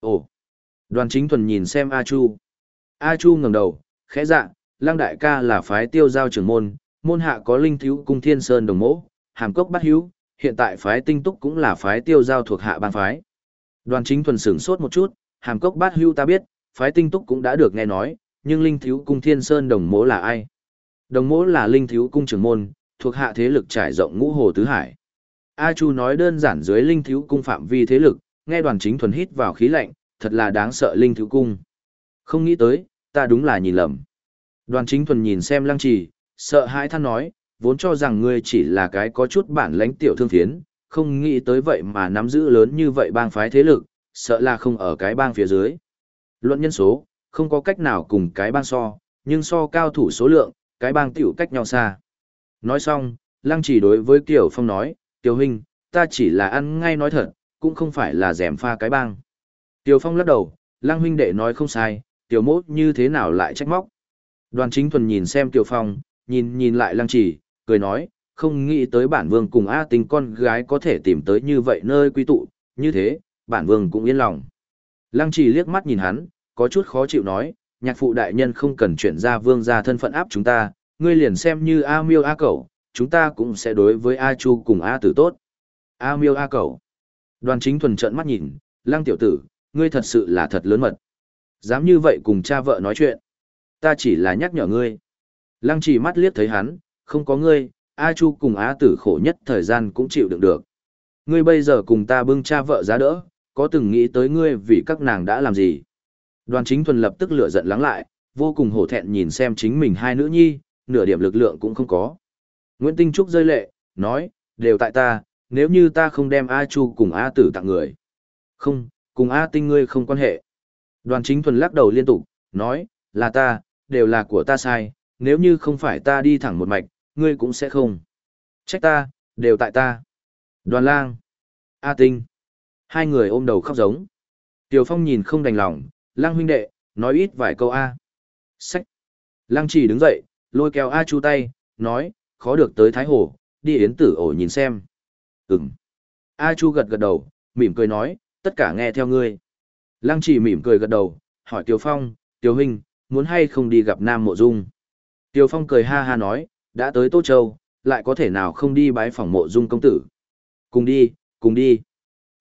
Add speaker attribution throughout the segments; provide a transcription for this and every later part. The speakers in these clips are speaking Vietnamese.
Speaker 1: Ồ! Đoàn chính thuần nhìn xem A Chu. A Chu ngẩng đầu, khẽ dạ, lăng đại ca là phái tiêu giao trưởng môn, môn hạ có linh thiếu cung thiên sơn đồng mỗ, hàm cốc bắt hữu, hiện tại phái tinh túc cũng là phái tiêu giao thuộc hạ bang phái. Đoàn chính thuần sửng sốt một chút, hàm cốc bát hữu ta biết, phái tinh túc cũng đã được nghe nói, nhưng linh thiếu cung thiên sơn đồng mỗ là ai? Đồng mỗ là linh thiếu cung trưởng môn, thuộc hạ thế lực trải rộng ngũ hồ tứ hải. A Chu nói đơn giản dưới linh thiếu cung phạm vi thế lực, nghe đoàn chính thuần hít vào khí lạnh, thật là đáng sợ linh thứ cung. Không nghĩ tới, ta đúng là nhìn lầm. Đoàn chính thuần nhìn xem lăng trì, sợ hãi than nói, vốn cho rằng ngươi chỉ là cái có chút bản lãnh tiểu thương thiến, không nghĩ tới vậy mà nắm giữ lớn như vậy bang phái thế lực, sợ là không ở cái bang phía dưới. Luận nhân số, không có cách nào cùng cái bang so, nhưng so cao thủ số lượng, cái bang tiểu cách nhau xa. Nói xong, lăng chỉ đối với Kiều Phong nói, Kiều Huynh, ta chỉ là ăn ngay nói thật, cũng không phải là rèm pha cái bang. Tiểu Phong lắc đầu, lăng huynh đệ nói không sai, tiểu mốt như thế nào lại trách móc. Đoàn chính thuần nhìn xem Tiểu Phong, nhìn nhìn lại lăng chỉ, cười nói, không nghĩ tới bản vương cùng A tình con gái có thể tìm tới như vậy nơi quy tụ, như thế, bản vương cũng yên lòng. Lăng chỉ liếc mắt nhìn hắn, có chút khó chịu nói, nhạc phụ đại nhân không cần chuyển ra vương ra thân phận áp chúng ta, ngươi liền xem như A miêu A cẩu, chúng ta cũng sẽ đối với A chu cùng A tử tốt. A miêu A cẩu. Đoàn chính thuần trợn mắt nhìn, lăng tiểu tử, ngươi thật sự là thật lớn mật. Dám như vậy cùng cha vợ nói chuyện. Ta chỉ là nhắc nhở ngươi. Lăng chỉ mắt liếc thấy hắn, không có ngươi, A Chu cùng A tử khổ nhất thời gian cũng chịu đựng được. Ngươi bây giờ cùng ta bưng cha vợ giá đỡ, có từng nghĩ tới ngươi vì các nàng đã làm gì? Đoàn chính thuần lập tức lửa giận lắng lại, vô cùng hổ thẹn nhìn xem chính mình hai nữ nhi, nửa điểm lực lượng cũng không có. Nguyễn Tinh Trúc rơi lệ, nói, đều tại ta, nếu như ta không đem A Chu cùng A tử tặng người. Không, cùng A Tinh ngươi không quan hệ. Đoàn chính thuần lắc đầu liên tục, nói, là ta, đều là của ta sai, nếu như không phải ta đi thẳng một mạch, ngươi cũng sẽ không. Trách ta, đều tại ta. Đoàn lang, A Tinh. Hai người ôm đầu khóc giống. Tiểu Phong nhìn không đành lòng, lang huynh đệ, nói ít vài câu A. Sách. Lang chỉ đứng dậy, lôi kéo A Chu tay, nói, khó được tới Thái Hồ, đi yến tử ổ nhìn xem. Ừm. A Chu gật gật đầu, mỉm cười nói, tất cả nghe theo ngươi. Lăng chỉ mỉm cười gật đầu, hỏi Tiểu Phong, Tiểu Huynh, muốn hay không đi gặp Nam Mộ Dung. Tiểu Phong cười ha ha nói, đã tới Tô Châu, lại có thể nào không đi bái phỏng Mộ Dung công tử. Cùng đi, cùng đi.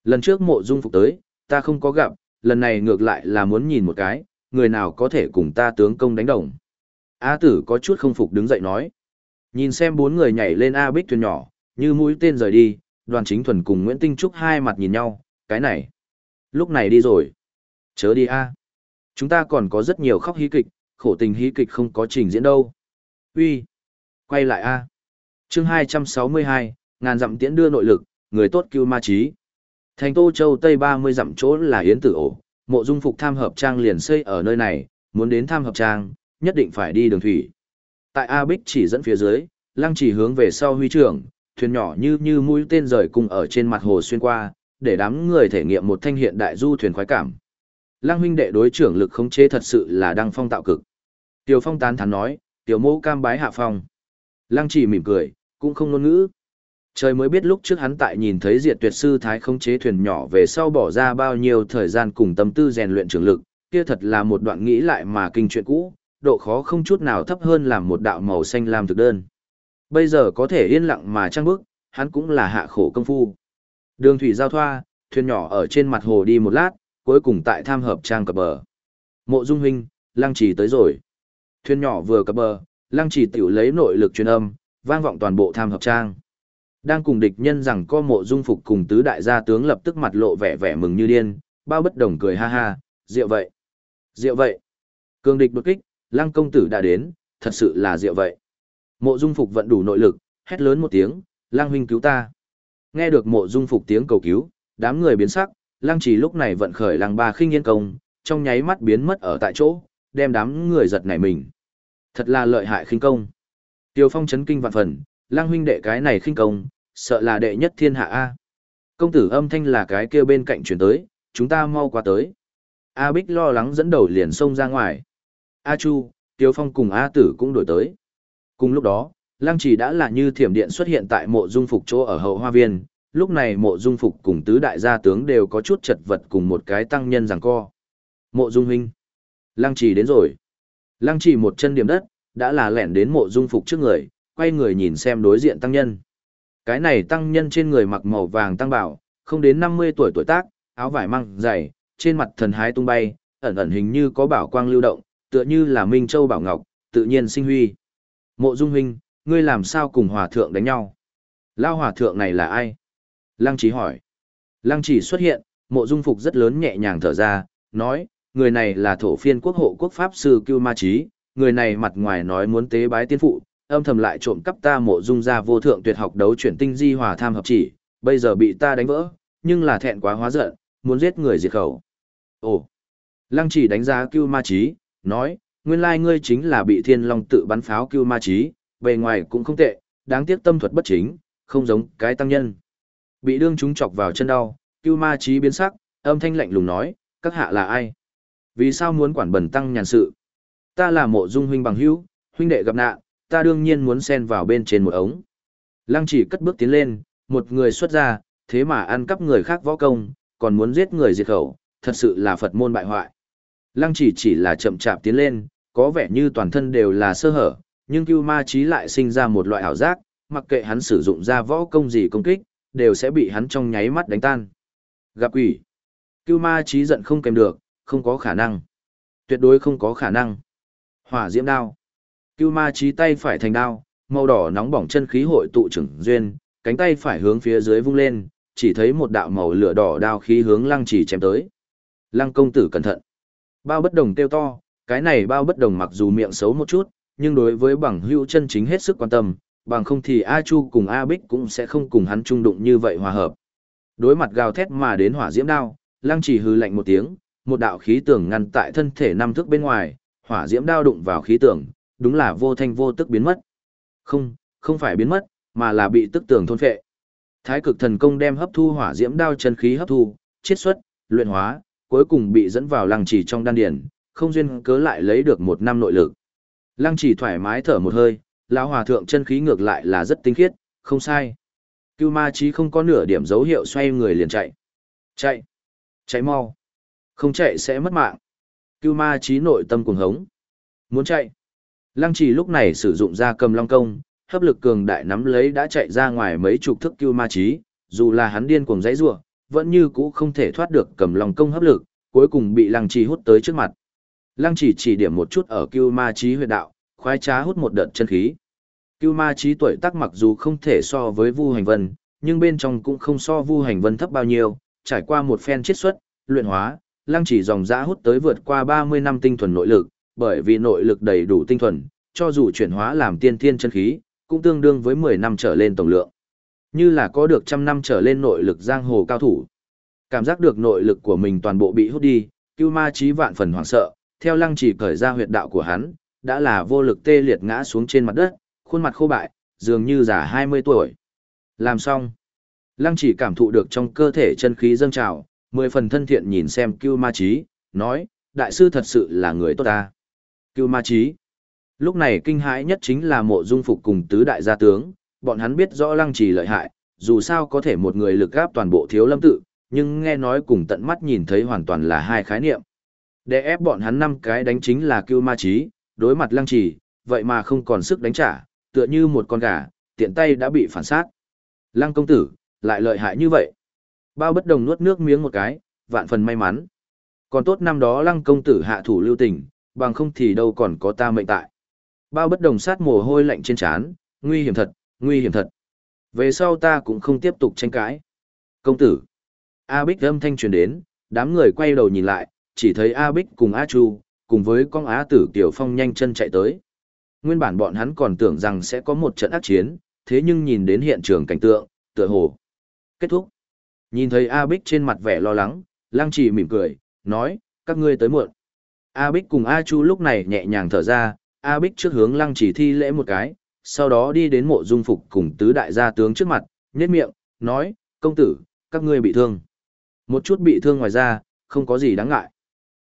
Speaker 1: Lần trước Mộ Dung phục tới, ta không có gặp, lần này ngược lại là muốn nhìn một cái, người nào có thể cùng ta tướng công đánh đồng. A tử có chút không phục đứng dậy nói. Nhìn xem bốn người nhảy lên A bích thuyền nhỏ, như mũi tên rời đi, đoàn chính thuần cùng Nguyễn Tinh Trúc hai mặt nhìn nhau, cái này. Lúc này đi rồi. Chớ đi A. Chúng ta còn có rất nhiều khóc hí kịch, khổ tình hí kịch không có trình diễn đâu. Uy, Quay lại A. chương 262, ngàn dặm tiễn đưa nội lực, người tốt cứu ma trí. Thành Tô Châu Tây 30 dặm chỗ là Yến Tử Ổ, mộ dung phục tham hợp trang liền xây ở nơi này, muốn đến tham hợp trang, nhất định phải đi đường thủy. Tại A Bích chỉ dẫn phía dưới, lăng chỉ hướng về sau huy trưởng, thuyền nhỏ như như mũi tên rời cùng ở trên mặt hồ xuyên qua, để đám người thể nghiệm một thanh hiện đại du thuyền khoái cảm. Lăng huynh đệ đối trưởng lực khống chế thật sự là đăng phong tạo cực. Tiểu Phong tán thán nói, tiểu mẫu cam bái hạ phong. Lăng chỉ mỉm cười, cũng không ngôn ngữ. Trời mới biết lúc trước hắn tại nhìn thấy diệt tuyệt sư thái khống chế thuyền nhỏ về sau bỏ ra bao nhiêu thời gian cùng tâm tư rèn luyện trưởng lực, kia thật là một đoạn nghĩ lại mà kinh chuyện cũ, độ khó không chút nào thấp hơn làm một đạo màu xanh làm thực đơn. Bây giờ có thể yên lặng mà trăng bước, hắn cũng là hạ khổ công phu. Đường thủy giao thoa, thuyền nhỏ ở trên mặt hồ đi một lát, cuối cùng tại tham hợp trang cập bờ. Mộ Dung huynh, Lăng trì tới rồi. Thuyền nhỏ vừa cập bờ, Lăng trì tiểu lấy nội lực truyền âm, vang vọng toàn bộ tham hợp trang. Đang cùng địch nhân rằng co Mộ Dung phục cùng tứ đại gia tướng lập tức mặt lộ vẻ vẻ mừng như điên, bao bất đồng cười ha ha, rượu vậy. Rượu vậy. Cường địch đột kích, Lăng công tử đã đến, thật sự là rượu vậy. Mộ Dung phục vận đủ nội lực, hét lớn một tiếng, Lang huynh cứu ta. Nghe được Mộ Dung phục tiếng cầu cứu, đám người biến sắc, Lang Chỉ lúc này vận khởi Lang ba khinh yên công, trong nháy mắt biến mất ở tại chỗ, đem đám người giật nảy mình. Thật là lợi hại khinh công. Tiêu Phong chấn kinh vạn phần, Lang huynh đệ cái này khinh công, sợ là đệ nhất thiên hạ A. Công tử âm thanh là cái kia bên cạnh chuyển tới, chúng ta mau qua tới. A Bích lo lắng dẫn đầu liền xông ra ngoài. A Chu, Tiêu Phong cùng A Tử cũng đổi tới. Cùng lúc đó, Lăng Trì đã là như thiểm điện xuất hiện tại mộ dung phục chỗ ở hậu hoa viên, lúc này mộ dung phục cùng tứ đại gia tướng đều có chút chật vật cùng một cái tăng nhân rằng co. Mộ dung huynh. Lăng trì đến rồi. Lăng trì một chân điểm đất, đã là lẻn đến mộ dung phục trước người, quay người nhìn xem đối diện tăng nhân. Cái này tăng nhân trên người mặc màu vàng tăng bảo, không đến 50 tuổi tuổi tác, áo vải măng dày, trên mặt thần hái tung bay, ẩn ẩn hình như có bảo quang lưu động, tựa như là Minh Châu Bảo Ngọc, tự nhiên sinh huy. Mộ Dung huynh, ngươi làm sao cùng hòa thượng đánh nhau? Lao hòa thượng này là ai? Lăng Chỉ hỏi. Lăng Chỉ xuất hiện, Mộ Dung phục rất lớn nhẹ nhàng thở ra, nói, người này là thổ phiên quốc hộ quốc pháp sư Cưu Ma Chí, người này mặt ngoài nói muốn tế bái tiên phụ, âm thầm lại trộm cắp ta Mộ Dung gia vô thượng tuyệt học đấu chuyển tinh di hòa tham hợp chỉ, bây giờ bị ta đánh vỡ, nhưng là thẹn quá hóa giận, muốn giết người diệt khẩu. Ồ! Lăng chỉ đánh giá Cưu Ma Chí, nói, nguyên lai ngươi chính là bị thiên long tự bắn pháo Cưu Ma Chí, bề ngoài cũng không tệ, đáng tiếc tâm thuật bất chính, không giống cái tăng nhân. Bị đương chúng chọc vào chân đau, Cưu Ma Chí biến sắc, âm thanh lạnh lùng nói, các hạ là ai? Vì sao muốn quản bẩn tăng nhàn sự? Ta là mộ dung huynh bằng hữu, huynh đệ gặp nạn, ta đương nhiên muốn xen vào bên trên một ống. Lăng chỉ cất bước tiến lên, một người xuất ra, thế mà ăn cắp người khác võ công, còn muốn giết người diệt khẩu, thật sự là Phật môn bại hoại. Lăng chỉ chỉ là chậm chạp tiến lên, có vẻ như toàn thân đều là sơ hở, nhưng cưu ma Chí lại sinh ra một loại ảo giác, mặc kệ hắn sử dụng ra võ công gì công kích, đều sẽ bị hắn trong nháy mắt đánh tan. Gặp quỷ. Cưu ma Chí giận không kèm được, không có khả năng. Tuyệt đối không có khả năng. Hỏa diễm đao. Cưu ma Chí tay phải thành đao, màu đỏ nóng bỏng chân khí hội tụ trưởng duyên, cánh tay phải hướng phía dưới vung lên, chỉ thấy một đạo màu lửa đỏ đao khí hướng lăng chỉ chém tới. Lăng công tử cẩn thận. Bao bất đồng kêu to, cái này bao bất đồng mặc dù miệng xấu một chút, nhưng đối với bằng hữu chân chính hết sức quan tâm, bằng không thì A Chu cùng A Bích cũng sẽ không cùng hắn chung đụng như vậy hòa hợp. Đối mặt gào thét mà đến hỏa diễm đao, lăng chỉ hư lạnh một tiếng, một đạo khí tường ngăn tại thân thể năm thước bên ngoài, hỏa diễm đao đụng vào khí tường, đúng là vô thanh vô tức biến mất. Không, không phải biến mất, mà là bị tức tường thôn phệ. Thái cực thần công đem hấp thu hỏa diễm đao chân khí hấp thu, chiết xuất, luyện hóa, cuối cùng bị dẫn vào lăng chỉ trong đan điển, không duyên cớ lại lấy được một năm nội lực. Lăng chỉ thoải mái thở một hơi, lão hòa thượng chân khí ngược lại là rất tinh khiết, không sai. Cưu ma chí không có nửa điểm dấu hiệu xoay người liền chạy. Chạy! Chạy mau! Không chạy sẽ mất mạng. Cưu ma chí nội tâm cuồng hống. Muốn chạy! Lăng chỉ lúc này sử dụng ra cầm long công, hấp lực cường đại nắm lấy đã chạy ra ngoài mấy chục thức cưu ma chí, dù là hắn điên cuồng dãy rủa, vẫn như cũ không thể thoát được cầm Long công hấp lực, cuối cùng bị lăng trì hút tới trước mặt. Lăng chỉ chỉ điểm một chút ở cưu ma chí huyệt đạo, khoái trá hút một đợt chân khí. Cưu ma chí tuổi tác mặc dù không thể so với Vu Hành Vân, nhưng bên trong cũng không so Vu Hành Vân thấp bao nhiêu, trải qua một phen chiết xuất, luyện hóa, lăng chỉ dòng dã hút tới vượt qua 30 năm tinh thuần nội lực, bởi vì nội lực đầy đủ tinh thuần, cho dù chuyển hóa làm tiên thiên chân khí, cũng tương đương với 10 năm trở lên tổng lượng. Như là có được trăm năm trở lên nội lực giang hồ cao thủ. Cảm giác được nội lực của mình toàn bộ bị hút đi, Cưu Ma Chí vạn phần hoảng sợ, theo lăng chỉ cởi ra huyệt đạo của hắn, đã là vô lực tê liệt ngã xuống trên mặt đất, khuôn mặt khô bại, dường như già 20 tuổi. Làm xong, lăng chỉ cảm thụ được trong cơ thể chân khí dâng trào, mười phần thân thiện nhìn xem Cưu Ma Chí, nói, đại sư thật sự là người tốt ta. Cưu Ma Chí. Lúc này kinh hãi nhất chính là mộ dung phục cùng tứ đại gia tướng, bọn hắn biết rõ lăng trì lợi hại, dù sao có thể một người lực gáp toàn bộ thiếu lâm tự, nhưng nghe nói cùng tận mắt nhìn thấy hoàn toàn là hai khái niệm. Để ép bọn hắn năm cái đánh chính là cưu ma trí, đối mặt lăng trì, vậy mà không còn sức đánh trả, tựa như một con gà, tiện tay đã bị phản sát. Lăng công tử, lại lợi hại như vậy. Bao bất đồng nuốt nước miếng một cái, vạn phần may mắn. Còn tốt năm đó lăng công tử hạ thủ lưu tình, bằng không thì đâu còn có ta mệnh tại. Bao bất đồng sát mồ hôi lạnh trên trán, nguy hiểm thật, nguy hiểm thật. Về sau ta cũng không tiếp tục tranh cãi. Công tử. A Bích âm thanh truyền đến, đám người quay đầu nhìn lại, chỉ thấy A Bích cùng A Chu, cùng với con Á tử Tiểu Phong nhanh chân chạy tới. Nguyên bản bọn hắn còn tưởng rằng sẽ có một trận ác chiến, thế nhưng nhìn đến hiện trường cảnh tượng, tựa hồ. Kết thúc. Nhìn thấy A Bích trên mặt vẻ lo lắng, Lăng Chỉ mỉm cười, nói, các ngươi tới muộn. A Bích cùng A Chu lúc này nhẹ nhàng thở ra, A Bích trước hướng Lăng Chỉ thi lễ một cái, sau đó đi đến mộ dung phục cùng tứ đại gia tướng trước mặt, nhếch miệng, nói, công tử, các ngươi bị thương. Một chút bị thương ngoài ra, không có gì đáng ngại.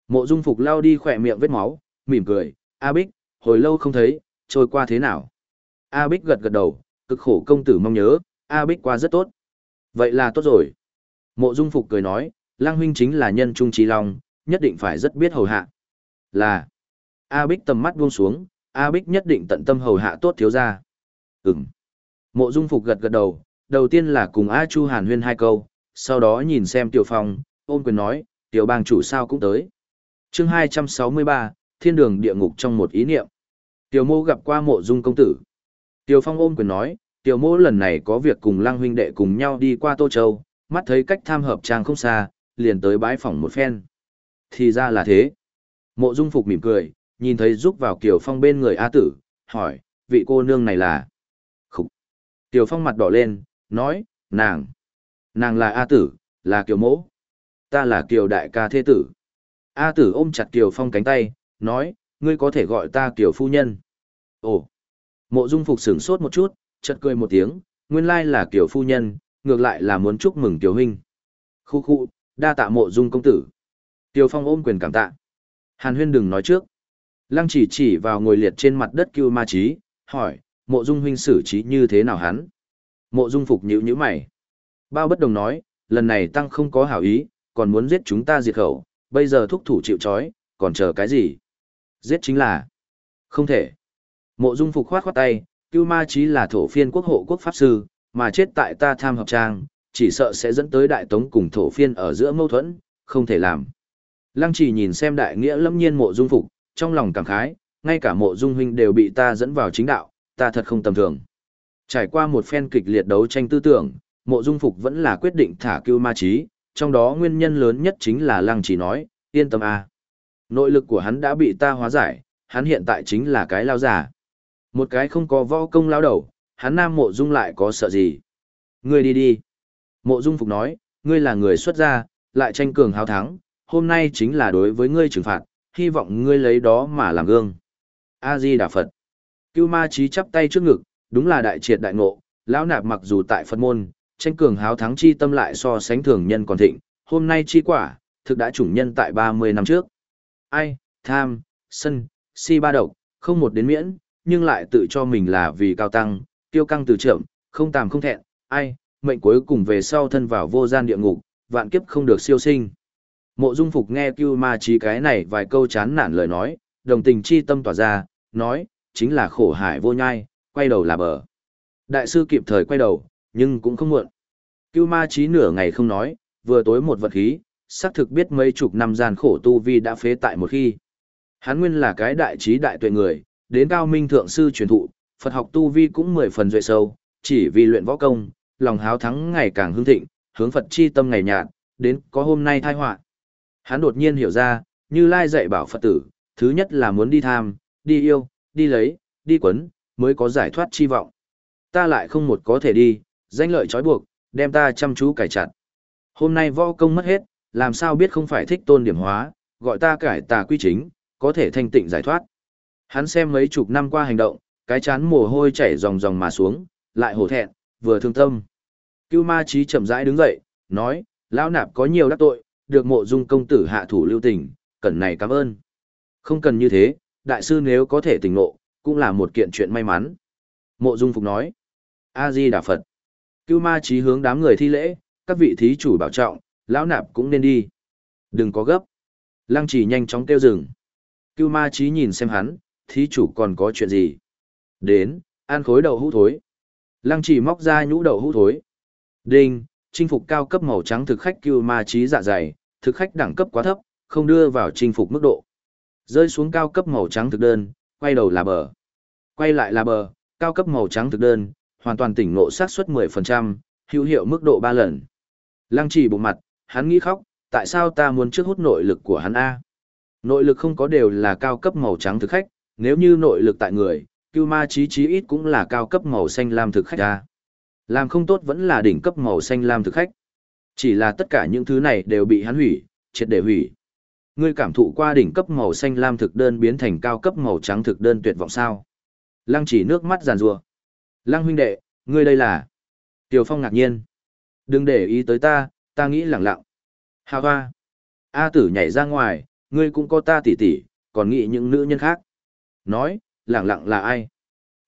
Speaker 1: Mộ dung phục lao đi khỏe miệng vết máu, mỉm cười, A Bích, hồi lâu không thấy, trôi qua thế nào? A Bích gật gật đầu, cực khổ công tử mong nhớ, A Bích qua rất tốt. Vậy là tốt rồi. Mộ Dung Phục cười nói, Lang huynh chính là nhân trung trí long, nhất định phải rất biết hầu hạ. Là. A Bích tầm mắt buông xuống, A Bích nhất định tận tâm hầu hạ tốt thiếu gia. Ừm. Mộ Dung Phục gật gật đầu, đầu tiên là cùng A Chu Hàn huyên hai câu, sau đó nhìn xem Tiểu Phong, ôm quyền nói, Tiểu bang chủ sao cũng tới chương 263, Thiên đường địa ngục trong một ý niệm. Tiểu mô gặp qua mộ dung công tử. Tiểu Phong ôm quyền nói, Tiểu mô lần này có việc cùng Lăng huynh đệ cùng nhau đi qua Tô Châu, mắt thấy cách tham hợp trang không xa, liền tới bái phỏng một phen. Thì ra là thế. Mộ Dung Phục mỉm cười, nhìn thấy giúp vào Kiều Phong bên người A Tử, hỏi, vị cô nương này là... Khúc. Kiều Phong mặt đỏ lên, nói, nàng. Nàng là A Tử, là Kiều Mỗ. Ta là Kiều Đại ca thế tử. A Tử ôm chặt Kiều Phong cánh tay, nói, ngươi có thể gọi ta Kiều Phu Nhân. Ồ. Mộ Dung Phục sửng sốt một chút, chợt cười một tiếng, nguyên lai là Kiều Phu Nhân, ngược lại là muốn chúc mừng Kiều Huynh. Khu khu, đa tạ mộ Dung công tử. Kiều Phong ôm quyền cảm tạ. Hàn huyên đừng nói trước. Lăng chỉ chỉ vào ngồi liệt trên mặt đất cưu ma Chí, hỏi, mộ dung huynh xử trí như thế nào hắn? Mộ dung phục nhữ nhữ mày. Bao bất đồng nói, lần này tăng không có hảo ý, còn muốn giết chúng ta diệt khẩu, bây giờ thúc thủ chịu trói, còn chờ cái gì? Giết chính là... Không thể. Mộ dung phục khoát khoát tay, cưu ma chí là thổ phiên quốc hộ quốc pháp sư, mà chết tại ta tham hợp trang, chỉ sợ sẽ dẫn tới đại tống cùng thổ phiên ở giữa mâu thuẫn, không thể làm. Lăng chỉ nhìn xem đại nghĩa lâm nhiên mộ dung phục, trong lòng cảm khái, ngay cả mộ dung huynh đều bị ta dẫn vào chính đạo, ta thật không tầm thường. Trải qua một phen kịch liệt đấu tranh tư tưởng, mộ dung phục vẫn là quyết định thả cưu ma chí trong đó nguyên nhân lớn nhất chính là lăng chỉ nói, yên tâm a Nội lực của hắn đã bị ta hóa giải, hắn hiện tại chính là cái lao giả. Một cái không có võ công lao đầu, hắn nam mộ dung lại có sợ gì. Ngươi đi đi. Mộ dung phục nói, ngươi là người xuất gia, lại tranh cường hào thắng, hôm nay chính là đối với ngươi trừng phạt, hy vọng ngươi lấy đó mà làm gương. A-di Đà Phật. Cưu ma trí chắp tay trước ngực, đúng là đại triệt đại ngộ, lão nạp mặc dù tại Phật môn, tranh cường háo thắng chi tâm lại so sánh thường nhân còn thịnh, hôm nay chi quả, thực đã chủng nhân tại 30 năm trước. Ai, tham, sân, si ba độc, không một đến miễn, nhưng lại tự cho mình là vì cao tăng, tiêu căng từ trưởng, không tàm không thẹn, ai, mệnh cuối cùng về sau thân vào vô gian địa ngục, vạn kiếp không được siêu sinh. Mộ Dung Phục nghe Cưu Ma Chí cái này vài câu chán nản lời nói, đồng tình chi tâm tỏa ra, nói, chính là khổ hải vô nhai, quay đầu là bờ. Đại sư kịp thời quay đầu, nhưng cũng không muộn. Cưu Ma Chí nửa ngày không nói, vừa tối một vật khí, xác thực biết mấy chục năm gian khổ tu vi đã phế tại một khi. Hắn nguyên là cái đại trí đại tuệ người, đến cao minh thượng sư truyền thụ, Phật học tu vi cũng mười phần duệ sâu, chỉ vì luyện võ công, lòng háo thắng ngày càng hưng thịnh, hướng Phật chi tâm ngày nhạt, đến có hôm nay thai họa. Hắn đột nhiên hiểu ra, Như Lai dạy bảo Phật tử, thứ nhất là muốn đi tham, đi yêu, đi lấy, đi quấn, mới có giải thoát chi vọng. Ta lại không một có thể đi, danh lợi trói buộc, đem ta chăm chú cải chặt. Hôm nay võ công mất hết, làm sao biết không phải thích tôn điểm hóa, gọi ta cải tà quy chính, có thể thanh tịnh giải thoát. Hắn xem mấy chục năm qua hành động, cái chán mồ hôi chảy ròng ròng mà xuống, lại hổ thẹn, vừa thương tâm. Cưu ma trí chậm rãi đứng dậy, nói, lão nạp có nhiều đắc tội, được mộ dung công tử hạ thủ lưu tình, cần này cảm ơn. Không cần như thế, đại sư nếu có thể tỉnh ngộ, cũng là một kiện chuyện may mắn. Mộ dung phục nói, A-di Đà Phật. Cưu ma trí hướng đám người thi lễ, các vị thí chủ bảo trọng, lão nạp cũng nên đi. Đừng có gấp. Lăng chỉ nhanh chóng kêu dừng. Cưu ma trí nhìn xem hắn, thí chủ còn có chuyện gì. Đến, ăn khối đậu hũ thối. Lăng chỉ móc ra nhũ đậu hũ thối. Đinh, chinh phục cao cấp màu trắng thực khách cưu ma trí dạ dày, thực khách đẳng cấp quá thấp, không đưa vào chinh phục mức độ. Rơi xuống cao cấp màu trắng thực đơn, quay đầu là bờ. Quay lại là bờ, cao cấp màu trắng thực đơn, hoàn toàn tỉnh ngộ xác suất 10%, hữu hiệu mức độ 3 lần. Lăng chỉ bụng mặt, hắn nghĩ khóc, tại sao ta muốn trước hút nội lực của hắn A? Nội lực không có đều là cao cấp màu trắng thực khách, nếu như nội lực tại người, cưu ma Chí Chí ít cũng là cao cấp màu xanh lam thực khách A. Làm không tốt vẫn là đỉnh cấp màu xanh lam thực khách. Chỉ là tất cả những thứ này đều bị hắn hủy, triệt để hủy. Ngươi cảm thụ qua đỉnh cấp màu xanh lam thực đơn biến thành cao cấp màu trắng thực đơn tuyệt vọng sao? Lăng chỉ nước mắt giàn rùa. Lăng huynh đệ, ngươi đây là... Tiểu Phong ngạc nhiên. Đừng để ý tới ta, ta nghĩ lẳng lặng. Hà hoa. A tử nhảy ra ngoài, ngươi cũng có ta tỉ tỉ, còn nghĩ những nữ nhân khác. Nói, lẳng lặng là ai?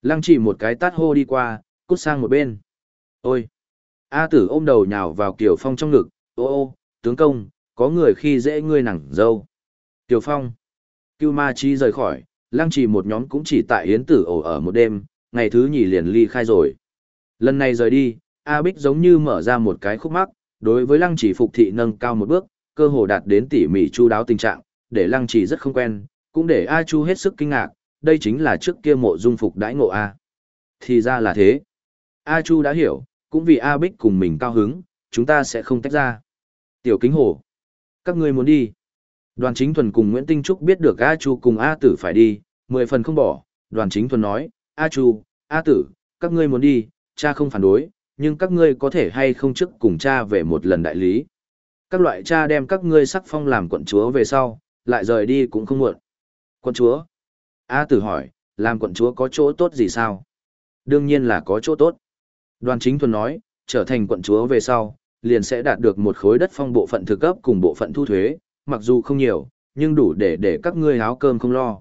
Speaker 1: Lăng chỉ một cái tát hô đi qua, cút sang một bên. Ôi! A tử ôm đầu nhào vào Kiều Phong trong ngực, ô ô, tướng công, có người khi dễ ngươi nặng dâu. Kiều Phong. Cưu ma chi rời khỏi, lăng chỉ một nhóm cũng chỉ tại yến tử ổ ở một đêm, ngày thứ nhì liền ly khai rồi. Lần này rời đi, A Bích giống như mở ra một cái khúc mắc, đối với lăng Chỉ phục thị nâng cao một bước, cơ hồ đạt đến tỉ mỉ chu đáo tình trạng, để lăng Chỉ rất không quen, cũng để A Chu hết sức kinh ngạc, đây chính là trước kia mộ dung phục đãi ngộ A. Thì ra là thế. A Chu đã hiểu, cũng vì A Bích cùng mình cao hứng, chúng ta sẽ không tách ra. Tiểu kính hồ. Các ngươi muốn đi. Đoàn chính thuần cùng Nguyễn Tinh Trúc biết được A Chu cùng A Tử phải đi, mười phần không bỏ. Đoàn chính thuần nói, A Chu, A Tử, các ngươi muốn đi, cha không phản đối, nhưng các ngươi có thể hay không trước cùng cha về một lần đại lý. Các loại cha đem các ngươi sắc phong làm quận chúa về sau, lại rời đi cũng không muộn. Quận chúa? A Tử hỏi, làm quận chúa có chỗ tốt gì sao? Đương nhiên là có chỗ tốt. Đoàn chính thuần nói, trở thành quận chúa về sau, liền sẽ đạt được một khối đất phong bộ phận thực cấp cùng bộ phận thu thuế, mặc dù không nhiều, nhưng đủ để để các ngươi háo cơm không lo.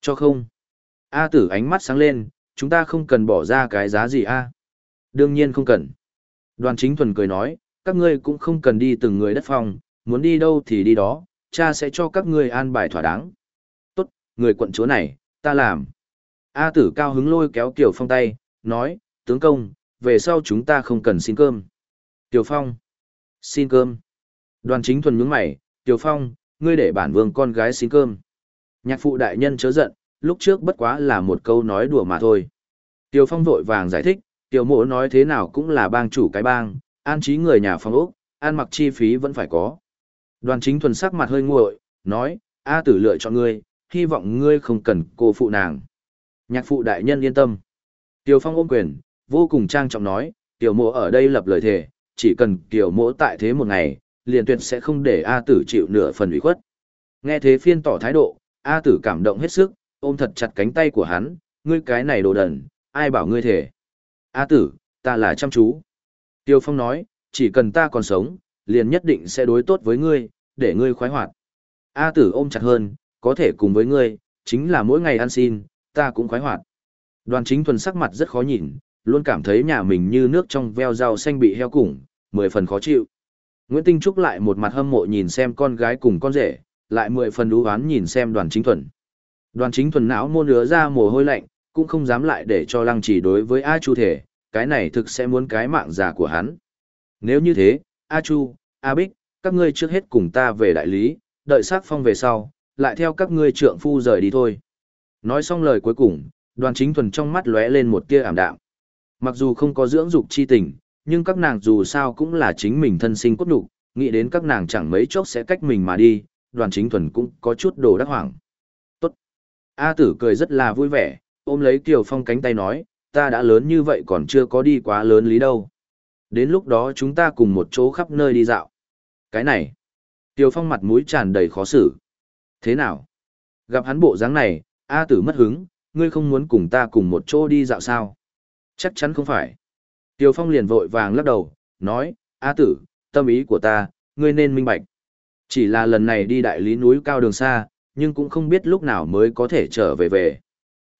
Speaker 1: Cho không? A tử ánh mắt sáng lên, chúng ta không cần bỏ ra cái giá gì a? Đương nhiên không cần. Đoàn chính thuần cười nói, các ngươi cũng không cần đi từng người đất phong, muốn đi đâu thì đi đó, cha sẽ cho các ngươi an bài thỏa đáng. Tốt, người quận chúa này, ta làm. A tử cao hứng lôi kéo Kiều Phong tay, nói, tướng công, về sau chúng ta không cần xin cơm. Kiều Phong, xin cơm. Đoàn chính thuần nhướng mày, Kiều Phong, ngươi để bản vương con gái xin cơm. Nhạc phụ đại nhân chớ giận, lúc trước bất quá là một câu nói đùa mà thôi. Tiêu Phong vội vàng giải thích, Tiêu mộ nói thế nào cũng là bang chủ cái bang, an trí người nhà phong ốc, an mặc chi phí vẫn phải có. Đoàn chính thuần sắc mặt hơi nguội, nói, A tử lựa chọn ngươi, hy vọng ngươi không cần cô phụ nàng. Nhạc phụ đại nhân yên tâm. Tiêu Phong ôm quyền, vô cùng trang trọng nói, Tiểu mộ ở đây lập lời thề, chỉ cần Tiểu mộ tại thế một ngày, liền tuyệt sẽ không để A tử chịu nửa phần ủy khuất. Nghe thế phiên tỏ thái độ, A tử cảm động hết sức, ôm thật chặt cánh tay của hắn, ngươi cái này đồ đần, ai bảo ngươi thể. A tử, ta là chăm chú. Tiêu Phong nói, chỉ cần ta còn sống, liền nhất định sẽ đối tốt với ngươi, để ngươi khoái hoạt. A tử ôm chặt hơn, có thể cùng với ngươi, chính là mỗi ngày ăn xin, ta cũng khoái hoạt. Đoàn chính thuần sắc mặt rất khó nhìn, luôn cảm thấy nhà mình như nước trong veo rau xanh bị heo củng, mười phần khó chịu. Nguyễn Tinh Trúc lại một mặt hâm mộ nhìn xem con gái cùng con rể, lại mười phần đú oán nhìn xem đoàn chính thuần. Đoàn chính thuần não môn nứa ra mồ hôi lạnh, cũng không dám lại để cho lăng chỉ đối với A Chu thể, cái này thực sẽ muốn cái mạng già của hắn. Nếu như thế, A Chu, A Bích, các ngươi trước hết cùng ta về đại lý, đợi sát phong về sau, lại theo các ngươi trượng phu rời đi thôi. Nói xong lời cuối cùng, đoàn chính thuần trong mắt lóe lên một tia ảm đạm. Mặc dù không có dưỡng dục chi tình, nhưng các nàng dù sao cũng là chính mình thân sinh cốt đủ, nghĩ đến các nàng chẳng mấy chốc sẽ cách mình mà đi, đoàn chính thuần cũng có chút đồ đắc hoảng. A tử cười rất là vui vẻ, ôm lấy Kiều Phong cánh tay nói, ta đã lớn như vậy còn chưa có đi quá lớn lý đâu. Đến lúc đó chúng ta cùng một chỗ khắp nơi đi dạo. Cái này. Kiều Phong mặt mũi tràn đầy khó xử. Thế nào? Gặp hắn bộ dáng này, A tử mất hứng, ngươi không muốn cùng ta cùng một chỗ đi dạo sao? Chắc chắn không phải. Tiêu Phong liền vội vàng lắc đầu, nói, A tử, tâm ý của ta, ngươi nên minh bạch. Chỉ là lần này đi đại lý núi cao đường xa, nhưng cũng không biết lúc nào mới có thể trở về về.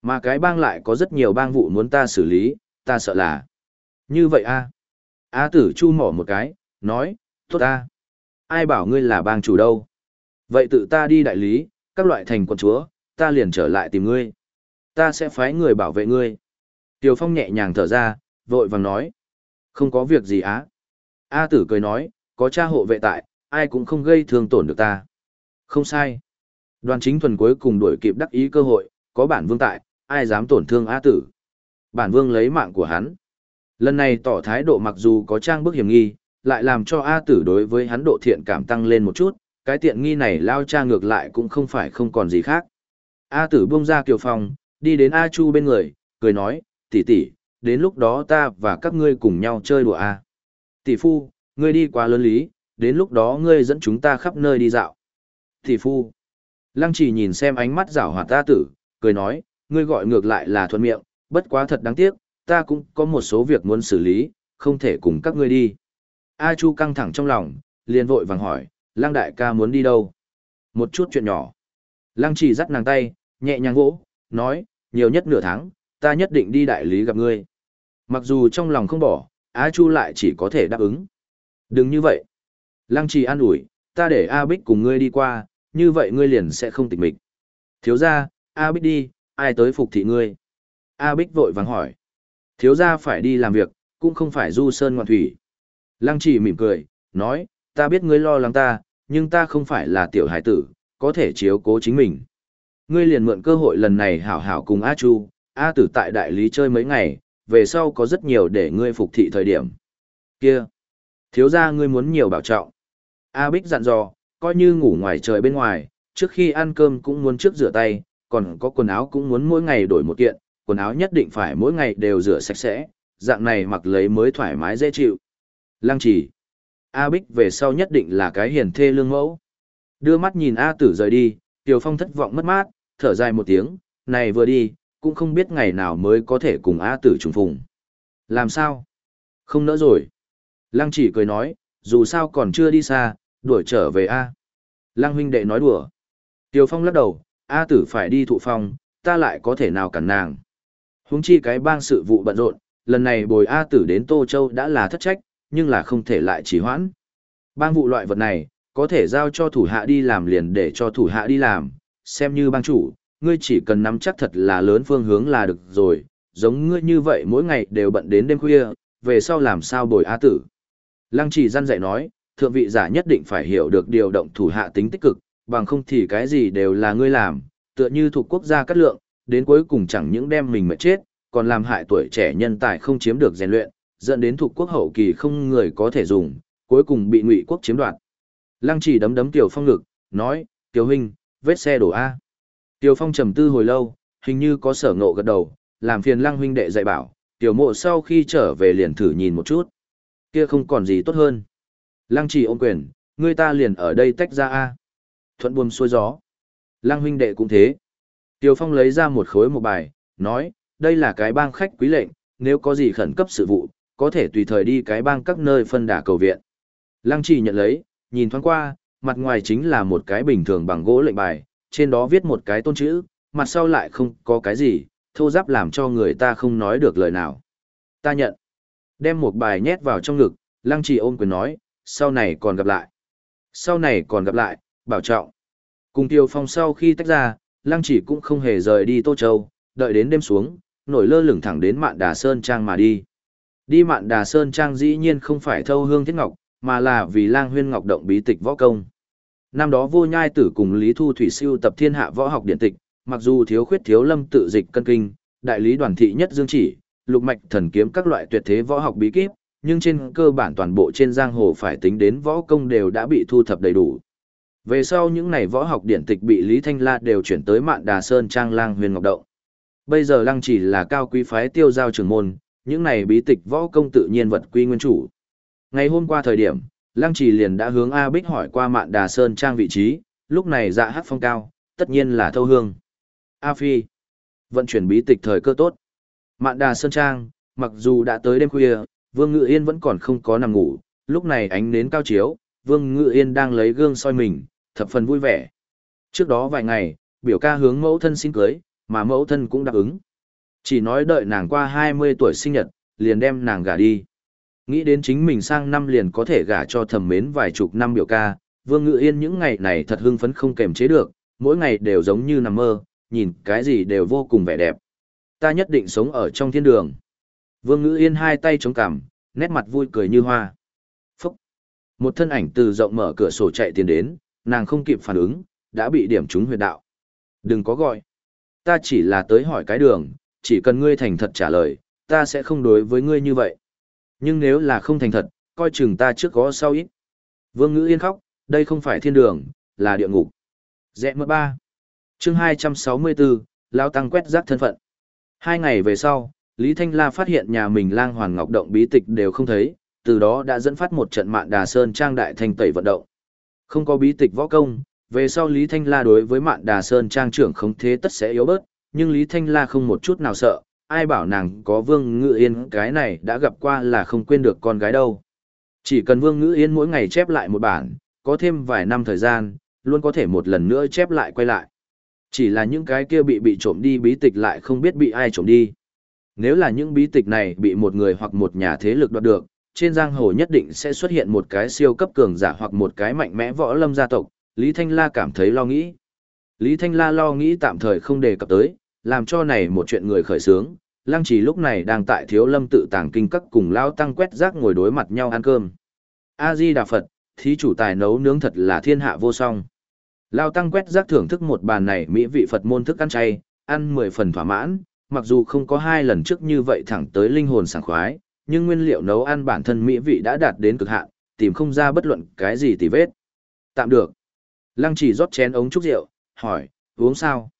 Speaker 1: Mà cái bang lại có rất nhiều bang vụ muốn ta xử lý, ta sợ là. Như vậy a A tử chu mỏ một cái, nói, tốt à. Ai bảo ngươi là bang chủ đâu? Vậy tự ta đi đại lý, các loại thành quận chúa, ta liền trở lại tìm ngươi. Ta sẽ phái người bảo vệ ngươi. Tiều Phong nhẹ nhàng thở ra, vội vàng nói. Không có việc gì á. A tử cười nói, có cha hộ vệ tại, ai cũng không gây thương tổn được ta. Không sai. Đoàn chính thuần cuối cùng đuổi kịp đắc ý cơ hội, có bản vương tại, ai dám tổn thương A tử. Bản vương lấy mạng của hắn. Lần này tỏ thái độ mặc dù có trang bức hiểm nghi, lại làm cho A tử đối với hắn độ thiện cảm tăng lên một chút, cái tiện nghi này lao cha ngược lại cũng không phải không còn gì khác. A tử buông ra kiều phòng, đi đến A Chu bên người, cười nói, tỷ tỷ, đến lúc đó ta và các ngươi cùng nhau chơi đùa A. Tỷ phu, ngươi đi quá lớn lý, đến lúc đó ngươi dẫn chúng ta khắp nơi đi dạo. Tỷ phu, lăng chỉ nhìn xem ánh mắt rảo hoạt ta tử, cười nói, ngươi gọi ngược lại là thuận miệng, bất quá thật đáng tiếc, ta cũng có một số việc muốn xử lý, không thể cùng các ngươi đi. A Chu căng thẳng trong lòng, liền vội vàng hỏi, lăng đại ca muốn đi đâu? Một chút chuyện nhỏ. Lăng chỉ dắt nàng tay, nhẹ nhàng vỗ, nói, nhiều nhất nửa tháng, ta nhất định đi đại lý gặp ngươi. Mặc dù trong lòng không bỏ, A Chu lại chỉ có thể đáp ứng. Đừng như vậy. Lăng trì an ủi, ta để A Bích cùng ngươi đi qua, như vậy ngươi liền sẽ không tịch mịch. Thiếu gia, A Bích đi, ai tới phục thị ngươi? A Bích vội vàng hỏi. Thiếu gia phải đi làm việc, cũng không phải du sơn ngoạn thủy. Lăng chỉ mỉm cười, nói, ta biết ngươi lo lắng ta, nhưng ta không phải là tiểu hải tử, có thể chiếu cố chính mình. Ngươi liền mượn cơ hội lần này hảo hảo cùng A Chu, A tử tại đại lý chơi mấy ngày, về sau có rất nhiều để ngươi phục thị thời điểm. Kia! Thiếu gia ngươi muốn nhiều bảo trọng. A Bích dặn dò, coi như ngủ ngoài trời bên ngoài, trước khi ăn cơm cũng muốn trước rửa tay, còn có quần áo cũng muốn mỗi ngày đổi một kiện, quần áo nhất định phải mỗi ngày đều rửa sạch sẽ, dạng này mặc lấy mới thoải mái dễ chịu. Lăng chỉ. A Bích về sau nhất định là cái hiền thê lương mẫu. Đưa mắt nhìn A tử rời đi, Tiểu Phong thất vọng mất mát, thở dài một tiếng, này vừa đi, cũng không biết ngày nào mới có thể cùng A tử trùng phùng. Làm sao? Không nỡ rồi. Lăng chỉ cười nói, dù sao còn chưa đi xa, đuổi trở về A. Lăng huynh đệ nói đùa. Tiêu Phong lắc đầu, A tử phải đi thụ phong, ta lại có thể nào cản nàng. Huống chi cái bang sự vụ bận rộn, lần này bồi A tử đến Tô Châu đã là thất trách, nhưng là không thể lại trì hoãn. Bang vụ loại vật này, có thể giao cho thủ hạ đi làm liền để cho thủ hạ đi làm, xem như bang chủ, ngươi chỉ cần nắm chắc thật là lớn phương hướng là được rồi, giống ngươi như vậy mỗi ngày đều bận đến đêm khuya, về sau làm sao bồi A tử. Lăng chỉ gian dạy nói, thượng vị giả nhất định phải hiểu được điều động thủ hạ tính tích cực, bằng không thì cái gì đều là ngươi làm, tựa như thuộc quốc gia cắt lượng, đến cuối cùng chẳng những đem mình mà chết, còn làm hại tuổi trẻ nhân tài không chiếm được rèn luyện, dẫn đến thuộc quốc hậu kỳ không người có thể dùng, cuối cùng bị ngụy quốc chiếm đoạt. Lăng chỉ đấm đấm Tiểu Phong ngực, nói, Tiểu huynh, vết xe đổ A. Tiểu Phong trầm tư hồi lâu, hình như có sở ngộ gật đầu, làm phiền Lăng huynh đệ dạy bảo, Tiểu mộ sau khi trở về liền thử nhìn một chút. Kia không còn gì tốt hơn. Lăng chỉ ôm quyền, người ta liền ở đây tách ra A. Thuận buồm xuôi gió. Lăng huynh đệ cũng thế. Tiêu Phong lấy ra một khối một bài, nói, đây là cái bang khách quý lệnh, nếu có gì khẩn cấp sự vụ, có thể tùy thời đi cái bang các nơi phân đả cầu viện. Lăng chỉ nhận lấy, nhìn thoáng qua, mặt ngoài chính là một cái bình thường bằng gỗ lệnh bài, trên đó viết một cái tôn chữ, mặt sau lại không có cái gì, thô giáp làm cho người ta không nói được lời nào. Ta nhận. Đem một bài nhét vào trong ngực, lăng chỉ ôm quyền nói, sau này còn gặp lại. Sau này còn gặp lại, bảo trọng. Cùng Tiêu Phong sau khi tách ra, lăng chỉ cũng không hề rời đi Tô Châu, đợi đến đêm xuống, nổi lơ lửng thẳng đến mạn đà Sơn Trang mà đi. Đi mạn đà Sơn Trang dĩ nhiên không phải thâu hương thiết ngọc, mà là vì lang huyên ngọc động bí tịch võ công. Năm đó vô nhai tử cùng Lý Thu Thủy siêu tập thiên hạ võ học điện tịch, mặc dù thiếu khuyết thiếu lâm tự dịch cân kinh, đại lý đoàn thị nhất dương chỉ, lục mạch thần kiếm các loại tuyệt thế võ học bí kíp, nhưng trên cơ bản toàn bộ trên giang hồ phải tính đến võ công đều đã bị thu thập đầy đủ. Về sau những này võ học điện tịch bị Lý Thanh La đều chuyển tới Mạn Đà Sơn Trang Lang Huyền Ngọc Động. Bây giờ Lăng chỉ là cao quý phái tiêu giao trưởng môn, những này bí tịch võ công tự nhiên vật quy nguyên chủ. Ngày hôm qua thời điểm, Lăng Chỉ liền đã hướng A Bích hỏi qua Mạn Đà Sơn trang vị trí, lúc này dạ hát phong cao, tất nhiên là thâu hương. A Phi, vận chuyển bí tịch thời cơ tốt. Mạn Đà Sơn trang, mặc dù đã tới đêm khuya, Vương Ngự Yên vẫn còn không có nằm ngủ, lúc này ánh nến cao chiếu, Vương Ngự Yên đang lấy gương soi mình, thập phần vui vẻ. Trước đó vài ngày, biểu ca hướng mẫu thân xin cưới, mà mẫu thân cũng đáp ứng. Chỉ nói đợi nàng qua 20 tuổi sinh nhật, liền đem nàng gả đi. Nghĩ đến chính mình sang năm liền có thể gả cho thầm mến vài chục năm biểu ca, Vương Ngự Yên những ngày này thật hưng phấn không kềm chế được, mỗi ngày đều giống như nằm mơ, nhìn cái gì đều vô cùng vẻ đẹp. Ta nhất định sống ở trong thiên đường. Vương Ngữ Yên hai tay chống cằm, nét mặt vui cười như hoa. Phúc! Một thân ảnh từ rộng mở cửa sổ chạy tiến đến, nàng không kịp phản ứng, đã bị điểm trúng huyệt đạo. Đừng có gọi. Ta chỉ là tới hỏi cái đường, chỉ cần ngươi thành thật trả lời, ta sẽ không đối với ngươi như vậy. Nhưng nếu là không thành thật, coi chừng ta trước có sau ít. Vương ngữ yên khóc, đây không phải thiên đường, là địa ngục. Rẽ mơ ba. chương 264, Lao Tăng quét rác thân phận. Hai ngày về sau, Lý Thanh La phát hiện nhà mình lang hoàn ngọc động bí tịch đều không thấy, từ đó đã dẫn phát một trận mạn đà sơn trang đại thành tẩy vận động. Không có bí tịch võ công, về sau Lý Thanh La đối với mạn đà sơn trang trưởng không thế tất sẽ yếu bớt, nhưng Lý Thanh La không một chút nào sợ, ai bảo nàng có Vương Ngự Yên cái này đã gặp qua là không quên được con gái đâu. Chỉ cần Vương Ngự Yên mỗi ngày chép lại một bản, có thêm vài năm thời gian, luôn có thể một lần nữa chép lại quay lại. Chỉ là những cái kia bị bị trộm đi bí tịch lại không biết bị ai trộm đi. Nếu là những bí tịch này bị một người hoặc một nhà thế lực đoạt được, trên giang hồ nhất định sẽ xuất hiện một cái siêu cấp cường giả hoặc một cái mạnh mẽ võ lâm gia tộc, Lý Thanh La cảm thấy lo nghĩ. Lý Thanh La lo nghĩ tạm thời không đề cập tới, làm cho này một chuyện người khởi sướng, Lăng Chỉ lúc này đang tại Thiếu Lâm tự tàng kinh các cùng lao tăng quét rác ngồi đối mặt nhau ăn cơm. A Di Đà Phật, thí chủ tài nấu nướng thật là thiên hạ vô song. Lao tăng quét rác thưởng thức một bàn này mỹ vị Phật môn thức ăn chay, ăn mười phần thỏa mãn, mặc dù không có hai lần trước như vậy thẳng tới linh hồn sảng khoái, nhưng nguyên liệu nấu ăn bản thân mỹ vị đã đạt đến cực hạn, tìm không ra bất luận cái gì tì vết. Tạm được. Lăng chỉ rót chén ống trúc rượu, hỏi, uống sao?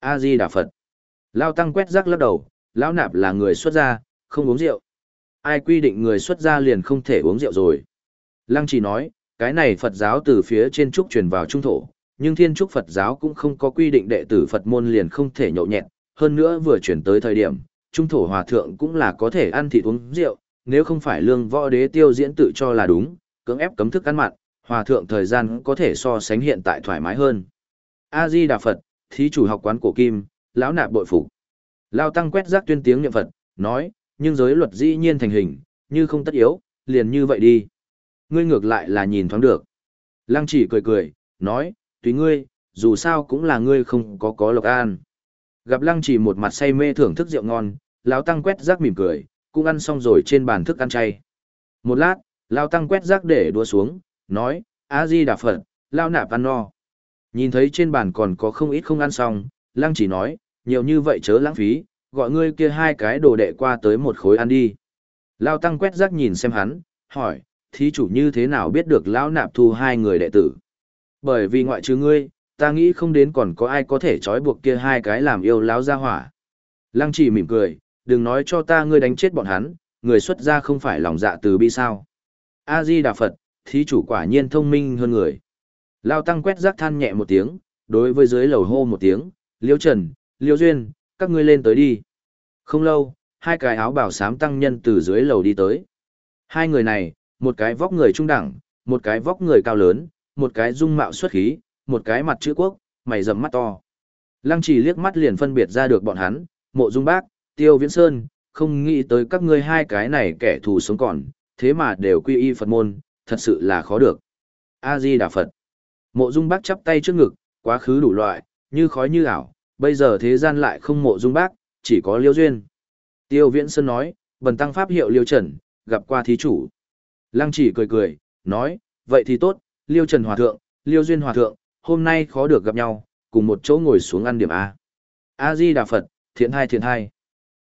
Speaker 1: A Di Đà Phật. Lao tăng quét rác lắc đầu, lão nạp là người xuất gia, không uống rượu. Ai quy định người xuất gia liền không thể uống rượu rồi. Lăng chỉ nói, cái này Phật giáo từ phía trên trúc truyền vào trung thổ, nhưng thiên trúc Phật giáo cũng không có quy định đệ tử Phật môn liền không thể nhậu nhẹt, hơn nữa vừa chuyển tới thời điểm, trung thổ hòa thượng cũng là có thể ăn thịt uống rượu, nếu không phải lương võ đế tiêu diễn tự cho là đúng, cưỡng ép cấm thức ăn mặn, hòa thượng thời gian có thể so sánh hiện tại thoải mái hơn. A Di Đà Phật, thí chủ học quán cổ kim, lão nạp bội phục. Lao tăng quét rác tuyên tiếng niệm Phật, nói, nhưng giới luật dĩ nhiên thành hình, như không tất yếu, liền như vậy đi. Ngươi ngược lại là nhìn thoáng được. Lăng chỉ cười cười, nói, tùy ngươi, dù sao cũng là ngươi không có có lộc an. Gặp lăng chỉ một mặt say mê thưởng thức rượu ngon, lão tăng quét rác mỉm cười, cũng ăn xong rồi trên bàn thức ăn chay. Một lát, lão tăng quét rác để đua xuống, nói, a di đà phật, lão nạp ăn no. Nhìn thấy trên bàn còn có không ít không ăn xong, lăng chỉ nói, nhiều như vậy chớ lãng phí, gọi ngươi kia hai cái đồ đệ qua tới một khối ăn đi. Lão tăng quét rác nhìn xem hắn, hỏi, thí chủ như thế nào biết được lão nạp thu hai người đệ tử? Bởi vì ngoại trừ ngươi, ta nghĩ không đến còn có ai có thể trói buộc kia hai cái làm yêu láo ra hỏa. Lăng chỉ mỉm cười, đừng nói cho ta ngươi đánh chết bọn hắn, người xuất gia không phải lòng dạ từ bi sao. A-di Đà Phật, thí chủ quả nhiên thông minh hơn người. Lao tăng quét rác than nhẹ một tiếng, đối với dưới lầu hô một tiếng, Liêu Trần, Liêu Duyên, các ngươi lên tới đi. Không lâu, hai cái áo bảo sám tăng nhân từ dưới lầu đi tới. Hai người này, một cái vóc người trung đẳng, một cái vóc người cao lớn, một cái dung mạo xuất khí, một cái mặt chữ quốc, mày rậm mắt to. Lăng chỉ liếc mắt liền phân biệt ra được bọn hắn, mộ dung bác, tiêu viễn sơn, không nghĩ tới các ngươi hai cái này kẻ thù sống còn, thế mà đều quy y Phật môn, thật sự là khó được. A-di Đà Phật. Mộ dung bác chắp tay trước ngực, quá khứ đủ loại, như khói như ảo, bây giờ thế gian lại không mộ dung bác, chỉ có liêu duyên. Tiêu viễn sơn nói, bần tăng pháp hiệu liêu trần, gặp qua thí chủ. Lăng chỉ cười cười, nói, vậy thì tốt, liêu trần hòa thượng, liêu duyên hòa thượng, hôm nay khó được gặp nhau, cùng một chỗ ngồi xuống ăn điểm A. A-di Đà Phật, thiện hai thiện hai.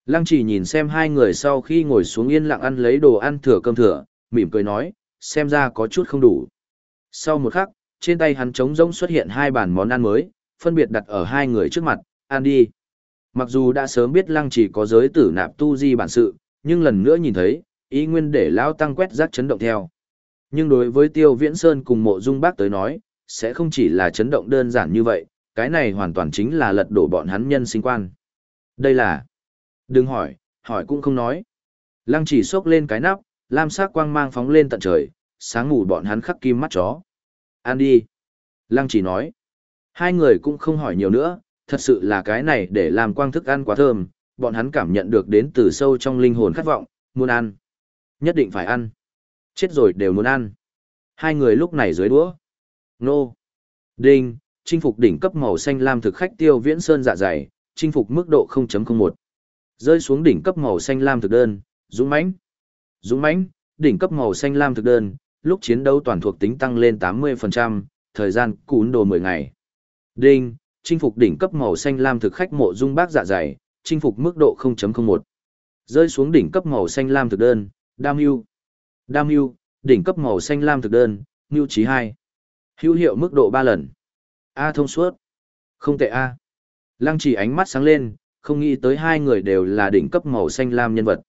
Speaker 1: Lăng chỉ nhìn xem hai người sau khi ngồi xuống yên lặng ăn lấy đồ ăn thừa cơm thừa, mỉm cười nói, xem ra có chút không đủ. Sau một khắc, trên tay hắn trống rỗng xuất hiện hai bàn món ăn mới, phân biệt đặt ở hai người trước mặt, ăn đi. Mặc dù đã sớm biết lăng chỉ có giới tử nạp tu di bản sự, nhưng lần nữa nhìn thấy, ý nguyên để lao tăng quét rác chấn động theo. Nhưng đối với tiêu viễn sơn cùng mộ dung bác tới nói, sẽ không chỉ là chấn động đơn giản như vậy, cái này hoàn toàn chính là lật đổ bọn hắn nhân sinh quan. Đây là... Đừng hỏi, hỏi cũng không nói. Lăng chỉ xốc lên cái nắp, lam sắc quang mang phóng lên tận trời, sáng ngủ bọn hắn khắc kim mắt chó. Ăn đi. Lăng chỉ nói. Hai người cũng không hỏi nhiều nữa, thật sự là cái này để làm quang thức ăn quá thơm, bọn hắn cảm nhận được đến từ sâu trong linh hồn khát vọng, muốn ăn. Nhất định phải ăn. Chết rồi đều muốn ăn. Hai người lúc này dưới đũa. Nô. Đinh, chinh phục đỉnh cấp màu xanh lam thực khách tiêu viễn sơn dạ dày, chinh phục mức độ 0.01. Rơi xuống đỉnh cấp màu xanh lam thực đơn, dũng mãnh. Dũng mãnh, đỉnh cấp màu xanh lam thực đơn, lúc chiến đấu toàn thuộc tính tăng lên 80%, thời gian cún đồ 10 ngày. Đinh, chinh phục đỉnh cấp màu xanh lam thực khách mộ dung bác dạ dày, chinh phục mức độ 0.01. Rơi xuống đỉnh cấp màu xanh lam thực đơn, Đam Yêu. Đam Yêu, đỉnh cấp màu xanh lam thực đơn, Ngưu Chí 2. Hữu hiệu mức độ 3 lần. A thông suốt. Không tệ A. Lăng chỉ ánh mắt sáng lên, không nghĩ tới hai người đều là đỉnh cấp màu xanh lam nhân vật.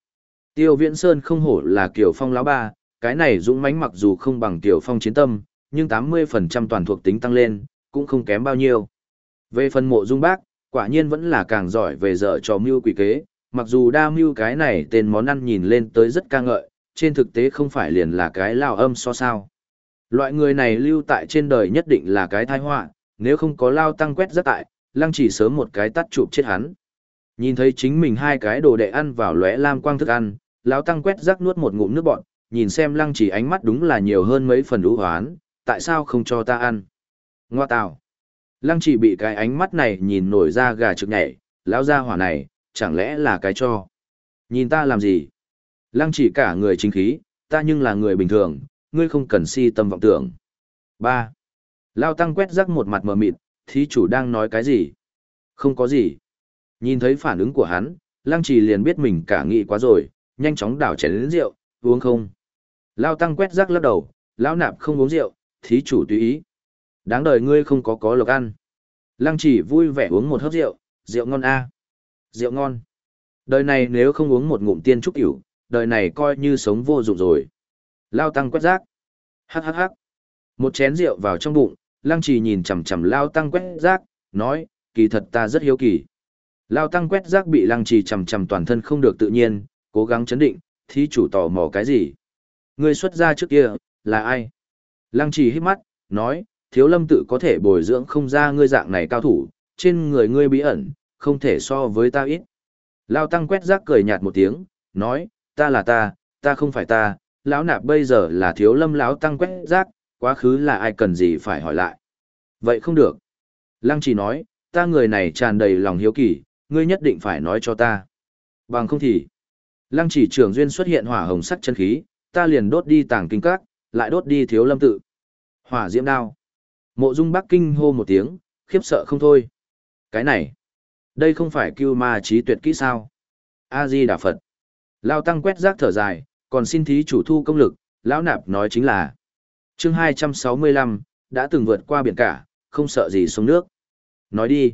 Speaker 1: Tiêu Viễn Sơn không hổ là Kiều Phong lão ba, cái này dũng mãnh mặc dù không bằng Kiều Phong chiến tâm, nhưng 80% toàn thuộc tính tăng lên, cũng không kém bao nhiêu. Về phần mộ dung bác, quả nhiên vẫn là càng giỏi về dở trò mưu quỷ kế, mặc dù đa mưu cái này tên món ăn nhìn lên tới rất ca ngợi, trên thực tế không phải liền là cái lao âm so sao. Loại người này lưu tại trên đời nhất định là cái tai họa, nếu không có lao tăng quét rất tại, lăng chỉ sớm một cái tắt chụp chết hắn. Nhìn thấy chính mình hai cái đồ đệ ăn vào lóe lam quang thức ăn, lão tăng quét rắc nuốt một ngụm nước bọt, nhìn xem lăng chỉ ánh mắt đúng là nhiều hơn mấy phần ưu hoán, tại sao không cho ta ăn? Ngoa tào. Lăng chỉ bị cái ánh mắt này nhìn nổi ra gà trực nhảy, lão gia hỏa này, chẳng lẽ là cái cho? Nhìn ta làm gì? Lăng chỉ cả người chính khí, ta nhưng là người bình thường, ngươi không cần si tâm vọng tưởng. 3. Lao tăng quét rắc một mặt mờ mịt, thí chủ đang nói cái gì? Không có gì. Nhìn thấy phản ứng của hắn, lăng trì liền biết mình cả nghị quá rồi, nhanh chóng đảo chén đến rượu, uống không. Lao tăng quét rắc lắc đầu, lão nạp không uống rượu, thí chủ tùy ý. Đáng đời ngươi không có có lộc ăn. Lăng trì vui vẻ uống một hớp rượu, rượu ngon a Rượu ngon. Đời này nếu không uống một ngụm tiên trúc ỉu, đời này coi như sống vô dụng rồi. Lao tăng quét rác. Hắc hắc hắc. Một chén rượu vào trong bụng, lăng trì nhìn chằm chằm lao tăng quét rác, nói, kỳ thật ta rất hiếu kỳ. Lao tăng quét rác bị lăng trì chằm chằm toàn thân không được tự nhiên, cố gắng chấn định, thí chủ tò mò cái gì? Người xuất gia trước kia, là ai? Lăng trì hít mắt, nói, thiếu lâm tự có thể bồi dưỡng không ra ngươi dạng này cao thủ, trên người ngươi bí ẩn, không thể so với ta ít. Lao tăng quét rác cười nhạt một tiếng, nói, ta là ta, ta không phải ta, lão nạp bây giờ là thiếu lâm lão tăng quét rác, quá khứ là ai cần gì phải hỏi lại. Vậy không được. Lăng chỉ nói, ta người này tràn đầy lòng hiếu kỳ, ngươi nhất định phải nói cho ta. Bằng không thì, lăng chỉ trưởng duyên xuất hiện hỏa hồng sắc chân khí, ta liền đốt đi tàng kinh các, lại đốt đi thiếu lâm tự. Hỏa diễm đao. Mộ dung bắc kinh hô một tiếng, khiếp sợ không thôi. Cái này, đây không phải cưu ma trí tuyệt kỹ sao. A-di Đà Phật. Lao tăng quét rác thở dài, còn xin thí chủ thu công lực, lão nạp nói chính là. chương 265, đã từng vượt qua biển cả, không sợ gì sông nước. Nói đi.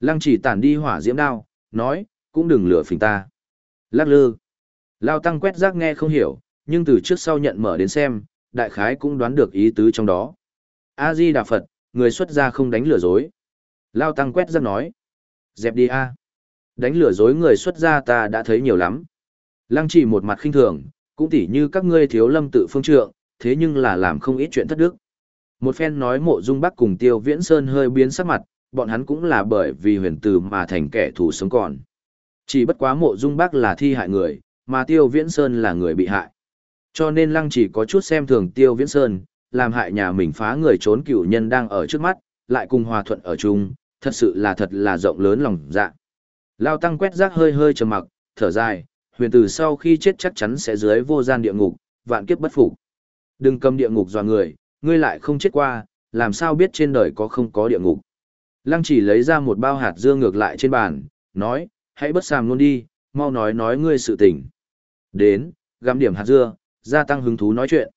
Speaker 1: Lăng chỉ tản đi hỏa diễm đao, nói, cũng đừng lừa phỉnh ta. Lắc lư. Lao tăng quét rác nghe không hiểu, nhưng từ trước sau nhận mở đến xem, đại khái cũng đoán được ý tứ trong đó. A-di Đà Phật, người xuất gia không đánh lừa dối. Lao tăng quét rác nói. Dẹp đi a. Đánh lừa dối người xuất gia ta đã thấy nhiều lắm. Lăng chỉ một mặt khinh thường, cũng tỉ như các ngươi thiếu lâm tự phương trượng, thế nhưng là làm không ít chuyện thất đức. Một phen nói mộ dung bắc cùng tiêu viễn sơn hơi biến sắc mặt, bọn hắn cũng là bởi vì huyền tử mà thành kẻ thù sống còn. Chỉ bất quá mộ dung bắc là thi hại người, mà tiêu viễn sơn là người bị hại. Cho nên lăng chỉ có chút xem thường tiêu viễn sơn, làm hại nhà mình phá người trốn cựu nhân đang ở trước mắt, lại cùng hòa thuận ở chung, thật sự là thật là rộng lớn lòng dạ. Lao tăng quét rác hơi hơi trầm mặc, thở dài, huyền tử sau khi chết chắc chắn sẽ dưới vô gian địa ngục, vạn kiếp bất phục. Đừng cầm địa ngục dọa người, ngươi lại không chết qua, làm sao biết trên đời có không có địa ngục. Lăng chỉ lấy ra một bao hạt dưa ngược lại trên bàn, nói, hãy bất sàm luôn đi, mau nói nói ngươi sự tình. Đến, găm điểm hạt dưa, gia tăng hứng thú nói chuyện.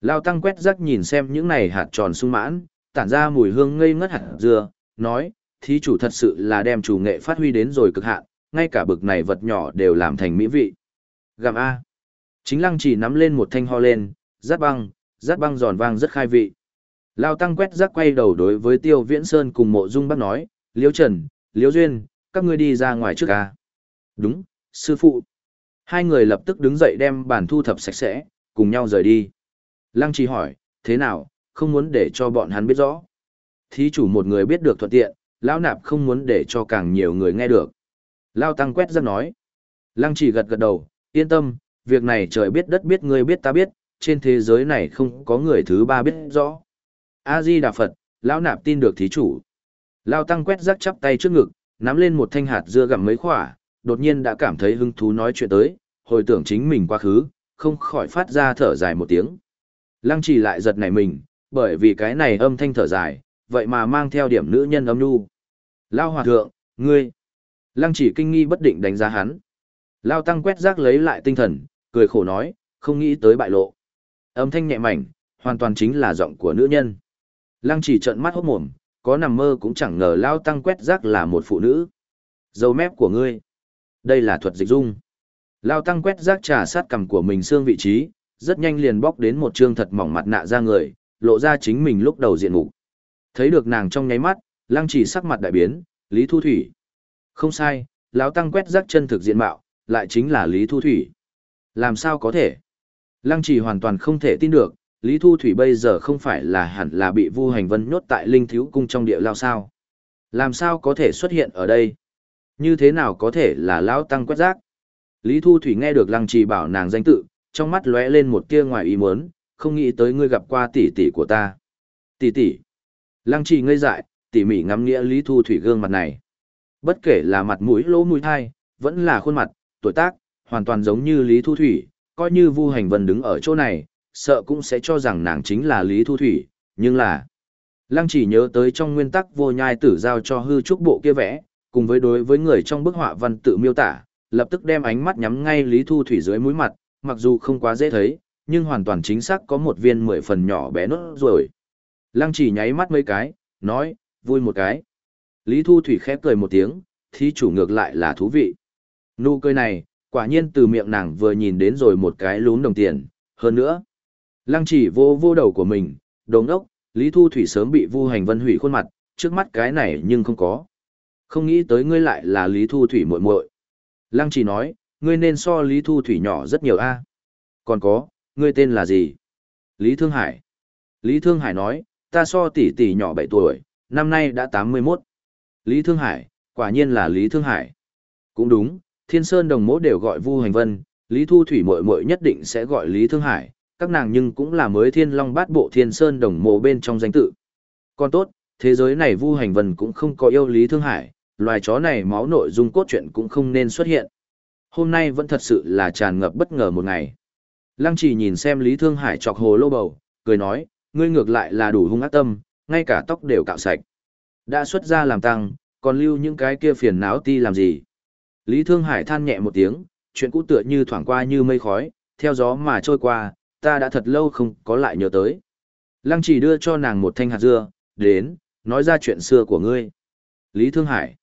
Speaker 1: Lao tăng quét rắc nhìn xem những này hạt tròn sung mãn, tản ra mùi hương ngây ngất hạt dưa, nói, thí chủ thật sự là đem chủ nghệ phát huy đến rồi cực hạn, ngay cả bực này vật nhỏ đều làm thành mỹ vị. Gặm A. Chính lăng chỉ nắm lên một thanh ho lên, rát băng, rát băng giòn vang rất khai vị. Lao tăng quét rác quay đầu đối với tiêu viễn sơn cùng mộ dung bác nói, liễu trần, liễu duyên, các ngươi đi ra ngoài trước A. Đúng, sư phụ. Hai người lập tức đứng dậy đem bàn thu thập sạch sẽ, cùng nhau rời đi. Lăng chỉ hỏi, thế nào, không muốn để cho bọn hắn biết rõ. Thí chủ một người biết được thuận tiện, lão nạp không muốn để cho càng nhiều người nghe được. Lao tăng quét ra nói. Lăng chỉ gật gật đầu, yên tâm, việc này trời biết đất biết người biết ta biết, trên thế giới này không có người thứ ba biết rõ. A-di Đà Phật, lão nạp tin được thí chủ. Lao tăng quét rắc chắp tay trước ngực, nắm lên một thanh hạt dưa gặm mấy khỏa, đột nhiên đã cảm thấy hứng thú nói chuyện tới, hồi tưởng chính mình quá khứ, không khỏi phát ra thở dài một tiếng. Lăng chỉ lại giật nảy mình, bởi vì cái này âm thanh thở dài, vậy mà mang theo điểm nữ nhân âm nu. Lao hòa thượng, ngươi, Lăng chỉ kinh nghi bất định đánh giá hắn. Lao tăng quét rác lấy lại tinh thần, cười khổ nói, không nghĩ tới bại lộ. Âm thanh nhẹ mảnh, hoàn toàn chính là giọng của nữ nhân. Lăng chỉ trợn mắt hốt mồm, có nằm mơ cũng chẳng ngờ Lao tăng quét rác là một phụ nữ. Dầu mép của ngươi. Đây là thuật dịch dung. Lao tăng quét rác trà sát cằm của mình xương vị trí, rất nhanh liền bóc đến một trương thật mỏng mặt nạ ra người, lộ ra chính mình lúc đầu diện mục. Thấy được nàng trong nháy mắt, lăng chỉ sắc mặt đại biến, Lý Thu Thủy. Không sai, lão tăng quét rác chân thực diện mạo, lại chính là Lý Thu Thủy. Làm sao có thể? Lăng trì hoàn toàn không thể tin được, Lý Thu Thủy bây giờ không phải là hẳn là bị Vu Hành Vân nhốt tại Linh Thiếu Cung trong địa lao sao? Làm sao có thể xuất hiện ở đây? Như thế nào có thể là lão tăng quét rác? Lý Thu Thủy nghe được Lăng Trì bảo nàng danh tự, trong mắt lóe lên một tia ngoài ý muốn, không nghĩ tới ngươi gặp qua tỷ tỷ của ta. Tỷ tỷ. Lăng Trì ngây dại, tỉ mỉ ngắm nghĩa Lý Thu Thủy gương mặt này. Bất kể là mặt mũi lỗ mũi thai, vẫn là khuôn mặt, tuổi tác, hoàn toàn giống như Lý Thu Thủy, coi như Vu Hành Vân đứng ở chỗ này, sợ cũng sẽ cho rằng nàng chính là Lý Thu Thủy, nhưng là... Lăng chỉ nhớ tới trong nguyên tắc vô nhai tử giao cho hư trúc bộ kia vẽ, cùng với đối với người trong bức họa văn tự miêu tả, lập tức đem ánh mắt nhắm ngay Lý Thu Thủy dưới mũi mặt, mặc dù không quá dễ thấy, nhưng hoàn toàn chính xác có một viên mười phần nhỏ bé nốt rồi. Lăng chỉ nháy mắt mấy cái, nói, vui một cái. Lý Thu Thủy khép cười một tiếng, thí chủ ngược lại là thú vị. Nụ cười này, quả nhiên từ miệng nàng vừa nhìn đến rồi một cái lún đồng tiền, hơn nữa. Lăng chỉ vô vô đầu của mình, đồng ốc, Lý Thu Thủy sớm bị Vu Hành Vân hủy khuôn mặt, trước mắt cái này nhưng không có. Không nghĩ tới ngươi lại là Lý Thu Thủy muội muội. Lăng chỉ nói, ngươi nên so Lý Thu Thủy nhỏ rất nhiều a. Còn có, ngươi tên là gì? Lý Thương Hải. Lý Thương Hải nói, ta so tỷ tỷ nhỏ 7 tuổi, năm nay đã 81. Lý Thương Hải, quả nhiên là Lý Thương Hải. Cũng đúng, Thiên Sơn đồng mỗ đều gọi Vu Hành Vân, Lý Thu Thủy muội muội nhất định sẽ gọi Lý Thương Hải, các nàng nhưng cũng là mới Thiên Long Bát Bộ Thiên Sơn đồng mộ bên trong danh tự. Còn tốt, thế giới này Vu Hành Vân cũng không có yêu Lý Thương Hải, loài chó này máu nội dung cốt truyện cũng không nên xuất hiện. Hôm nay vẫn thật sự là tràn ngập bất ngờ một ngày. Lăng chỉ nhìn xem Lý Thương Hải chọc hồ lô bầu, cười nói, ngươi ngược lại là đủ hung ác tâm, ngay cả tóc đều cạo sạch. Đã xuất ra làm tăng, còn lưu những cái kia phiền não ti làm gì. Lý Thương Hải than nhẹ một tiếng, chuyện cũ tựa như thoảng qua như mây khói, theo gió mà trôi qua, ta đã thật lâu không có lại nhớ tới. Lăng chỉ đưa cho nàng một thanh hạt dưa, đến, nói ra chuyện xưa của ngươi. Lý Thương Hải.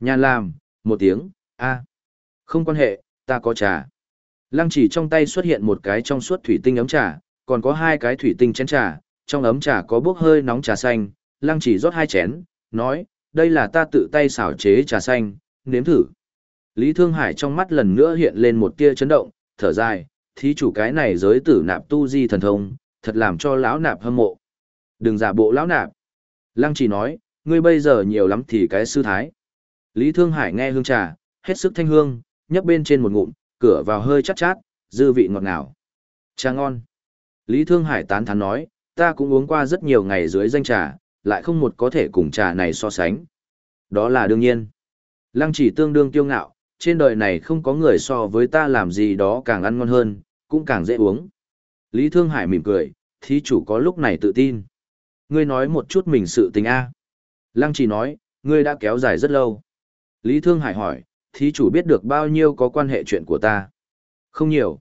Speaker 1: Nhàn làm, một tiếng, a Không quan hệ, ta có trà. Lăng chỉ trong tay xuất hiện một cái trong suốt thủy tinh ấm trà, còn có hai cái thủy tinh chén trà, trong ấm trà có bốc hơi nóng trà xanh, lăng chỉ rót hai chén, nói, đây là ta tự tay xảo chế trà xanh, nếm thử. Lý Thương Hải trong mắt lần nữa hiện lên một tia chấn động, thở dài, thí chủ cái này giới tử nạp tu di thần thông, thật làm cho lão nạp hâm mộ. Đừng giả bộ lão nạp. Lăng chỉ nói, ngươi bây giờ nhiều lắm thì cái sư thái. Lý Thương Hải nghe hương trà, hết sức thanh hương, nhấp bên trên một ngụm, cửa vào hơi chát chát, dư vị ngọt ngào. Trà ngon. Lý Thương Hải tán thán nói, ta cũng uống qua rất nhiều ngày dưới danh trà, lại không một có thể cùng trà này so sánh. Đó là đương nhiên. Lăng chỉ tương đương tiêu ngạo, trên đời này không có người so với ta làm gì đó càng ăn ngon hơn, cũng càng dễ uống. Lý Thương Hải mỉm cười, thí chủ có lúc này tự tin. Ngươi nói một chút mình sự tình A. Lăng chỉ nói, ngươi đã kéo dài rất lâu. Lý Thương Hải hỏi, thí chủ biết được bao nhiêu có quan hệ chuyện của ta? Không nhiều.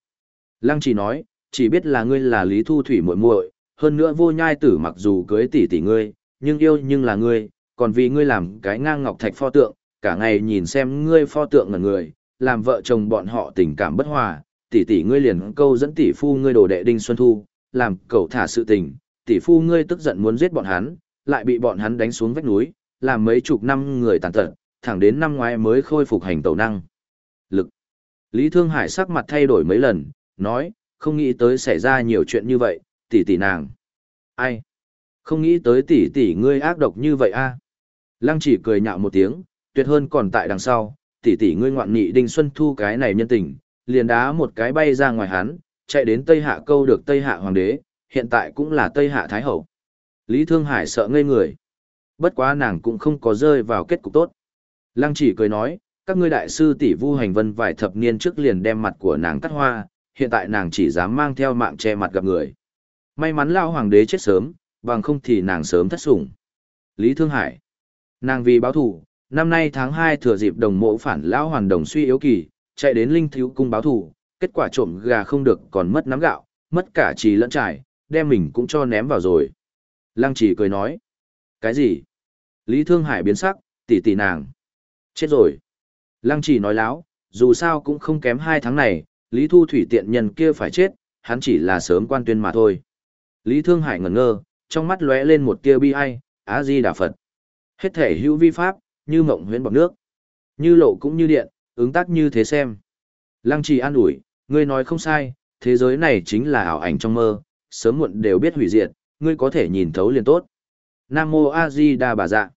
Speaker 1: Lăng chỉ nói, chỉ biết là ngươi là Lý Thu Thủy muội muội, hơn nữa vô nhai tử mặc dù cưới tỷ tỷ ngươi, nhưng yêu nhưng là ngươi, còn vì ngươi làm cái ngang ngọc thạch pho tượng, cả ngày nhìn xem ngươi pho tượng ngẩn người, làm vợ chồng bọn họ tình cảm bất hòa, tỷ tỷ ngươi liền câu dẫn tỷ phu ngươi đồ đệ Đinh Xuân Thu, làm cậu thả sự tình, tỷ phu ngươi tức giận muốn giết bọn hắn, lại bị bọn hắn đánh xuống vách núi, làm mấy chục năm người tàn tật, thẳng đến năm ngoái mới khôi phục hành tẩu năng. Lực. Lý Thương Hải sắc mặt thay đổi mấy lần, nói, không nghĩ tới xảy ra nhiều chuyện như vậy, tỷ tỷ nàng. Ai? Không nghĩ tới tỷ tỷ ngươi ác độc như vậy a. Lăng chỉ cười nhạo một tiếng, tuyệt hơn còn tại đằng sau, tỷ tỷ ngươi ngoạn nghị Đinh Xuân Thu cái này nhân tình, liền đá một cái bay ra ngoài hắn, chạy đến Tây Hạ câu được Tây Hạ Hoàng đế, hiện tại cũng là Tây Hạ Thái Hậu. Lý Thương Hải sợ ngây người. Bất quá nàng cũng không có rơi vào kết cục tốt. Lăng chỉ cười nói, các ngươi đại sư tỷ vu hành vân vài thập niên trước liền đem mặt của nàng cắt hoa, hiện tại nàng chỉ dám mang theo mạng che mặt gặp người. May mắn lao hoàng đế chết sớm, bằng không thì nàng sớm thất sủng. Lý Thương Hải. Nàng vì báo thủ, năm nay tháng 2 thừa dịp đồng mộ phản lão hoàn đồng suy yếu kỳ, chạy đến linh thiếu cung báo thủ, kết quả trộm gà không được còn mất nắm gạo, mất cả trì lẫn trải, đem mình cũng cho ném vào rồi. Lăng chỉ cười nói. Cái gì? Lý Thương Hải biến sắc, tỷ tỷ nàng. Chết rồi. Lăng chỉ nói láo, dù sao cũng không kém hai tháng này, Lý Thu Thủy tiện nhân kia phải chết, hắn chỉ là sớm quan tuyên mà thôi. Lý Thương Hải ngẩn ngơ, trong mắt lóe lên một tia bi ai, á di đà Phật. Hết thể hữu vi pháp, như mộng huyễn bọc nước. Như lộ cũng như điện, ứng tác như thế xem. Lăng trì an ủi, ngươi nói không sai, thế giới này chính là ảo ảnh trong mơ, sớm muộn đều biết hủy diệt, ngươi có thể nhìn thấu liền tốt. Nam mô A Di Đà Bà Dạ.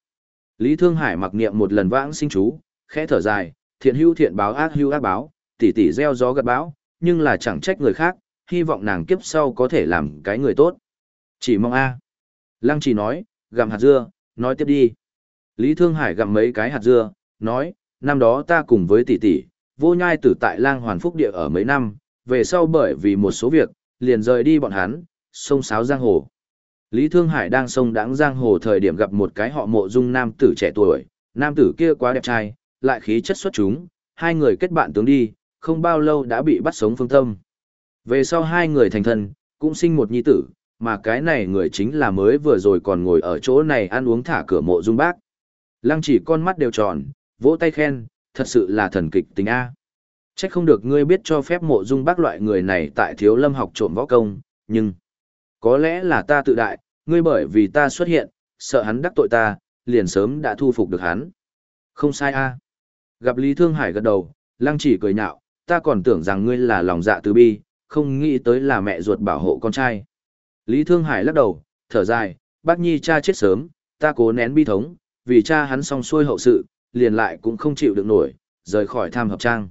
Speaker 1: Lý Thương Hải mặc niệm một lần vãng sinh chú, Khẽ thở dài, thiện hữu thiện báo ác hữu ác báo, tỷ tỷ gieo gió gặt bão, nhưng là chẳng trách người khác, hy vọng nàng kiếp sau có thể làm cái người tốt. Chỉ mong a. Lăng chỉ nói, gặm hạt dưa, nói tiếp đi. Lý Thương Hải gặm mấy cái hạt dưa, nói, năm đó ta cùng với tỷ tỷ, vô nhai tử tại lang hoàn phúc địa ở mấy năm, về sau bởi vì một số việc, liền rời đi bọn hắn, sông sáo giang hồ. Lý Thương Hải đang sông đãng giang hồ thời điểm gặp một cái họ mộ dung nam tử trẻ tuổi, nam tử kia quá đẹp trai, lại khí chất xuất chúng, hai người kết bạn tướng đi, không bao lâu đã bị bắt sống phương tâm. Về sau hai người thành thân, cũng sinh một nhi tử, mà cái này người chính là mới vừa rồi còn ngồi ở chỗ này ăn uống thả cửa mộ dung bác. Lăng chỉ con mắt đều tròn, vỗ tay khen, thật sự là thần kịch tính A. Chắc không được ngươi biết cho phép mộ dung bác loại người này tại thiếu lâm học trộm võ công, nhưng có lẽ là ta tự đại, ngươi bởi vì ta xuất hiện, sợ hắn đắc tội ta, liền sớm đã thu phục được hắn. Không sai A. Gặp Lý Thương Hải gật đầu, lăng chỉ cười nhạo, ta còn tưởng rằng ngươi là lòng dạ từ bi, không nghĩ tới là mẹ ruột bảo hộ con trai. Lý Thương Hải lắc đầu, thở dài, bác nhi cha chết sớm, ta cố nén bi thống, vì cha hắn xong xuôi hậu sự, liền lại cũng không chịu được nổi, rời khỏi tham hợp trang.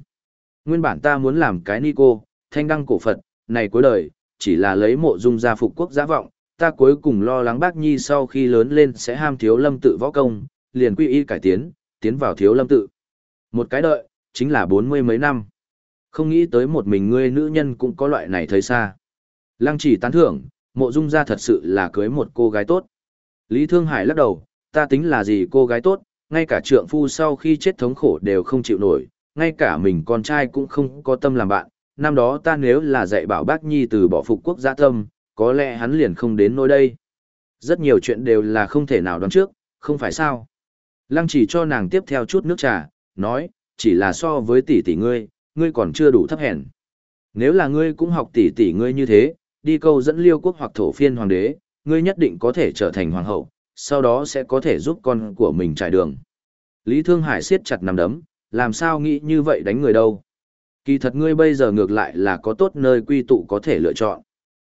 Speaker 1: Nguyên bản ta muốn làm cái ni cô, thanh đăng cổ Phật, này cuối đời, chỉ là lấy mộ dung gia phục quốc giả vọng, ta cuối cùng lo lắng bác nhi sau khi lớn lên sẽ ham thiếu lâm tự võ công, liền quy y cải tiến, tiến vào thiếu lâm tự. Một cái đợi, chính là bốn mươi mấy năm. Không nghĩ tới một mình ngươi nữ nhân cũng có loại này thấy xa. Lăng chỉ tán thưởng, mộ dung gia thật sự là cưới một cô gái tốt. Lý Thương Hải lắc đầu, ta tính là gì cô gái tốt, ngay cả trượng phu sau khi chết thống khổ đều không chịu nổi, ngay cả mình con trai cũng không có tâm làm bạn. Năm đó ta nếu là dạy bảo bác nhi từ bỏ phục quốc gia tâm, có lẽ hắn liền không đến nơi đây. Rất nhiều chuyện đều là không thể nào đoán trước, không phải sao. Lăng chỉ cho nàng tiếp theo chút nước trà, nói, chỉ là so với tỷ tỷ ngươi, ngươi còn chưa đủ thấp hèn. Nếu là ngươi cũng học tỷ tỷ ngươi như thế, đi câu dẫn liêu quốc hoặc thổ phiên hoàng đế, ngươi nhất định có thể trở thành hoàng hậu, sau đó sẽ có thể giúp con của mình trải đường. Lý Thương Hải siết chặt nằm đấm, làm sao nghĩ như vậy đánh người đâu. Kỳ thật ngươi bây giờ ngược lại là có tốt nơi quy tụ có thể lựa chọn.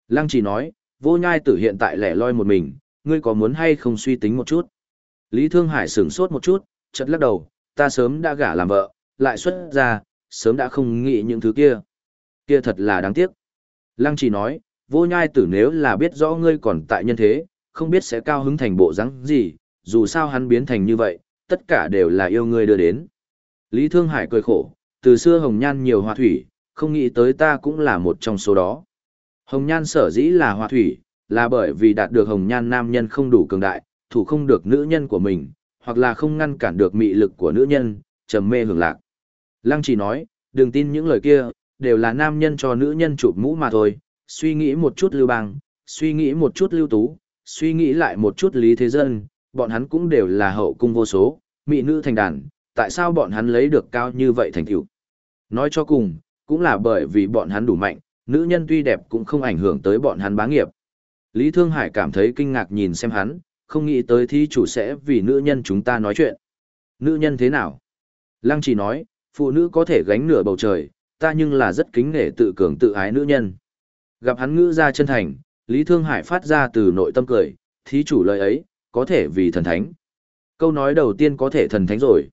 Speaker 1: Lăng chỉ nói, vô nhai tử hiện tại lẻ loi một mình, ngươi có muốn hay không suy tính một chút. Lý Thương Hải sửng sốt một chút, chợt lắc đầu, ta sớm đã gả làm vợ, lại xuất ra, sớm đã không nghĩ những thứ kia. Kia thật là đáng tiếc. Lăng chỉ nói, vô nhai tử nếu là biết rõ ngươi còn tại nhân thế, không biết sẽ cao hứng thành bộ rắn gì, dù sao hắn biến thành như vậy, tất cả đều là yêu ngươi đưa đến. Lý Thương Hải cười khổ, từ xưa hồng nhan nhiều hòa thủy, không nghĩ tới ta cũng là một trong số đó. Hồng nhan sở dĩ là hòa thủy, là bởi vì đạt được hồng nhan nam nhân không đủ cường đại, thủ không được nữ nhân của mình, hoặc là không ngăn cản được mị lực của nữ nhân, trầm mê hưởng lạc. Lăng chỉ nói, đừng tin những lời kia, đều là nam nhân cho nữ nhân chụp mũ mà thôi, suy nghĩ một chút lưu bang, suy nghĩ một chút lưu tú, suy nghĩ lại một chút lý thế dân, bọn hắn cũng đều là hậu cung vô số, mỹ nữ thành đàn, tại sao bọn hắn lấy được cao như vậy thành tựu? Nói cho cùng, cũng là bởi vì bọn hắn đủ mạnh, nữ nhân tuy đẹp cũng không ảnh hưởng tới bọn hắn bá nghiệp. Lý Thương Hải cảm thấy kinh ngạc nhìn xem hắn, không nghĩ tới thi chủ sẽ vì nữ nhân chúng ta nói chuyện. Nữ nhân thế nào? Lăng chỉ nói, phụ nữ có thể gánh nửa bầu trời, ta nhưng là rất kính nể tự cường tự ái nữ nhân. Gặp hắn ngữ ra chân thành, Lý Thương Hải phát ra từ nội tâm cười, thí chủ lời ấy, có thể vì thần thánh. Câu nói đầu tiên có thể thần thánh rồi.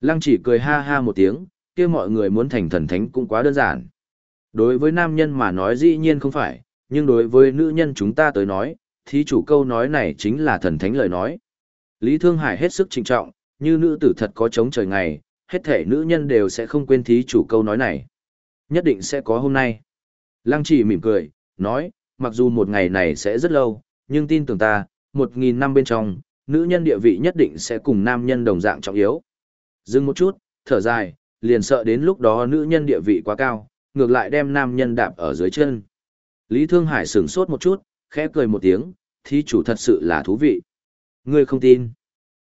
Speaker 1: Lăng chỉ cười ha ha một tiếng, kia mọi người muốn thành thần thánh cũng quá đơn giản. Đối với nam nhân mà nói dĩ nhiên không phải, nhưng đối với nữ nhân chúng ta tới nói, thí chủ câu nói này chính là thần thánh lời nói. Lý Thương Hải hết sức trịnh trọng, như nữ tử thật có chống trời ngày, hết thể nữ nhân đều sẽ không quên thí chủ câu nói này. Nhất định sẽ có hôm nay. Lăng chỉ mỉm cười, nói, mặc dù một ngày này sẽ rất lâu, nhưng tin tưởng ta, một nghìn năm bên trong, nữ nhân địa vị nhất định sẽ cùng nam nhân đồng dạng trọng yếu. Dừng một chút, thở dài, liền sợ đến lúc đó nữ nhân địa vị quá cao, ngược lại đem nam nhân đạp ở dưới chân. Lý Thương Hải sửng sốt một chút, khẽ cười một tiếng, thí chủ thật sự là thú vị. Ngươi không tin.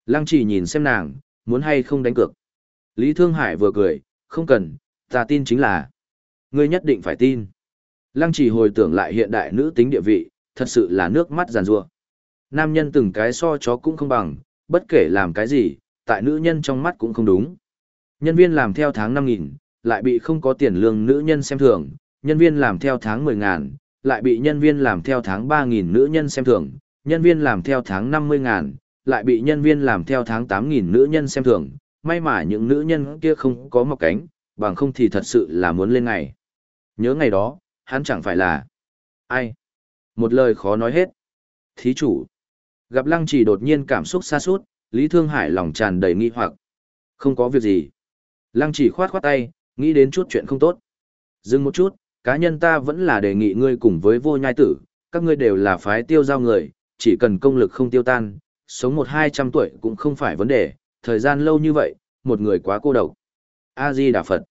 Speaker 1: Lăng chỉ nhìn xem nàng, muốn hay không đánh cược. Lý Thương Hải vừa cười, không cần, ta tin chính là. Ngươi nhất định phải tin. Lăng chỉ hồi tưởng lại hiện đại nữ tính địa vị, thật sự là nước mắt giàn rua. Nam nhân từng cái so chó cũng không bằng, bất kể làm cái gì, tại nữ nhân trong mắt cũng không đúng. Nhân viên làm theo tháng 5.000, lại bị không có tiền lương nữ nhân xem thường, nhân viên làm theo tháng 10.000, lại bị nhân viên làm theo tháng 3.000 nữ nhân xem thường, nhân viên làm theo tháng 50.000, lại bị nhân viên làm theo tháng 8.000 nữ nhân xem thường, may mà những nữ nhân kia không có mọc cánh, bằng không thì thật sự là muốn lên ngày. Nhớ ngày đó, hắn chẳng phải là... Ai? Một lời khó nói hết. Thí chủ. Gặp lăng trì đột nhiên cảm xúc xa suốt, Lý Thương Hải lòng tràn đầy nghi hoặc. Không có việc gì. Lăng trì khoát khoát tay, nghĩ đến chút chuyện không tốt. Dừng một chút, cá nhân ta vẫn là đề nghị ngươi cùng với vô nhai tử, các ngươi đều là phái tiêu giao người, chỉ cần công lực không tiêu tan, sống một hai trăm tuổi cũng không phải vấn đề, thời gian lâu như vậy, một người quá cô độc. A-di Đà Phật.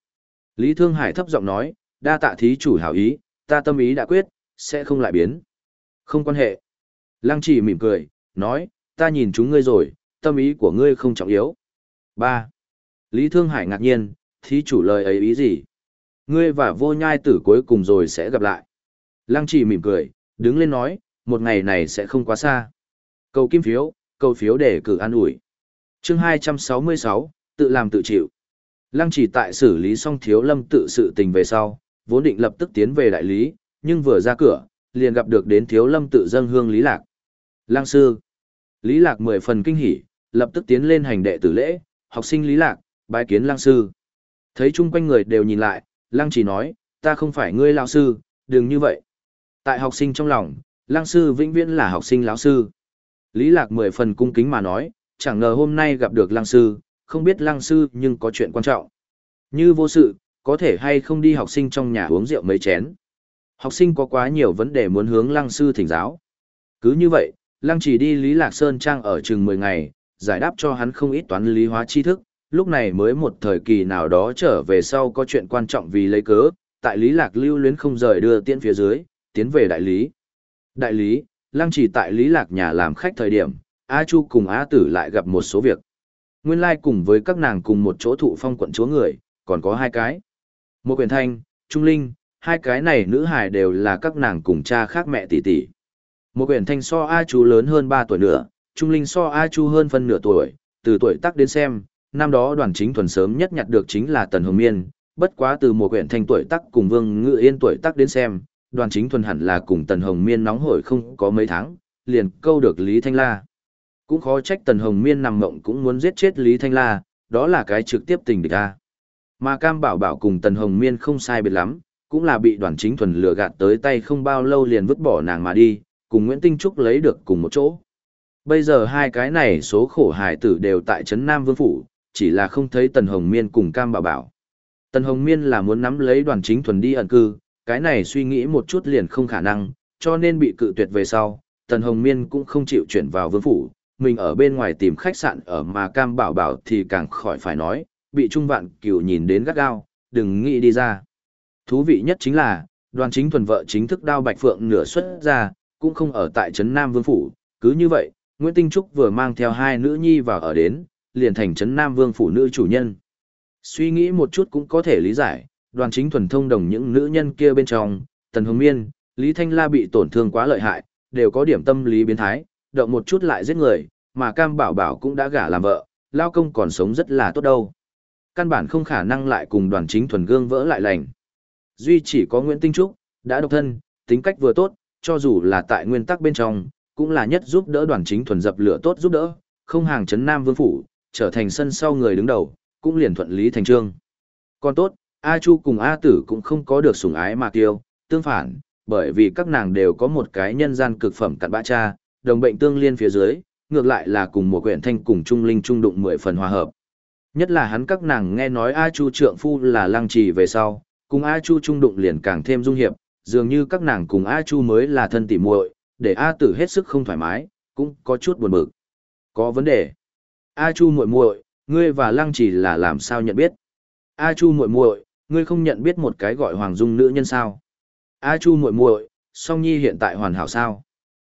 Speaker 1: Lý Thương Hải thấp giọng nói, đa tạ thí chủ hảo ý, ta tâm ý đã quyết, sẽ không lại biến. Không quan hệ. Lăng chỉ mỉm cười, nói, ta nhìn chúng ngươi rồi, tâm ý của ngươi không trọng yếu. 3. Lý Thương Hải ngạc nhiên, thí chủ lời ấy ý gì? Ngươi và vô nhai tử cuối cùng rồi sẽ gặp lại. Lăng chỉ mỉm cười, đứng lên nói, một ngày này sẽ không quá xa. Cầu kim phiếu, cầu phiếu để cử an ủi. chương 266, tự làm tự chịu. Lăng chỉ tại xử lý xong thiếu lâm tự sự tình về sau, vốn định lập tức tiến về đại lý, nhưng vừa ra cửa, liền gặp được đến thiếu lâm tự dâng hương Lý Lạc. Lăng sư. Lý Lạc mười phần kinh hỉ, lập tức tiến lên hành đệ tử lễ, học sinh Lý Lạc, bái kiến Lăng sư. Thấy chung quanh người đều nhìn lại, Lăng chỉ nói, ta không phải ngươi lão sư, đừng như vậy. Tại học sinh trong lòng, Lăng sư vĩnh viễn là học sinh lão sư. Lý Lạc mười phần cung kính mà nói, chẳng ngờ hôm nay gặp được Lăng sư, không biết Lăng sư nhưng có chuyện quan trọng. Như vô sự, có thể hay không đi học sinh trong nhà uống rượu mấy chén. Học sinh có quá nhiều vấn đề muốn hướng Lăng sư thỉnh giáo. Cứ như vậy, Lăng chỉ đi Lý Lạc Sơn Trang ở chừng 10 ngày, giải đáp cho hắn không ít toán lý hóa tri thức, lúc này mới một thời kỳ nào đó trở về sau có chuyện quan trọng vì lấy cớ, tại Lý Lạc lưu luyến không rời đưa tiễn phía dưới, tiến về đại lý. Đại lý, Lăng chỉ tại Lý Lạc nhà làm khách thời điểm, A Chu cùng A Tử lại gặp một số việc. Nguyên lai like cùng với các nàng cùng một chỗ thụ phong quận chúa người, còn có hai cái. Một quyền thanh, Trung Linh, hai cái này nữ Hải đều là các nàng cùng cha khác mẹ tỷ tỷ. Một quyển thanh so A Chu lớn hơn 3 tuổi nữa, Trung Linh so A Chu hơn phân nửa tuổi, từ tuổi tác đến xem, năm đó đoàn chính thuần sớm nhất nhặt được chính là Tần Hồng Miên, bất quá từ một quyển thanh tuổi tác cùng Vương Ngự Yên tuổi tác đến xem, đoàn chính thuần hẳn là cùng Tần Hồng Miên nóng hổi không có mấy tháng, liền câu được Lý Thanh La. Cũng khó trách Tần Hồng Miên nằm mộng cũng muốn giết chết Lý Thanh La, đó là cái trực tiếp tình địch a. Mà Cam Bảo Bảo cùng Tần Hồng Miên không sai biệt lắm, cũng là bị đoàn chính thuần lừa gạt tới tay không bao lâu liền vứt bỏ nàng mà đi, cùng Nguyễn Tinh Trúc lấy được cùng một chỗ. Bây giờ hai cái này số khổ hải tử đều tại Trấn Nam Vương Phủ, chỉ là không thấy Tần Hồng Miên cùng Cam Bảo Bảo. Tần Hồng Miên là muốn nắm lấy đoàn chính thuần đi ẩn cư, cái này suy nghĩ một chút liền không khả năng, cho nên bị cự tuyệt về sau, Tần Hồng Miên cũng không chịu chuyển vào Vương Phủ, mình ở bên ngoài tìm khách sạn ở mà Cam Bảo Bảo thì càng khỏi phải nói, bị Trung Vạn Cửu nhìn đến gắt gao, đừng nghĩ đi ra. Thú vị nhất chính là, đoàn chính thuần vợ chính thức đao Bạch Phượng nửa xuất ra, cũng không ở tại Trấn Nam Vương Phủ, cứ như vậy, Nguyễn Tinh Trúc vừa mang theo hai nữ nhi vào ở đến, liền thành Trấn Nam Vương Phủ nữ chủ nhân. Suy nghĩ một chút cũng có thể lý giải, đoàn chính thuần thông đồng những nữ nhân kia bên trong, Tần Hồng Miên, Lý Thanh La bị tổn thương quá lợi hại, đều có điểm tâm lý biến thái, động một chút lại giết người, mà Cam Bảo Bảo cũng đã gả làm vợ, lao công còn sống rất là tốt đâu. Căn bản không khả năng lại cùng đoàn chính thuần gương vỡ lại lành. Duy chỉ có Nguyễn Tinh Trúc, đã độc thân, tính cách vừa tốt, cho dù là tại nguyên tắc bên trong, cũng là nhất giúp đỡ đoàn chính thuần dập lửa tốt giúp đỡ, không hàng chấn Nam Vương Phủ, trở thành sân sau người đứng đầu, cũng liền thuận lý thành trương. Còn tốt, A Chu cùng A Tử cũng không có được sủng ái mà tiêu, tương phản, bởi vì các nàng đều có một cái nhân gian cực phẩm cặn bã cha, đồng bệnh tương liên phía dưới, ngược lại là cùng một quyển thanh cùng trung linh trung đụng mười phần hòa hợp. Nhất là hắn các nàng nghe nói A Chu trượng phu là lăng trì về sau, cùng A Chu trung đụng liền càng thêm dung hiệp, dường như các nàng cùng A Chu mới là thân tỉ muội, để A Tử hết sức không thoải mái, cũng có chút buồn bực. Có vấn đề. A Chu muội muội, ngươi và Lăng Chỉ là làm sao nhận biết? A Chu muội muội, ngươi không nhận biết một cái gọi Hoàng Dung nữ nhân sao? A Chu muội muội, Song Nhi hiện tại hoàn hảo sao?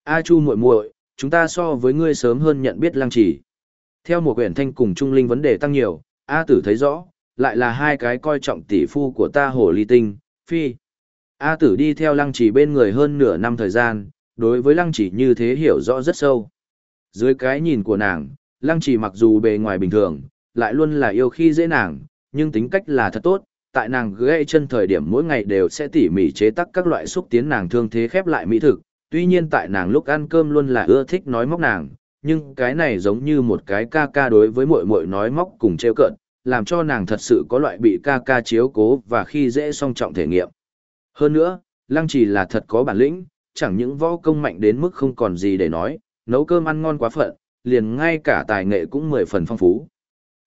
Speaker 1: A Chu muội muội, chúng ta so với ngươi sớm hơn nhận biết Lăng Chỉ. Theo một quyển thanh cùng trung linh vấn đề tăng nhiều, A Tử thấy rõ, lại là hai cái coi trọng tỷ phu của ta hồ ly tinh, phi. A tử đi theo lăng chỉ bên người hơn nửa năm thời gian, đối với lăng chỉ như thế hiểu rõ rất sâu. Dưới cái nhìn của nàng, lăng chỉ mặc dù bề ngoài bình thường, lại luôn là yêu khi dễ nàng, nhưng tính cách là thật tốt, tại nàng gây chân thời điểm mỗi ngày đều sẽ tỉ mỉ chế tác các loại xúc tiến nàng thương thế khép lại mỹ thực, tuy nhiên tại nàng lúc ăn cơm luôn là ưa thích nói móc nàng, nhưng cái này giống như một cái ca ca đối với muội muội nói móc cùng trêu cợt, làm cho nàng thật sự có loại bị ca ca chiếu cố và khi dễ song trọng thể nghiệm. Hơn nữa, Lăng Trì là thật có bản lĩnh, chẳng những võ công mạnh đến mức không còn gì để nói, nấu cơm ăn ngon quá phận, liền ngay cả tài nghệ cũng mười phần phong phú.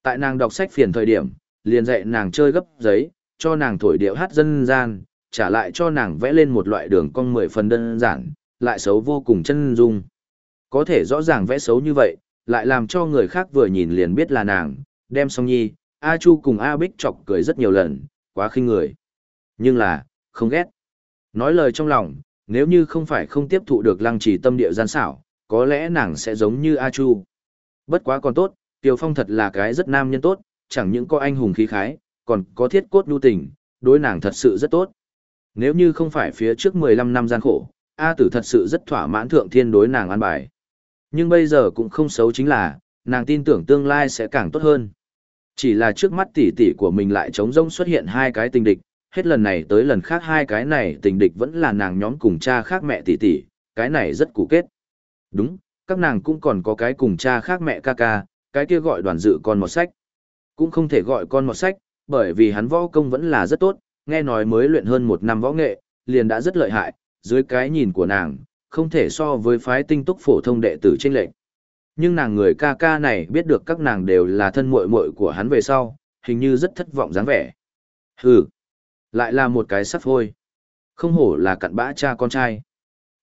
Speaker 1: Tại nàng đọc sách phiền thời điểm, liền dạy nàng chơi gấp giấy, cho nàng thổi điệu hát dân gian, trả lại cho nàng vẽ lên một loại đường cong mười phần đơn giản, lại xấu vô cùng chân dung. Có thể rõ ràng vẽ xấu như vậy, lại làm cho người khác vừa nhìn liền biết là nàng, đem song nhi, A Chu cùng A Bích chọc cười rất nhiều lần, quá khinh người. Nhưng là, không ghét. Nói lời trong lòng, nếu như không phải không tiếp thụ được lăng trì tâm địa gian xảo, có lẽ nàng sẽ giống như A Chu. Bất quá còn tốt, Tiêu Phong thật là cái rất nam nhân tốt, chẳng những có anh hùng khí khái, còn có thiết cốt nhu tình, đối nàng thật sự rất tốt. Nếu như không phải phía trước 15 năm gian khổ, A tử thật sự rất thỏa mãn thượng thiên đối nàng an bài. Nhưng bây giờ cũng không xấu chính là, nàng tin tưởng tương lai sẽ càng tốt hơn. Chỉ là trước mắt tỷ tỷ của mình lại trống rông xuất hiện hai cái tình địch, hết lần này tới lần khác hai cái này tình địch vẫn là nàng nhóm cùng cha khác mẹ tỷ tỷ, cái này rất cụ kết. Đúng, các nàng cũng còn có cái cùng cha khác mẹ ca ca, cái kia gọi đoàn dự con một sách. Cũng không thể gọi con một sách, bởi vì hắn võ công vẫn là rất tốt, nghe nói mới luyện hơn một năm võ nghệ, liền đã rất lợi hại, dưới cái nhìn của nàng, không thể so với phái tinh túc phổ thông đệ tử trên lệnh. Nhưng nàng người ca ca này biết được các nàng đều là thân muội muội của hắn về sau, hình như rất thất vọng dáng vẻ. Hừ, lại là một cái sắp hôi. Không hổ là cặn bã cha con trai.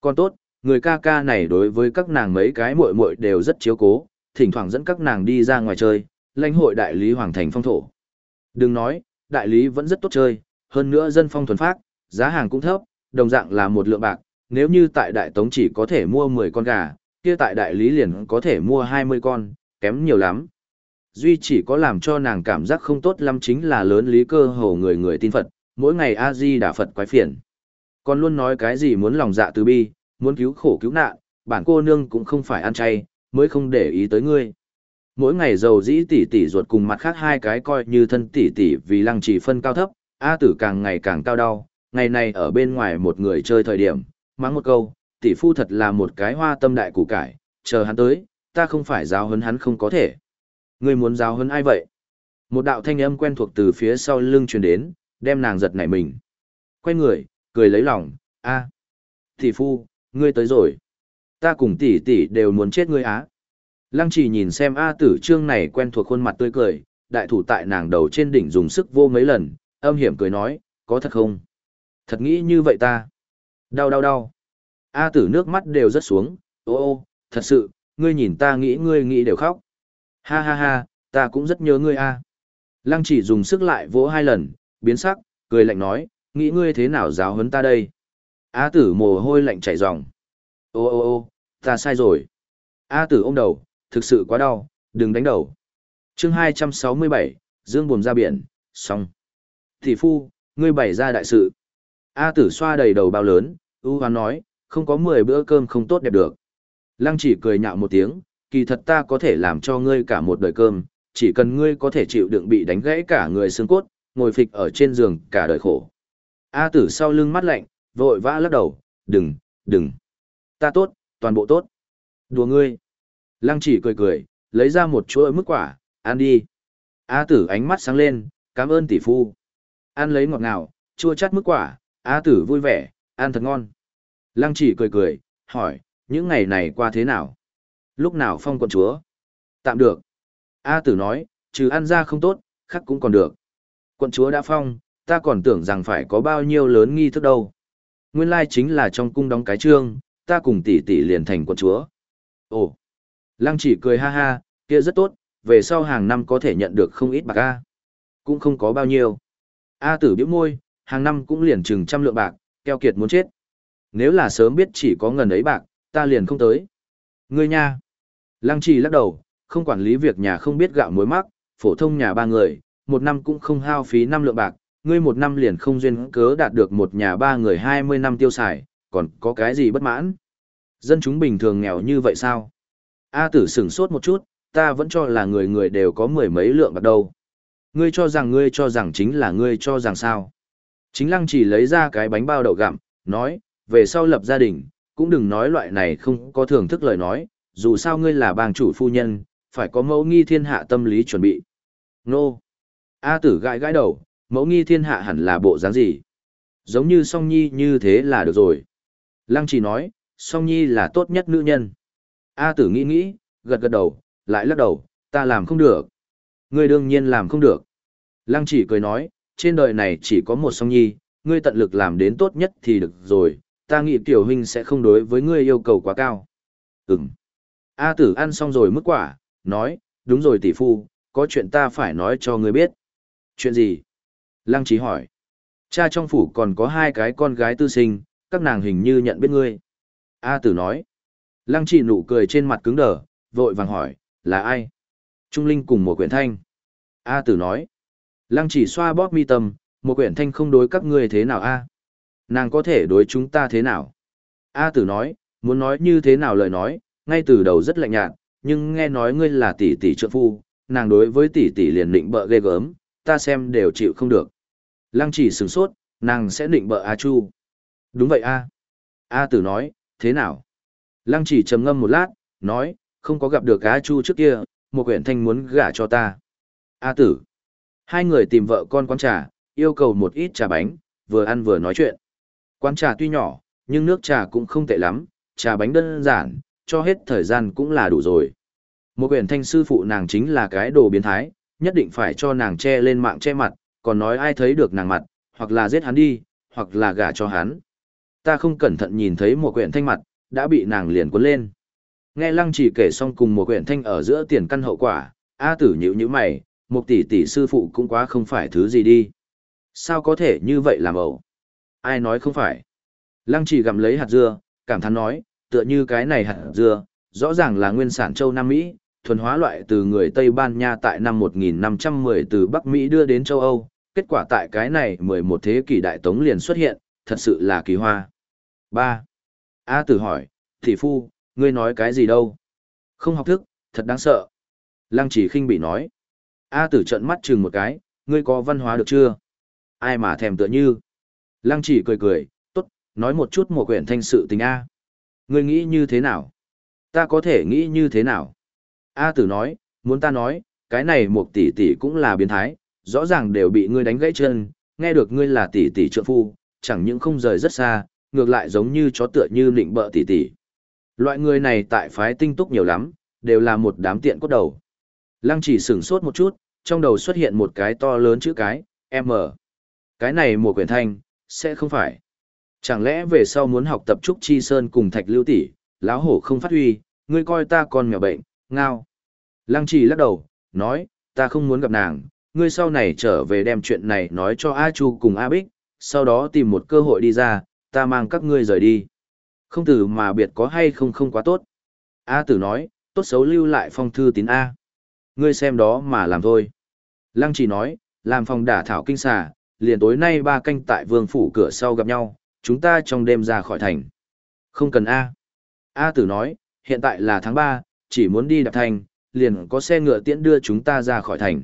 Speaker 1: Con tốt, người ca ca này đối với các nàng mấy cái muội muội đều rất chiếu cố, thỉnh thoảng dẫn các nàng đi ra ngoài chơi, lãnh hội đại lý hoàng thành phong thổ. Đừng nói, đại lý vẫn rất tốt chơi, hơn nữa dân phong thuần phát, giá hàng cũng thấp, đồng dạng là một lượng bạc, nếu như tại đại tống chỉ có thể mua 10 con gà, kia tại đại lý liền có thể mua 20 con, kém nhiều lắm. Duy chỉ có làm cho nàng cảm giác không tốt lắm chính là lớn lý cơ hồ người người tin Phật, mỗi ngày A-di đà Phật quái phiền. Còn luôn nói cái gì muốn lòng dạ từ bi, muốn cứu khổ cứu nạn, bản cô nương cũng không phải ăn chay, mới không để ý tới ngươi. Mỗi ngày giàu dĩ tỷ tỷ ruột cùng mặt khác hai cái coi như thân tỷ tỷ vì lăng chỉ phân cao thấp, A tử càng ngày càng cao đau, ngày này ở bên ngoài một người chơi thời điểm, mắng một câu, tỷ phu thật là một cái hoa tâm đại củ cải, chờ hắn tới, ta không phải giáo hấn hắn không có thể. Ngươi muốn giáo hấn ai vậy? Một đạo thanh âm quen thuộc từ phía sau lưng truyền đến, đem nàng giật nảy mình. Quay người, cười lấy lòng, a, tỷ phu, ngươi tới rồi. Ta cùng tỷ tỷ đều muốn chết ngươi á. Lăng chỉ nhìn xem A tử trương này quen thuộc khuôn mặt tươi cười, đại thủ tại nàng đầu trên đỉnh dùng sức vô mấy lần, âm hiểm cười nói, có thật không? Thật nghĩ như vậy ta. Đau đau đau. A tử nước mắt đều rất xuống, ô ô, thật sự, ngươi nhìn ta nghĩ ngươi nghĩ đều khóc. Ha ha ha, ta cũng rất nhớ ngươi a. Lăng chỉ dùng sức lại vỗ hai lần, biến sắc, cười lạnh nói, nghĩ ngươi thế nào giáo huấn ta đây. A tử mồ hôi lạnh chảy ròng. Ô ô ô, ta sai rồi. A tử ôm đầu, thực sự quá đau, đừng đánh đầu. chương 267, Dương buồm ra biển, xong. Thị phu, ngươi bày ra đại sự. A tử xoa đầy đầu bao lớn, ưu hoán nói, không có 10 bữa cơm không tốt đẹp được. Lăng chỉ cười nhạo một tiếng, kỳ thật ta có thể làm cho ngươi cả một đời cơm, chỉ cần ngươi có thể chịu đựng bị đánh gãy cả người xương cốt, ngồi phịch ở trên giường cả đời khổ. A tử sau lưng mắt lạnh, vội vã lắc đầu, đừng, đừng. Ta tốt, toàn bộ tốt. Đùa ngươi. Lăng chỉ cười cười, lấy ra một chuỗi mức quả, ăn đi. A tử ánh mắt sáng lên, cảm ơn tỷ phu. Ăn lấy ngọt ngào, chua chát mức quả, A tử vui vẻ, ăn thật ngon. Lăng chỉ cười cười, hỏi, những ngày này qua thế nào? Lúc nào phong quận chúa? Tạm được. A tử nói, trừ ăn ra không tốt, khác cũng còn được. Quận chúa đã phong, ta còn tưởng rằng phải có bao nhiêu lớn nghi thức đâu. Nguyên lai chính là trong cung đóng cái trương, ta cùng tỷ tỷ liền thành quận chúa. Ồ, lăng chỉ cười ha ha, kia rất tốt, về sau hàng năm có thể nhận được không ít bạc A. Cũng không có bao nhiêu. A tử biểu môi, hàng năm cũng liền chừng trăm lượng bạc, keo kiệt muốn chết. Nếu là sớm biết chỉ có ngần ấy bạc, ta liền không tới. Ngươi nha. Lăng trì lắc đầu, không quản lý việc nhà không biết gạo muối mắc, phổ thông nhà ba người, một năm cũng không hao phí năm lượng bạc, ngươi một năm liền không duyên cớ đạt được một nhà ba người hai mươi năm tiêu xài, còn có cái gì bất mãn? Dân chúng bình thường nghèo như vậy sao? A tử sửng sốt một chút, ta vẫn cho là người người đều có mười mấy lượng bạc đâu. Ngươi cho rằng ngươi cho rằng chính là ngươi cho rằng sao? Chính lăng chỉ lấy ra cái bánh bao đậu gặm, nói, về sau lập gia đình, cũng đừng nói loại này không có thưởng thức lời nói, dù sao ngươi là bang chủ phu nhân, phải có mẫu nghi thiên hạ tâm lý chuẩn bị. Nô! A tử gãi gãi đầu, mẫu nghi thiên hạ hẳn là bộ dáng gì? Giống như song nhi như thế là được rồi. Lăng chỉ nói, song nhi là tốt nhất nữ nhân. A tử nghĩ nghĩ, gật gật đầu, lại lắc đầu, ta làm không được. Ngươi đương nhiên làm không được. Lăng chỉ cười nói, trên đời này chỉ có một song nhi, ngươi tận lực làm đến tốt nhất thì được rồi, ta nghĩ tiểu huynh sẽ không đối với ngươi yêu cầu quá cao. Ừm. A tử ăn xong rồi mức quả, nói, đúng rồi tỷ phu, có chuyện ta phải nói cho ngươi biết. Chuyện gì? Lăng trí hỏi. Cha trong phủ còn có hai cái con gái tư sinh, các nàng hình như nhận biết ngươi. A tử nói. Lăng chỉ nụ cười trên mặt cứng đờ, vội vàng hỏi, là ai? Trung Linh cùng một quyển thanh. A tử nói. Lăng chỉ xoa bóp mi tâm, một quyển thanh không đối các ngươi thế nào a? Nàng có thể đối chúng ta thế nào? A tử nói, muốn nói như thế nào lời nói, ngay từ đầu rất lạnh nhạt, nhưng nghe nói ngươi là tỷ tỷ trợ phu, nàng đối với tỷ tỷ liền định bợ ghê gớm, ta xem đều chịu không được. Lăng chỉ sửng sốt, nàng sẽ định bợ A Chu. Đúng vậy A. A tử nói, thế nào? Lăng chỉ trầm ngâm một lát, nói, không có gặp được A Chu trước kia, một quyển thanh muốn gả cho ta. A tử. Hai người tìm vợ con quán trà, yêu cầu một ít trà bánh, vừa ăn vừa nói chuyện. Quán trà tuy nhỏ, nhưng nước trà cũng không tệ lắm, trà bánh đơn giản, cho hết thời gian cũng là đủ rồi. Một quyển thanh sư phụ nàng chính là cái đồ biến thái, nhất định phải cho nàng che lên mạng che mặt, còn nói ai thấy được nàng mặt, hoặc là giết hắn đi, hoặc là gả cho hắn. Ta không cẩn thận nhìn thấy một quyển thanh mặt, đã bị nàng liền cuốn lên. Nghe lăng chỉ kể xong cùng một quyển thanh ở giữa tiền căn hậu quả, A tử nhữ như mày, một tỷ tỷ sư phụ cũng quá không phải thứ gì đi. Sao có thể như vậy làm ẩu? Ai nói không phải? Lăng chỉ gặm lấy hạt dưa, cảm thán nói, tựa như cái này hạt dưa, rõ ràng là nguyên sản châu Nam Mỹ, thuần hóa loại từ người Tây Ban Nha tại năm 1510 từ Bắc Mỹ đưa đến châu Âu, kết quả tại cái này 11 thế kỷ đại tống liền xuất hiện, thật sự là kỳ hoa. 3. A tử hỏi, thị phu, ngươi nói cái gì đâu? Không học thức, thật đáng sợ. Lăng chỉ khinh bị nói. A tử trận mắt chừng một cái, ngươi có văn hóa được chưa? Ai mà thèm tựa như? Lăng chỉ cười cười, tốt, nói một chút một quyển thanh sự tình A. Ngươi nghĩ như thế nào? Ta có thể nghĩ như thế nào? A tử nói, muốn ta nói, cái này một tỷ tỷ cũng là biến thái, rõ ràng đều bị ngươi đánh gãy chân, nghe được ngươi là tỷ tỷ trượng phu, chẳng những không rời rất xa, ngược lại giống như chó tựa như lịnh bợ tỷ tỷ. Loại người này tại phái tinh túc nhiều lắm, đều là một đám tiện cốt đầu. Lăng chỉ sửng sốt một chút, trong đầu xuất hiện một cái to lớn chữ cái, M. Cái này mùa quyển thanh, sẽ không phải. Chẳng lẽ về sau muốn học tập trúc chi sơn cùng thạch lưu tỷ, lão hổ không phát huy, ngươi coi ta con mèo bệnh, ngao. Lăng trì lắc đầu, nói, ta không muốn gặp nàng, ngươi sau này trở về đem chuyện này nói cho A Chu cùng A Bích, sau đó tìm một cơ hội đi ra, ta mang các ngươi rời đi. Không tử mà biệt có hay không không quá tốt. A tử nói, tốt xấu lưu lại phong thư tín A. Ngươi xem đó mà làm thôi. Lăng chỉ nói, làm phòng đả thảo kinh xà, liền tối nay ba canh tại vương phủ cửa sau gặp nhau, chúng ta trong đêm ra khỏi thành. Không cần A. A tử nói, hiện tại là tháng 3, chỉ muốn đi đạp thành, liền có xe ngựa tiễn đưa chúng ta ra khỏi thành.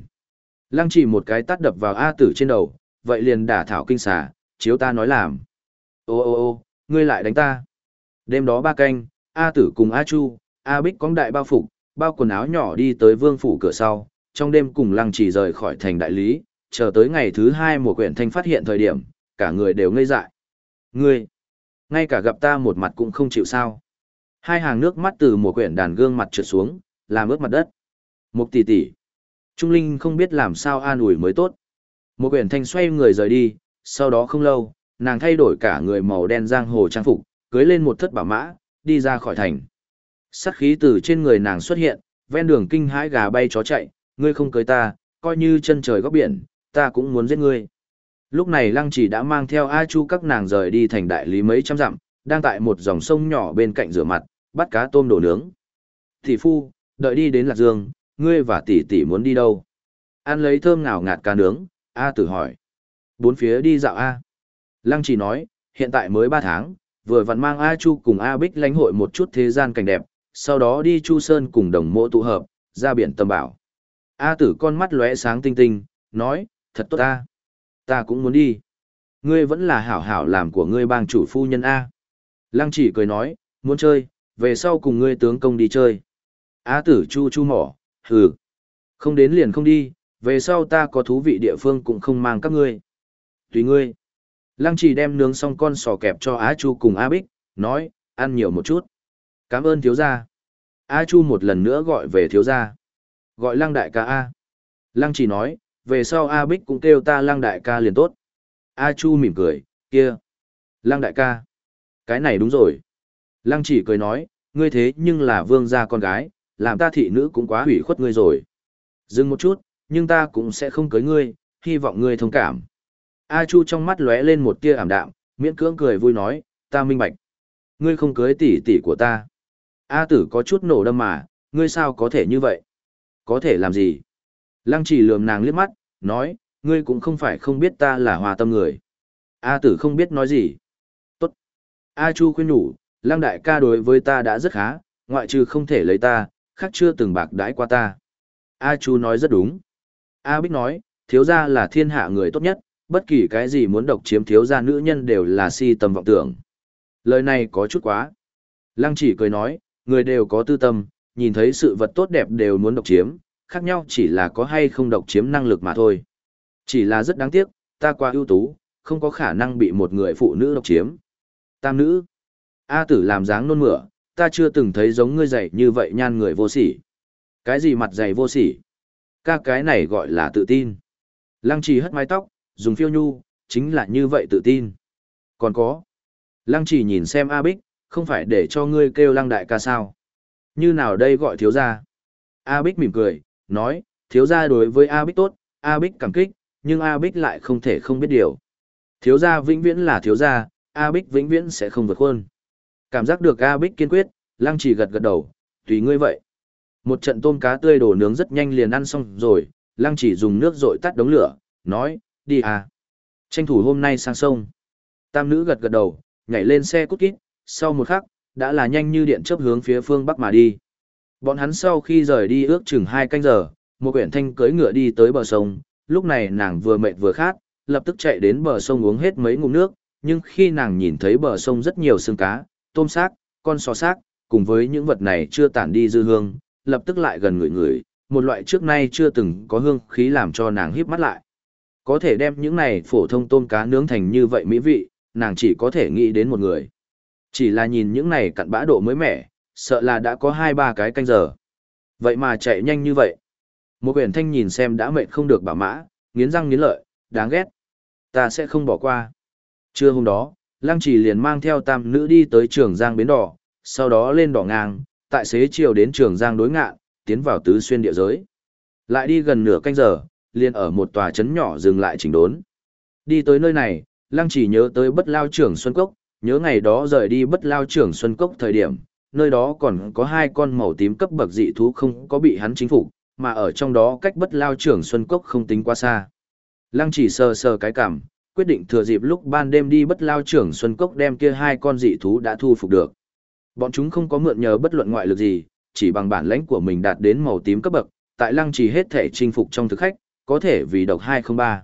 Speaker 1: Lăng chỉ một cái tắt đập vào A tử trên đầu, vậy liền đả thảo kinh xà, chiếu ta nói làm. Ô ô ô, ngươi lại đánh ta. Đêm đó ba canh, A tử cùng A chu, A bích cóng đại bao phục, bao quần áo nhỏ đi tới vương phủ cửa sau, trong đêm cùng lăng chỉ rời khỏi thành đại lý, chờ tới ngày thứ hai mùa quyển thanh phát hiện thời điểm, cả người đều ngây dại. Ngươi, ngay cả gặp ta một mặt cũng không chịu sao. Hai hàng nước mắt từ mùa quyển đàn gương mặt trượt xuống, làm ướt mặt đất. Một tỷ tỷ. Trung Linh không biết làm sao an ủi mới tốt. Một quyển thanh xoay người rời đi, sau đó không lâu, nàng thay đổi cả người màu đen giang hồ trang phục, cưới lên một thất bảo mã, đi ra khỏi thành. Sát khí từ trên người nàng xuất hiện, ven đường kinh hãi gà bay chó chạy, ngươi không cưới ta, coi như chân trời góc biển, ta cũng muốn giết ngươi. Lúc này Lăng Chỉ đã mang theo A Chu các nàng rời đi thành đại lý mấy trăm dặm, đang tại một dòng sông nhỏ bên cạnh rửa mặt, bắt cá tôm đổ nướng. Tỷ phu, đợi đi đến Lạc Dương, ngươi và tỷ tỷ muốn đi đâu? Ăn lấy thơm ngào ngạt cá nướng, A tử hỏi. Bốn phía đi dạo A. Lăng chỉ nói, hiện tại mới 3 tháng, vừa vặn mang A Chu cùng A Bích lãnh hội một chút thế gian cảnh đẹp, sau đó đi Chu Sơn cùng đồng mộ tụ hợp, ra biển tâm bảo. A tử con mắt lóe sáng tinh tinh, nói, thật tốt ta. Ta cũng muốn đi. Ngươi vẫn là hảo hảo làm của ngươi bang chủ phu nhân A. Lăng chỉ cười nói, muốn chơi, về sau cùng ngươi tướng công đi chơi. a tử chu chu mỏ, hừ. Không đến liền không đi, về sau ta có thú vị địa phương cũng không mang các ngươi. Tùy ngươi. Lăng chỉ đem nướng xong con sò kẹp cho Á Chu cùng a Bích, nói, ăn nhiều một chút. Cảm ơn thiếu gia. A Chu một lần nữa gọi về thiếu gia. Gọi lăng đại ca A. Lăng chỉ nói, về sau A Bích cũng kêu ta lăng đại ca liền tốt. A Chu mỉm cười, kia. Lăng đại ca. Cái này đúng rồi. Lăng chỉ cười nói, ngươi thế nhưng là vương gia con gái, làm ta thị nữ cũng quá hủy khuất ngươi rồi. Dừng một chút, nhưng ta cũng sẽ không cưới ngươi, hy vọng ngươi thông cảm. A Chu trong mắt lóe lên một tia ảm đạm, miễn cưỡng cười vui nói, ta minh bạch. Ngươi không cưới tỷ tỷ của ta. A tử có chút nổ đâm mà, ngươi sao có thể như vậy? Có thể làm gì? Lăng chỉ lườm nàng liếc mắt, nói, ngươi cũng không phải không biết ta là hòa tâm người. A tử không biết nói gì. Tốt. A Chu khuyên nhủ, lăng đại ca đối với ta đã rất khá, ngoại trừ không thể lấy ta, khác chưa từng bạc đãi qua ta. A Chu nói rất đúng. A Bích nói, thiếu gia là thiên hạ người tốt nhất, bất kỳ cái gì muốn độc chiếm thiếu gia nữ nhân đều là si tầm vọng tưởng. Lời này có chút quá. Lăng chỉ cười nói, người đều có tư tâm, nhìn thấy sự vật tốt đẹp đều muốn độc chiếm, khác nhau chỉ là có hay không độc chiếm năng lực mà thôi. Chỉ là rất đáng tiếc, ta quá ưu tú, không có khả năng bị một người phụ nữ độc chiếm. Tam nữ. A tử làm dáng nôn mửa, ta chưa từng thấy giống ngươi dạy như vậy nhan người vô sỉ. Cái gì mặt dày vô sỉ? Ca cái này gọi là tự tin. Lăng trì hất mái tóc, dùng phiêu nhu, chính là như vậy tự tin. Còn có. Lăng trì nhìn xem A Bích, không phải để cho ngươi kêu lăng đại ca sao. Như nào đây gọi thiếu gia? A Bích mỉm cười, nói, thiếu gia đối với A Bích tốt, A Bích cảm kích, nhưng A Bích lại không thể không biết điều. Thiếu gia vĩnh viễn là thiếu gia, A Bích vĩnh viễn sẽ không vượt khuôn. Cảm giác được A Bích kiên quyết, lăng chỉ gật gật đầu, tùy ngươi vậy. Một trận tôm cá tươi đổ nướng rất nhanh liền ăn xong rồi, lăng chỉ dùng nước rội tắt đống lửa, nói, đi à. Tranh thủ hôm nay sang sông. Tam nữ gật gật đầu, nhảy lên xe cút kít, sau một khắc, đã là nhanh như điện chớp hướng phía phương bắc mà đi. Bọn hắn sau khi rời đi ước chừng hai canh giờ, một quyển thanh cưỡi ngựa đi tới bờ sông, lúc này nàng vừa mệt vừa khát, lập tức chạy đến bờ sông uống hết mấy ngụm nước, nhưng khi nàng nhìn thấy bờ sông rất nhiều xương cá, tôm xác, con sò xác, cùng với những vật này chưa tản đi dư hương, lập tức lại gần người người, một loại trước nay chưa từng có hương khí làm cho nàng híp mắt lại. Có thể đem những này phổ thông tôm cá nướng thành như vậy mỹ vị, nàng chỉ có thể nghĩ đến một người. Chỉ là nhìn những này cặn bã độ mới mẻ, sợ là đã có hai ba cái canh giờ. Vậy mà chạy nhanh như vậy. Một quyển thanh nhìn xem đã mệt không được bảo mã, nghiến răng nghiến lợi, đáng ghét. Ta sẽ không bỏ qua. Trưa hôm đó, Lăng Trì liền mang theo tam nữ đi tới trường Giang Bến Đỏ, sau đó lên đỏ ngang, tại xế chiều đến trường Giang đối ngạn, tiến vào tứ xuyên địa giới. Lại đi gần nửa canh giờ, liền ở một tòa trấn nhỏ dừng lại chỉnh đốn. Đi tới nơi này, Lăng Chỉ nhớ tới bất lao trưởng Xuân Cốc, nhớ ngày đó rời đi bất lao trưởng Xuân Cốc thời điểm, nơi đó còn có hai con màu tím cấp bậc dị thú không có bị hắn chính phục, mà ở trong đó cách bất lao trưởng Xuân Cốc không tính quá xa. Lăng chỉ sờ sờ cái cảm, quyết định thừa dịp lúc ban đêm đi bất lao trưởng Xuân Cốc đem kia hai con dị thú đã thu phục được. Bọn chúng không có mượn nhờ bất luận ngoại lực gì, chỉ bằng bản lãnh của mình đạt đến màu tím cấp bậc, tại lăng trì hết thể chinh phục trong thực khách, có thể vì độc 203.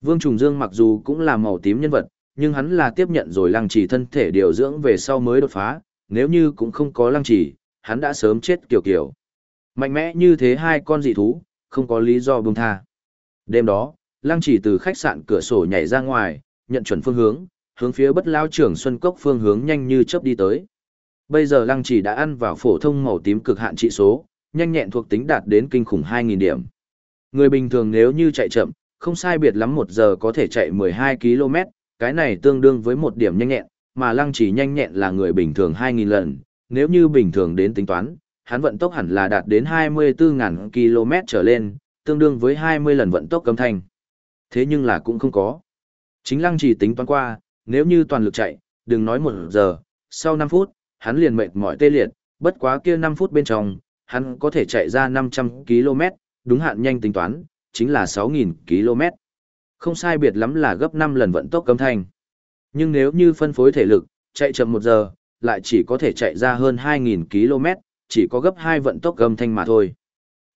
Speaker 1: Vương Trùng Dương mặc dù cũng là màu tím nhân vật, nhưng hắn là tiếp nhận rồi lăng trì thân thể điều dưỡng về sau mới đột phá, nếu như cũng không có lăng trì, hắn đã sớm chết kiểu kiểu. Mạnh mẽ như thế hai con dị thú, không có lý do buông tha. Đêm đó, lăng trì từ khách sạn cửa sổ nhảy ra ngoài, nhận chuẩn phương hướng, hướng phía bất lao trưởng Xuân Cốc phương hướng nhanh như chớp đi tới. Bây giờ lăng trì đã ăn vào phổ thông màu tím cực hạn trị số, nhanh nhẹn thuộc tính đạt đến kinh khủng 2.000 điểm. Người bình thường nếu như chạy chậm, không sai biệt lắm một giờ có thể chạy 12 km, cái này tương đương với một điểm nhanh nhẹn, mà lăng chỉ nhanh nhẹn là người bình thường 2.000 lần, nếu như bình thường đến tính toán, hắn vận tốc hẳn là đạt đến 24.000 km trở lên, tương đương với 20 lần vận tốc cấm thanh. Thế nhưng là cũng không có. Chính lăng chỉ tính toán qua, nếu như toàn lực chạy, đừng nói một giờ, sau 5 phút, hắn liền mệt mỏi tê liệt, bất quá kia 5 phút bên trong, hắn có thể chạy ra 500 km, đúng hạn nhanh tính toán, chính là 6.000 km. Không sai biệt lắm là gấp 5 lần vận tốc cấm thanh. Nhưng nếu như phân phối thể lực, chạy chậm 1 giờ, lại chỉ có thể chạy ra hơn 2.000 km, chỉ có gấp 2 vận tốc âm thanh mà thôi.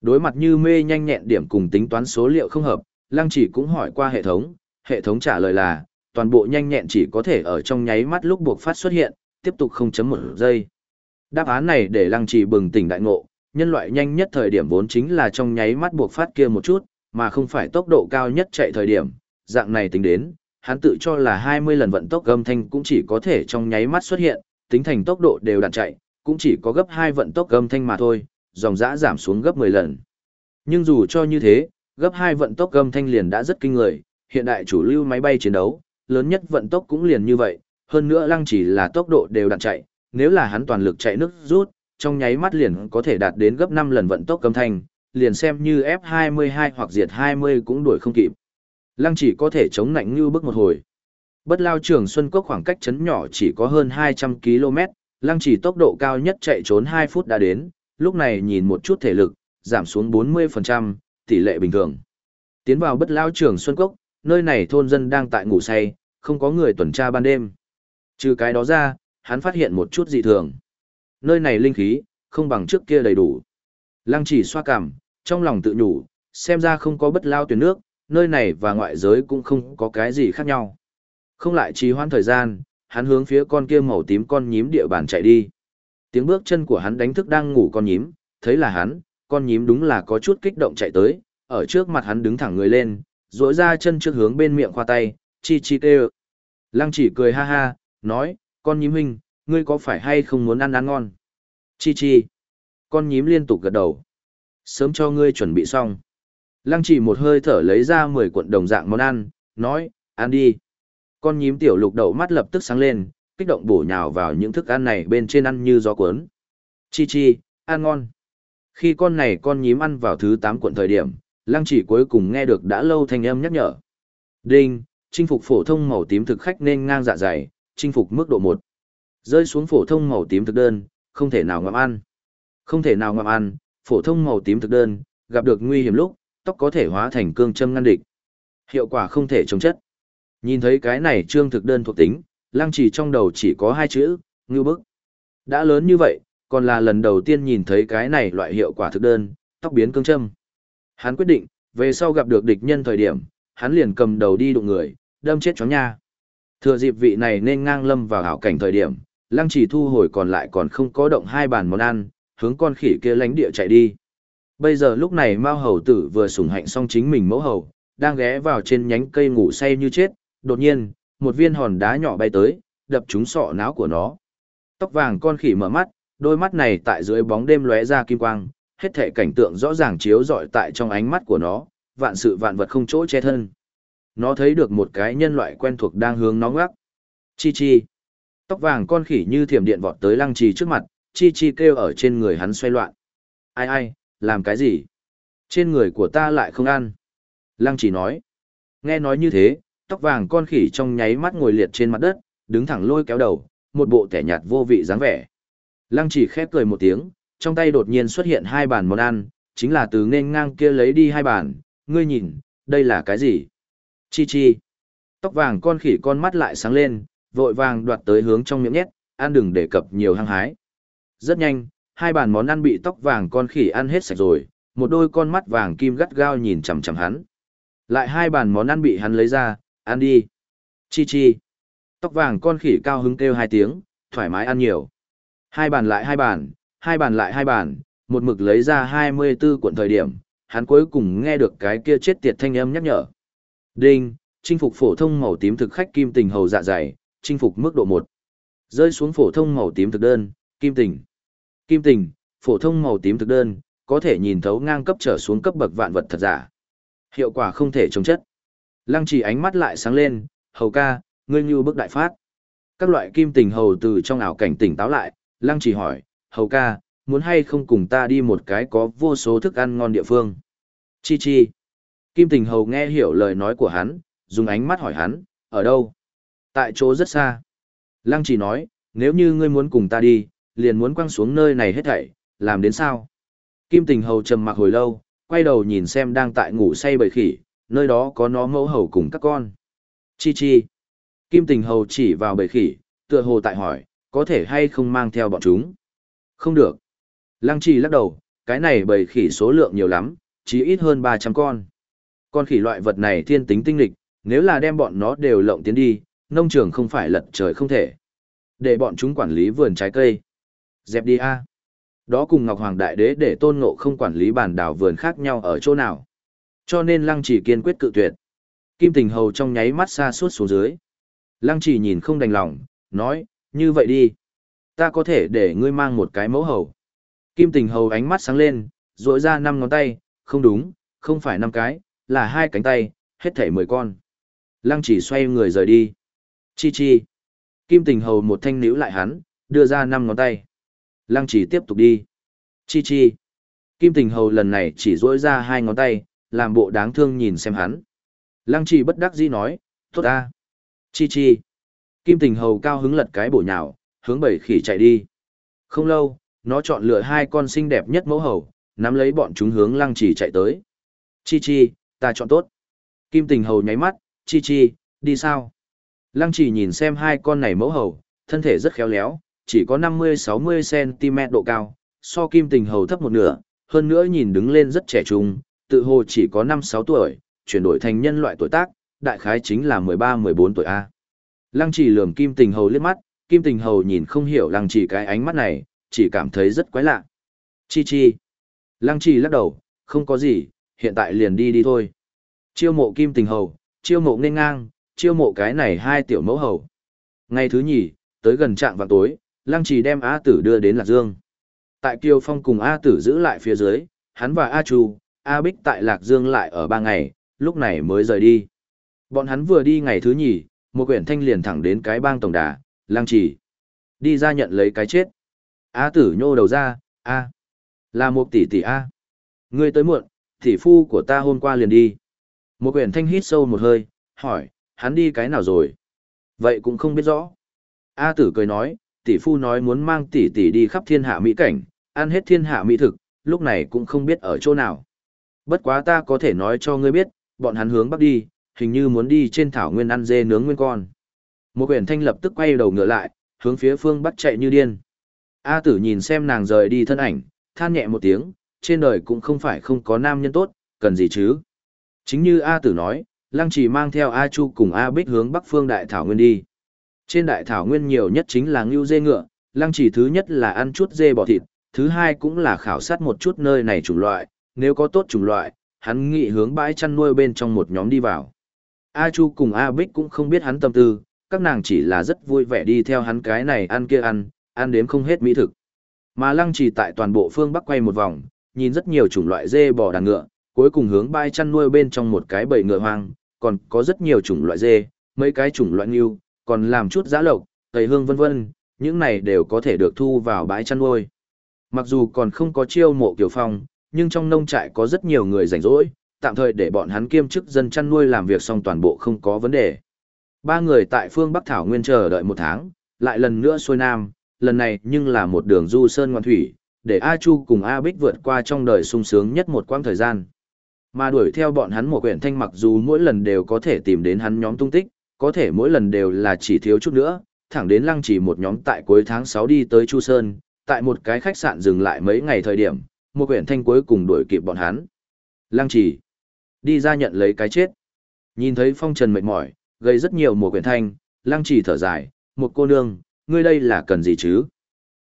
Speaker 1: Đối mặt như mê nhanh nhẹn điểm cùng tính toán số liệu không hợp, Lăng chỉ cũng hỏi qua hệ thống, hệ thống trả lời là, toàn bộ nhanh nhẹn chỉ có thể ở trong nháy mắt lúc buộc phát xuất hiện, tiếp tục 0.1 giây. Đáp án này để lăng Chỉ bừng tỉnh đại ngộ, nhân loại nhanh nhất thời điểm vốn chính là trong nháy mắt buộc phát kia một chút, mà không phải tốc độ cao nhất chạy thời điểm, dạng này tính đến, hắn tự cho là 20 lần vận tốc âm thanh cũng chỉ có thể trong nháy mắt xuất hiện, tính thành tốc độ đều đặn chạy, cũng chỉ có gấp 2 vận tốc âm thanh mà thôi, dòng dã giảm xuống gấp 10 lần. Nhưng dù cho như thế, gấp 2 vận tốc âm thanh liền đã rất kinh người, hiện đại chủ lưu máy bay chiến đấu, lớn nhất vận tốc cũng liền như vậy, hơn nữa lăng chỉ là tốc độ đều đặn chạy, nếu là hắn toàn lực chạy nước rút, trong nháy mắt liền có thể đạt đến gấp 5 lần vận tốc âm thanh, liền xem như F22 hoặc diệt 20 cũng đuổi không kịp. Lăng chỉ có thể chống nạnh như bước một hồi. Bất lao trường Xuân Cốc khoảng cách chấn nhỏ chỉ có hơn 200 km, lăng chỉ tốc độ cao nhất chạy trốn 2 phút đã đến, lúc này nhìn một chút thể lực, giảm xuống 40%, tỷ lệ bình thường. Tiến vào bất lao trường Xuân Cốc, nơi này thôn dân đang tại ngủ say, không có người tuần tra ban đêm. Trừ cái đó ra, hắn phát hiện một chút dị thường. Nơi này linh khí, không bằng trước kia đầy đủ. Lăng chỉ xoa cằm, trong lòng tự nhủ, xem ra không có bất lao tuyển nước, nơi này và ngoại giới cũng không có cái gì khác nhau. Không lại trì hoãn thời gian, hắn hướng phía con kia màu tím con nhím địa bàn chạy đi. Tiếng bước chân của hắn đánh thức đang ngủ con nhím, thấy là hắn, con nhím đúng là có chút kích động chạy tới, ở trước mặt hắn đứng thẳng người lên, duỗi ra chân trước hướng bên miệng khoa tay, chi chi kêu. Lăng chỉ cười ha ha, nói, con nhím huynh, ngươi có phải hay không muốn ăn ăn ngon? Chi chi. Con nhím liên tục gật đầu. Sớm cho ngươi chuẩn bị xong. Lăng chỉ một hơi thở lấy ra 10 cuộn đồng dạng món ăn, nói, ăn đi. Con nhím tiểu lục đậu mắt lập tức sáng lên, kích động bổ nhào vào những thức ăn này bên trên ăn như gió cuốn. Chi chi, ăn ngon. Khi con này con nhím ăn vào thứ 8 cuộn thời điểm, lăng chỉ cuối cùng nghe được đã lâu thanh âm nhắc nhở. Đinh, chinh phục phổ thông màu tím thực khách nên ngang dạ dày, chinh phục mức độ 1. Rơi xuống phổ thông màu tím thực đơn, không thể nào ngậm ăn. Không thể nào ngậm ăn, phổ thông màu tím thực đơn, gặp được nguy hiểm lúc, tóc có thể hóa thành cương châm ngăn địch. Hiệu quả không thể chống chất. Nhìn thấy cái này trương thực đơn thuộc tính, lăng trì trong đầu chỉ có hai chữ, ngư bức. Đã lớn như vậy, còn là lần đầu tiên nhìn thấy cái này loại hiệu quả thực đơn, tóc biến cương châm. Hắn quyết định, về sau gặp được địch nhân thời điểm, hắn liền cầm đầu đi đụng người, đâm chết chó nha. Thừa dịp vị này nên ngang lâm vào hảo cảnh thời điểm, lăng trì thu hồi còn lại còn không có động hai bàn món ăn, hướng con khỉ kia lánh địa chạy đi. Bây giờ lúc này Mao Hầu Tử vừa sủng hạnh xong chính mình mẫu hầu, đang ghé vào trên nhánh cây ngủ say như chết, đột nhiên, một viên hòn đá nhỏ bay tới, đập trúng sọ não của nó. Tóc vàng con khỉ mở mắt, đôi mắt này tại dưới bóng đêm lóe ra kim quang, hết thể cảnh tượng rõ ràng chiếu rọi tại trong ánh mắt của nó, vạn sự vạn vật không chỗ che thân. Nó thấy được một cái nhân loại quen thuộc đang hướng nó ngoắc. Chi chi. Tóc vàng con khỉ như thiểm điện vọt tới lăng trì trước mặt, chi chi kêu ở trên người hắn xoay loạn. Ai ai, làm cái gì? Trên người của ta lại không ăn. Lăng chỉ nói. Nghe nói như thế, tóc vàng con khỉ trong nháy mắt ngồi liệt trên mặt đất, đứng thẳng lôi kéo đầu, một bộ tẻ nhạt vô vị dáng vẻ. Lăng chỉ khép cười một tiếng, trong tay đột nhiên xuất hiện hai bàn món ăn, chính là từ nên ngang kia lấy đi hai bàn, ngươi nhìn, đây là cái gì? Chi chi. Tóc vàng con khỉ con mắt lại sáng lên, vội vàng đoạt tới hướng trong miệng nhét, ăn đừng để cập nhiều hăng hái. Rất nhanh, hai bàn món ăn bị tóc vàng con khỉ ăn hết sạch rồi, một đôi con mắt vàng kim gắt gao nhìn chằm chằm hắn. Lại hai bàn món ăn bị hắn lấy ra, ăn đi. Chi chi. Tóc vàng con khỉ cao hứng kêu hai tiếng, thoải mái ăn nhiều. Hai bàn lại hai bàn, hai bàn lại hai bàn, một mực lấy ra 24 cuộn thời điểm, hắn cuối cùng nghe được cái kia chết tiệt thanh âm nhắc nhở. Đinh, chinh phục phổ thông màu tím thực khách kim tình hầu dạ dày, chinh phục mức độ một, Rơi xuống phổ thông màu tím thực đơn, kim tình. Kim tình, phổ thông màu tím thực đơn, có thể nhìn thấu ngang cấp trở xuống cấp bậc vạn vật thật giả. Hiệu quả không thể chống chất. Lăng chỉ ánh mắt lại sáng lên, hầu ca, ngươi như bức đại phát. Các loại kim tình hầu từ trong ảo cảnh tỉnh táo lại, lăng chỉ hỏi, hầu ca, muốn hay không cùng ta đi một cái có vô số thức ăn ngon địa phương. Chi chi. Kim tình hầu nghe hiểu lời nói của hắn, dùng ánh mắt hỏi hắn, ở đâu? Tại chỗ rất xa. Lăng chỉ nói, nếu như ngươi muốn cùng ta đi, liền muốn quăng xuống nơi này hết thảy, làm đến sao? Kim tình hầu trầm mặc hồi lâu, quay đầu nhìn xem đang tại ngủ say bầy khỉ, nơi đó có nó mẫu hầu cùng các con. Chi chi. Kim tình hầu chỉ vào bầy khỉ, tựa hồ tại hỏi, có thể hay không mang theo bọn chúng? Không được. Lăng trì lắc đầu, cái này bầy khỉ số lượng nhiều lắm, chỉ ít hơn 300 con. Con khỉ loại vật này thiên tính tinh lịch, nếu là đem bọn nó đều lộng tiến đi, nông trường không phải lật trời không thể. Để bọn chúng quản lý vườn trái cây. Dẹp đi a. Đó cùng Ngọc Hoàng Đại Đế để tôn ngộ không quản lý bản đảo vườn khác nhau ở chỗ nào. Cho nên Lăng chỉ kiên quyết cự tuyệt. Kim Tình Hầu trong nháy mắt xa suốt xuống dưới. Lăng chỉ nhìn không đành lòng, nói, như vậy đi. Ta có thể để ngươi mang một cái mẫu hầu. Kim Tình Hầu ánh mắt sáng lên, rỗi ra năm ngón tay, không đúng, không phải năm cái, là hai cánh tay, hết thảy mười con. Lăng chỉ xoay người rời đi. Chi chi. Kim Tình Hầu một thanh níu lại hắn, đưa ra năm ngón tay. Lăng chỉ tiếp tục đi. Chi chi. Kim Tình Hầu lần này chỉ duỗi ra hai ngón tay, làm bộ đáng thương nhìn xem hắn. Lăng chỉ bất đắc dĩ nói, tốt ta. Chi chi. Kim Tình Hầu cao hứng lật cái bổ nhào, hướng bảy khỉ chạy đi. Không lâu, nó chọn lựa hai con xinh đẹp nhất mẫu hầu, nắm lấy bọn chúng hướng lăng chỉ chạy tới. Chi chi, ta chọn tốt. Kim Tình Hầu nháy mắt, chi chi, đi sao? Lăng chỉ nhìn xem hai con này mẫu hầu, thân thể rất khéo léo, chỉ có 50-60cm độ cao, so kim tình hầu thấp một nửa, hơn nữa nhìn đứng lên rất trẻ trung, tự hồ chỉ có 5-6 tuổi, chuyển đổi thành nhân loại tuổi tác, đại khái chính là 13-14 tuổi A. Lăng chỉ lườm kim tình hầu liếc mắt, kim tình hầu nhìn không hiểu lăng chỉ cái ánh mắt này, chỉ cảm thấy rất quái lạ. Chi chi. Lăng chỉ lắc đầu, không có gì, hiện tại liền đi đi thôi. Chiêu mộ kim tình hầu, chiêu mộ nên ngang, chiêu mộ cái này hai tiểu mẫu hầu. Ngày thứ nhì, tới gần trạng vào tối, Lăng Trì đem A Tử đưa đến Lạc Dương. Tại Kiều Phong cùng A Tử giữ lại phía dưới, hắn và A Chu, A Bích tại Lạc Dương lại ở ba ngày, lúc này mới rời đi. Bọn hắn vừa đi ngày thứ nhì, một quyển thanh liền thẳng đến cái bang tổng đà, Lăng Trì. Đi ra nhận lấy cái chết. A Tử nhô đầu ra, A. Là một tỷ tỷ A. Ngươi tới muộn, tỷ phu của ta hôm qua liền đi. Một quyển thanh hít sâu một hơi, hỏi, hắn đi cái nào rồi? Vậy cũng không biết rõ. A tử cười nói, tỷ phu nói muốn mang tỷ tỷ đi khắp thiên hạ mỹ cảnh, ăn hết thiên hạ mỹ thực, lúc này cũng không biết ở chỗ nào. Bất quá ta có thể nói cho ngươi biết, bọn hắn hướng bắc đi, hình như muốn đi trên thảo nguyên ăn dê nướng nguyên con. Một quyển thanh lập tức quay đầu ngựa lại, hướng phía phương bắc chạy như điên. A tử nhìn xem nàng rời đi thân ảnh, than nhẹ một tiếng, trên đời cũng không phải không có nam nhân tốt, cần gì chứ. Chính như A tử nói, Lăng Chỉ mang theo A Chu cùng A Bích hướng Bắc Phương Đại Thảo Nguyên đi. Trên Đại Thảo Nguyên nhiều nhất chính là ngưu dê ngựa, Lăng chỉ thứ nhất là ăn chút dê bò thịt, thứ hai cũng là khảo sát một chút nơi này chủng loại, nếu có tốt chủng loại, hắn nghĩ hướng bãi chăn nuôi bên trong một nhóm đi vào. A Chu cùng A Bích cũng không biết hắn tâm tư, các nàng chỉ là rất vui vẻ đi theo hắn cái này ăn kia ăn, ăn đếm không hết mỹ thực. Mà Lăng chỉ tại toàn bộ phương Bắc quay một vòng, nhìn rất nhiều chủng loại dê bò đàn ngựa, cuối cùng hướng bãi chăn nuôi bên trong một cái bầy ngựa hoang, còn có rất nhiều chủng loại dê, mấy cái chủng loại ngưu, còn làm chút giã lộc, tẩy hương vân vân, những này đều có thể được thu vào bãi chăn nuôi. Mặc dù còn không có chiêu mộ Kiều Phong, nhưng trong nông trại có rất nhiều người rảnh rỗi, tạm thời để bọn hắn kiêm chức dân chăn nuôi làm việc xong toàn bộ không có vấn đề. Ba người tại phương Bắc Thảo Nguyên chờ đợi một tháng, lại lần nữa xuôi Nam, lần này nhưng là một đường du sơn ngoan thủy, để A Chu cùng A Bích vượt qua trong đời sung sướng nhất một quãng thời gian. Mà đuổi theo bọn hắn một quyển thanh mặc dù mỗi lần đều có thể tìm đến hắn nhóm tung tích, có thể mỗi lần đều là chỉ thiếu chút nữa, thẳng đến lăng chỉ một nhóm tại cuối tháng 6 đi tới Chu Sơn, tại một cái khách sạn dừng lại mấy ngày thời điểm, một quyển thanh cuối cùng đuổi kịp bọn hắn. Lăng chỉ, đi ra nhận lấy cái chết. Nhìn thấy phong trần mệt mỏi, gây rất nhiều một quyển thanh, lăng chỉ thở dài, một cô nương, ngươi đây là cần gì chứ?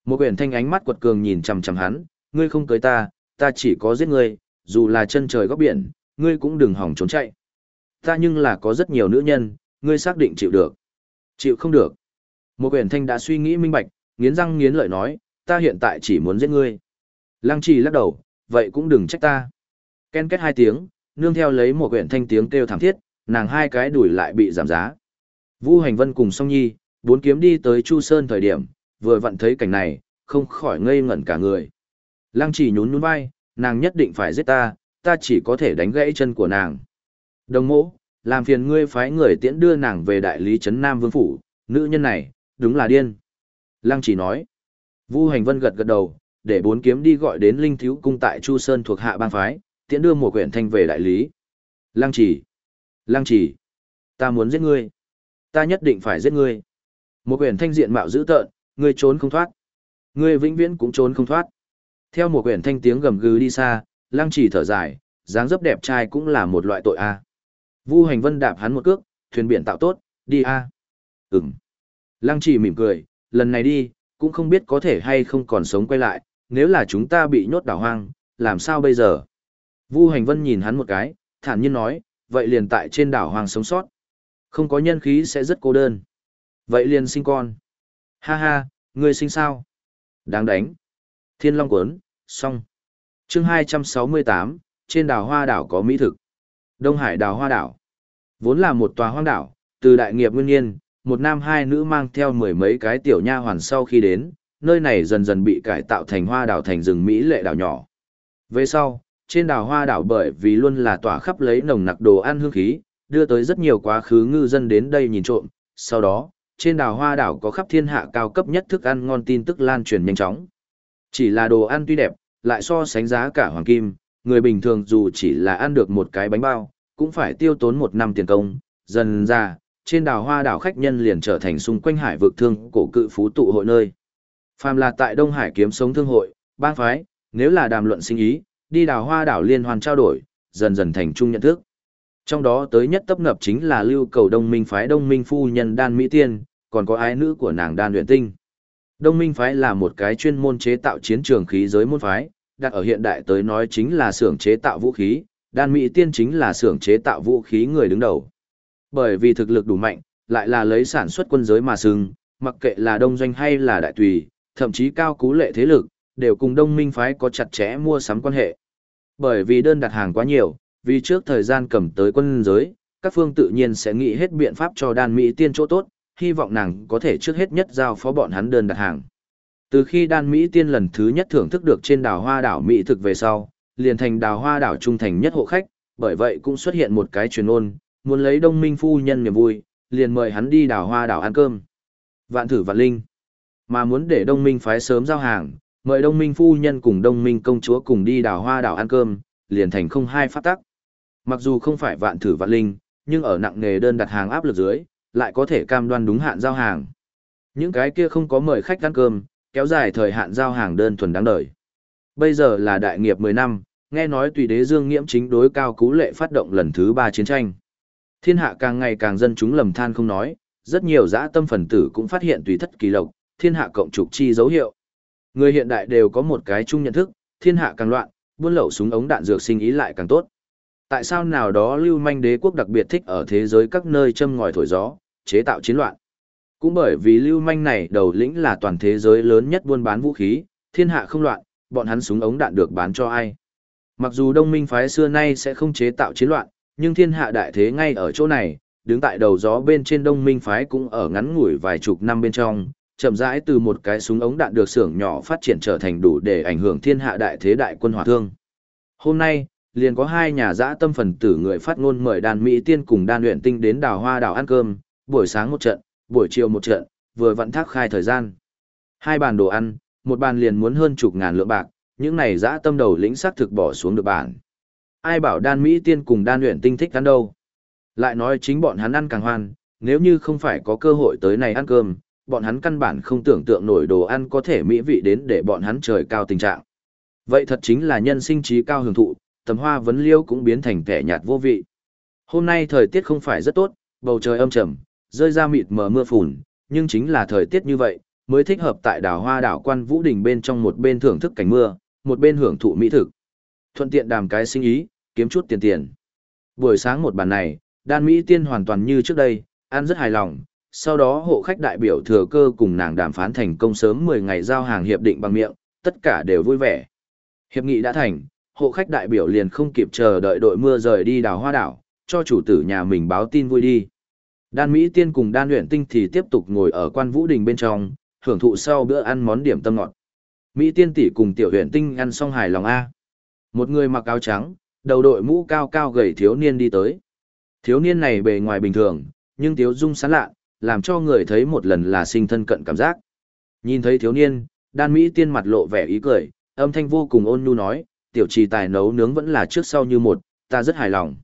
Speaker 1: Một quyển thanh ánh mắt quật cường nhìn chằm chằm hắn, ngươi không cưới ta, ta chỉ có giết ngươi, dù là chân trời góc biển, ngươi cũng đừng hỏng trốn chạy. Ta nhưng là có rất nhiều nữ nhân, ngươi xác định chịu được. Chịu không được. Một quyển thanh đã suy nghĩ minh bạch, nghiến răng nghiến lợi nói, ta hiện tại chỉ muốn giết ngươi. Lăng trì lắc đầu, vậy cũng đừng trách ta. Ken kết hai tiếng, nương theo lấy một quyển thanh tiếng kêu thảm thiết, nàng hai cái đuổi lại bị giảm giá. Vu Hành Vân cùng Song Nhi, bốn kiếm đi tới Chu Sơn thời điểm, vừa vặn thấy cảnh này, không khỏi ngây ngẩn cả người. Lăng chỉ nhún nhún vai, nàng nhất định phải giết ta, ta chỉ có thể đánh gãy chân của nàng. Đồng mỗ, làm phiền ngươi phái người tiễn đưa nàng về đại lý trấn Nam Vương Phủ, nữ nhân này, đúng là điên. Lăng chỉ nói. Vu Hành Vân gật gật đầu, để bốn kiếm đi gọi đến Linh Thiếu Cung tại Chu Sơn thuộc hạ bang phái, tiễn đưa một quyển thanh về đại lý. Lăng chỉ. Lăng chỉ. Ta muốn giết ngươi. Ta nhất định phải giết ngươi. Một quyển thanh diện mạo dữ tợn, ngươi trốn không thoát. Ngươi vĩnh viễn cũng trốn không thoát. Theo một quyển thanh tiếng gầm gừ đi xa, lăng chỉ thở dài, dáng dấp đẹp trai cũng là một loại tội a. Vu hành vân đạp hắn một cước, thuyền biển tạo tốt, đi a. Ừm. Lăng chỉ mỉm cười, lần này đi, cũng không biết có thể hay không còn sống quay lại, nếu là chúng ta bị nhốt đảo hoang, làm sao bây giờ? Vu Hành Vân nhìn hắn một cái, thản nhiên nói, vậy liền tại trên đảo hoang sống sót. Không có nhân khí sẽ rất cô đơn. Vậy liền sinh con. Ha ha, ngươi sinh sao? Đáng đánh. Thiên Long cuốn, xong. chương 268, trên đảo Hoa đảo có mỹ thực. Đông Hải đảo Hoa đảo. Vốn là một tòa hoang đảo, từ đại nghiệp nguyên nhiên, một nam hai nữ mang theo mười mấy cái tiểu nha hoàn sau khi đến, nơi này dần dần bị cải tạo thành hoa đảo thành rừng Mỹ lệ đảo nhỏ. Về sau, trên đảo hoa đảo bởi vì luôn là tỏa khắp lấy nồng nặc đồ ăn hương khí, đưa tới rất nhiều quá khứ ngư dân đến đây nhìn trộm. Sau đó, trên đảo hoa đảo có khắp thiên hạ cao cấp nhất thức ăn ngon tin tức lan truyền nhanh chóng. Chỉ là đồ ăn tuy đẹp, lại so sánh giá cả hoàng kim, người bình thường dù chỉ là ăn được một cái bánh bao, cũng phải tiêu tốn một năm tiền công. Dần ra, trên đảo hoa đảo khách nhân liền trở thành xung quanh hải vực thương cổ cự phú tụ hội nơi. Phàm là tại Đông Hải kiếm sống thương hội, bang phái, nếu là đàm luận sinh ý, đi đảo hoa đảo liên hoàn trao đổi, dần dần thành chung nhận thức. Trong đó tới nhất tấp nập chính là lưu cầu đông minh phái đông minh phu nhân đan mỹ tiên, còn có ái nữ của nàng đan luyện tinh. Đông minh phái là một cái chuyên môn chế tạo chiến trường khí giới môn phái, đặt ở hiện đại tới nói chính là xưởng chế tạo vũ khí, đan mỹ tiên chính là xưởng chế tạo vũ khí người đứng đầu. Bởi vì thực lực đủ mạnh, lại là lấy sản xuất quân giới mà sừng, mặc kệ là đông doanh hay là đại tùy, thậm chí cao cú lệ thế lực, đều cùng đông minh phái có chặt chẽ mua sắm quan hệ. Bởi vì đơn đặt hàng quá nhiều, vì trước thời gian cầm tới quân giới, các phương tự nhiên sẽ nghĩ hết biện pháp cho đan Mỹ tiên chỗ tốt, hy vọng nàng có thể trước hết nhất giao phó bọn hắn đơn đặt hàng. Từ khi đan Mỹ tiên lần thứ nhất thưởng thức được trên đảo hoa đảo Mỹ thực về sau, liền thành đào hoa đảo trung thành nhất hộ khách, bởi vậy cũng xuất hiện một cái truyền ôn, muốn lấy đông minh phu nhân niềm vui, liền mời hắn đi đào hoa đảo ăn cơm. Vạn thử vạn linh. Mà muốn để đông minh phái sớm giao hàng, mời đông minh phu nhân cùng đông minh công chúa cùng đi đào hoa đảo ăn cơm, liền thành không hai phát tắc. Mặc dù không phải vạn thử vạn linh, nhưng ở nặng nghề đơn đặt hàng áp lực dưới, lại có thể cam đoan đúng hạn giao hàng. Những cái kia không có mời khách ăn cơm, kéo dài thời hạn giao hàng đơn thuần đáng đời. Bây giờ là đại nghiệp 10 năm, nghe nói tùy đế dương nghiễm chính đối cao cú lệ phát động lần thứ ba chiến tranh. Thiên hạ càng ngày càng dân chúng lầm than không nói, rất nhiều dã tâm phần tử cũng phát hiện tùy thất kỳ lộc, thiên hạ cộng trục chi dấu hiệu. Người hiện đại đều có một cái chung nhận thức, thiên hạ càng loạn, buôn lậu súng ống đạn dược sinh ý lại càng tốt. Tại sao nào đó lưu manh đế quốc đặc biệt thích ở thế giới các nơi châm ngòi thổi gió, chế tạo chiến loạn? Cũng bởi vì lưu manh này đầu lĩnh là toàn thế giới lớn nhất buôn bán vũ khí, thiên hạ không loạn, bọn hắn súng ống đạn được bán cho ai? Mặc dù đông minh phái xưa nay sẽ không chế tạo chiến loạn, nhưng thiên hạ đại thế ngay ở chỗ này, đứng tại đầu gió bên trên đông minh phái cũng ở ngắn ngủi vài chục năm bên trong, chậm rãi từ một cái súng ống đạn được xưởng nhỏ phát triển trở thành đủ để ảnh hưởng thiên hạ đại thế đại quân hỏa thương. Hôm nay, liền có hai nhà dã tâm phần tử người phát ngôn mời đàn Mỹ tiên cùng đan luyện tinh đến đào hoa đảo ăn cơm, buổi sáng một trận, buổi chiều một trận, vừa vận thác khai thời gian. Hai bàn đồ ăn, một bàn liền muốn hơn chục ngàn lượng bạc, những này dã tâm đầu lĩnh sắc thực bỏ xuống được bản. Ai bảo đan Mỹ tiên cùng đan luyện tinh thích ăn đâu. Lại nói chính bọn hắn ăn càng hoan, nếu như không phải có cơ hội tới này ăn cơm, bọn hắn căn bản không tưởng tượng nổi đồ ăn có thể mỹ vị đến để bọn hắn trời cao tình trạng. Vậy thật chính là nhân sinh trí cao hưởng thụ, tầm hoa vấn liêu cũng biến thành kẻ nhạt vô vị. Hôm nay thời tiết không phải rất tốt, bầu trời âm trầm, rơi ra mịt mờ mưa phùn, nhưng chính là thời tiết như vậy, mới thích hợp tại đảo hoa đảo quan Vũ Đình bên trong một bên thưởng thức cảnh mưa, một bên hưởng thụ mỹ thực. Thuận tiện đàm cái sinh ý, kiếm chút tiền tiền. Buổi sáng một bàn này, đan Mỹ tiên hoàn toàn như trước đây, ăn rất hài lòng, sau đó hộ khách đại biểu thừa cơ cùng nàng đàm phán thành công sớm 10 ngày giao hàng hiệp định bằng miệng, tất cả đều vui vẻ. Hiệp nghị đã thành, hộ khách đại biểu liền không kịp chờ đợi đội mưa rời đi đào hoa đảo, cho chủ tử nhà mình báo tin vui đi. Đan Mỹ Tiên cùng Đan Luyện Tinh thì tiếp tục ngồi ở quan vũ đình bên trong, hưởng thụ sau bữa ăn món điểm tâm ngọt. Mỹ Tiên tỷ cùng Tiểu Huyền Tinh ăn xong hài lòng a. Một người mặc áo trắng, đầu đội mũ cao cao gầy thiếu niên đi tới. Thiếu niên này bề ngoài bình thường, nhưng tiếu dung sán lạ, làm cho người thấy một lần là sinh thân cận cảm giác. Nhìn thấy thiếu niên, đan Mỹ tiên mặt lộ vẻ ý cười, âm thanh vô cùng ôn nhu nói, tiểu trì tài nấu nướng vẫn là trước sau như một, ta rất hài lòng.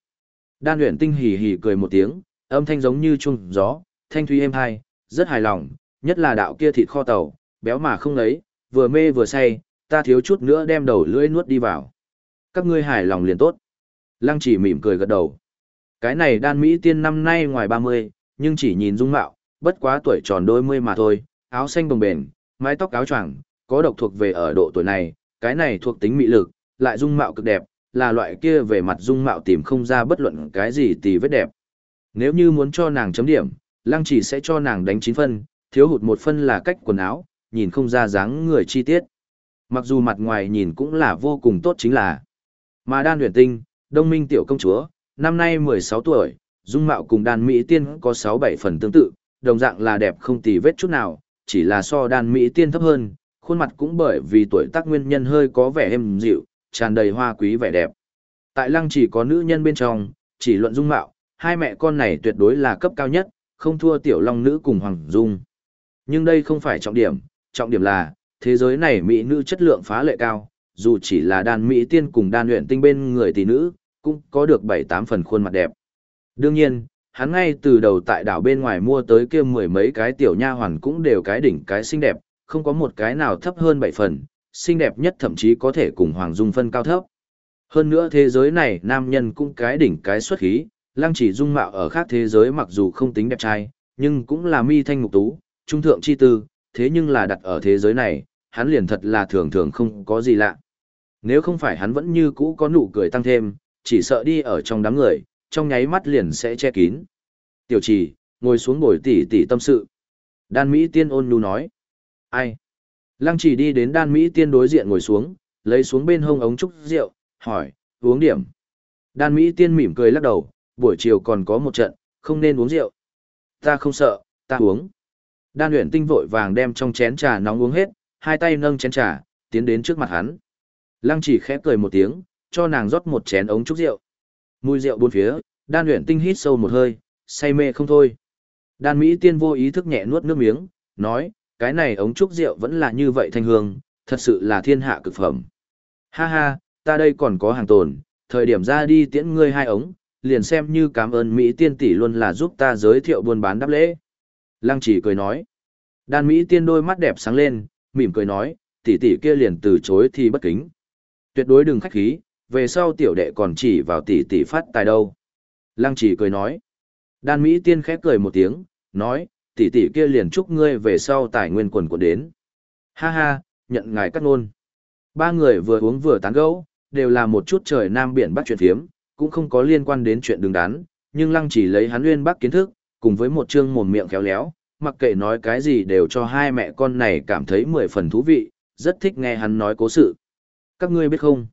Speaker 1: Đan luyện tinh hỉ hỉ cười một tiếng, âm thanh giống như chuông gió, thanh thúy êm hai, rất hài lòng, nhất là đạo kia thịt kho tàu, béo mà không lấy, vừa mê vừa say, ta thiếu chút nữa đem đầu lưỡi nuốt đi vào. Các ngươi hài lòng liền tốt. Lăng chỉ mỉm cười gật đầu. Cái này đan Mỹ tiên năm nay ngoài 30, nhưng chỉ nhìn dung mạo, bất quá tuổi tròn đôi mươi mà thôi, áo xanh bồng bềnh, mái tóc áo choàng, có độc thuộc về ở độ tuổi này, cái này thuộc tính mị lực, lại dung mạo cực đẹp, là loại kia về mặt dung mạo tìm không ra bất luận cái gì tì vết đẹp. Nếu như muốn cho nàng chấm điểm, lăng chỉ sẽ cho nàng đánh 9 phân, thiếu hụt một phân là cách quần áo, nhìn không ra dáng người chi tiết. Mặc dù mặt ngoài nhìn cũng là vô cùng tốt chính là. Mà đan huyền tinh, đông minh tiểu công chúa, năm nay 16 tuổi, dung mạo cùng đan Mỹ tiên có 6-7 phần tương tự, đồng dạng là đẹp không tì vết chút nào, chỉ là so đan Mỹ tiên thấp hơn, khuôn mặt cũng bởi vì tuổi tác nguyên nhân hơi có vẻ êm dịu, tràn đầy hoa quý vẻ đẹp. Tại lăng chỉ có nữ nhân bên trong, chỉ luận dung mạo, hai mẹ con này tuyệt đối là cấp cao nhất, không thua tiểu long nữ cùng hoàng dung. Nhưng đây không phải trọng điểm, trọng điểm là, thế giới này mỹ nữ chất lượng phá lệ cao, dù chỉ là đàn mỹ tiên cùng đàn luyện tinh bên người tỷ nữ, cũng có được 7-8 phần khuôn mặt đẹp. Đương nhiên, hắn ngay từ đầu tại đảo bên ngoài mua tới kia mười mấy cái tiểu nha hoàn cũng đều cái đỉnh cái xinh đẹp, không có một cái nào thấp hơn 7 phần, xinh đẹp nhất thậm chí có thể cùng Hoàng Dung phân cao thấp. Hơn nữa thế giới này nam nhân cũng cái đỉnh cái xuất khí, lăng chỉ dung mạo ở khác thế giới mặc dù không tính đẹp trai, nhưng cũng là mi thanh ngục tú, trung thượng chi tư, thế nhưng là đặt ở thế giới này, hắn liền thật là thường thường không có gì lạ. Nếu không phải hắn vẫn như cũ có nụ cười tăng thêm, chỉ sợ đi ở trong đám người, trong nháy mắt liền sẽ che kín. Tiểu trì, ngồi xuống bồi tỉ tỉ tâm sự. Đan Mỹ tiên ôn nhu nói. Ai? Lăng chỉ đi đến đan Mỹ tiên đối diện ngồi xuống, lấy xuống bên hông ống trúc rượu, hỏi, uống điểm. Đan Mỹ tiên mỉm cười lắc đầu, buổi chiều còn có một trận, không nên uống rượu. Ta không sợ, ta uống. Đan luyện tinh vội vàng đem trong chén trà nóng uống hết, hai tay nâng chén trà, tiến đến trước mặt hắn. Lăng chỉ khẽ cười một tiếng, cho nàng rót một chén ống trúc rượu. Mùi rượu bốn phía, đan luyện tinh hít sâu một hơi, say mê không thôi. Đan Mỹ tiên vô ý thức nhẹ nuốt nước miếng, nói, cái này ống trúc rượu vẫn là như vậy thanh hương, thật sự là thiên hạ cực phẩm. Ha ha, ta đây còn có hàng tồn, thời điểm ra đi tiễn ngươi hai ống, liền xem như cảm ơn Mỹ tiên tỷ luôn là giúp ta giới thiệu buôn bán đáp lễ. Lăng chỉ cười nói. Đan Mỹ tiên đôi mắt đẹp sáng lên, mỉm cười nói, tỷ tỷ kia liền từ chối thì bất kính. Tuyệt đối đừng khách khí, về sau tiểu đệ còn chỉ vào tỷ tỷ phát tài đâu. Lăng chỉ cười nói. Đan Mỹ tiên khép cười một tiếng, nói, tỷ tỷ kia liền chúc ngươi về sau tài nguyên quần quần đến. Ha ha, nhận ngài cắt ngôn. Ba người vừa uống vừa tán gẫu, đều là một chút trời nam biển bắc chuyện phiếm, cũng không có liên quan đến chuyện đứng đắn, nhưng lăng chỉ lấy hắn nguyên bắc kiến thức, cùng với một chương mồm miệng khéo léo, mặc kệ nói cái gì đều cho hai mẹ con này cảm thấy mười phần thú vị, rất thích nghe hắn nói cố sự. Các ngươi biết không?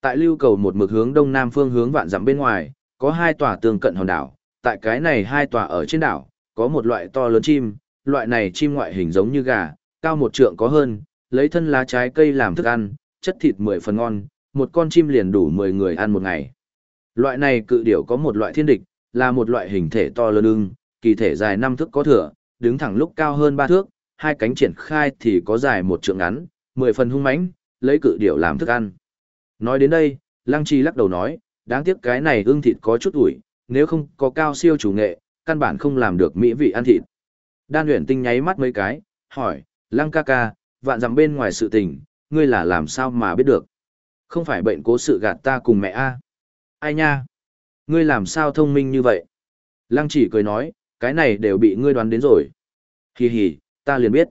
Speaker 1: Tại lưu cầu một mực hướng đông nam phương hướng vạn dặm bên ngoài, có hai tòa tương cận hòn đảo, tại cái này hai tòa ở trên đảo, có một loại to lớn chim, loại này chim ngoại hình giống như gà, cao một trượng có hơn, lấy thân lá trái cây làm thức ăn, chất thịt mười phần ngon, một con chim liền đủ mười người ăn một ngày. Loại này cự điểu có một loại thiên địch, là một loại hình thể to lớn ưng, kỳ thể dài năm thước có thừa, đứng thẳng lúc cao hơn ba thước, hai cánh triển khai thì có dài một trượng ngắn, mười phần hung mãnh, lấy cự điểu làm thức ăn. Nói đến đây, Lăng Trì lắc đầu nói, đáng tiếc cái này ưng thịt có chút ủi, nếu không có cao siêu chủ nghệ, căn bản không làm được mỹ vị ăn thịt. Đan luyện tinh nháy mắt mấy cái, hỏi, Lăng ca ca, vạn dặm bên ngoài sự tình, ngươi là làm sao mà biết được? Không phải bệnh cố sự gạt ta cùng mẹ a Ai nha? Ngươi làm sao thông minh như vậy? Lăng chỉ cười nói, cái này đều bị ngươi đoán đến rồi. Hì hì, ta liền biết.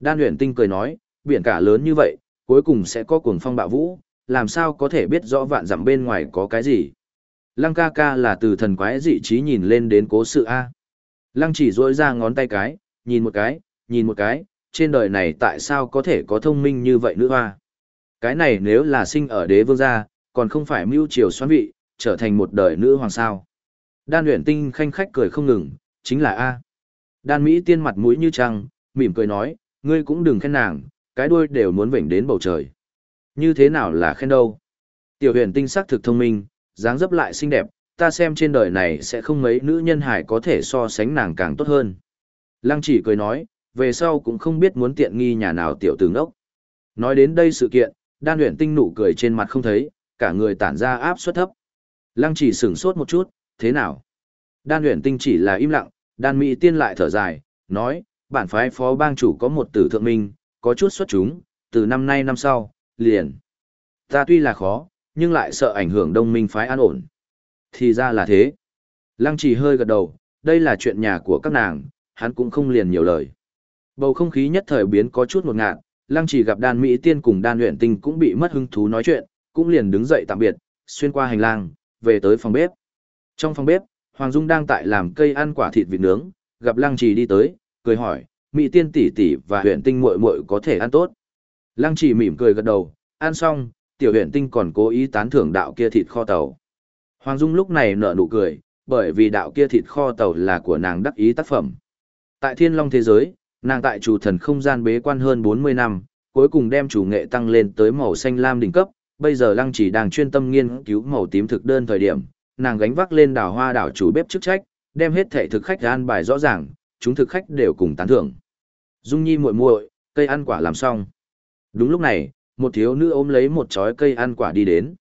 Speaker 1: Đan uyển tinh cười nói, biển cả lớn như vậy, cuối cùng sẽ có cuồng phong bạo vũ, làm sao có thể biết rõ vạn dặm bên ngoài có cái gì. Lăng ca ca là từ thần quái dị trí nhìn lên đến cố sự A. Lăng chỉ rỗi ra ngón tay cái, nhìn một cái, nhìn một cái, trên đời này tại sao có thể có thông minh như vậy nữ hoa. Cái này nếu là sinh ở đế vương gia, còn không phải mưu triều xoan vị, trở thành một đời nữ hoàng sao. Đan luyện tinh khanh khách cười không ngừng, chính là A. Đan Mỹ tiên mặt mũi như trăng, mỉm cười nói, ngươi cũng đừng khen nàng, cái đuôi đều muốn vểnh đến bầu trời. Như thế nào là khen đâu? Tiểu huyền tinh sắc thực thông minh, dáng dấp lại xinh đẹp, ta xem trên đời này sẽ không mấy nữ nhân hải có thể so sánh nàng càng tốt hơn. Lăng chỉ cười nói, về sau cũng không biết muốn tiện nghi nhà nào tiểu tướng ốc. Nói đến đây sự kiện, đan huyền tinh nụ cười trên mặt không thấy, cả người tản ra áp suất thấp. Lăng chỉ sửng sốt một chút, thế nào? Đan huyền tinh chỉ là im lặng, đan mỹ tiên lại thở dài, nói, bản phái phó bang chủ có một tử thượng minh, có chút xuất chúng, từ năm nay năm sau, liền. Ta tuy là khó, nhưng lại sợ ảnh hưởng đông minh phái an ổn. Thì ra là thế. Lăng chỉ hơi gật đầu, đây là chuyện nhà của các nàng, hắn cũng không liền nhiều lời. Bầu không khí nhất thời biến có chút ngột ngạt, Lăng Chỉ gặp Đan Mỹ Tiên cùng Đan luyện Tinh cũng bị mất hứng thú nói chuyện, cũng liền đứng dậy tạm biệt, xuyên qua hành lang, về tới phòng bếp. Trong phòng bếp, Hoàng Dung đang tại làm cây ăn quả thịt vịt nướng, gặp Lăng Chỉ đi tới, cười hỏi, Mỹ Tiên tỷ tỷ và Huyền Tinh muội muội có thể ăn tốt. Lăng Chỉ mỉm cười gật đầu, ăn xong, tiểu Huyền Tinh còn cố ý tán thưởng đạo kia thịt kho tàu. Hoàng Dung lúc này nở nụ cười, bởi vì đạo kia thịt kho tàu là của nàng đắc ý tác phẩm. Tại Thiên Long thế giới, nàng tại chủ thần không gian bế quan hơn 40 năm, cuối cùng đem chủ nghệ tăng lên tới màu xanh lam đỉnh cấp, bây giờ Lăng Chỉ đang chuyên tâm nghiên cứu màu tím thực đơn thời điểm, nàng gánh vác lên đào hoa đảo chủ bếp chức trách, đem hết thệ thực khách an bài rõ ràng, chúng thực khách đều cùng tán thưởng. Dung Nhi muội muội, cây ăn quả làm xong. Đúng lúc này, một thiếu nữ ôm lấy một chói cây ăn quả đi đến.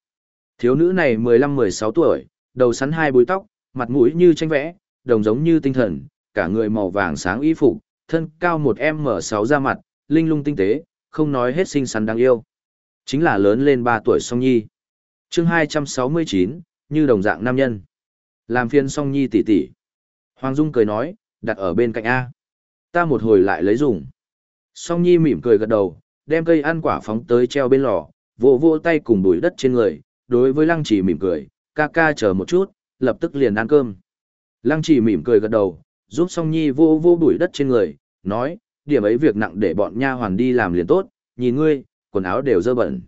Speaker 1: Thiếu nữ này 15-16 tuổi, đầu sắn hai búi tóc, mặt mũi như tranh vẽ, đồng giống như tinh thần, cả người màu vàng sáng y phục, thân cao một m sáu da mặt, linh lung tinh tế, không nói hết xinh xắn đáng yêu. Chính là lớn lên ba tuổi song nhi. chương 269, như đồng dạng nam nhân. Làm phiên song nhi tỷ tỷ. Hoàng Dung cười nói, đặt ở bên cạnh A. Ta một hồi lại lấy dùng. Song nhi mỉm cười gật đầu, đem cây ăn quả phóng tới treo bên lò, vỗ vỗ tay cùng bụi đất trên người, đối với lăng chỉ mỉm cười, ca ca chờ một chút, lập tức liền ăn cơm. Lăng chỉ mỉm cười gật đầu, giúp song nhi vô vô bụi đất trên người, nói, điểm ấy việc nặng để bọn nha hoàn đi làm liền tốt, nhìn ngươi, quần áo đều dơ bẩn.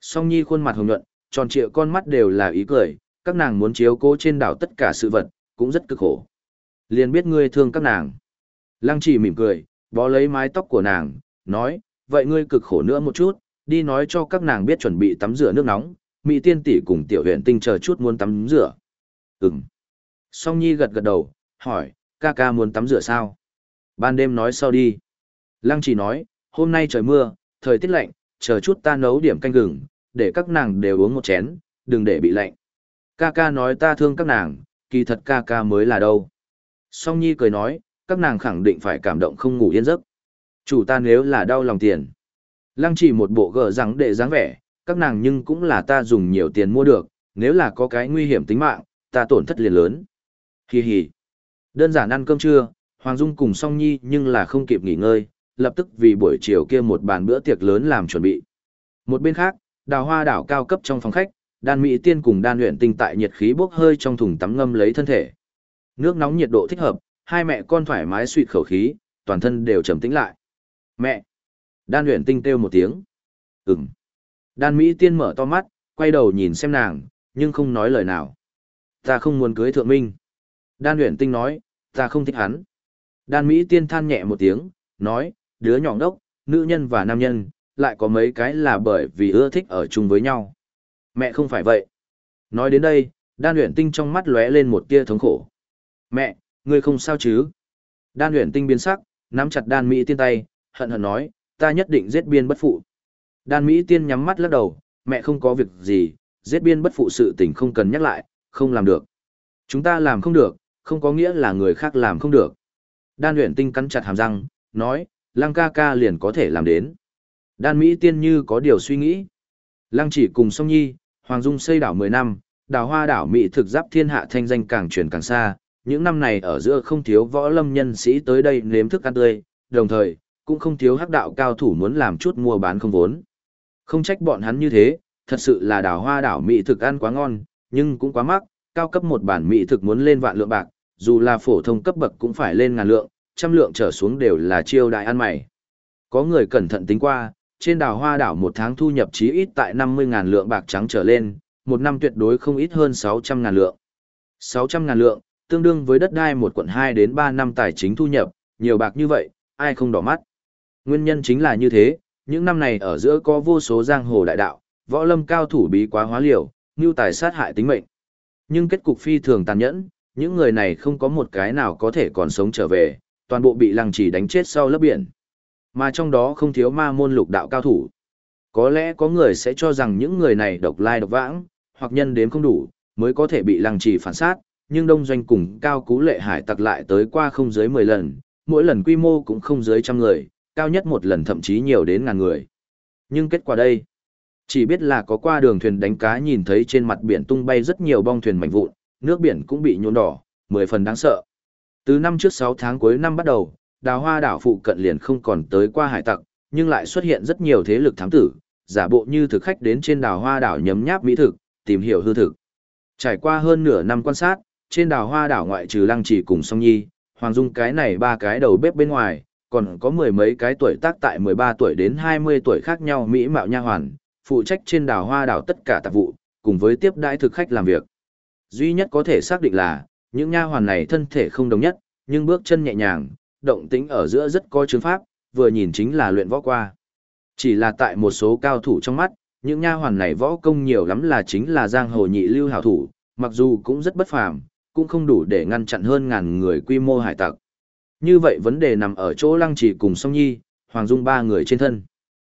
Speaker 1: Song nhi khuôn mặt hồng nhuận, tròn trịa con mắt đều là ý cười, các nàng muốn chiếu cố trên đảo tất cả sự vật, cũng rất cực khổ. Liền biết ngươi thương các nàng. Lăng chỉ mỉm cười, bó lấy mái tóc của nàng, nói, vậy ngươi cực khổ nữa một chút, đi nói cho các nàng biết chuẩn bị tắm rửa nước nóng, mỹ tiên tỷ cùng tiểu huyện tinh chờ chút muốn tắm rửa. Ừm. Song Nhi gật gật đầu, hỏi, ca ca muốn tắm rửa sao? Ban đêm nói sau đi. Lăng chỉ nói, hôm nay trời mưa, thời tiết lạnh, chờ chút ta nấu điểm canh gừng, để các nàng đều uống một chén, đừng để bị lạnh. Ca ca nói ta thương các nàng, kỳ thật ca ca mới là đâu. Song Nhi cười nói, các nàng khẳng định phải cảm động không ngủ yên giấc. Chủ ta nếu là đau lòng tiền. Lăng chỉ một bộ gờ răng để dáng vẻ, các nàng nhưng cũng là ta dùng nhiều tiền mua được, nếu là có cái nguy hiểm tính mạng, ta tổn thất liền lớn. Hi hi. Đơn giản ăn cơm trưa, Hoàng Dung cùng Song Nhi nhưng là không kịp nghỉ ngơi, lập tức vì buổi chiều kia một bàn bữa tiệc lớn làm chuẩn bị. Một bên khác, đào hoa đảo cao cấp trong phòng khách, đan mỹ tiên cùng đan luyện tinh tại nhiệt khí bốc hơi trong thùng tắm ngâm lấy thân thể. Nước nóng nhiệt độ thích hợp, hai mẹ con thoải mái suỵt khẩu khí, toàn thân đều trầm tĩnh lại. Mẹ! Đan luyện tinh kêu một tiếng. Ừm. Đan mỹ tiên mở to mắt, quay đầu nhìn xem nàng, nhưng không nói lời nào. Ta không muốn cưới thượng minh. Đan luyện tinh nói, ta không thích hắn. Đan Mỹ tiên than nhẹ một tiếng, nói, đứa nhỏ đốc, nữ nhân và nam nhân, lại có mấy cái là bởi vì ưa thích ở chung với nhau. Mẹ không phải vậy. Nói đến đây, đan luyện tinh trong mắt lóe lên một tia thống khổ. Mẹ, ngươi không sao chứ? Đan luyện tinh biến sắc, nắm chặt đan Mỹ tiên tay, hận hận nói, ta nhất định giết biên bất phụ. Đan Mỹ tiên nhắm mắt lắc đầu, mẹ không có việc gì, giết biên bất phụ sự tình không cần nhắc lại, không làm được. Chúng ta làm không được, không có nghĩa là người khác làm không được. Đan luyện tinh cắn chặt hàm răng, nói, lăng ca ca liền có thể làm đến. Đan Mỹ tiên như có điều suy nghĩ. Lăng chỉ cùng song nhi, Hoàng Dung xây đảo 10 năm, đảo hoa đảo Mỹ thực giáp thiên hạ thanh danh càng truyền càng xa. Những năm này ở giữa không thiếu võ lâm nhân sĩ tới đây nếm thức ăn tươi, đồng thời, cũng không thiếu hắc đạo cao thủ muốn làm chút mua bán không vốn. Không trách bọn hắn như thế, thật sự là đảo hoa đảo Mỹ thực ăn quá ngon, nhưng cũng quá mắc, cao cấp một bản Mỹ thực muốn lên vạn lượng bạc, dù là phổ thông cấp bậc cũng phải lên ngàn lượng, trăm lượng trở xuống đều là chiêu đại ăn mày. Có người cẩn thận tính qua, trên đảo hoa đảo một tháng thu nhập chí ít tại 50 ngàn lượng bạc trắng trở lên, một năm tuyệt đối không ít hơn 600 ngàn lượng. 600 ngàn lượng, tương đương với đất đai một quận 2 đến 3 năm tài chính thu nhập, nhiều bạc như vậy, ai không đỏ mắt. Nguyên nhân chính là như thế, những năm này ở giữa có vô số giang hồ đại đạo, võ lâm cao thủ bí quá hóa liều, như tài sát hại tính mệnh. Nhưng kết cục phi thường tàn nhẫn, những người này không có một cái nào có thể còn sống trở về, toàn bộ bị lăng trì đánh chết sau lớp biển. Mà trong đó không thiếu ma môn lục đạo cao thủ. Có lẽ có người sẽ cho rằng những người này độc lai độc vãng, hoặc nhân đếm không đủ, mới có thể bị lăng trì phản sát, nhưng đông doanh cùng cao cú lệ hải tặc lại tới qua không dưới 10 lần, mỗi lần quy mô cũng không dưới trăm người, cao nhất một lần thậm chí nhiều đến ngàn người. Nhưng kết quả đây, chỉ biết là có qua đường thuyền đánh cá nhìn thấy trên mặt biển tung bay rất nhiều bong thuyền mảnh vụn, nước biển cũng bị nhuộm đỏ, mười phần đáng sợ. Từ năm trước 6 tháng cuối năm bắt đầu, đào hoa đảo phụ cận liền không còn tới qua hải tặc, nhưng lại xuất hiện rất nhiều thế lực thám tử, giả bộ như thực khách đến trên đào hoa đảo nhấm nháp mỹ thực, tìm hiểu hư thực. Trải qua hơn nửa năm quan sát, trên đào hoa đảo ngoại trừ lăng trì cùng song nhi, Hoàng Dung cái này ba cái đầu bếp bên ngoài, còn có mười mấy cái tuổi tác tại 13 tuổi đến 20 tuổi khác nhau mỹ mạo nha hoàn, phụ trách trên đảo hoa đảo tất cả tạp vụ, cùng với tiếp đãi thực khách làm việc. Duy nhất có thể xác định là, những nha hoàn này thân thể không đồng nhất, nhưng bước chân nhẹ nhàng, động tĩnh ở giữa rất có chứng pháp, vừa nhìn chính là luyện võ qua. Chỉ là tại một số cao thủ trong mắt, những nha hoàn này võ công nhiều lắm là chính là giang hồ nhị lưu hảo thủ, mặc dù cũng rất bất phàm, cũng không đủ để ngăn chặn hơn ngàn người quy mô hải tặc. Như vậy vấn đề nằm ở chỗ lăng chỉ cùng song nhi, hoàng dung ba người trên thân.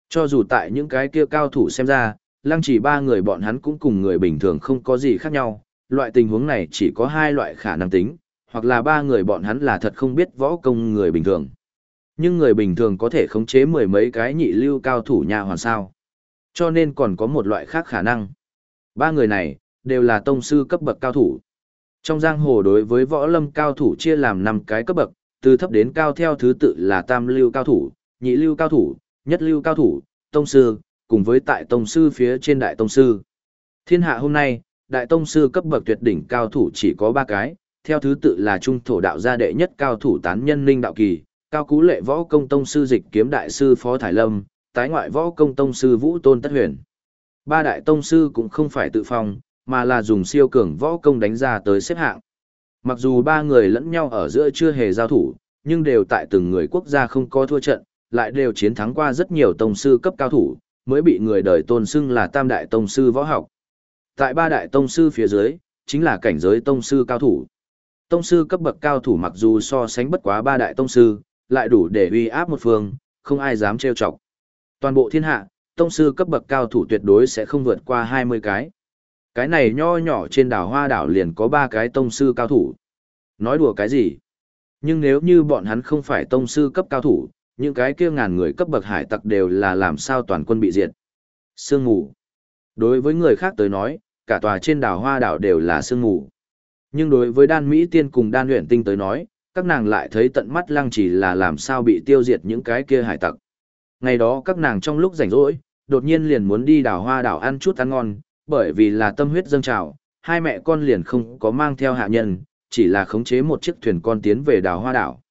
Speaker 1: Cho dù tại những cái kia cao thủ xem ra, lăng chỉ ba người bọn hắn cũng cùng người bình thường không có gì khác nhau, loại tình huống này chỉ có hai loại khả năng tính, hoặc là ba người bọn hắn là thật không biết võ công người bình thường. Nhưng người bình thường có thể khống chế mười mấy cái nhị lưu cao thủ nhà hoàn sao. Cho nên còn có một loại khác khả năng. Ba người này, đều là tông sư cấp bậc cao thủ. Trong giang hồ đối với võ lâm cao thủ chia làm 5 cái cấp bậc, từ thấp đến cao theo thứ tự là tam lưu cao thủ, nhị lưu cao thủ, nhất lưu cao thủ, tông sư, cùng với tại tông sư phía trên đại tông sư. Thiên hạ hôm nay, đại tông sư cấp bậc tuyệt đỉnh cao thủ chỉ có 3 cái, theo thứ tự là trung thổ đạo gia đệ nhất cao thủ tán nhân linh đạo kỳ, cao cú lệ võ công tông sư dịch kiếm đại sư phó thải lâm, tái ngoại võ công tông sư vũ tôn tất huyền. Ba đại tông sư cũng không phải tự phong, mà là dùng siêu cường võ công đánh ra tới xếp hạng. Mặc dù ba người lẫn nhau ở giữa chưa hề giao thủ, nhưng đều tại từng người quốc gia không có thua trận, lại đều chiến thắng qua rất nhiều tông sư cấp cao thủ, mới bị người đời tôn xưng là tam đại tông sư võ học. Tại ba đại tông sư phía dưới, chính là cảnh giới tông sư cao thủ. Tông sư cấp bậc cao thủ mặc dù so sánh bất quá ba đại tông sư, lại đủ để uy áp một phương, không ai dám trêu chọc. Toàn bộ thiên hạ, tông sư cấp bậc cao thủ tuyệt đối sẽ không vượt qua 20 cái. Cái này nho nhỏ trên đảo hoa đảo liền có ba cái tông sư cao thủ. Nói đùa cái gì? Nhưng nếu như bọn hắn không phải tông sư cấp cao thủ, những cái kia ngàn người cấp bậc hải tặc đều là làm sao toàn quân bị diệt. Sương mù. Đối với người khác tới nói, cả tòa trên đảo hoa đảo đều là sương mù. Nhưng đối với đan Mỹ tiên cùng đan luyện tinh tới nói, các nàng lại thấy tận mắt lăng chỉ là làm sao bị tiêu diệt những cái kia hải tặc. Ngày đó các nàng trong lúc rảnh rỗi, đột nhiên liền muốn đi đảo hoa đảo ăn chút ăn ngon, bởi vì là tâm huyết dâng trào, hai mẹ con liền không có mang theo hạ nhân, chỉ là khống chế một chiếc thuyền con tiến về đảo hoa đảo.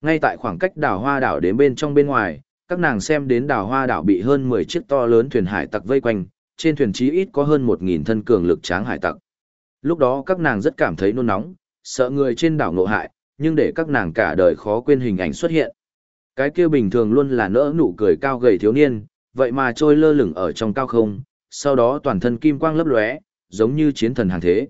Speaker 1: Ngay tại khoảng cách đảo hoa đảo đến bên trong bên ngoài, các nàng xem đến đảo hoa đảo bị hơn 10 chiếc to lớn thuyền hải tặc vây quanh, trên thuyền chí ít có hơn 1.000 thân cường lực tráng hải tặc. Lúc đó các nàng rất cảm thấy nôn nóng, sợ người trên đảo ngộ hại, nhưng để các nàng cả đời khó quên hình ảnh xuất hiện. Cái kia bình thường luôn là nỡ nụ cười cao gầy thiếu niên, vậy mà trôi lơ lửng ở trong cao không, sau đó toàn thân kim quang lấp lóe, giống như chiến thần hàng thế.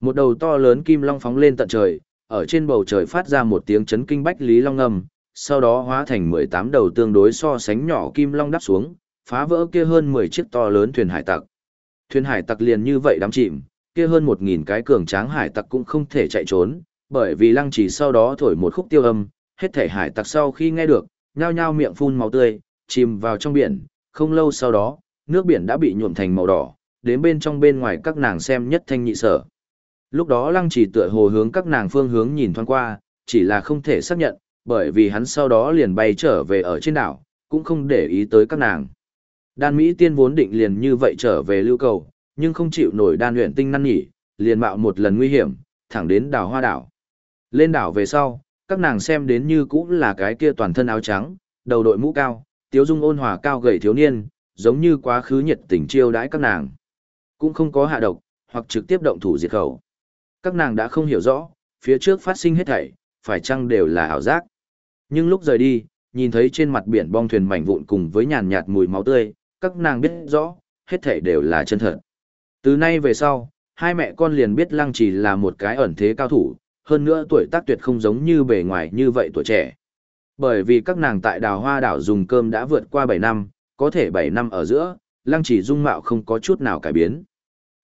Speaker 1: Một đầu to lớn kim long phóng lên tận trời, ở trên bầu trời phát ra một tiếng chấn kinh bách lý long ngầm, sau đó hóa thành 18 đầu tương đối so sánh nhỏ kim long đắp xuống, phá vỡ kia hơn 10 chiếc to lớn thuyền hải tặc. Thuyền hải tặc liền như vậy đắm chìm, kia hơn 1000 cái cường tráng hải tặc cũng không thể chạy trốn, bởi vì lăng trì sau đó thổi một khúc tiêu âm, hết thể hải tặc sau khi nghe được, nhao nhao miệng phun máu tươi, chìm vào trong biển, không lâu sau đó, nước biển đã bị nhuộm thành màu đỏ, đến bên trong bên ngoài các nàng xem nhất thanh nhị sở. Lúc đó lăng trì tựa hồ hướng các nàng phương hướng nhìn thoáng qua, chỉ là không thể xác nhận, bởi vì hắn sau đó liền bay trở về ở trên đảo, cũng không để ý tới các nàng. Đan Mỹ tiên vốn định liền như vậy trở về lưu cầu, nhưng không chịu nổi đan luyện tinh năn nhỉ, liền mạo một lần nguy hiểm, thẳng đến đảo hoa đảo. Lên đảo về sau, các nàng xem đến như cũng là cái kia toàn thân áo trắng, đầu đội mũ cao, tiếu dung ôn hòa cao gầy thiếu niên, giống như quá khứ nhiệt tình chiêu đãi các nàng. Cũng không có hạ độc, hoặc trực tiếp động thủ diệt khẩu. Các nàng đã không hiểu rõ, phía trước phát sinh hết thảy, phải chăng đều là ảo giác. Nhưng lúc rời đi, nhìn thấy trên mặt biển bong thuyền mảnh vụn cùng với nhàn nhạt mùi máu tươi, các nàng biết rõ, hết thảy đều là chân thật. Từ nay về sau, hai mẹ con liền biết lăng chỉ là một cái ẩn thế cao thủ, hơn nữa tuổi tác tuyệt không giống như bề ngoài như vậy tuổi trẻ. Bởi vì các nàng tại đào hoa đảo dùng cơm đã vượt qua 7 năm, có thể 7 năm ở giữa, lăng chỉ dung mạo không có chút nào cải biến.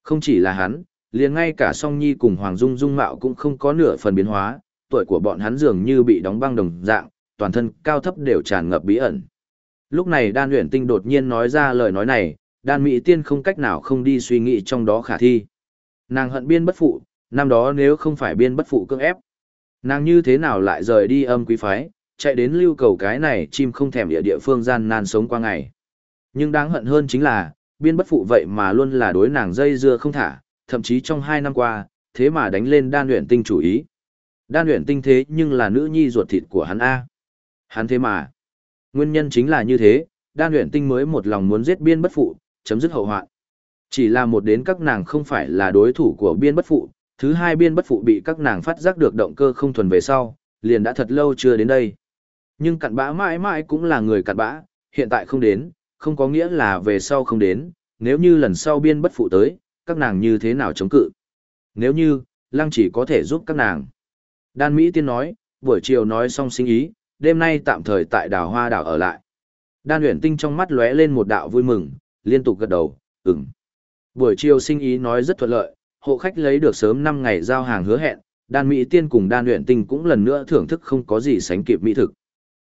Speaker 1: Không chỉ là hắn, liền ngay cả song nhi cùng Hoàng Dung dung mạo cũng không có nửa phần biến hóa, tuổi của bọn hắn dường như bị đóng băng đồng dạng, toàn thân cao thấp đều tràn ngập bí ẩn. Lúc này đan Uyển tinh đột nhiên nói ra lời nói này, đan mỹ tiên không cách nào không đi suy nghĩ trong đó khả thi. Nàng hận biên bất phụ, năm đó nếu không phải biên bất phụ cưỡng ép, nàng như thế nào lại rời đi âm quý phái, chạy đến lưu cầu cái này chim không thèm địa địa phương gian nan sống qua ngày. Nhưng đáng hận hơn chính là, biên bất phụ vậy mà luôn là đối nàng dây dưa không thả, thậm chí trong hai năm qua, thế mà đánh lên đan luyện tinh chủ ý. Đan luyện tinh thế nhưng là nữ nhi ruột thịt của hắn A. Hắn thế mà. Nguyên nhân chính là như thế, đan luyện tinh mới một lòng muốn giết biên bất phụ, chấm dứt hậu hoạn. Chỉ là một đến các nàng không phải là đối thủ của biên bất phụ, thứ hai biên bất phụ bị các nàng phát giác được động cơ không thuần về sau, liền đã thật lâu chưa đến đây. Nhưng cặn bã mãi mãi cũng là người cặn bã, hiện tại không đến, không có nghĩa là về sau không đến, nếu như lần sau biên bất phụ tới, các nàng như thế nào chống cự. Nếu như, lăng chỉ có thể giúp các nàng. Đan Mỹ tiên nói, buổi chiều nói xong sinh ý, đêm nay tạm thời tại đảo hoa đảo ở lại. Đan Uyển Tinh trong mắt lóe lên một đạo vui mừng, liên tục gật đầu, ừm. Buổi chiều sinh ý nói rất thuận lợi, hộ khách lấy được sớm 5 ngày giao hàng hứa hẹn, Đan Mỹ Tiên cùng Đan luyện Tinh cũng lần nữa thưởng thức không có gì sánh kịp mỹ thực.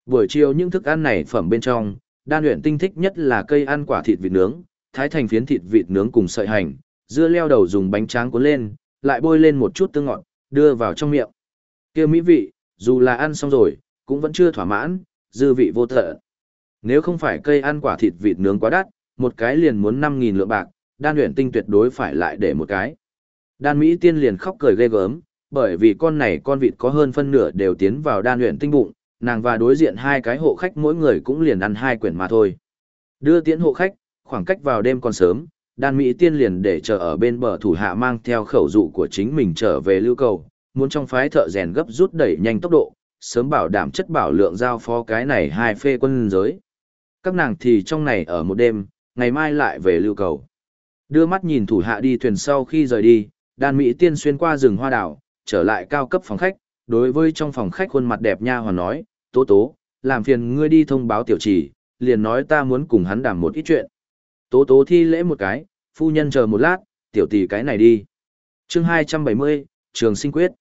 Speaker 1: Buổi chiều những thức ăn này phẩm bên trong, Đan luyện Tinh thích nhất là cây ăn quả thịt vịt nướng, thái thành phiến thịt vịt nướng cùng sợi hành, dưa leo đầu dùng bánh tráng cuốn lên, lại bôi lên một chút tương ngọt, đưa vào trong miệng. Kia mỹ vị, dù là ăn xong rồi, cũng vẫn chưa thỏa mãn, dư vị vô tận. Nếu không phải cây ăn quả thịt vịt nướng quá đắt, một cái liền muốn 5.000 lượng bạc, đan luyện tinh tuyệt đối phải lại để một cái. Đan Mỹ tiên liền khóc cười ghê gớm, bởi vì con này con vịt có hơn phân nửa đều tiến vào đan luyện tinh bụng, nàng và đối diện hai cái hộ khách mỗi người cũng liền ăn hai quyển mà thôi. Đưa tiễn hộ khách, khoảng cách vào đêm còn sớm, đan Mỹ tiên liền để chờ ở bên bờ thủ hạ mang theo khẩu dụ của chính mình trở về lưu cầu, muốn trong phái thợ rèn gấp rút đẩy nhanh tốc độ, sớm bảo đảm chất bảo lượng giao phó cái này hai phê quân giới. Các nàng thì trong này ở một đêm, ngày mai lại về lưu cầu. Đưa mắt nhìn thủ hạ đi thuyền sau khi rời đi, đan Mỹ tiên xuyên qua rừng hoa đảo, trở lại cao cấp phòng khách, đối với trong phòng khách khuôn mặt đẹp nha hoàn nói, tố tố, làm phiền ngươi đi thông báo tiểu trì, liền nói ta muốn cùng hắn đảm một ít chuyện. Tố tố thi lễ một cái, phu nhân chờ một lát, tiểu tỷ cái này đi. chương 270, trường sinh quyết.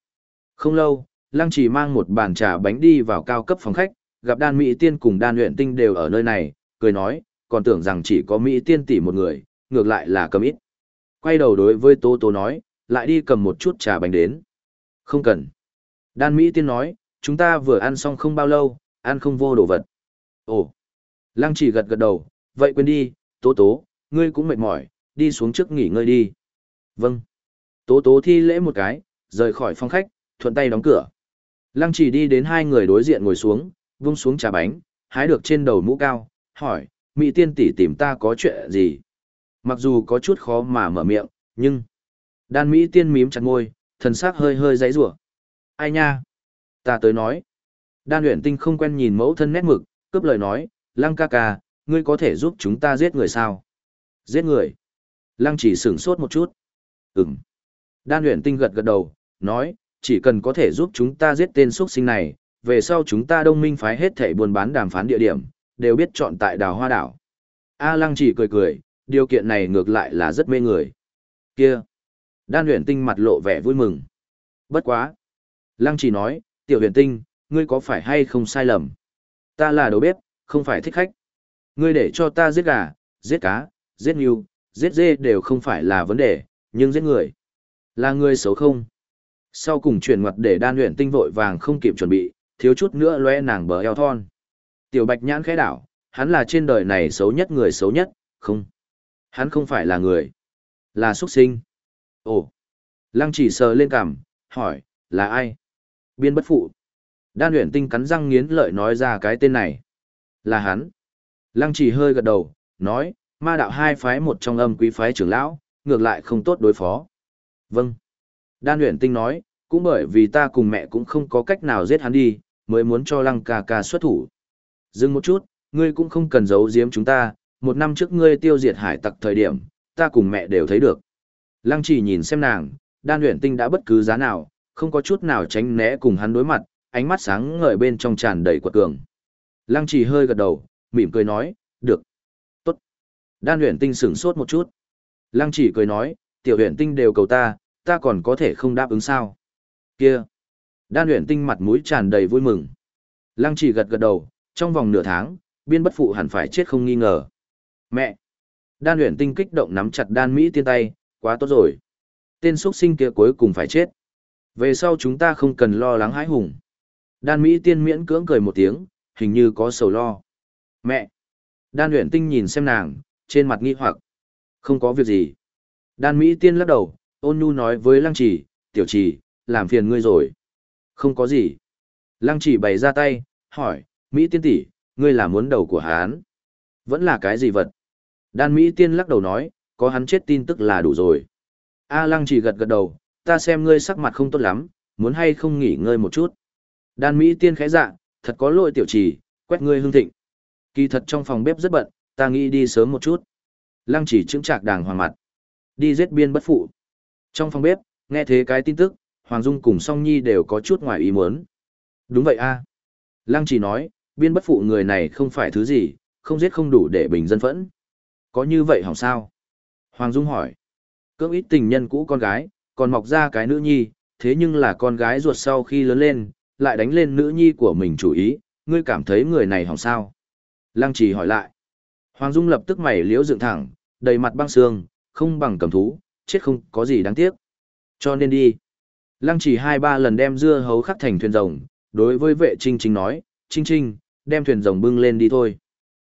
Speaker 1: Không lâu, lăng chỉ mang một bàn trà bánh đi vào cao cấp phòng khách, gặp đan Mỹ tiên cùng đan luyện tinh đều ở nơi này, cười nói, còn tưởng rằng chỉ có Mỹ tiên tỷ một người, ngược lại là cầm ít. Quay đầu đối với tô tô nói, lại đi cầm một chút trà bánh đến. Không cần. Đan Mỹ tiên nói, chúng ta vừa ăn xong không bao lâu, ăn không vô đồ vật. Ồ. Lăng chỉ gật gật đầu, vậy quên đi, Tố Tố, ngươi cũng mệt mỏi, đi xuống trước nghỉ ngơi đi. Vâng. Tố Tố thi lễ một cái, rời khỏi phòng khách, thuận tay đóng cửa. Lăng chỉ đi đến hai người đối diện ngồi xuống, vung xuống trà bánh, hái được trên đầu mũ cao, hỏi, Mỹ tiên tỷ tìm ta có chuyện gì? Mặc dù có chút khó mà mở miệng, nhưng... Đan Mỹ tiên mím chặt môi, thần sắc hơi hơi dãy rủa Ai nha? Ta tới nói. Đan luyện tinh không quen nhìn mẫu thân nét mực, cướp lời nói, Lăng ca ca, ngươi có thể giúp chúng ta giết người sao? Giết người? Lăng chỉ sửng sốt một chút. Ừm. Đan luyện tinh gật gật đầu, nói, chỉ cần có thể giúp chúng ta giết tên xuất sinh này, về sau chúng ta đông minh phái hết thể buôn bán đàm phán địa điểm, đều biết chọn tại đào hoa đảo. A lăng chỉ cười cười, điều kiện này ngược lại là rất mê người. Kia! Đan huyền tinh mặt lộ vẻ vui mừng. Bất quá! Lăng chỉ nói, tiểu huyền tinh, ngươi có phải hay không sai lầm? Ta là đầu bếp, không phải thích khách. Ngươi để cho ta giết gà, giết cá, giết ngưu, giết dê đều không phải là vấn đề, nhưng giết người. Là người xấu không? Sau cùng chuyển ngoặt để đan luyện tinh vội vàng không kịp chuẩn bị, thiếu chút nữa lóe nàng bờ eo thon. Tiểu bạch nhãn khẽ đảo, hắn là trên đời này xấu nhất người xấu nhất, không. Hắn không phải là người, là xuất sinh. Ồ, lăng chỉ sờ lên cằm, hỏi, là ai? Biên bất phụ. Đan luyện tinh cắn răng nghiến lợi nói ra cái tên này. Là hắn. Lăng chỉ hơi gật đầu, nói, ma đạo hai phái một trong âm quý phái trưởng lão, ngược lại không tốt đối phó. Vâng. Đan luyện tinh nói, cũng bởi vì ta cùng mẹ cũng không có cách nào giết hắn đi, mới muốn cho lăng ca ca xuất thủ. Dừng một chút, ngươi cũng không cần giấu giếm chúng ta, một năm trước ngươi tiêu diệt hải tặc thời điểm, ta cùng mẹ đều thấy được. Lăng chỉ nhìn xem nàng, đan luyện tinh đã bất cứ giá nào, không có chút nào tránh né cùng hắn đối mặt, ánh mắt sáng ngời bên trong tràn đầy quật cường. Lăng chỉ hơi gật đầu, mỉm cười nói, được. Tốt. Đan luyện tinh sửng sốt một chút. Lăng chỉ cười nói, tiểu luyện tinh đều cầu ta, ta còn có thể không đáp ứng sao. Kia. Đan luyện tinh mặt mũi tràn đầy vui mừng. Lăng chỉ gật gật đầu, trong vòng nửa tháng, biên bất phụ hẳn phải chết không nghi ngờ. Mẹ! Đan luyện tinh kích động nắm chặt đan Mỹ tiên tay, quá tốt rồi. Tên xuất sinh kia cuối cùng phải chết. Về sau chúng ta không cần lo lắng hãi hùng. Đan Mỹ tiên miễn cưỡng cười một tiếng, hình như có sầu lo. Mẹ! Đan luyện tinh nhìn xem nàng, trên mặt nghi hoặc. Không có việc gì. Đan Mỹ tiên lắc đầu, ôn nhu nói với lăng chỉ, tiểu chỉ, làm phiền ngươi rồi. Không có gì. Lăng chỉ bày ra tay, hỏi, Mỹ tiên tỷ, ngươi là muốn đầu của hán. Vẫn là cái gì vật? Đan Mỹ tiên lắc đầu nói, có hắn chết tin tức là đủ rồi. A lăng chỉ gật gật đầu, ta xem ngươi sắc mặt không tốt lắm, muốn hay không nghỉ ngơi một chút. Đan Mỹ tiên khẽ dạ, thật có lỗi tiểu trì, quét ngươi hương thịnh. Kỳ thật trong phòng bếp rất bận, ta nghĩ đi sớm một chút. Lăng chỉ chứng trạc đàng hoàng mặt. Đi giết biên bất phụ. Trong phòng bếp, nghe thế cái tin tức, Hoàng Dung cùng Song Nhi đều có chút ngoài ý muốn. Đúng vậy a. Lăng chỉ nói, biên bất phụ người này không phải thứ gì, không giết không đủ để bình dân phẫn. Có như vậy hỏng sao? Hoàng Dung hỏi. Cưỡng ít tình nhân cũ con gái, còn mọc ra cái nữ nhi, thế nhưng là con gái ruột sau khi lớn lên, lại đánh lên nữ nhi của mình chủ ý, ngươi cảm thấy người này hỏng sao? Lăng trì hỏi lại. Hoàng Dung lập tức mày liễu dựng thẳng, đầy mặt băng xương, không bằng cầm thú, chết không có gì đáng tiếc. Cho nên đi. Lăng trì hai ba lần đem dưa hấu khắc thành thuyền rồng, đối với vệ trinh trinh nói, trinh trinh, đem thuyền rồng bưng lên đi thôi.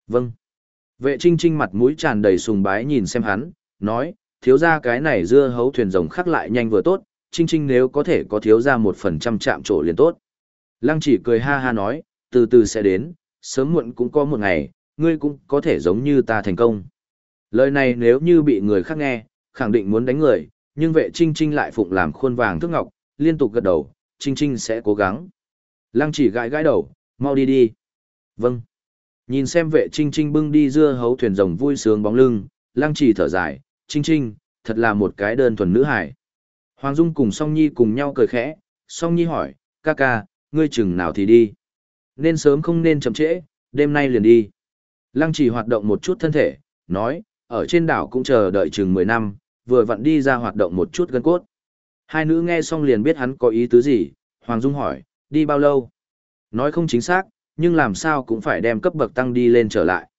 Speaker 1: Vâng. Vệ trinh trinh mặt mũi tràn đầy sùng bái nhìn xem hắn, nói, thiếu ra cái này dưa hấu thuyền rồng khắc lại nhanh vừa tốt, trinh trinh nếu có thể có thiếu ra một phần trăm chạm trổ liền tốt. Lăng chỉ cười ha ha nói, từ từ sẽ đến, sớm muộn cũng có một ngày, ngươi cũng có thể giống như ta thành công. Lời này nếu như bị người khác nghe, khẳng định muốn đánh người, nhưng vệ trinh trinh lại phụng làm khuôn vàng thước ngọc, liên tục gật đầu, trinh trinh sẽ cố gắng. Lăng chỉ gãi gãi đầu, mau đi đi. Vâng. Nhìn xem vệ trinh trinh bưng đi dưa hấu thuyền rồng vui sướng bóng lưng, lăng chỉ thở dài, trinh trinh, thật là một cái đơn thuần nữ hải. Hoàng Dung cùng Song Nhi cùng nhau cười khẽ, Song Nhi hỏi, ca ca, ngươi chừng nào thì đi. Nên sớm không nên chậm trễ, đêm nay liền đi. Lăng chỉ hoạt động một chút thân thể, nói, ở trên đảo cũng chờ đợi chừng 10 năm, vừa vặn đi ra hoạt động một chút gân cốt. Hai nữ nghe xong liền biết hắn có ý tứ gì, Hoàng Dung hỏi, đi bao lâu? Nói không chính xác, nhưng làm sao cũng phải đem cấp bậc tăng đi lên trở lại.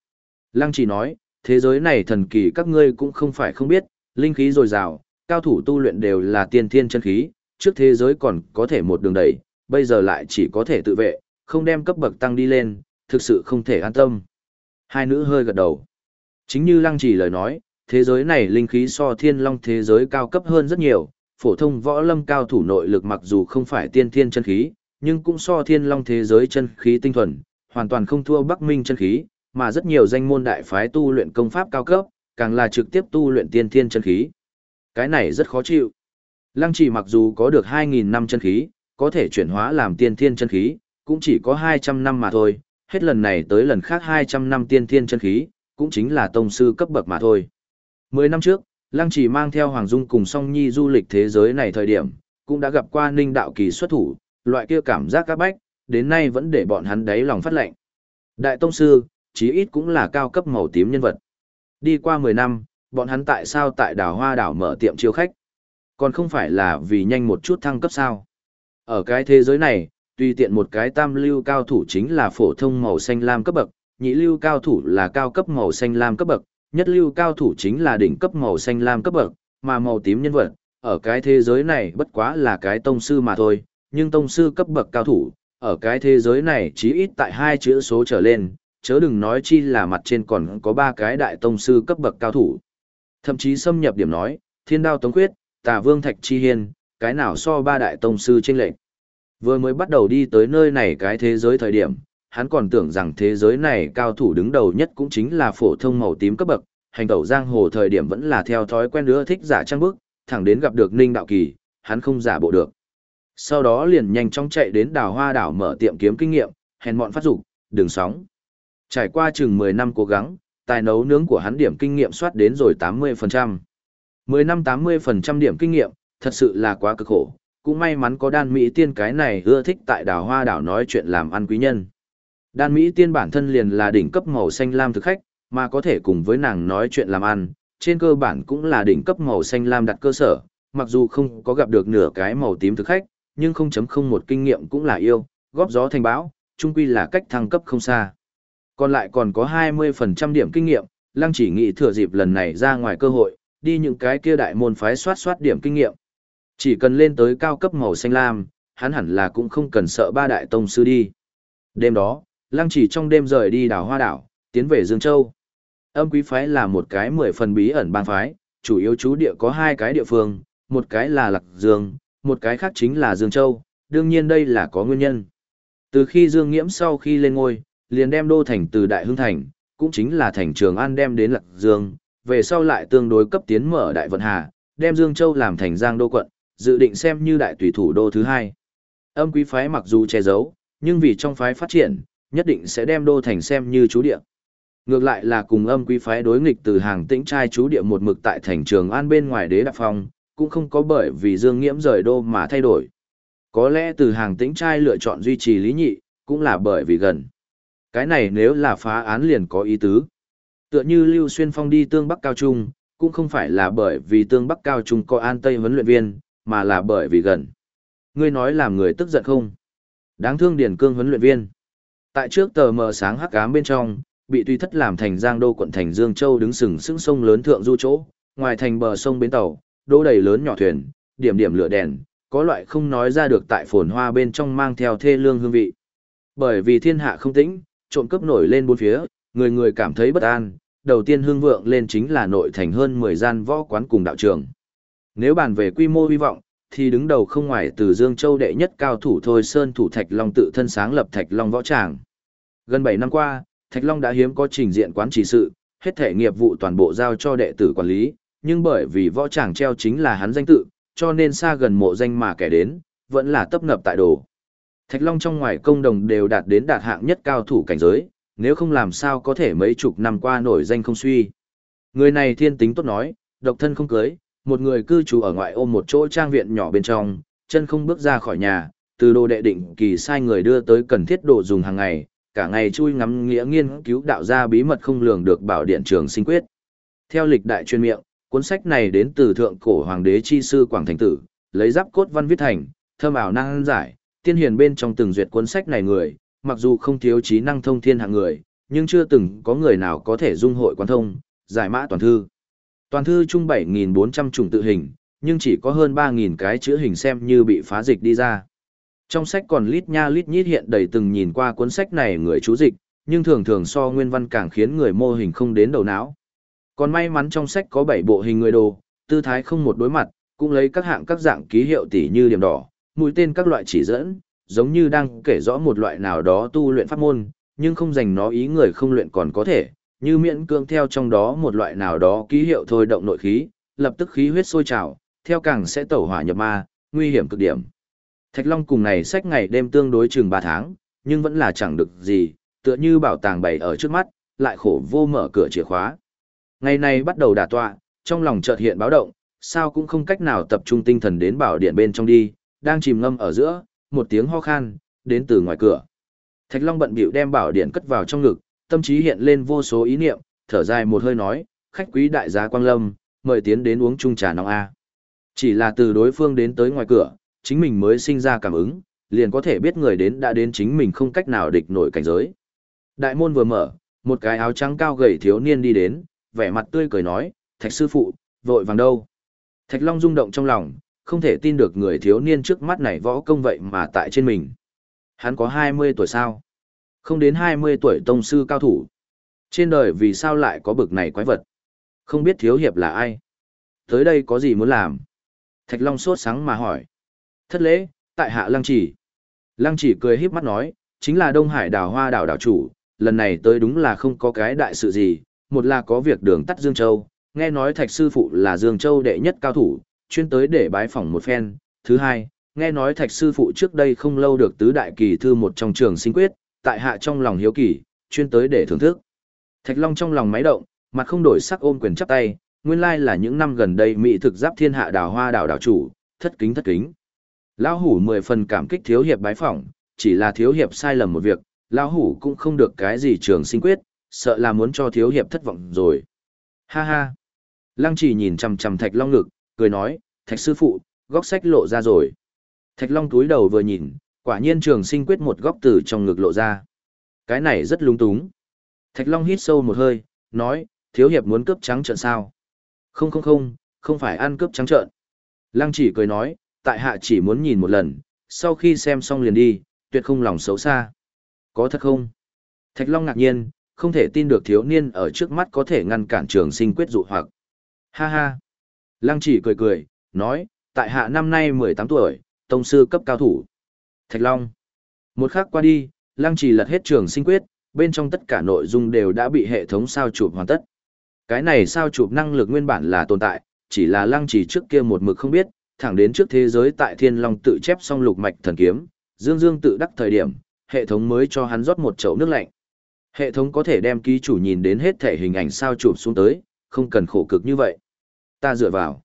Speaker 1: Lăng chỉ nói, thế giới này thần kỳ các ngươi cũng không phải không biết, linh khí dồi dào, cao thủ tu luyện đều là tiên thiên chân khí, trước thế giới còn có thể một đường đẩy, bây giờ lại chỉ có thể tự vệ, không đem cấp bậc tăng đi lên, thực sự không thể an tâm. Hai nữ hơi gật đầu. Chính như lăng chỉ lời nói, thế giới này linh khí so thiên long thế giới cao cấp hơn rất nhiều, phổ thông võ lâm cao thủ nội lực mặc dù không phải tiên thiên chân khí, nhưng cũng so thiên long thế giới chân khí tinh thuần, hoàn toàn không thua Bắc Minh chân khí, mà rất nhiều danh môn đại phái tu luyện công pháp cao cấp, càng là trực tiếp tu luyện tiên thiên chân khí. Cái này rất khó chịu. Lăng chỉ mặc dù có được 2.000 năm chân khí, có thể chuyển hóa làm tiên thiên chân khí, cũng chỉ có 200 năm mà thôi, hết lần này tới lần khác 200 năm tiên thiên chân khí, cũng chính là tông sư cấp bậc mà thôi. Mười năm trước, Lăng chỉ mang theo Hoàng Dung cùng Song Nhi du lịch thế giới này thời điểm, cũng đã gặp qua Ninh Đạo Kỳ xuất thủ, loại kia cảm giác các bách, đến nay vẫn để bọn hắn đáy lòng phát lệnh. Đại Tông Sư, chí ít cũng là cao cấp màu tím nhân vật. Đi qua 10 năm, bọn hắn tại sao tại đảo Hoa đảo mở tiệm chiêu khách? Còn không phải là vì nhanh một chút thăng cấp sao? Ở cái thế giới này, tuy tiện một cái tam lưu cao thủ chính là phổ thông màu xanh lam cấp bậc, nhị lưu cao thủ là cao cấp màu xanh lam cấp bậc, nhất lưu cao thủ chính là đỉnh cấp màu xanh lam cấp bậc, mà màu tím nhân vật, ở cái thế giới này bất quá là cái tông sư mà thôi, nhưng tông sư cấp bậc cao thủ, ở cái thế giới này chí ít tại hai chữ số trở lên, chớ đừng nói chi là mặt trên còn có ba cái đại tông sư cấp bậc cao thủ. Thậm chí xâm nhập điểm nói, thiên đao tống quyết, tà vương thạch chi hiên, cái nào so ba đại tông sư trên lệnh. Vừa mới bắt đầu đi tới nơi này cái thế giới thời điểm, hắn còn tưởng rằng thế giới này cao thủ đứng đầu nhất cũng chính là phổ thông màu tím cấp bậc, hành tẩu giang hồ thời điểm vẫn là theo thói quen đứa thích giả trang bức, thẳng đến gặp được Ninh Đạo Kỳ, hắn không giả bộ được. Sau đó liền nhanh chóng chạy đến đào hoa đảo mở tiệm kiếm kinh nghiệm, hèn mọn phát dục, đừng sóng. Trải qua chừng 10 năm cố gắng, tài nấu nướng của hắn điểm kinh nghiệm soát đến rồi 80%. 10 năm 80% điểm kinh nghiệm, thật sự là quá cực khổ, cũng may mắn có đan Mỹ tiên cái này ưa thích tại đảo hoa đảo nói chuyện làm ăn quý nhân. Đan Mỹ tiên bản thân liền là đỉnh cấp màu xanh lam thực khách, mà có thể cùng với nàng nói chuyện làm ăn, trên cơ bản cũng là đỉnh cấp màu xanh lam đặt cơ sở, mặc dù không có gặp được nửa cái màu tím thực khách, nhưng 0.01 kinh nghiệm cũng là yêu, góp gió thành bão, chung quy là cách thăng cấp không xa. Còn lại còn có 20% điểm kinh nghiệm, Lăng chỉ nghĩ thừa dịp lần này ra ngoài cơ hội, đi những cái kia đại môn phái soát soát điểm kinh nghiệm. Chỉ cần lên tới cao cấp màu xanh lam, hắn hẳn là cũng không cần sợ ba đại tông sư đi. Đêm đó, lăng chỉ trong đêm rời đi đảo Hoa Đảo, tiến về Dương Châu. Âm quý phái là một cái mười phần bí ẩn bang phái, chủ yếu chú địa có hai cái địa phương, một cái là Lạc Dương, một cái khác chính là Dương Châu, đương nhiên đây là có nguyên nhân. Từ khi Dương Nghiễm sau khi lên ngôi, liền đem đô thành từ Đại Hưng Thành, cũng chính là thành Trường An đem đến Lạc Dương, về sau lại tương đối cấp tiến mở Đại Vận Hà, đem Dương Châu làm thành Giang đô quận, dự định xem như đại tùy thủ đô thứ hai. Âm quý phái mặc dù che giấu, nhưng vì trong phái phát triển, nhất định sẽ đem đô thành xem như chú địa. Ngược lại là cùng âm quý phái đối nghịch từ hàng tĩnh trai chú địa một mực tại thành trường an bên ngoài đế đạp phong, cũng không có bởi vì Dương Nghiễm rời đô mà thay đổi. Có lẽ từ hàng tĩnh trai lựa chọn duy trì lý nhị, cũng là bởi vì gần. Cái này nếu là phá án liền có ý tứ. Tựa như Lưu Xuyên Phong đi tương Bắc Cao Trung, cũng không phải là bởi vì tương Bắc Cao Trung có an Tây huấn luyện viên, mà là bởi vì gần. Ngươi nói làm người tức giận không? Đáng thương Điển Cương huấn luyện viên. Tại trước tờ mờ sáng hắc ám bên trong, bị tuy thất làm thành Giang Đô quận thành Dương Châu đứng sừng sững sông lớn thượng du chỗ, ngoài thành bờ sông bến tàu, đỗ đầy lớn nhỏ thuyền, điểm điểm lửa đèn, có loại không nói ra được tại phồn hoa bên trong mang theo thê lương hương vị. Bởi vì thiên hạ không tĩnh, trộm cướp nổi lên bốn phía, người người cảm thấy bất an, đầu tiên hương vượng lên chính là nội thành hơn 10 gian võ quán cùng đạo trường. Nếu bàn về quy mô hy vọng, thì đứng đầu không ngoài từ Dương Châu đệ nhất cao thủ Thôi Sơn thủ Thạch Long tự thân sáng lập Thạch Long võ tràng. Gần 7 năm qua, Thạch Long đã hiếm có trình diện quán chỉ sự, hết thể nghiệp vụ toàn bộ giao cho đệ tử quản lý, nhưng bởi vì võ tràng treo chính là hắn danh tự, cho nên xa gần mộ danh mà kẻ đến, vẫn là tấp nập tại đồ. Thạch Long trong ngoài công đồng đều đạt đến đạt hạng nhất cao thủ cảnh giới, nếu không làm sao có thể mấy chục năm qua nổi danh không suy. Người này thiên tính tốt nói, độc thân không cưới, một người cư trú ở ngoại ôm một chỗ trang viện nhỏ bên trong, chân không bước ra khỏi nhà, từ đồ đệ định kỳ sai người đưa tới cần thiết đồ dùng hàng ngày, cả ngày chui ngắm nghĩa nghiên cứu đạo ra bí mật không lường được bảo điện trường sinh quyết. Theo lịch đại chuyên miệng, cuốn sách này đến từ thượng cổ hoàng đế chi sư Quảng Thành Tử, lấy giáp cốt văn viết thành, thơm ảo năng giải, tiên hiền bên trong từng duyệt cuốn sách này người, mặc dù không thiếu trí năng thông thiên hạng người, nhưng chưa từng có người nào có thể dung hội quan thông, giải mã toàn thư. Toàn thư chung 7.400 chủng tự hình, nhưng chỉ có hơn 3.000 cái chữ hình xem như bị phá dịch đi ra. Trong sách còn lít nha lít nhít hiện đầy từng nhìn qua cuốn sách này người chú dịch, nhưng thường thường so nguyên văn càng khiến người mô hình không đến đầu não. Còn may mắn trong sách có 7 bộ hình người đồ, tư thái không một đối mặt, cũng lấy các hạng các dạng ký hiệu tỉ như điểm đỏ, mũi tên các loại chỉ dẫn, giống như đang kể rõ một loại nào đó tu luyện pháp môn, nhưng không dành nó ý người không luyện còn có thể, như miễn cương theo trong đó một loại nào đó ký hiệu thôi động nội khí, lập tức khí huyết sôi trào, theo càng sẽ tẩu hỏa nhập ma, nguy hiểm cực điểm. Thạch Long cùng này sách ngày đêm tương đối chừng 3 tháng, nhưng vẫn là chẳng được gì, tựa như bảo tàng bày ở trước mắt, lại khổ vô mở cửa chìa khóa. Ngày này bắt đầu đả tọa, trong lòng chợt hiện báo động, sao cũng không cách nào tập trung tinh thần đến bảo điện bên trong đi, đang chìm ngâm ở giữa, một tiếng ho khan, đến từ ngoài cửa. Thạch Long bận bịu đem bảo điện cất vào trong ngực, tâm trí hiện lên vô số ý niệm, thở dài một hơi nói, khách quý đại gia Quang Lâm, mời tiến đến uống chung trà nóng A. Chỉ là từ đối phương đến tới ngoài cửa, chính mình mới sinh ra cảm ứng, liền có thể biết người đến đã đến chính mình không cách nào địch nổi cảnh giới. Đại môn vừa mở, một cái áo trắng cao gầy thiếu niên đi đến, vẻ mặt tươi cười nói, thạch sư phụ, vội vàng đâu. Thạch Long rung động trong lòng, không thể tin được người thiếu niên trước mắt này võ công vậy mà tại trên mình. Hắn có 20 tuổi sao? Không đến 20 tuổi tông sư cao thủ. Trên đời vì sao lại có bực này quái vật? Không biết thiếu hiệp là ai? Tới đây có gì muốn làm? Thạch Long sốt sáng mà hỏi. Thất lễ, tại hạ Lăng Chỉ. Lăng Chỉ cười híp mắt nói, chính là Đông Hải đảo hoa đảo đảo chủ, lần này tới đúng là không có cái đại sự gì, một là có việc đường tắt Dương Châu, nghe nói Thạch Sư Phụ là Dương Châu đệ nhất cao thủ, chuyên tới để bái phỏng một phen, thứ hai, nghe nói Thạch Sư Phụ trước đây không lâu được tứ đại kỳ thư một trong trường sinh quyết, tại hạ trong lòng hiếu kỳ, chuyên tới để thưởng thức. Thạch Long trong lòng máy động, mặt không đổi sắc ôm quyền chắp tay, nguyên lai là những năm gần đây mỹ thực giáp thiên hạ đào hoa đảo đảo chủ, thất kính thất kính. Lão hủ mười phần cảm kích thiếu hiệp bái phỏng, chỉ là thiếu hiệp sai lầm một việc, lão hủ cũng không được cái gì trường sinh quyết, sợ là muốn cho thiếu hiệp thất vọng rồi. Ha ha. Lăng chỉ nhìn chằm chằm Thạch Long ngực, cười nói, Thạch sư phụ, góc sách lộ ra rồi. Thạch Long túi đầu vừa nhìn, quả nhiên trường sinh quyết một góc từ trong ngực lộ ra. Cái này rất lung túng. Thạch Long hít sâu một hơi, nói, thiếu hiệp muốn cướp trắng trợn sao? Không không không, không phải ăn cướp trắng trợn. Lăng chỉ cười nói, tại hạ chỉ muốn nhìn một lần, sau khi xem xong liền đi, tuyệt không lòng xấu xa. Có thật không? Thạch Long ngạc nhiên, không thể tin được thiếu niên ở trước mắt có thể ngăn cản trường sinh quyết dụ hoặc. Ha ha. Lăng chỉ cười cười, nói, tại hạ năm nay 18 tuổi, tông sư cấp cao thủ. Thạch Long. Một khắc qua đi, Lăng chỉ lật hết trường sinh quyết, bên trong tất cả nội dung đều đã bị hệ thống sao chụp hoàn tất. Cái này sao chụp năng lực nguyên bản là tồn tại, chỉ là Lăng chỉ trước kia một mực không biết, thẳng đến trước thế giới tại Thiên Long tự chép xong lục mạch thần kiếm, Dương Dương tự đắc thời điểm, hệ thống mới cho hắn rót một chậu nước lạnh. Hệ thống có thể đem ký chủ nhìn đến hết thể hình ảnh sao chụp xuống tới, không cần khổ cực như vậy. Ta dựa vào.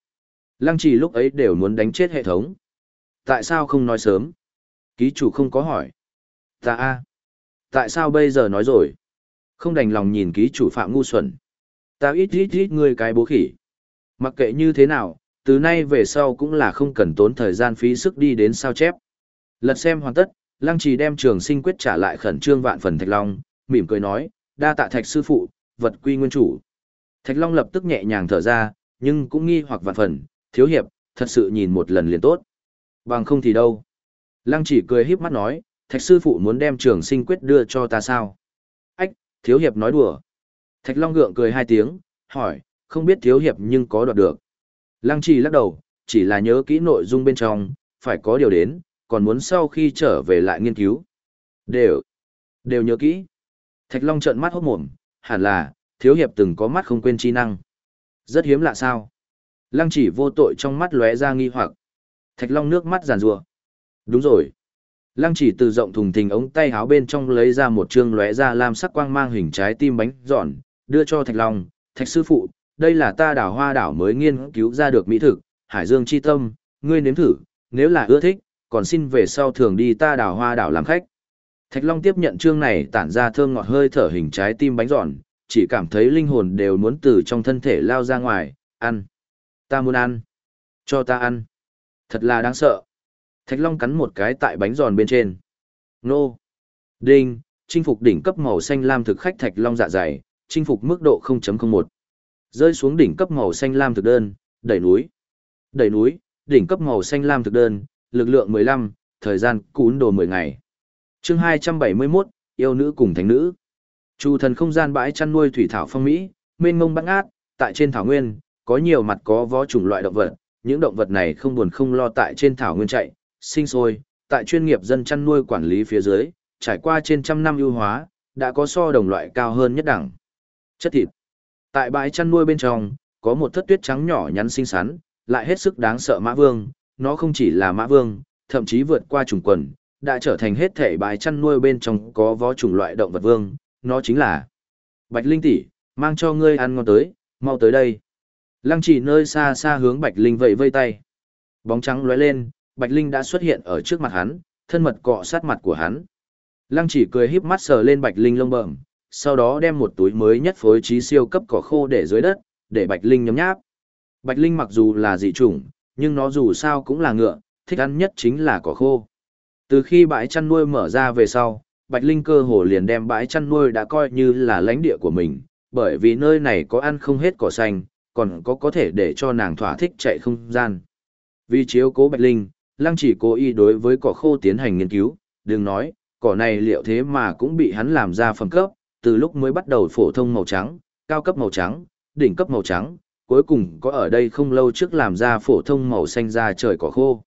Speaker 1: Lăng trì lúc ấy đều muốn đánh chết hệ thống. Tại sao không nói sớm? Ký chủ không có hỏi. Ta a. Tại sao bây giờ nói rồi? Không đành lòng nhìn ký chủ phạm ngu xuẩn. Ta ít ít ít ngươi cái bố khỉ. Mặc kệ như thế nào, từ nay về sau cũng là không cần tốn thời gian phí sức đi đến sao chép. Lật xem hoàn tất, Lăng Trì đem trường sinh quyết trả lại khẩn trương vạn phần Thạch Long, mỉm cười nói, đa tạ Thạch sư phụ, vật quy nguyên chủ. Thạch Long lập tức nhẹ nhàng thở ra, nhưng cũng nghi hoặc vạn phần, thiếu hiệp, thật sự nhìn một lần liền tốt. Bằng không thì đâu. Lăng chỉ cười híp mắt nói, Thạch sư phụ muốn đem trường sinh quyết đưa cho ta sao? Ách, thiếu hiệp nói đùa. Thạch Long gượng cười hai tiếng, hỏi, không biết thiếu hiệp nhưng có đoạt được. Lăng chỉ lắc đầu, chỉ là nhớ kỹ nội dung bên trong, phải có điều đến, còn muốn sau khi trở về lại nghiên cứu. Đều, đều nhớ kỹ. Thạch Long trợn mắt hốt mồm, hẳn là, thiếu hiệp từng có mắt không quên chi năng. Rất hiếm lạ sao. Lăng chỉ vô tội trong mắt lóe ra nghi hoặc. Thạch Long nước mắt giàn rùa. Đúng rồi. Lăng chỉ từ rộng thùng thình ống tay háo bên trong lấy ra một chương lóe ra lam sắc quang mang hình trái tim bánh giòn, đưa cho Thạch Long. Thạch sư phụ, đây là ta đảo hoa đảo mới nghiên cứu ra được mỹ thực, hải dương chi tâm, ngươi nếm thử, nếu là ưa thích, còn xin về sau thường đi ta đảo hoa đảo làm khách. Thạch Long tiếp nhận chương này tản ra thơm ngọt hơi thở hình trái tim bánh giòn, chỉ cảm thấy linh hồn đều muốn từ trong thân thể lao ra ngoài, ăn. Ta muốn ăn. Cho ta ăn. Thật là đáng sợ. Thạch Long cắn một cái tại bánh giòn bên trên. Nô. Đinh, chinh phục đỉnh cấp màu xanh lam thực khách Thạch Long dạ dày, chinh phục mức độ 0.01. Rơi xuống đỉnh cấp màu xanh lam thực đơn, đẩy núi. Đẩy núi, đỉnh cấp màu xanh lam thực đơn, lực lượng 15, thời gian cún đồ 10 ngày chương 271, yêu nữ cùng thánh nữ. Chu thần không gian bãi chăn nuôi thủy thảo phong Mỹ, mênh mông băng ác, tại trên thảo nguyên, có nhiều mặt có vó chủng loại động vật, những động vật này không buồn không lo tại trên thảo nguyên chạy, sinh sôi, tại chuyên nghiệp dân chăn nuôi quản lý phía dưới, trải qua trên trăm năm ưu hóa, đã có so đồng loại cao hơn nhất đẳng. Chất thịt. Tại bãi chăn nuôi bên trong, có một thất tuyết trắng nhỏ nhắn xinh xắn, lại hết sức đáng sợ mã vương, nó không chỉ là mã vương, thậm chí vượt qua trùng quần, đã trở thành hết thể bài chăn nuôi bên trong có vó chủng loại động vật vương, nó chính là Bạch Linh tỷ, mang cho ngươi ăn ngon tới, mau tới đây. Lăng chỉ nơi xa xa hướng Bạch Linh vẫy vây tay. Bóng trắng lóe lên, Bạch Linh đã xuất hiện ở trước mặt hắn, thân mật cọ sát mặt của hắn. Lăng chỉ cười híp mắt sờ lên Bạch Linh lông bẩm, sau đó đem một túi mới nhất phối trí siêu cấp cỏ khô để dưới đất, để Bạch Linh nhấm nháp. Bạch Linh mặc dù là dị chủng, nhưng nó dù sao cũng là ngựa, thích ăn nhất chính là cỏ khô. Từ khi bãi chăn nuôi mở ra về sau, Bạch Linh cơ hồ liền đem bãi chăn nuôi đã coi như là lãnh địa của mình, bởi vì nơi này có ăn không hết cỏ xanh, còn có có thể để cho nàng thỏa thích chạy không gian. Vì chiếu cố Bạch Linh, Lăng chỉ cố ý đối với cỏ khô tiến hành nghiên cứu, đừng nói, cỏ này liệu thế mà cũng bị hắn làm ra phẩm cấp, từ lúc mới bắt đầu phổ thông màu trắng, cao cấp màu trắng, đỉnh cấp màu trắng, cuối cùng có ở đây không lâu trước làm ra phổ thông màu xanh ra trời cỏ khô.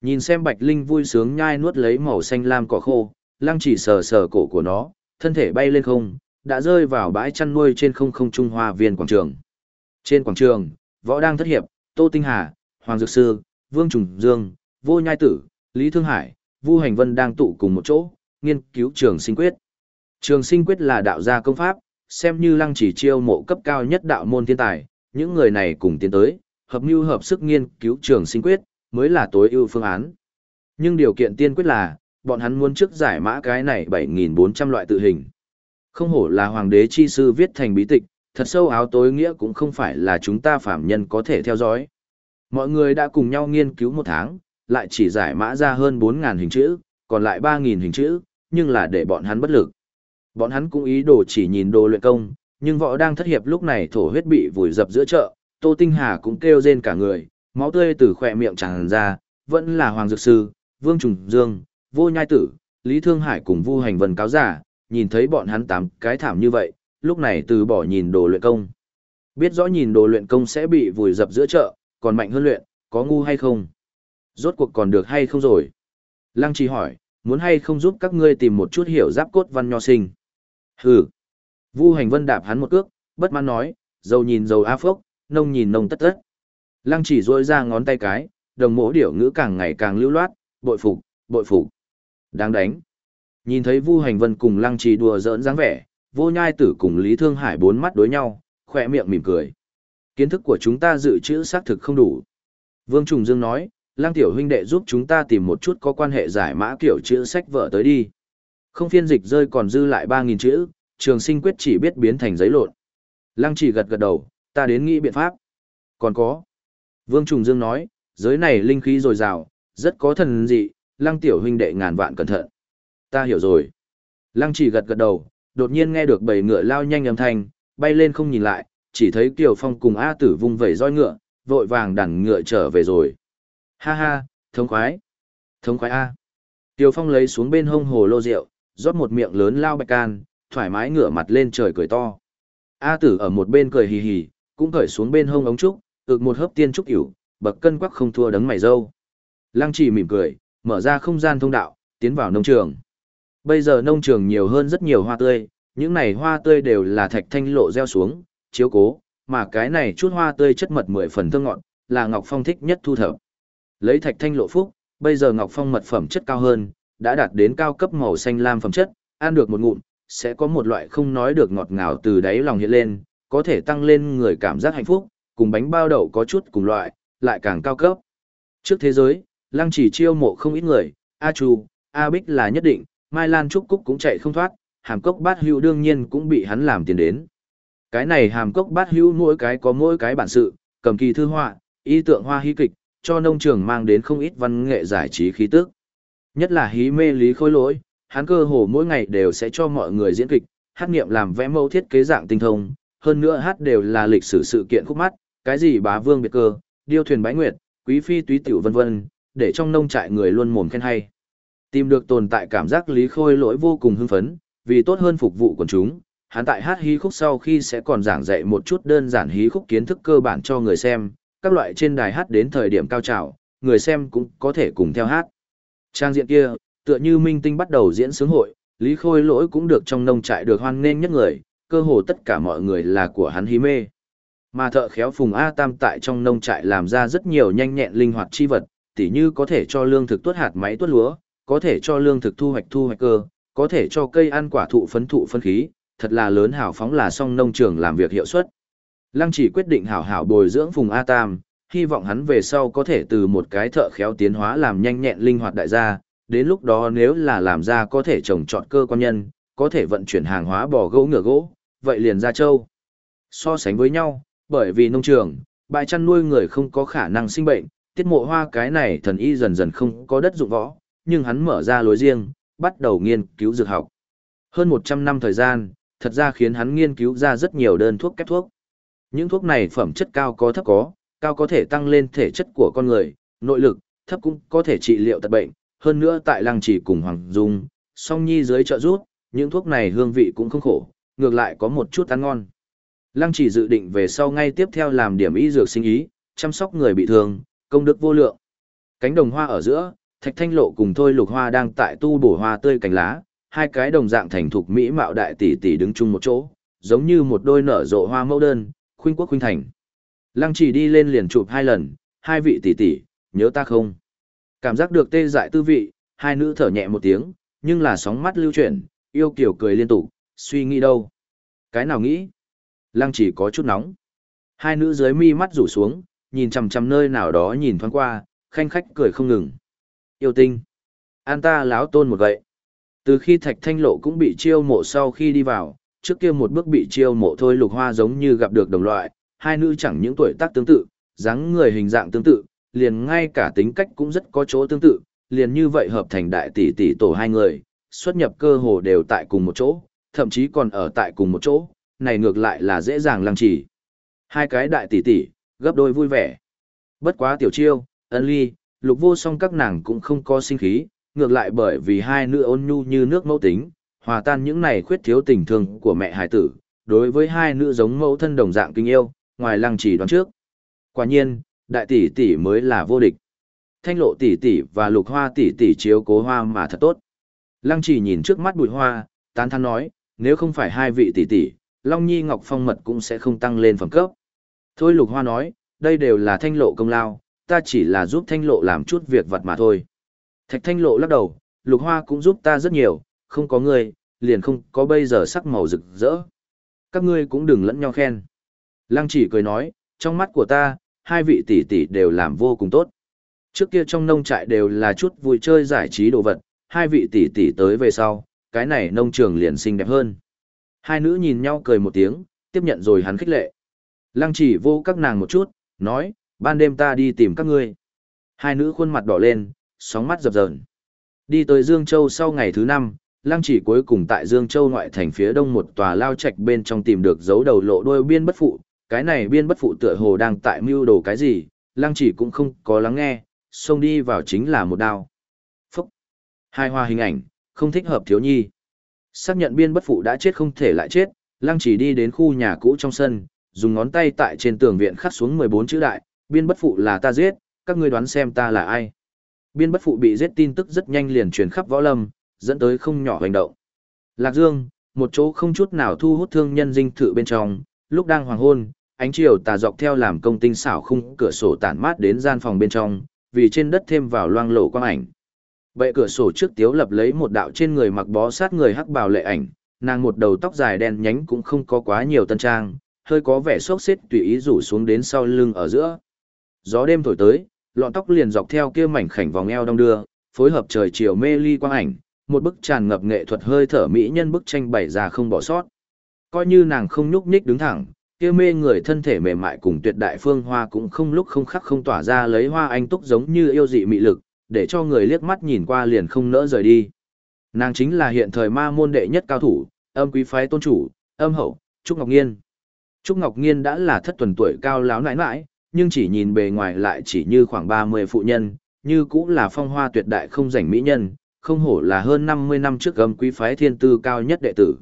Speaker 1: Nhìn xem Bạch Linh vui sướng nhai nuốt lấy màu xanh lam cỏ khô, lăng chỉ sờ sờ cổ của nó, thân thể bay lên không, đã rơi vào bãi chăn nuôi trên không không trung hoa viên quảng trường. Trên quảng trường, võ đang thất hiệp, Tô Tinh Hà, Hoàng Dược Sư, Vương Trùng Dương, Vô Nhai Tử, Lý Thương Hải, Vu Hành Vân đang tụ cùng một chỗ, nghiên cứu trường sinh quyết. Trường sinh quyết là đạo gia công pháp, xem như lăng chỉ chiêu mộ cấp cao nhất đạo môn thiên tài, những người này cùng tiến tới, hợp mưu hợp sức nghiên cứu trường sinh quyết, mới là tối ưu phương án. Nhưng điều kiện tiên quyết là, bọn hắn muốn trước giải mã cái này 7.400 loại tự hình. Không hổ là hoàng đế chi sư viết thành bí tịch, thật sâu áo tối nghĩa cũng không phải là chúng ta phạm nhân có thể theo dõi. Mọi người đã cùng nhau nghiên cứu một tháng, lại chỉ giải mã ra hơn 4.000 hình chữ, còn lại 3.000 hình chữ, nhưng là để bọn hắn bất lực. Bọn hắn cũng ý đồ chỉ nhìn đồ luyện công, nhưng võ đang thất hiệp lúc này thổ huyết bị vùi dập giữa chợ, Tô Tinh Hà cũng kêu rên cả người, máu tươi từ khỏe miệng tràn ra, vẫn là Hoàng Dược Sư, Vương Trùng Dương, Vô Nhai Tử, Lý Thương Hải cùng Vu Hành Vân cáo giả, nhìn thấy bọn hắn tám cái thảm như vậy, lúc này từ bỏ nhìn đồ luyện công. Biết rõ nhìn đồ luyện công sẽ bị vùi dập giữa chợ, còn mạnh hơn luyện, có ngu hay không? Rốt cuộc còn được hay không rồi? Lăng Trì hỏi, muốn hay không giúp các ngươi tìm một chút hiểu giáp cốt văn nho sinh? Hừ. Vu Hành Vân đạp hắn một cước, bất mãn nói, dầu nhìn dầu a phốc, nông nhìn nông tất tất. Lăng Chỉ rôi ra ngón tay cái, đồng mỗ điểu ngữ càng ngày càng lưu loát, bội phục, bội phục. Đáng đánh. Nhìn thấy Vu Hành Vân cùng Lăng Trì đùa giỡn dáng vẻ, Vô Nhai Tử cùng Lý Thương Hải bốn mắt đối nhau, khỏe miệng mỉm cười. Kiến thức của chúng ta dự trữ xác thực không đủ. Vương Trùng Dương nói, Lăng Tiểu huynh đệ giúp chúng ta tìm một chút có quan hệ giải mã kiểu chữ sách vở tới đi. Không phiên dịch rơi còn dư lại 3.000 chữ, trường sinh quyết chỉ biết biến thành giấy lộn. Lăng chỉ gật gật đầu, ta đến nghĩ biện pháp. Còn có. Vương Trùng Dương nói, giới này linh khí dồi dào, rất có thần dị, lăng tiểu huynh đệ ngàn vạn cẩn thận. Ta hiểu rồi. Lăng chỉ gật gật đầu, đột nhiên nghe được bầy ngựa lao nhanh âm thanh, bay lên không nhìn lại, chỉ thấy Kiều Phong cùng A tử vung vẩy roi ngựa, vội vàng đằng ngựa trở về rồi. Ha ha, thống khoái. Thống khoái A. Kiều Phong lấy xuống bên hông hồ lô rượu, rót một miệng lớn lao bạch can, thoải mái ngửa mặt lên trời cười to. A tử ở một bên cười hì hì, cũng cởi xuống bên hông ống trúc, ực một hớp tiên trúc ỉu, bậc cân quắc không thua đấng mày dâu. Lăng trì mỉm cười, mở ra không gian thông đạo, tiến vào nông trường. Bây giờ nông trường nhiều hơn rất nhiều hoa tươi, những này hoa tươi đều là thạch thanh lộ gieo xuống, chiếu cố, mà cái này chút hoa tươi chất mật mười phần thơm ngọt, là Ngọc Phong thích nhất thu thập. Lấy thạch thanh lộ phúc, bây giờ Ngọc Phong mật phẩm chất cao hơn, đã đạt đến cao cấp màu xanh lam phẩm chất, ăn được một ngụm, sẽ có một loại không nói được ngọt ngào từ đáy lòng hiện lên, có thể tăng lên người cảm giác hạnh phúc, cùng bánh bao đậu có chút cùng loại, lại càng cao cấp. Trước thế giới, lăng chỉ chiêu mộ không ít người, A Chu, A Bích là nhất định, Mai Lan Trúc Cúc cũng chạy không thoát, hàm cốc bát hưu đương nhiên cũng bị hắn làm tiền đến. Cái này hàm cốc bát hưu mỗi cái có mỗi cái bản sự, cầm kỳ thư họa, ý tượng hoa hí kịch, cho nông trường mang đến không ít văn nghệ giải trí khí tức. Nhất là hí mê lý khôi lỗi, hắn cơ hồ mỗi ngày đều sẽ cho mọi người diễn kịch, hát nghiệm làm vẽ mẫu thiết kế dạng tinh thông, hơn nữa hát đều là lịch sử sự kiện khúc mắt, cái gì bá vương biệt cơ, điêu thuyền bái nguyệt, quý phi túy tiểu vân vân, để trong nông trại người luôn mồm khen hay. Tìm được tồn tại cảm giác Lý Khôi lỗi vô cùng hưng phấn, vì tốt hơn phục vụ quần chúng, hắn tại hát hí khúc sau khi sẽ còn giảng dạy một chút đơn giản hí khúc kiến thức cơ bản cho người xem, các loại trên đài hát đến thời điểm cao trào, người xem cũng có thể cùng theo hát. Trang diện kia, tựa như minh tinh bắt đầu diễn sướng hội, Lý Khôi lỗi cũng được trong nông trại được hoan nghênh nhất người, cơ hồ tất cả mọi người là của hắn hí mê. Mà thợ khéo Phùng A Tam tại trong nông trại làm ra rất nhiều nhanh nhẹn linh hoạt chi vật, tỉ như có thể cho lương thực tuốt hạt máy tuốt lúa, có thể cho lương thực thu hoạch thu hoạch cơ, có thể cho cây ăn quả thụ phấn thụ phân khí, thật là lớn hảo phóng là song nông trường làm việc hiệu suất. Lăng chỉ quyết định hảo hảo bồi dưỡng Phùng A Tam, hy vọng hắn về sau có thể từ một cái thợ khéo tiến hóa làm nhanh nhẹn linh hoạt đại gia, đến lúc đó nếu là làm ra có thể trồng trọt cơ quan nhân, có thể vận chuyển hàng hóa bò gỗ ngựa gỗ, vậy liền ra châu. So sánh với nhau, bởi vì nông trường, bãi chăn nuôi người không có khả năng sinh bệnh, tiết mộ hoa cái này thần y dần dần không có đất dụng võ, nhưng hắn mở ra lối riêng, bắt đầu nghiên cứu dược học. Hơn 100 năm thời gian, thật ra khiến hắn nghiên cứu ra rất nhiều đơn thuốc kép thuốc. Những thuốc này phẩm chất cao có thấp có, cao có thể tăng lên thể chất của con người, nội lực, thấp cũng có thể trị liệu tật bệnh, hơn nữa tại lăng chỉ cùng Hoàng Dung, song nhi dưới trợ rút, những thuốc này hương vị cũng không khổ, ngược lại có một chút ăn ngon. Lăng chỉ dự định về sau ngay tiếp theo làm điểm y dược sinh ý, chăm sóc người bị thương, công đức vô lượng. Cánh đồng hoa ở giữa, Thạch Thanh Lộ cùng Thôi Lục Hoa đang tại tu bổ hoa tươi cành lá, hai cái đồng dạng thành thục mỹ mạo đại tỷ tỷ đứng chung một chỗ, giống như một đôi nở rộ hoa mẫu đơn, khuynh quốc khuynh thành. Lăng chỉ đi lên liền chụp hai lần, hai vị tỷ tỷ, nhớ ta không? Cảm giác được tê dại tư vị, hai nữ thở nhẹ một tiếng, nhưng là sóng mắt lưu chuyển, yêu kiểu cười liên tục, suy nghĩ đâu? Cái nào nghĩ? Lăng chỉ có chút nóng. Hai nữ dưới mi mắt rủ xuống, nhìn chằm chằm nơi nào đó nhìn thoáng qua, khanh khách cười không ngừng. Yêu tinh. An ta láo tôn một vậy. Từ khi thạch thanh lộ cũng bị chiêu mộ sau khi đi vào, trước kia một bước bị chiêu mộ thôi lục hoa giống như gặp được đồng loại, hai nữ chẳng những tuổi tác tương tự, dáng người hình dạng tương tự, liền ngay cả tính cách cũng rất có chỗ tương tự, liền như vậy hợp thành đại tỷ tỷ tổ hai người, xuất nhập cơ hồ đều tại cùng một chỗ, thậm chí còn ở tại cùng một chỗ, này ngược lại là dễ dàng lăng trì. Hai cái đại tỷ tỷ, gấp đôi vui vẻ. Bất quá tiểu chiêu, ân ly, lục vô song các nàng cũng không có sinh khí, ngược lại bởi vì hai nữ ôn nhu như nước mẫu tính, hòa tan những này khuyết thiếu tình thương của mẹ hải tử, đối với hai nữ giống mẫu thân đồng dạng kinh yêu, ngoài lăng trì đoán trước. Quả nhiên, đại tỷ tỷ mới là vô địch. Thanh lộ tỷ tỷ và lục hoa tỷ tỷ chiếu cố hoa mà thật tốt. Lăng trì nhìn trước mắt bụi hoa, tán thán nói, nếu không phải hai vị tỷ tỷ, Long Nhi Ngọc Phong Mật cũng sẽ không tăng lên phẩm cấp. Thôi lục hoa nói, đây đều là thanh lộ công lao, ta chỉ là giúp thanh lộ làm chút việc vật mà thôi. Thạch thanh lộ lắc đầu, lục hoa cũng giúp ta rất nhiều, không có ngươi, liền không có bây giờ sắc màu rực rỡ. Các ngươi cũng đừng lẫn nhau khen. Lăng chỉ cười nói, trong mắt của ta, hai vị tỷ tỷ đều làm vô cùng tốt. Trước kia trong nông trại đều là chút vui chơi giải trí đồ vật, hai vị tỷ tỷ tới về sau, cái này nông trường liền xinh đẹp hơn. Hai nữ nhìn nhau cười một tiếng, tiếp nhận rồi hắn khích lệ. Lăng chỉ vô các nàng một chút, nói, ban đêm ta đi tìm các ngươi. Hai nữ khuôn mặt đỏ lên, sóng mắt dập dờn. Đi tới Dương Châu sau ngày thứ năm, Lăng chỉ cuối cùng tại Dương Châu ngoại thành phía đông một tòa lao trạch bên trong tìm được dấu đầu lộ đôi biên bất phụ. Cái này biên bất phụ tựa hồ đang tại mưu đồ cái gì, Lăng chỉ cũng không có lắng nghe, xông đi vào chính là một đao. Phúc! Hai hoa hình ảnh, không thích hợp thiếu nhi. Xác nhận biên bất phụ đã chết không thể lại chết, Lăng chỉ đi đến khu nhà cũ trong sân, dùng ngón tay tại trên tường viện khắc xuống 14 chữ đại, biên bất phụ là ta giết, các ngươi đoán xem ta là ai. Biên bất phụ bị giết tin tức rất nhanh liền truyền khắp võ lâm, dẫn tới không nhỏ hành động. Lạc Dương, một chỗ không chút nào thu hút thương nhân dinh thự bên trong, lúc đang hoàng hôn, ánh chiều tà dọc theo làm công tinh xảo khung cửa sổ tản mát đến gian phòng bên trong, vì trên đất thêm vào loang lộ quang ảnh. Bệ cửa sổ trước tiếu lập lấy một đạo trên người mặc bó sát người hắc bào lệ ảnh, nàng một đầu tóc dài đen nhánh cũng không có quá nhiều tân trang, hơi có vẻ xốc xếp tùy ý rủ xuống đến sau lưng ở giữa. Gió đêm thổi tới, lọn tóc liền dọc theo kia mảnh khảnh vòng eo đông đưa, phối hợp trời chiều mê ly quang ảnh, một bức tràn ngập nghệ thuật hơi thở mỹ nhân bức tranh bày ra không bỏ sót. Coi như nàng không nhúc nhích đứng thẳng, kia mê người thân thể mềm mại cùng tuyệt đại phương hoa cũng không lúc không khắc không tỏa ra lấy hoa anh túc giống như yêu dị mị lực, để cho người liếc mắt nhìn qua liền không nỡ rời đi. Nàng chính là hiện thời ma môn đệ nhất cao thủ, âm quý phái tôn chủ, âm hậu, Trúc Ngọc Nghiên. Trúc Ngọc Nghiên đã là thất tuần tuổi cao láo nãi nãi, nhưng chỉ nhìn bề ngoài lại chỉ như khoảng 30 phụ nhân, như cũng là phong hoa tuyệt đại không rảnh mỹ nhân, không hổ là hơn 50 năm trước âm quý phái thiên tư cao nhất đệ tử.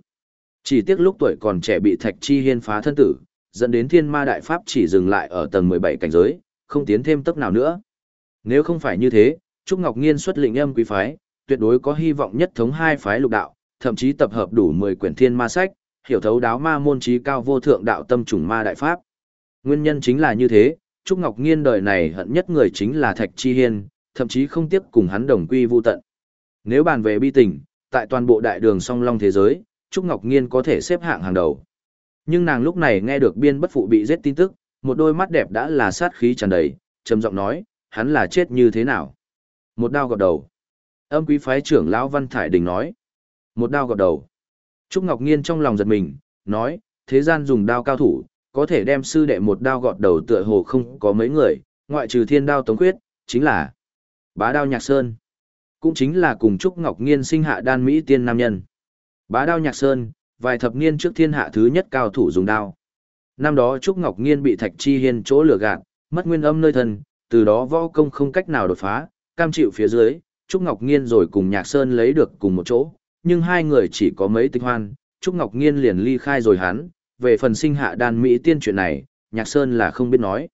Speaker 1: Chỉ tiếc lúc tuổi còn trẻ bị Thạch Chi Hiên phá thân tử, dẫn đến thiên ma đại pháp chỉ dừng lại ở tầng 17 cảnh giới, không tiến thêm tốc nào nữa. Nếu không phải như thế, Trúc Ngọc Nghiên xuất lĩnh âm quý phái, tuyệt đối có hy vọng nhất thống hai phái lục đạo, thậm chí tập hợp đủ 10 quyển thiên ma sách, hiểu thấu đáo ma môn trí cao vô thượng đạo tâm trùng ma đại pháp. Nguyên nhân chính là như thế, Trúc Ngọc Nghiên đời này hận nhất người chính là Thạch Chi Hiên, thậm chí không tiếc cùng hắn đồng quy vu tận. Nếu bàn về bi tình, tại toàn bộ đại đường song long thế giới, Trúc Ngọc Nghiên có thể xếp hạng hàng đầu. Nhưng nàng lúc này nghe được biên bất phụ bị giết tin tức, một đôi mắt đẹp đã là sát khí tràn đầy, trầm giọng nói, hắn là chết như thế nào? Một đao gọt đầu. Âm quý phái trưởng lão Văn Thải Đình nói. Một đao gọt đầu. Trúc Ngọc Nghiên trong lòng giật mình, nói, thế gian dùng đao cao thủ, có thể đem sư đệ một đao gọt đầu tựa hồ không có mấy người, ngoại trừ thiên đao tống quyết, chính là bá đao nhạc sơn. Cũng chính là cùng Trúc Ngọc Nghiên sinh hạ đan Mỹ tiên nam nhân. Bá đao nhạc sơn, vài thập niên trước thiên hạ thứ nhất cao thủ dùng đao. Năm đó Trúc Ngọc Nghiên bị Thạch Chi Hiên chỗ lửa gạt, mất nguyên âm nơi thân, từ đó võ công không cách nào đột phá, cam chịu phía dưới, Trúc Ngọc Nghiên rồi cùng Nhạc Sơn lấy được cùng một chỗ, nhưng hai người chỉ có mấy tinh hoan, Trúc Ngọc Nghiên liền ly khai rồi hắn, về phần sinh hạ đan Mỹ tiên chuyện này, Nhạc Sơn là không biết nói.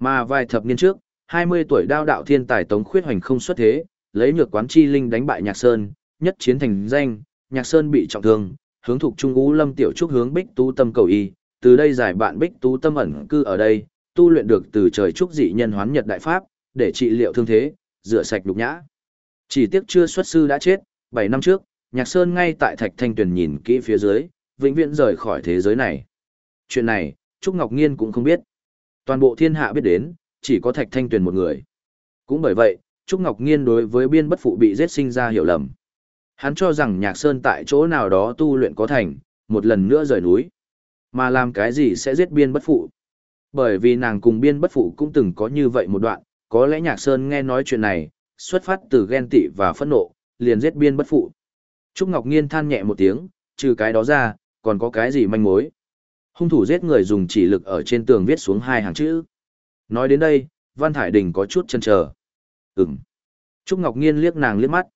Speaker 1: Mà vài thập niên trước, 20 tuổi đao đạo thiên tài Tống Khuyết Hoành không xuất thế, lấy nhược quán chi linh đánh bại Nhạc Sơn, nhất chiến thành danh, Nhạc Sơn bị trọng thương, hướng thuộc Trung Ú Lâm Tiểu Trúc hướng Bích Tú Tâm cầu y, từ đây giải bạn Bích Tú Tâm ẩn cư ở đây, tu luyện được từ trời trúc dị nhân hoán nhật đại pháp, để trị liệu thương thế, rửa sạch nhục nhã. Chỉ tiếc chưa xuất sư đã chết, 7 năm trước, Nhạc Sơn ngay tại Thạch Thanh Tuyền nhìn kỹ phía dưới, vĩnh viễn rời khỏi thế giới này. Chuyện này, Trúc Ngọc Nghiên cũng không biết. Toàn bộ thiên hạ biết đến, chỉ có Thạch Thanh Tuyền một người. Cũng bởi vậy, Trúc Ngọc Nghiên đối với biên bất phụ bị giết sinh ra hiểu lầm. Hắn cho rằng Nhạc Sơn tại chỗ nào đó tu luyện có thành, một lần nữa rời núi. Mà làm cái gì sẽ giết biên bất phụ? Bởi vì nàng cùng biên bất phụ cũng từng có như vậy một đoạn, có lẽ Nhạc Sơn nghe nói chuyện này, xuất phát từ ghen tị và phẫn nộ, liền giết biên bất phụ. Trúc Ngọc Nghiên than nhẹ một tiếng, trừ cái đó ra, còn có cái gì manh mối. Hung thủ giết người dùng chỉ lực ở trên tường viết xuống hai hàng chữ. Nói đến đây, Văn Thải Đình có chút chân chờ. Ừm. Trúc Ngọc Nghiên liếc nàng liếc mắt.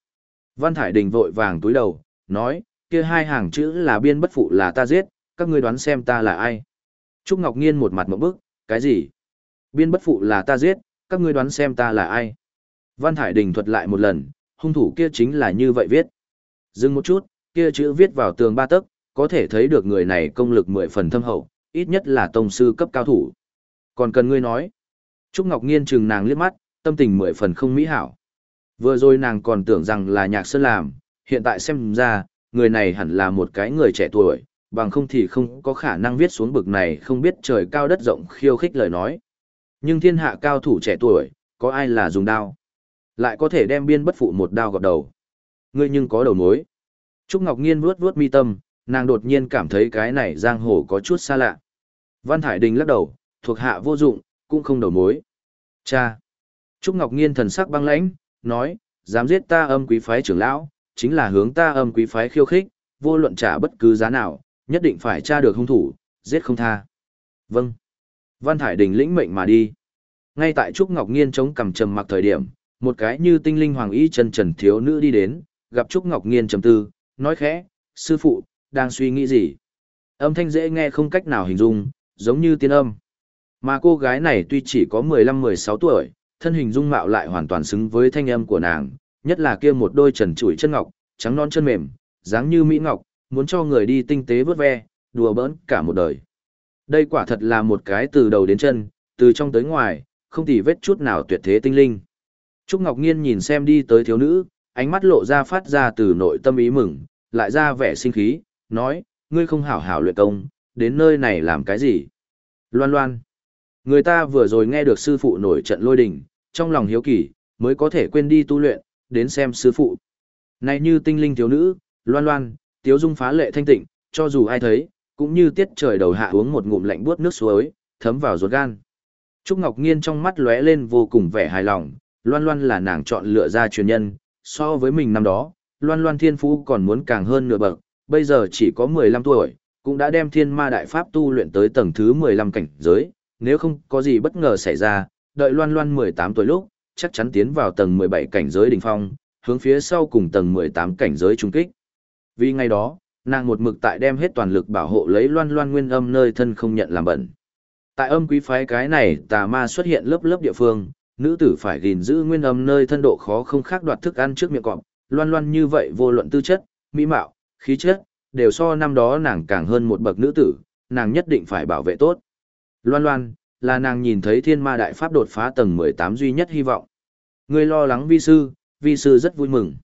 Speaker 1: Văn Thải Đình vội vàng túi đầu, nói, kia hai hàng chữ là biên bất phụ là ta giết, các ngươi đoán xem ta là ai. Trúc Ngọc Nghiên một mặt mộng bức, cái gì? Biên bất phụ là ta giết, các ngươi đoán xem ta là ai. Văn Thải Đình thuật lại một lần, hung thủ kia chính là như vậy viết. Dừng một chút, kia chữ viết vào tường ba tấc, có thể thấy được người này công lực mười phần thâm hậu, ít nhất là tông sư cấp cao thủ. Còn cần ngươi nói. Trúc Ngọc Nghiên chừng nàng liếc mắt, tâm tình mười phần không mỹ hảo. Vừa rồi nàng còn tưởng rằng là nhạc sơn làm, hiện tại xem ra, người này hẳn là một cái người trẻ tuổi, bằng không thì không có khả năng viết xuống bực này không biết trời cao đất rộng khiêu khích lời nói. Nhưng thiên hạ cao thủ trẻ tuổi, có ai là dùng đao? Lại có thể đem biên bất phụ một đao gọt đầu. Ngươi nhưng có đầu mối. Trúc Ngọc Nghiên vuốt vuốt mi tâm, nàng đột nhiên cảm thấy cái này giang hồ có chút xa lạ. Văn Thải Đình lắc đầu, thuộc hạ vô dụng, cũng không đầu mối. Cha! Trúc Ngọc Nghiên thần sắc băng lãnh, nói, dám giết ta âm quý phái trưởng lão, chính là hướng ta âm quý phái khiêu khích, vô luận trả bất cứ giá nào, nhất định phải tra được hung thủ, giết không tha. Vâng. Văn Thải Đình lĩnh mệnh mà đi. Ngay tại Trúc Ngọc Nghiên chống cằm trầm mặc thời điểm, một cái như tinh linh hoàng y chân trần thiếu nữ đi đến, gặp Trúc Ngọc Nghiên trầm tư, nói khẽ, sư phụ, đang suy nghĩ gì? Âm thanh dễ nghe không cách nào hình dung, giống như tiên âm. Mà cô gái này tuy chỉ có 15-16 tuổi, thân hình dung mạo lại hoàn toàn xứng với thanh âm của nàng, nhất là kia một đôi trần trụi chân ngọc, trắng non chân mềm, dáng như mỹ ngọc, muốn cho người đi tinh tế vớt ve, đùa bỡn cả một đời. Đây quả thật là một cái từ đầu đến chân, từ trong tới ngoài, không tì vết chút nào tuyệt thế tinh linh. Trúc Ngọc Nghiên nhìn xem đi tới thiếu nữ, ánh mắt lộ ra phát ra từ nội tâm ý mừng, lại ra vẻ sinh khí, nói, ngươi không hảo hảo luyện công, đến nơi này làm cái gì? Loan loan. Người ta vừa rồi nghe được sư phụ nổi trận lôi đình, trong lòng hiếu kỳ, mới có thể quên đi tu luyện, đến xem sư phụ. Này như tinh linh thiếu nữ, loan loan, tiếu dung phá lệ thanh tịnh, cho dù ai thấy, cũng như tiết trời đầu hạ uống một ngụm lạnh buốt nước suối, thấm vào ruột gan. Trúc Ngọc Nghiên trong mắt lóe lên vô cùng vẻ hài lòng, loan loan là nàng chọn lựa ra truyền nhân, so với mình năm đó, loan loan thiên phú còn muốn càng hơn nửa bậc, bây giờ chỉ có 15 tuổi, cũng đã đem thiên ma đại pháp tu luyện tới tầng thứ 15 cảnh giới, nếu không có gì bất ngờ xảy ra, đợi loan loan 18 tuổi lúc, chắc chắn tiến vào tầng 17 cảnh giới đỉnh phong, hướng phía sau cùng tầng 18 cảnh giới trung kích. Vì ngày đó, nàng một mực tại đem hết toàn lực bảo hộ lấy loan loan nguyên âm nơi thân không nhận làm bẩn. Tại âm quý phái cái này tà ma xuất hiện lớp lớp địa phương, nữ tử phải gìn giữ nguyên âm nơi thân độ khó không khác đoạt thức ăn trước miệng cọp, loan loan như vậy vô luận tư chất, mỹ mạo, khí chất, đều so năm đó nàng càng hơn một bậc nữ tử, nàng nhất định phải bảo vệ tốt. Loan loan, là nàng nhìn thấy thiên ma đại pháp đột phá tầng 18 duy nhất hy vọng. Người lo lắng vi sư, vi sư rất vui mừng.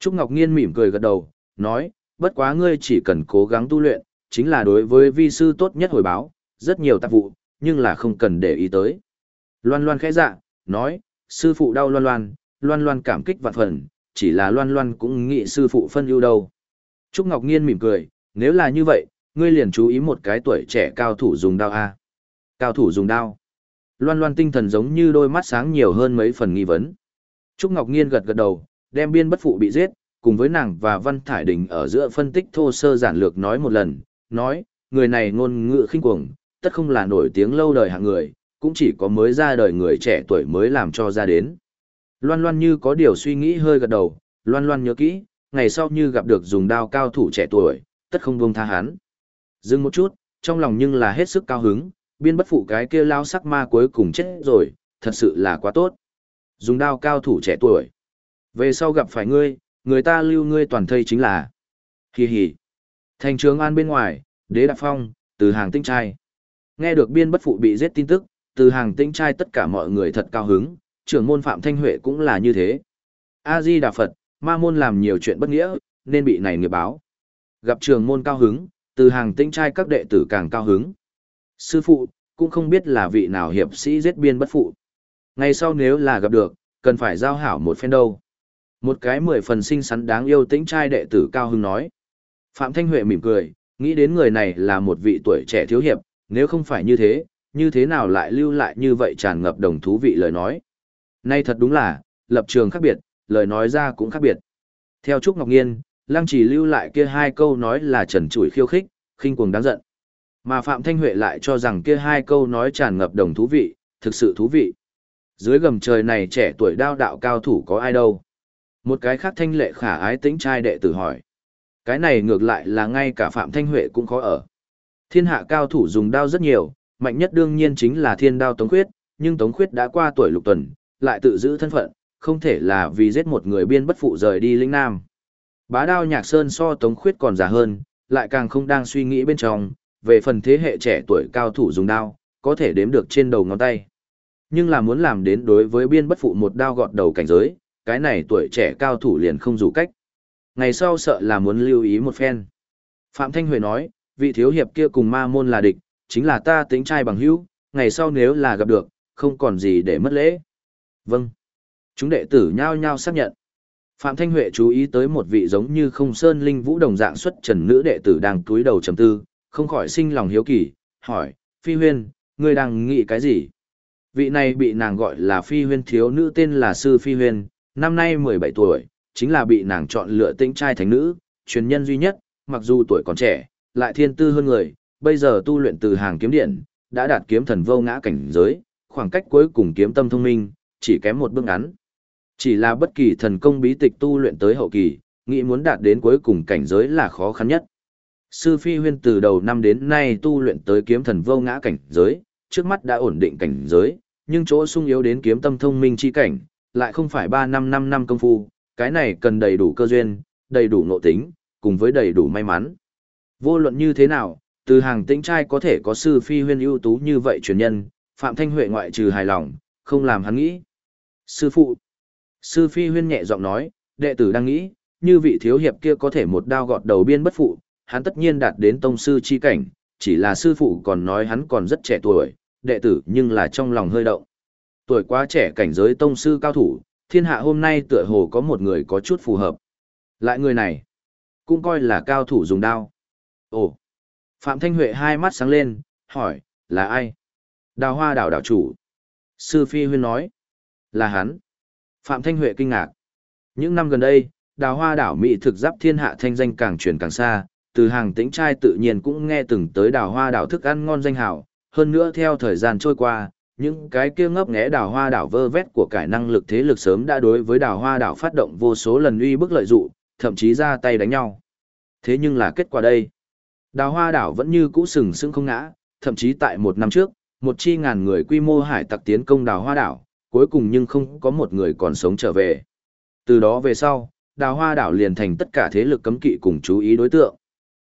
Speaker 1: Trúc Ngọc Nghiên mỉm cười gật đầu, nói, bất quá ngươi chỉ cần cố gắng tu luyện, chính là đối với vi sư tốt nhất hồi báo, rất nhiều tạp vụ, nhưng là không cần để ý tới. Loan loan khẽ dạ, nói, sư phụ đau loan loan, loan loan cảm kích vạn phần, chỉ là loan loan cũng nghĩ sư phụ phân ưu đâu. Trúc Ngọc Nghiên mỉm cười, nếu là như vậy, ngươi liền chú ý một cái tuổi trẻ cao thủ dùng đao A. Cao thủ dùng đao. Loan loan tinh thần giống như đôi mắt sáng nhiều hơn mấy phần nghi vấn. Trúc Ngọc Nghiên gật gật đầu, đem biên bất phụ bị giết, cùng với nàng và Văn Thải Đình ở giữa phân tích thô sơ giản lược nói một lần, nói, người này ngôn ngữ khinh cuồng, tất không là nổi tiếng lâu đời hạng người, cũng chỉ có mới ra đời người trẻ tuổi mới làm cho ra đến. Loan Loan như có điều suy nghĩ hơi gật đầu, Loan Loan nhớ kỹ, ngày sau như gặp được dùng đao cao thủ trẻ tuổi, tất không buông tha hắn. Dừng một chút, trong lòng nhưng là hết sức cao hứng, biên bất phụ cái kia lao sắc ma cuối cùng chết rồi, thật sự là quá tốt. Dùng đao cao thủ trẻ tuổi. Về sau gặp phải ngươi, người ta lưu ngươi toàn thây chính là. Hì hì. Thành trường an bên ngoài, đế đạp phong, từ hàng tinh trai. Nghe được biên bất phụ bị giết tin tức, từ hàng tinh trai tất cả mọi người thật cao hứng, trưởng môn Phạm Thanh Huệ cũng là như thế. A-di Đà Phật, ma môn làm nhiều chuyện bất nghĩa, nên bị này nghiệp báo. Gặp trường môn cao hứng, từ hàng tinh trai các đệ tử càng cao hứng. Sư phụ, cũng không biết là vị nào hiệp sĩ giết biên bất phụ. Ngày sau nếu là gặp được, cần phải giao hảo một phen đâu. Một cái mười phần xinh xắn đáng yêu tĩnh trai đệ tử cao hưng nói. Phạm Thanh Huệ mỉm cười, nghĩ đến người này là một vị tuổi trẻ thiếu hiệp, nếu không phải như thế, như thế nào lại lưu lại như vậy tràn ngập đồng thú vị lời nói. Nay thật đúng là, lập trường khác biệt, lời nói ra cũng khác biệt. Theo Trúc Ngọc Nghiên, Lăng chỉ lưu lại kia hai câu nói là trần trụi khiêu khích, khinh cuồng đáng giận. Mà Phạm Thanh Huệ lại cho rằng kia hai câu nói tràn ngập đồng thú vị, thực sự thú vị. Dưới gầm trời này trẻ tuổi đao đạo cao thủ có ai đâu? Một cái khác thanh lệ khả ái tính trai đệ tử hỏi. Cái này ngược lại là ngay cả Phạm Thanh Huệ cũng khó ở. Thiên hạ cao thủ dùng đao rất nhiều, mạnh nhất đương nhiên chính là thiên đao Tống Khuyết, nhưng Tống Khuyết đã qua tuổi lục tuần, lại tự giữ thân phận, không thể là vì giết một người biên bất phụ rời đi lĩnh nam. Bá đao nhạc sơn so Tống Khuyết còn già hơn, lại càng không đang suy nghĩ bên trong, về phần thế hệ trẻ tuổi cao thủ dùng đao, có thể đếm được trên đầu ngón tay. Nhưng là muốn làm đến đối với biên bất phụ một đao gọt đầu cảnh giới, cái này tuổi trẻ cao thủ liền không dù cách. Ngày sau sợ là muốn lưu ý một phen. Phạm Thanh Huệ nói, vị thiếu hiệp kia cùng ma môn là địch, chính là ta tính trai bằng hữu, ngày sau nếu là gặp được, không còn gì để mất lễ. Vâng. Chúng đệ tử nhao nhao xác nhận. Phạm Thanh Huệ chú ý tới một vị giống như không sơn linh vũ đồng dạng xuất trần nữ đệ tử đang túi đầu trầm tư, không khỏi sinh lòng hiếu kỳ, hỏi, Phi Huyên, ngươi đang nghĩ cái gì? Vị này bị nàng gọi là Phi Huyên thiếu nữ tên là Sư Phi Huyên, năm nay 17 tuổi, chính là bị nàng chọn lựa tinh trai thánh nữ, truyền nhân duy nhất, mặc dù tuổi còn trẻ, lại thiên tư hơn người, bây giờ tu luyện từ hàng kiếm điện, đã đạt kiếm thần vô ngã cảnh giới, khoảng cách cuối cùng kiếm tâm thông minh, chỉ kém một bước ngắn. Chỉ là bất kỳ thần công bí tịch tu luyện tới hậu kỳ, nghĩ muốn đạt đến cuối cùng cảnh giới là khó khăn nhất. Sư Phi Huyên từ đầu năm đến nay tu luyện tới kiếm thần vô ngã cảnh giới, trước mắt đã ổn định cảnh giới, nhưng chỗ sung yếu đến kiếm tâm thông minh chi cảnh, lại không phải 3 năm 5 năm công phu, cái này cần đầy đủ cơ duyên, đầy đủ nội tính, cùng với đầy đủ may mắn. Vô luận như thế nào, từ hàng tĩnh trai có thể có sư phi huyên ưu tú như vậy truyền nhân, Phạm Thanh Huệ ngoại trừ hài lòng, không làm hắn nghĩ. Sư phụ, sư phi huyên nhẹ giọng nói, đệ tử đang nghĩ, như vị thiếu hiệp kia có thể một đao gọt đầu biên bất phụ, hắn tất nhiên đạt đến tông sư chi cảnh, chỉ là sư phụ còn nói hắn còn rất trẻ tuổi, đệ tử nhưng là trong lòng hơi động. Tuổi quá trẻ cảnh giới tông sư cao thủ, thiên hạ hôm nay tựa hồ có một người có chút phù hợp. Lại người này, cũng coi là cao thủ dùng đao. Ồ, Phạm Thanh Huệ hai mắt sáng lên, hỏi, là ai? Đào hoa đảo đảo chủ. Sư Phi Huyên nói, là hắn. Phạm Thanh Huệ kinh ngạc. Những năm gần đây, đào hoa đảo Mỹ thực giáp thiên hạ thanh danh càng truyền càng xa, từ hàng tĩnh trai tự nhiên cũng nghe từng tới đào hoa đảo thức ăn ngon danh hảo, hơn nữa theo thời gian trôi qua, những cái kia ngấp nghé đào hoa đảo vơ vét của cải năng lực thế lực sớm đã đối với đào hoa đảo phát động vô số lần uy bức lợi dụ, thậm chí ra tay đánh nhau. Thế nhưng là kết quả đây. Đào hoa đảo vẫn như cũ sừng sững không ngã, thậm chí tại một năm trước, một chi ngàn người quy mô hải tặc tiến công đào hoa đảo, cuối cùng nhưng không có một người còn sống trở về. Từ đó về sau, đào hoa đảo liền thành tất cả thế lực cấm kỵ cùng chú ý đối tượng.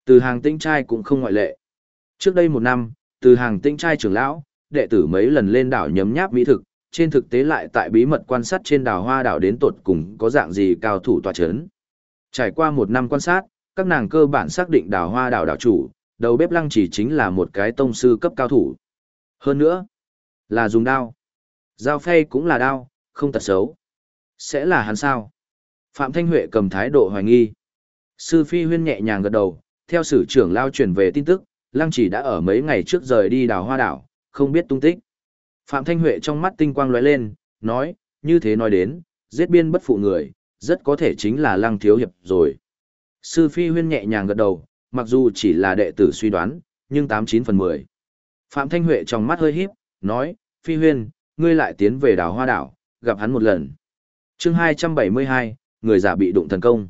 Speaker 1: Từ hàng tinh trai cũng không ngoại lệ. Trước đây một năm, từ hàng tinh trai trưởng lão, đệ tử mấy lần lên đảo nhấm nháp mỹ thực, trên thực tế lại tại bí mật quan sát trên đảo hoa đảo đến tột cùng có dạng gì cao thủ tòa chấn. Trải qua một năm quan sát, các nàng cơ bản xác định đảo hoa đảo đảo chủ, đầu bếp lăng chỉ chính là một cái tông sư cấp cao thủ. Hơn nữa, là dùng đao. Dao phay cũng là đao, không tật xấu. Sẽ là hắn sao? Phạm Thanh Huệ cầm thái độ hoài nghi. Sư Phi Huyên nhẹ nhàng gật đầu, theo sử trưởng lao truyền về tin tức, lăng chỉ đã ở mấy ngày trước rời đi đảo hoa đảo, không biết tung tích. Phạm Thanh Huệ trong mắt tinh quang lóe lên, nói, như thế nói đến, giết biên bất phụ người, rất có thể chính là lăng thiếu hiệp rồi. Sư Phi Huyên nhẹ nhàng gật đầu, mặc dù chỉ là đệ tử suy đoán, nhưng 89 phần 10. Phạm Thanh Huệ trong mắt hơi híp, nói, Phi Huyên, ngươi lại tiến về đảo Hoa Đảo, gặp hắn một lần. chương 272, người giả bị đụng thần công.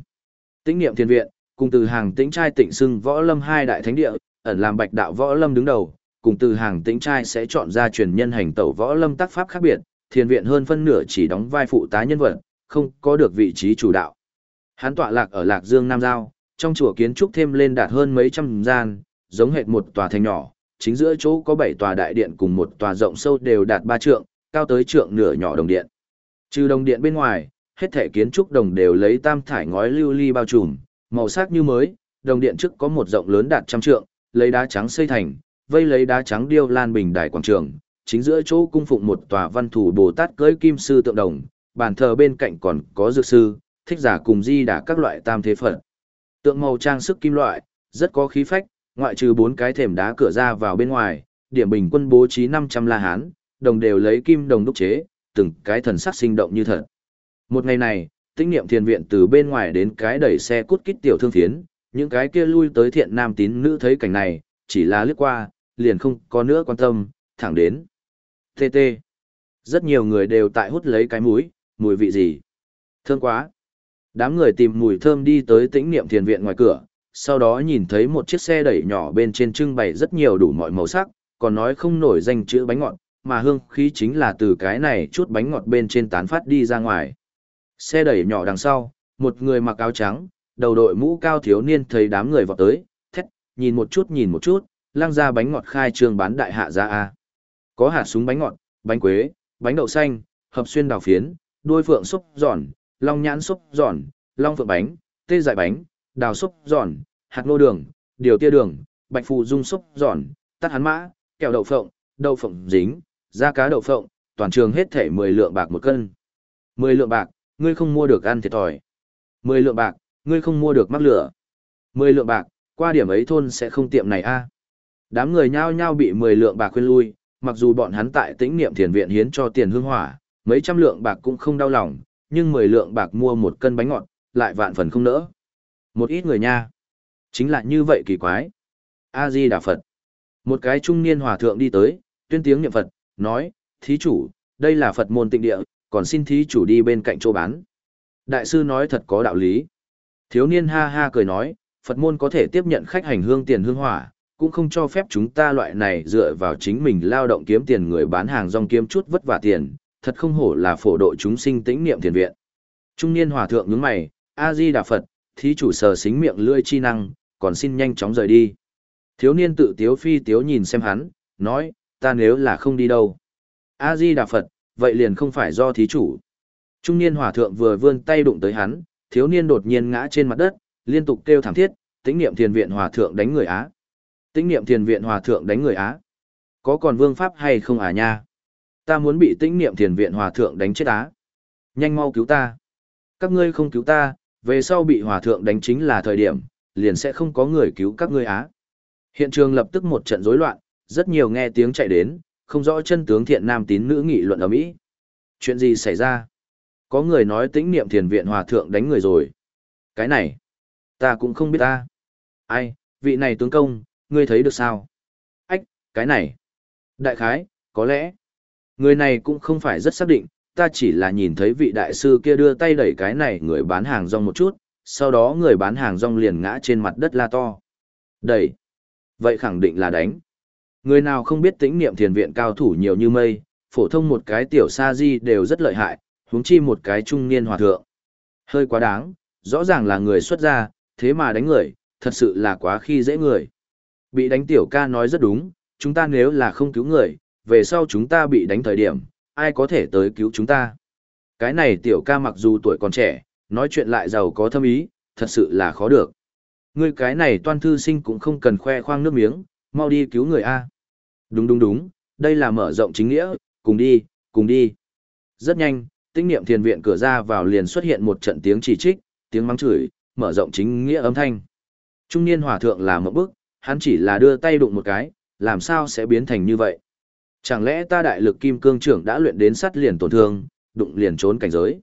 Speaker 1: Tĩnh niệm thiên viện, cùng từ hàng tĩnh trai tịnh xưng võ lâm hai đại thánh địa, ẩn làm bạch đạo võ lâm đứng đầu, cùng từ hàng tĩnh trai sẽ chọn ra truyền nhân hành tẩu võ lâm tác pháp khác biệt, thiên viện hơn phân nửa chỉ đóng vai phụ tá nhân vật, không có được vị trí chủ đạo. Hắn tọa lạc ở Lạc Dương Nam Giao, trong chùa kiến trúc thêm lên đạt hơn mấy trăm gian, giống hệt một tòa thành nhỏ, chính giữa chỗ có bảy tòa đại điện cùng một tòa rộng sâu đều đạt ba trượng, cao tới trượng nửa nhỏ đồng điện. Trừ đồng điện bên ngoài, hết thể kiến trúc đồng đều lấy tam thải ngói lưu ly bao trùm, màu sắc như mới, đồng điện trước có một rộng lớn đạt trăm trượng, lấy đá trắng xây thành, vây lấy đá trắng điêu lan bình đài quảng trường, chính giữa chỗ cung phụng một tòa văn thủ Bồ Tát cưỡi kim sư tượng đồng, bàn thờ bên cạnh còn có dược sư, thích giả cùng di đả các loại tam thế phật. Tượng màu trang sức kim loại, rất có khí phách, ngoại trừ bốn cái thềm đá cửa ra vào bên ngoài, điểm bình quân bố trí 500 la hán, đồng đều lấy kim đồng đúc chế, từng cái thần sắc sinh động như thật. Một ngày này, tinh niệm thiền viện từ bên ngoài đến cái đẩy xe cút kít tiểu thương thiến, những cái kia lui tới thiện nam tín nữ thấy cảnh này, chỉ là lướt qua, liền không có nữa quan tâm, thẳng đến. TT. Rất nhiều người đều tại hút lấy cái mũi, mùi vị gì? Thơm quá. Đám người tìm mùi thơm đi tới tĩnh niệm thiền viện ngoài cửa, sau đó nhìn thấy một chiếc xe đẩy nhỏ bên trên trưng bày rất nhiều đủ mọi màu sắc, còn nói không nổi danh chữ bánh ngọt, mà hương khí chính là từ cái này chút bánh ngọt bên trên tán phát đi ra ngoài. Xe đẩy nhỏ đằng sau, một người mặc áo trắng, đầu đội mũ cao thiếu niên thấy đám người vọt tới, nhìn một chút nhìn một chút, lăng ra bánh ngọt khai trương bán đại hạ ra A. Có hạt súng bánh ngọt, bánh quế, bánh đậu xanh, hợp xuyên đào phiến, đuôi phượng xúc giòn, long nhãn xúc giòn, long phượng bánh, tê dại bánh, đào xúc giòn, hạt nô đường, điều tia đường, bạch phù dung xúc giòn, tắt hắn mã, kẹo đậu phộng, đậu phộng dính, da cá đậu phộng, toàn trường hết thể 10 lượng bạc một cân. 10 lượng bạc, ngươi không mua được ăn thiệt thòi. 10 lượng bạc, ngươi không mua được mắc lửa. 10 lượng bạc, qua điểm ấy thôn sẽ không tiệm này a. Đám người nhao nhao bị 10 lượng bạc khuyên lui, mặc dù bọn hắn tại tĩnh niệm thiền viện hiến cho tiền hương hỏa, mấy trăm lượng bạc cũng không đau lòng, nhưng 10 lượng bạc mua một cân bánh ngọt, lại vạn phần không nỡ. Một ít người nha. Chính là như vậy kỳ quái. A-di Đà Phật. Một cái trung niên hòa thượng đi tới, tuyên tiếng niệm Phật, nói, thí chủ, đây là Phật môn tịnh địa, còn xin thí chủ đi bên cạnh chỗ bán. Đại sư nói thật có đạo lý. Thiếu niên ha ha cười nói, Phật môn có thể tiếp nhận khách hành hương tiền hương hỏa, cũng không cho phép chúng ta loại này dựa vào chính mình lao động kiếm tiền người bán hàng rong kiếm chút vất vả tiền, thật không hổ là phổ độ chúng sinh tĩnh niệm thiền viện. Trung niên hòa thượng nhướng mày, A-di Đà Phật, thí chủ sờ xính miệng lươi chi năng, còn xin nhanh chóng rời đi. Thiếu niên tự tiếu phi tiếu nhìn xem hắn, nói, ta nếu là không đi đâu. A-di Đà Phật, vậy liền không phải do thí chủ. Trung niên hòa thượng vừa vươn tay đụng tới hắn, thiếu niên đột nhiên ngã trên mặt đất, liên tục kêu thảm thiết, tĩnh niệm thiền viện hòa thượng đánh người Á. Tĩnh niệm thiền viện hòa thượng đánh người Á. Có còn vương pháp hay không à nha? Ta muốn bị tĩnh niệm thiền viện hòa thượng đánh chết Á. Nhanh mau cứu ta. Các ngươi không cứu ta, về sau bị hòa thượng đánh chính là thời điểm, liền sẽ không có người cứu các ngươi Á. Hiện trường lập tức một trận rối loạn, rất nhiều nghe tiếng chạy đến, không rõ chân tướng thiện nam tín nữ nghị luận ở Mỹ. Chuyện gì xảy ra? Có người nói tĩnh niệm thiền viện hòa thượng đánh người rồi. Cái này, ta cũng không biết ta. Ai, vị này tướng công, ngươi thấy được sao? Ách, cái này. Đại khái, có lẽ. Người này cũng không phải rất xác định, ta chỉ là nhìn thấy vị đại sư kia đưa tay đẩy cái này người bán hàng rong một chút, sau đó người bán hàng rong liền ngã trên mặt đất la to. Đẩy. Vậy khẳng định là đánh. Người nào không biết tĩnh niệm thiền viện cao thủ nhiều như mây, phổ thông một cái tiểu sa di đều rất lợi hại, huống chi một cái trung niên hòa thượng. Hơi quá đáng, rõ ràng là người xuất gia, thế mà đánh người, thật sự là quá khi dễ người. Bị đánh tiểu ca nói rất đúng, chúng ta nếu là không cứu người, về sau chúng ta bị đánh thời điểm, ai có thể tới cứu chúng ta. Cái này tiểu ca mặc dù tuổi còn trẻ, nói chuyện lại giàu có thâm ý, thật sự là khó được. Ngươi cái này toan thư sinh cũng không cần khoe khoang nước miếng, mau đi cứu người A. Đúng đúng đúng, đây là mở rộng chính nghĩa, cùng đi, cùng đi. Rất nhanh, tinh niệm thiền viện cửa ra vào liền xuất hiện một trận tiếng chỉ trích, tiếng mắng chửi, mở rộng chính nghĩa âm thanh. Trung niên hòa thượng là một bức, hắn chỉ là đưa tay đụng một cái, làm sao sẽ biến thành như vậy? Chẳng lẽ ta đại lực kim cương trưởng đã luyện đến sắt liền tổn thương, đụng liền trốn cảnh giới?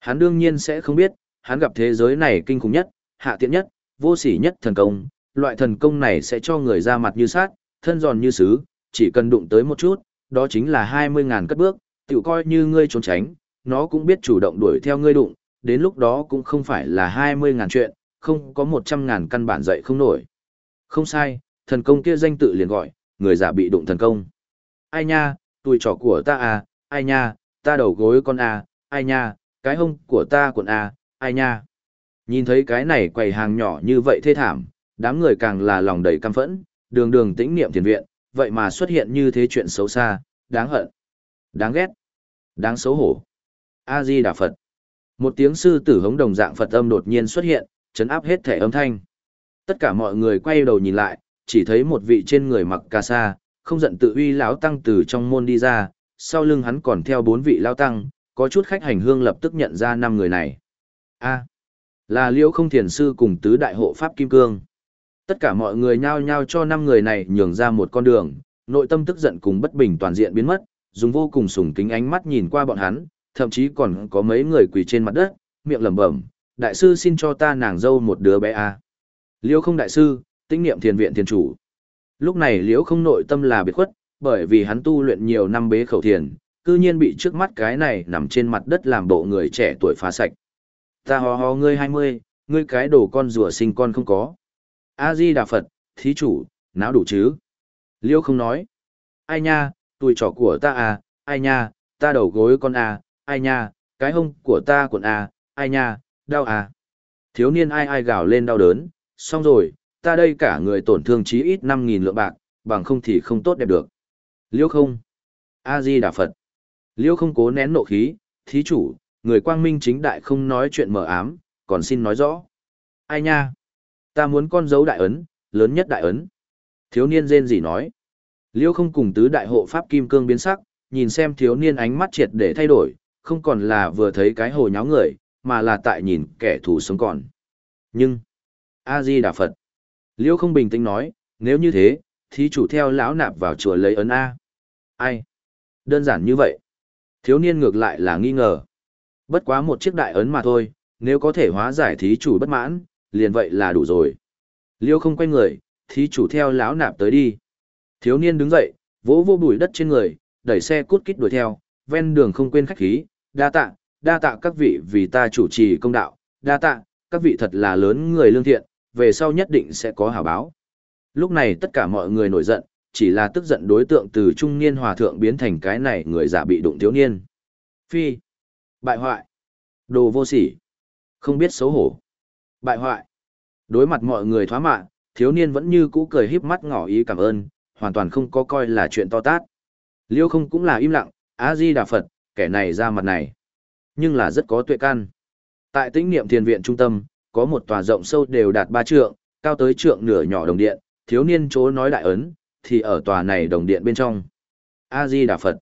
Speaker 1: Hắn đương nhiên sẽ không biết, hắn gặp thế giới này kinh khủng nhất, hạ tiện nhất, vô sỉ nhất thần công, loại thần công này sẽ cho người ra mặt như sát, thân giòn như sứ, chỉ cần đụng tới một chút, đó chính là 20.000 cất bước, tiểu coi như ngươi trốn tránh, nó cũng biết chủ động đuổi theo ngươi đụng, đến lúc đó cũng không phải là 20.000 chuyện, không có 100.000 căn bản dậy không nổi. Không sai, thần công kia danh tự liền gọi, người giả bị đụng thần công. Ai nha, tuổi trò của ta à, ai nha, ta đầu gối con à, ai nha, cái hông của ta quần à, ai nha. Nhìn thấy cái này quầy hàng nhỏ như vậy thê thảm, đám người càng là lòng đầy căm phẫn, đường đường tĩnh niệm thiền viện, vậy mà xuất hiện như thế chuyện xấu xa, đáng hận, đáng ghét, đáng xấu hổ. A-di Đà Phật. Một tiếng sư tử hống đồng dạng Phật âm đột nhiên xuất hiện, chấn áp hết thể âm thanh. Tất cả mọi người quay đầu nhìn lại, chỉ thấy một vị trên người mặc ca sa, không giận tự uy lão tăng từ trong môn đi ra, sau lưng hắn còn theo bốn vị lão tăng, có chút khách hành hương lập tức nhận ra năm người này. A. là Liễu Không Thiền sư cùng tứ đại hộ pháp kim cương. Tất cả mọi người nhao nhao cho năm người này nhường ra một con đường, nội tâm tức giận cùng bất bình toàn diện biến mất, dùng vô cùng sùng kính ánh mắt nhìn qua bọn hắn, thậm chí còn có mấy người quỳ trên mặt đất, miệng lẩm bẩm, đại sư xin cho ta nàng dâu một đứa bé a. Liễu Không đại sư, tinh niệm thiền viện thiền chủ. Lúc này Liễu Không nội tâm là biệt khuất, bởi vì hắn tu luyện nhiều năm bế khẩu thiền, cư nhiên bị trước mắt cái này nằm trên mặt đất làm bộ người trẻ tuổi phá sạch. Ta hò hò ngươi hai mươi, ngươi cái đồ con rùa sinh con không có. A-di Đà Phật, thí chủ, não đủ chứ? Liêu không nói. Ai nha, tuổi trò của ta à, ai nha, ta đầu gối con à, ai nha, cái hông của ta cuộn à, ai nha, đau à. Thiếu niên ai ai gào lên đau đớn, xong rồi, ta đây cả người tổn thương chí ít 5.000 lượng bạc, bằng không thì không tốt đẹp được. Liêu không? A-di Đà Phật. Liêu không cố nén nộ khí, thí chủ, người quang minh chính đại không nói chuyện mờ ám, còn xin nói rõ. Ai nha? Ta muốn con dấu đại ấn, lớn nhất đại ấn. Thiếu niên rên gì nói. Liêu không cùng tứ đại hộ pháp kim cương biến sắc, nhìn xem thiếu niên ánh mắt triệt để thay đổi, không còn là vừa thấy cái hồ nháo người, mà là tại nhìn kẻ thù sống còn. Nhưng, A-di Đà Phật. Liêu không bình tĩnh nói, nếu như thế, thì chủ theo lão nạp vào chùa lấy ấn A. Ai? Đơn giản như vậy. Thiếu niên ngược lại là nghi ngờ. Bất quá một chiếc đại ấn mà thôi, nếu có thể hóa giải thí chủ bất mãn, liền vậy là đủ rồi. Liêu không quay người, thí chủ theo lão nạp tới đi. Thiếu niên đứng dậy, vỗ vô bụi đất trên người, đẩy xe cút kít đuổi theo, ven đường không quên khách khí, đa tạ, đa tạ các vị vì ta chủ trì công đạo, đa tạ, các vị thật là lớn người lương thiện, về sau nhất định sẽ có hảo báo. Lúc này tất cả mọi người nổi giận, chỉ là tức giận đối tượng từ trung niên hòa thượng biến thành cái này người giả bị đụng thiếu niên. Phi. Bại hoại. Đồ vô sỉ. Không biết xấu hổ. Bại hoại. Đối mặt mọi người thoá mạ, thiếu niên vẫn như cũ cười híp mắt ngỏ ý cảm ơn, hoàn toàn không có coi là chuyện to tát. Liêu không cũng là im lặng, A-di Đà Phật, kẻ này ra mặt này. Nhưng là rất có tuệ căn. Tại tĩnh niệm thiền viện trung tâm, có một tòa rộng sâu đều đạt ba trượng, cao tới trượng nửa nhỏ đồng điện, thiếu niên chỗ nói đại ấn, thì ở tòa này đồng điện bên trong. A-di Đà Phật.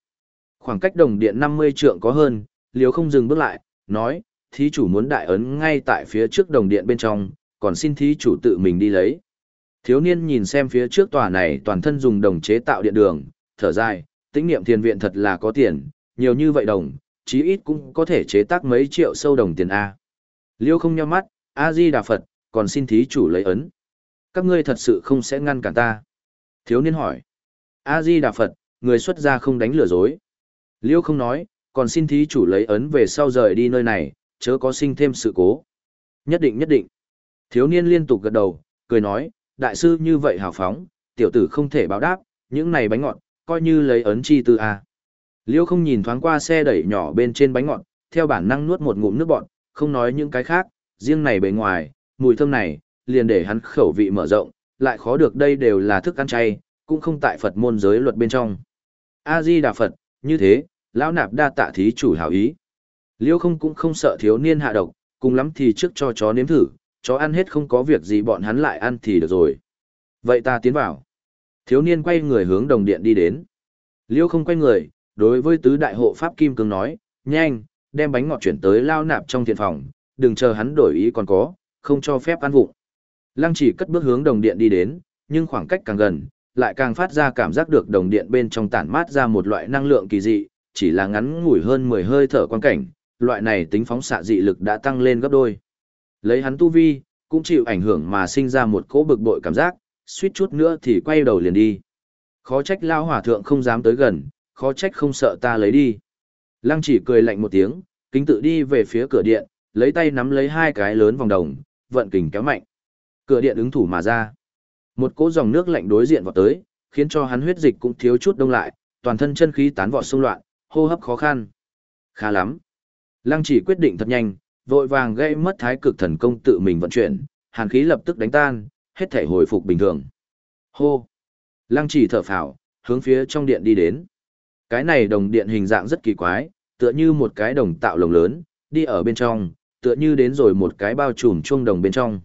Speaker 1: Khoảng cách đồng điện 50 trượng có hơn, liếu không dừng bước lại, nói, thí chủ muốn đại ấn ngay tại phía trước đồng điện bên trong, còn xin thí chủ tự mình đi lấy. Thiếu niên nhìn xem phía trước tòa này toàn thân dùng đồng chế tạo điện đường, thở dài, tĩnh niệm thiền viện thật là có tiền, nhiều như vậy đồng, chí ít cũng có thể chế tác mấy triệu sâu đồng tiền A. Liêu không nhắm mắt, A-di Đà Phật, còn xin thí chủ lấy ấn. Các ngươi thật sự không sẽ ngăn cản ta. Thiếu niên hỏi. A-di Đà Phật, người xuất gia không đánh lừa dối. Liêu không nói, còn xin thí chủ lấy ấn về sau rời đi nơi này, chớ có sinh thêm sự cố. Nhất định nhất định. Thiếu niên liên tục gật đầu, cười nói, đại sư như vậy hào phóng, tiểu tử không thể báo đáp, những này bánh ngọt, coi như lấy ấn chi tư a. Liêu không nhìn thoáng qua xe đẩy nhỏ bên trên bánh ngọt, theo bản năng nuốt một ngụm nước bọt, không nói những cái khác, riêng này bề ngoài, mùi thơm này, liền để hắn khẩu vị mở rộng, lại khó được đây đều là thức ăn chay, cũng không tại Phật môn giới luật bên trong. A-di Đà Phật, như thế, lão nạp đa tạ thí chủ hảo ý. Liêu không cũng không sợ thiếu niên hạ độc, cùng lắm thì trước cho chó nếm thử, chó ăn hết không có việc gì bọn hắn lại ăn thì được rồi. Vậy ta tiến vào. Thiếu niên quay người hướng đồng điện đi đến. Liêu không quay người, đối với tứ đại hộ pháp kim cương nói, nhanh, đem bánh ngọt chuyển tới lao nạp trong thiện phòng, đừng chờ hắn đổi ý còn có, không cho phép ăn vụng. Lăng chỉ cất bước hướng đồng điện đi đến, nhưng khoảng cách càng gần, lại càng phát ra cảm giác được đồng điện bên trong tản mát ra một loại năng lượng kỳ dị, chỉ là ngắn ngủi hơn 10 hơi thở quan cảnh, loại này tính phóng xạ dị lực đã tăng lên gấp đôi. Lấy hắn tu vi, cũng chịu ảnh hưởng mà sinh ra một cỗ bực bội cảm giác, suýt chút nữa thì quay đầu liền đi. Khó trách lao Hòa thượng không dám tới gần, khó trách không sợ ta lấy đi. Lăng chỉ cười lạnh một tiếng, kính tự đi về phía cửa điện, lấy tay nắm lấy hai cái lớn vòng đồng, vận kình kéo mạnh. Cửa điện ứng thủ mà ra. Một cỗ dòng nước lạnh đối diện vào tới, khiến cho hắn huyết dịch cũng thiếu chút đông lại, toàn thân chân khí tán vọt xung loạn, hô hấp khó khăn. Khá lắm. Lăng chỉ quyết định thật nhanh, vội vàng gây mất thái cực thần công tự mình vận chuyển, hàn khí lập tức đánh tan, hết thể hồi phục bình thường. Hô! Lăng chỉ thở phào, hướng phía trong điện đi đến. Cái này đồng điện hình dạng rất kỳ quái, tựa như một cái đồng tạo lồng lớn, đi ở bên trong, tựa như đến rồi một cái bao trùm chuông đồng bên trong.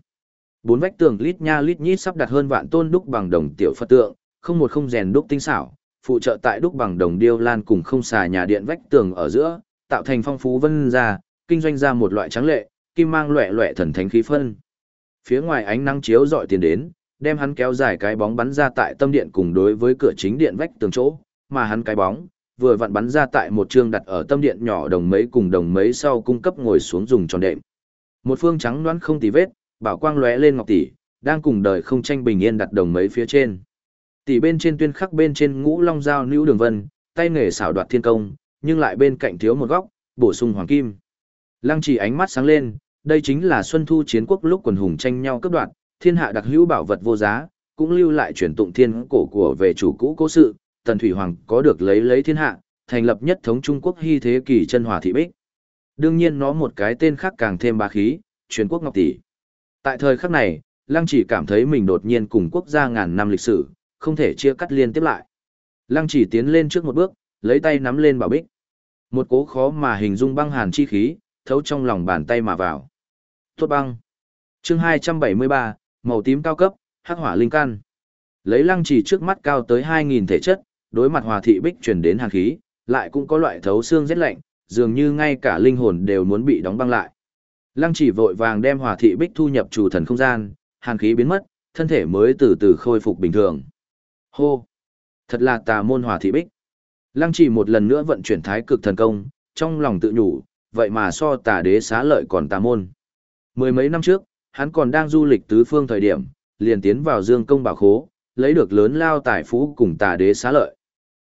Speaker 1: Bốn vách tường lít nha lít nhít sắp đặt hơn vạn tôn đúc bằng đồng tiểu Phật tượng, không một không rèn đúc tinh xảo, phụ trợ tại đúc bằng đồng điêu lan cùng không xà nhà điện vách tường ở giữa, tạo thành phong phú vân ra, kinh doanh ra một loại trắng lệ, kim mang loẻ loẻ thần thánh khí phân. Phía ngoài ánh nắng chiếu dọi tiền đến, đem hắn kéo dài cái bóng bắn ra tại tâm điện cùng đối với cửa chính điện vách tường chỗ, mà hắn cái bóng vừa vặn bắn ra tại một chương đặt ở tâm điện nhỏ đồng mấy cùng đồng mấy sau cung cấp ngồi xuống dùng tròn đệm. Một phương trắng đoán không tì vết, bảo quang lóe lên ngọc tỷ, đang cùng đời không tranh bình yên đặt đồng mấy phía trên. Tỷ bên trên tuyên khắc bên trên ngũ long giao nữ đường vân, tay nghề xảo đoạt thiên công, nhưng lại bên cạnh thiếu một góc, bổ sung hoàng kim. Lăng chỉ ánh mắt sáng lên, đây chính là xuân thu chiến quốc lúc quần hùng tranh nhau cấp đoạn, thiên hạ đặc hữu bảo vật vô giá, cũng lưu lại truyền tụng thiên cổ của về chủ cũ cố sự, tần thủy hoàng có được lấy lấy thiên hạ, thành lập nhất thống Trung Quốc hy thế kỷ chân hòa thị bích. Đương nhiên nó một cái tên khác càng thêm bá khí, truyền quốc ngọc tỷ. Tại thời khắc này, Lăng chỉ cảm thấy mình đột nhiên cùng quốc gia ngàn năm lịch sử, không thể chia cắt liên tiếp lại. Lăng chỉ tiến lên trước một bước, lấy tay nắm lên bảo bích. Một cố khó mà hình dung băng hàn chi khí, thấu trong lòng bàn tay mà vào. Tốt băng. chương 273, màu tím cao cấp, hắc hỏa linh căn. Lấy lăng chỉ trước mắt cao tới 2.000 thể chất, đối mặt hòa thị bích chuyển đến hàn khí, lại cũng có loại thấu xương rét lạnh, dường như ngay cả linh hồn đều muốn bị đóng băng lại. Lăng chỉ vội vàng đem hòa thị bích thu nhập chủ thần không gian, hàn khí biến mất, thân thể mới từ từ khôi phục bình thường. Hô! Thật là tà môn hòa thị bích. Lăng chỉ một lần nữa vận chuyển thái cực thần công, trong lòng tự nhủ, vậy mà so tà đế xá lợi còn tà môn. Mười mấy năm trước, hắn còn đang du lịch tứ phương thời điểm, liền tiến vào dương công bảo khố, lấy được lớn lao tài phú cùng tà đế xá lợi.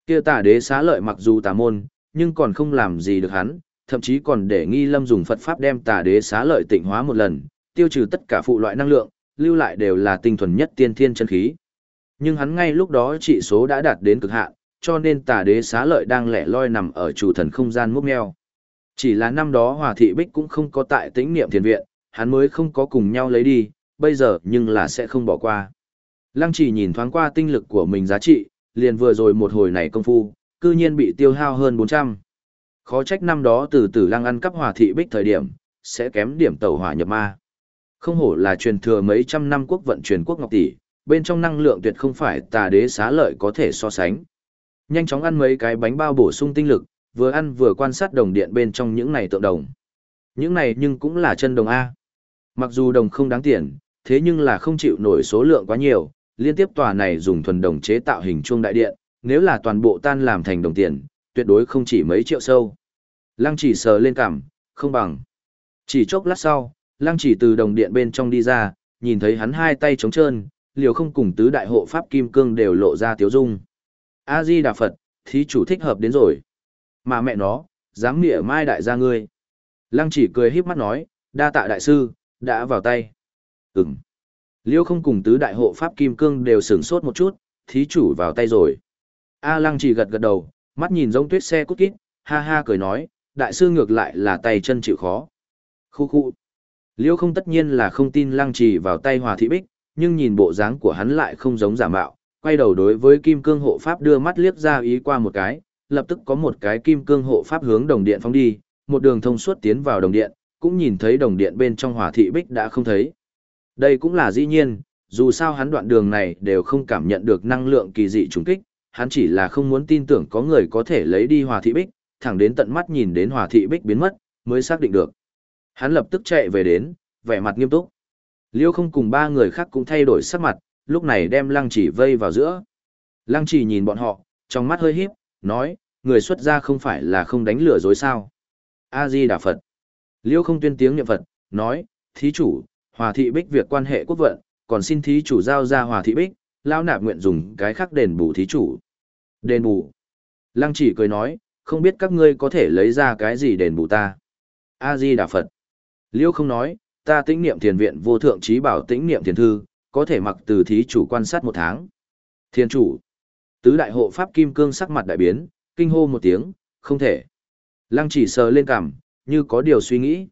Speaker 1: Kia tà đế xá lợi mặc dù tà môn, nhưng còn không làm gì được hắn, thậm chí còn để nghi lâm dùng Phật Pháp đem tà đế xá lợi tịnh hóa một lần, tiêu trừ tất cả phụ loại năng lượng, lưu lại đều là tinh thuần nhất tiên thiên chân khí. Nhưng hắn ngay lúc đó trị số đã đạt đến cực hạn, cho nên tà đế xá lợi đang lẻ loi nằm ở chủ thần không gian múc meo. Chỉ là năm đó hòa thị bích cũng không có tại tĩnh niệm thiền viện, hắn mới không có cùng nhau lấy đi, bây giờ nhưng là sẽ không bỏ qua. Lăng chỉ nhìn thoáng qua tinh lực của mình giá trị, liền vừa rồi một hồi này công phu, cư nhiên bị tiêu hao hơn 400. Khó trách năm đó từ tử lăng ăn cắp hòa thị bích thời điểm, sẽ kém điểm tẩu hỏa nhập ma. Không hổ là truyền thừa mấy trăm năm quốc vận truyền quốc ngọc tỷ, bên trong năng lượng tuyệt không phải tà đế xá lợi có thể so sánh. Nhanh chóng ăn mấy cái bánh bao bổ sung tinh lực, vừa ăn vừa quan sát đồng điện bên trong những này tượng đồng. Những này nhưng cũng là chân đồng A. Mặc dù đồng không đáng tiền, thế nhưng là không chịu nổi số lượng quá nhiều, liên tiếp tòa này dùng thuần đồng chế tạo hình chuông đại điện, nếu là toàn bộ tan làm thành đồng tiền, tuyệt đối không chỉ mấy triệu sâu. Lăng chỉ sờ lên cằm, không bằng. Chỉ chốc lát sau, lăng chỉ từ đồng điện bên trong đi ra, nhìn thấy hắn hai tay trống trơn, liều không cùng tứ đại hộ pháp kim cương đều lộ ra tiếu dung. A-di Đà Phật, thí chủ thích hợp đến rồi. Mà mẹ nó, dám nghĩa mai đại gia ngươi. Lăng chỉ cười híp mắt nói, đa tạ đại sư, đã vào tay. Ừm. Liêu không cùng tứ đại hộ pháp kim cương đều sửng sốt một chút, thí chủ vào tay rồi. A lăng chỉ gật gật đầu, mắt nhìn giống tuyết xe cút kít, ha ha cười nói, đại sư ngược lại là tay chân chịu khó. Khu khu. Liêu không tất nhiên là không tin lăng trì vào tay hòa thị bích, nhưng nhìn bộ dáng của hắn lại không giống giả mạo, quay đầu đối với kim cương hộ pháp đưa mắt liếc ra ý qua một cái, lập tức có một cái kim cương hộ pháp hướng đồng điện phóng đi, một đường thông suốt tiến vào đồng điện, cũng nhìn thấy đồng điện bên trong hỏa thị bích đã không thấy. Đây cũng là dĩ nhiên, dù sao hắn đoạn đường này đều không cảm nhận được năng lượng kỳ dị trùng kích, hắn chỉ là không muốn tin tưởng có người có thể lấy đi hỏa thị bích, thẳng đến tận mắt nhìn đến hỏa thị bích biến mất, mới xác định được. Hắn lập tức chạy về đến, vẻ mặt nghiêm túc. Liêu không cùng ba người khác cũng thay đổi sắc mặt, lúc này đem lăng chỉ vây vào giữa. Lăng chỉ nhìn bọn họ, trong mắt hơi híp, nói, người xuất gia không phải là không đánh lửa dối sao. A-di Đà Phật. Liêu không tuyên tiếng niệm Phật, nói, thí chủ, hòa thị bích việc quan hệ quốc vận, còn xin thí chủ giao ra hòa thị bích, lao nạp nguyện dùng cái khác đền bù thí chủ. Đền bù. Lăng chỉ cười nói, không biết các ngươi có thể lấy ra cái gì đền bù ta. A-di Đà Phật. Liêu không nói, ta tĩnh niệm thiền viện vô thượng trí bảo tĩnh niệm thiền thư, có thể mặc từ thí chủ quan sát một tháng. Thiên chủ. Tứ đại hộ pháp kim cương sắc mặt đại biến, kinh hô một tiếng, không thể. Lăng chỉ sờ lên cằm, như có điều suy nghĩ.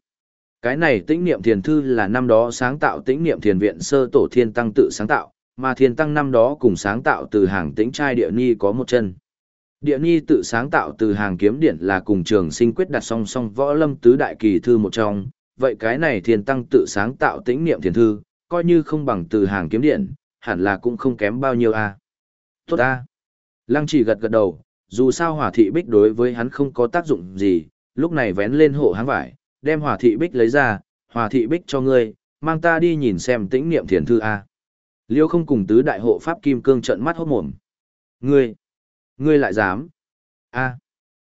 Speaker 1: Cái này tĩnh niệm thiền thư là năm đó sáng tạo tĩnh niệm thiền viện sơ tổ thiên tăng tự sáng tạo, mà thiên tăng năm đó cùng sáng tạo từ hàng tĩnh trai địa ni có một chân. Địa ni tự sáng tạo từ hàng kiếm điển là cùng trường sinh quyết đặt song song võ lâm tứ đại kỳ thư một trong, vậy cái này thiên tăng tự sáng tạo tĩnh niệm thiền thư, coi như không bằng từ hàng kiếm điển hẳn là cũng không kém bao nhiêu a. À. Tốt a. Lăng chỉ gật gật đầu, dù sao hỏa thị bích đối với hắn không có tác dụng gì, lúc này vén lên hộ háng vải, đem hòa thị bích lấy ra, hòa thị bích cho ngươi, mang ta đi nhìn xem tĩnh niệm thiền thư a. Liêu không cùng tứ đại hộ pháp kim cương trận mắt hốt mồm. Ngươi, ngươi lại dám? A.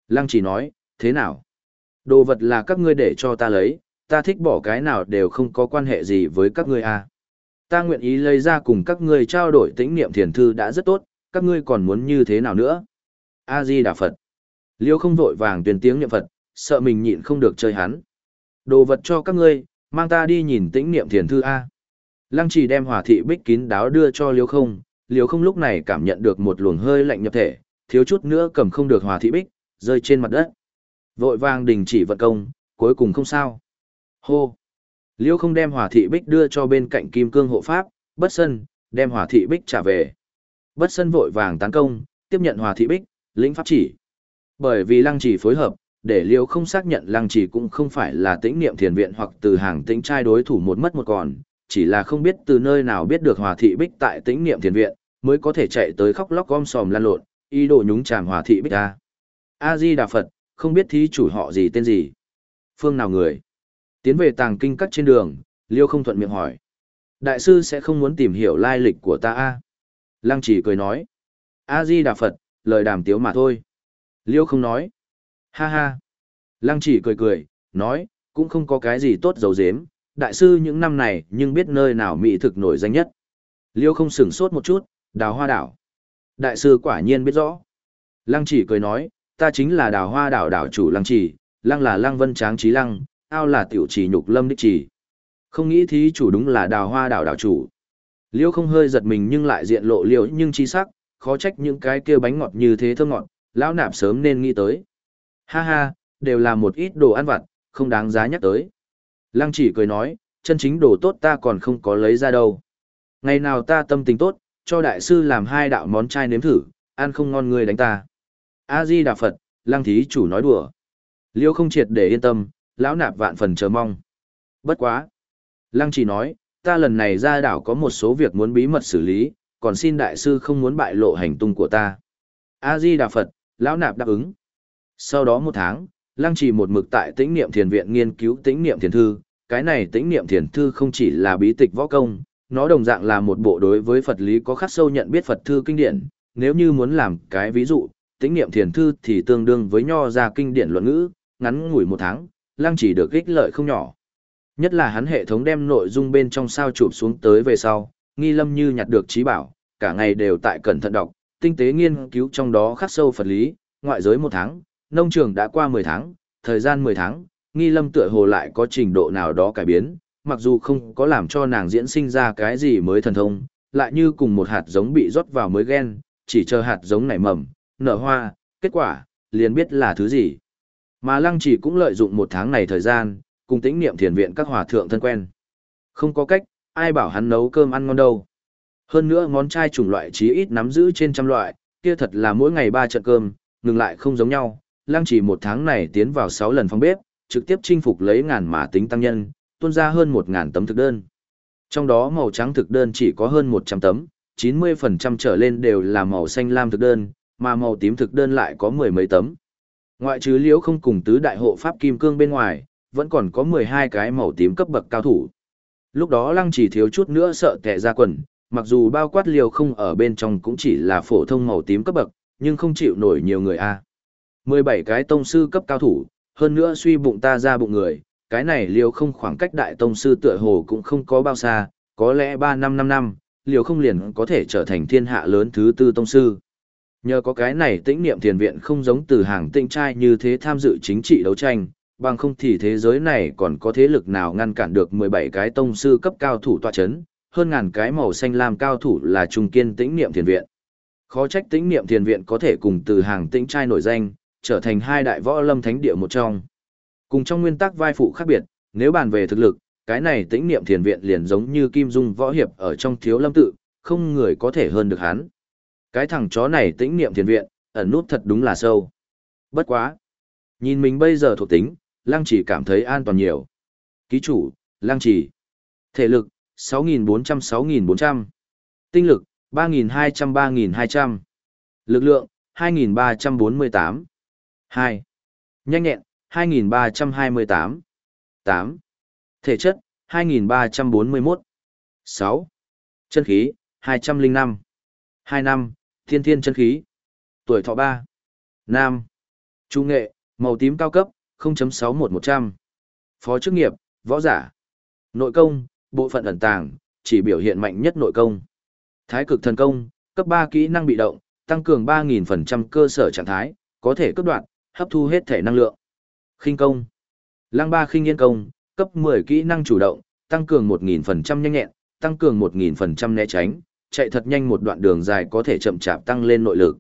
Speaker 1: Lăng chỉ nói, thế nào? Đồ vật là các ngươi để cho ta lấy, ta thích bỏ cái nào đều không có quan hệ gì với các ngươi a. Ta nguyện ý lấy ra cùng các ngươi trao đổi tĩnh niệm thiền thư đã rất tốt, các ngươi còn muốn như thế nào nữa? A Di Đà Phật. Liêu không vội vàng tuyên tiếng niệm Phật, sợ mình nhịn không được chơi hắn. Đồ vật cho các ngươi, mang ta đi nhìn tĩnh niệm thiền thư A. Lăng chỉ đem hòa thị bích kín đáo đưa cho liêu không, liêu không lúc này cảm nhận được một luồng hơi lạnh nhập thể, thiếu chút nữa cầm không được hòa thị bích, rơi trên mặt đất. Vội vàng đình chỉ vận công, cuối cùng không sao. Hô! Liêu không đem hòa thị bích đưa cho bên cạnh kim cương hộ pháp, bất sân, đem hòa thị bích trả về. Bất sân vội vàng tấn công, tiếp nhận hòa thị bích, lĩnh pháp chỉ. Bởi vì lăng chỉ phối hợp, để liêu không xác nhận lăng chỉ cũng không phải là tĩnh niệm thiền viện hoặc từ hàng tĩnh trai đối thủ một mất một còn, chỉ là không biết từ nơi nào biết được hòa thị bích tại tĩnh niệm thiền viện, mới có thể chạy tới khóc lóc gom sòm lan lộn, ý đồ nhúng chàm hòa thị bích ta A-di Đà Phật, không biết thí chủ họ gì tên gì. Phương nào người? Tiến về tàng kinh cắt trên đường, Liêu không thuận miệng hỏi. Đại sư sẽ không muốn tìm hiểu lai lịch của ta a Lăng chỉ cười nói. A-di Đà Phật, lời đàm tiếu mà thôi. Liêu không nói. Ha ha. Lăng chỉ cười cười, nói, cũng không có cái gì tốt dấu dếm, đại sư những năm này nhưng biết nơi nào mỹ thực nổi danh nhất. Liêu không sửng sốt một chút, đào hoa đảo. Đại sư quả nhiên biết rõ. Lăng chỉ cười nói, ta chính là đào hoa đảo đảo chủ lăng chỉ, lăng là lăng vân tráng trí lăng, ao là tiểu chỉ nhục lâm đích chỉ. Không nghĩ thí chủ đúng là đào hoa đảo đảo chủ. Liêu không hơi giật mình nhưng lại diện lộ liêu nhưng chi sắc, khó trách những cái kia bánh ngọt như thế thơm ngọt, lão nạp sớm nên nghĩ tới. Ha ha, đều là một ít đồ ăn vặt, không đáng giá nhắc tới. Lăng chỉ cười nói, chân chính đồ tốt ta còn không có lấy ra đâu. Ngày nào ta tâm tình tốt, cho đại sư làm hai đạo món chai nếm thử, ăn không ngon người đánh ta. A-di Đà Phật, lăng thí chủ nói đùa. Liêu không triệt để yên tâm, lão nạp vạn phần chờ mong. Bất quá. Lăng chỉ nói, ta lần này ra đảo có một số việc muốn bí mật xử lý, còn xin đại sư không muốn bại lộ hành tung của ta. A-di Đà Phật, lão nạp đáp ứng. Sau đó một tháng, lăng trì một mực tại tĩnh niệm thiền viện nghiên cứu tĩnh niệm thiền thư. Cái này tĩnh niệm thiền thư không chỉ là bí tịch võ công, nó đồng dạng là một bộ đối với Phật lý có khắc sâu nhận biết Phật thư kinh điển. Nếu như muốn làm cái ví dụ, tĩnh niệm thiền thư thì tương đương với nho ra kinh điển luận ngữ, ngắn ngủi một tháng, lăng trì được ích lợi không nhỏ. Nhất là hắn hệ thống đem nội dung bên trong sao chụp xuống tới về sau, nghi lâm như nhặt được trí bảo, cả ngày đều tại cẩn thận đọc, tinh tế nghiên cứu trong đó khắc sâu Phật lý, ngoại giới một tháng, nông trường đã qua 10 tháng, thời gian 10 tháng, nghi lâm tựa hồ lại có trình độ nào đó cải biến, mặc dù không có làm cho nàng diễn sinh ra cái gì mới thần thông, lại như cùng một hạt giống bị rót vào mới gen, chỉ chờ hạt giống nảy mầm, nở hoa, kết quả, liền biết là thứ gì. Mà lăng chỉ cũng lợi dụng một tháng này thời gian, cùng tĩnh niệm thiền viện các hòa thượng thân quen. Không có cách, ai bảo hắn nấu cơm ăn ngon đâu. Hơn nữa món chai chủng loại chí ít nắm giữ trên trăm loại, kia thật là mỗi ngày ba trận cơm, ngừng lại không giống nhau. Lăng chỉ một tháng này tiến vào 6 lần phòng bếp, trực tiếp chinh phục lấy ngàn mà tính tăng nhân, tuôn ra hơn 1.000 tấm thực đơn. Trong đó màu trắng thực đơn chỉ có hơn 100 tấm, 90% trở lên đều là màu xanh lam thực đơn, mà màu tím thực đơn lại có mười mấy tấm. Ngoại trừ liễu không cùng tứ đại hộ pháp kim cương bên ngoài, vẫn còn có 12 cái màu tím cấp bậc cao thủ. Lúc đó lăng chỉ thiếu chút nữa sợ tệ ra quần, mặc dù bao quát liều không ở bên trong cũng chỉ là phổ thông màu tím cấp bậc, nhưng không chịu nổi nhiều người a. 17 cái tông sư cấp cao thủ, hơn nữa suy bụng ta ra bụng người, cái này liều không khoảng cách đại tông sư tựa hồ cũng không có bao xa, có lẽ 3 năm 5 năm, liều không liền có thể trở thành thiên hạ lớn thứ tư tông sư. Nhờ có cái này tĩnh niệm thiền viện không giống từ hàng tinh trai như thế tham dự chính trị đấu tranh, bằng không thì thế giới này còn có thế lực nào ngăn cản được 17 cái tông sư cấp cao thủ tọa chấn, hơn ngàn cái màu xanh lam cao thủ là trung kiên tĩnh niệm thiền viện. Khó trách tĩnh niệm thiền viện có thể cùng từ hàng tĩnh trai nổi danh, trở thành hai đại võ lâm thánh địa một trong. Cùng trong nguyên tắc vai phụ khác biệt, nếu bàn về thực lực, cái này tĩnh niệm thiền viện liền giống như kim dung võ hiệp ở trong thiếu lâm tự, không người có thể hơn được hắn. Cái thằng chó này tĩnh niệm thiền viện, ẩn nút thật đúng là sâu. Bất quá. Nhìn mình bây giờ thuộc tính, lăng chỉ cảm thấy an toàn nhiều. Ký chủ, lăng chỉ. Thể lực, 6.400-6.400. Tinh lực, 3.200-3.200. Lực lượng, 2.348. 2. Nhanh nhẹn, 2.328. 8. Thể chất, 2.341. 6. Chân khí, 205. 2 năm, thiên thiên chân khí. Tuổi thọ 3. Nam. Trung nghệ, màu tím cao cấp, 0.61100. Phó chức nghiệp, võ giả. Nội công, bộ phận ẩn tàng, chỉ biểu hiện mạnh nhất nội công. Thái cực thần công, cấp 3 kỹ năng bị động, tăng cường 3.000% cơ sở trạng thái, có thể cấp đoạn, hấp thu hết thể năng lượng. Khinh công. Lăng ba khinh yên công, cấp 10 kỹ năng chủ động, tăng cường 1000% nhanh nhẹn, tăng cường 1000% né tránh, chạy thật nhanh một đoạn đường dài có thể chậm chạp tăng lên nội lực.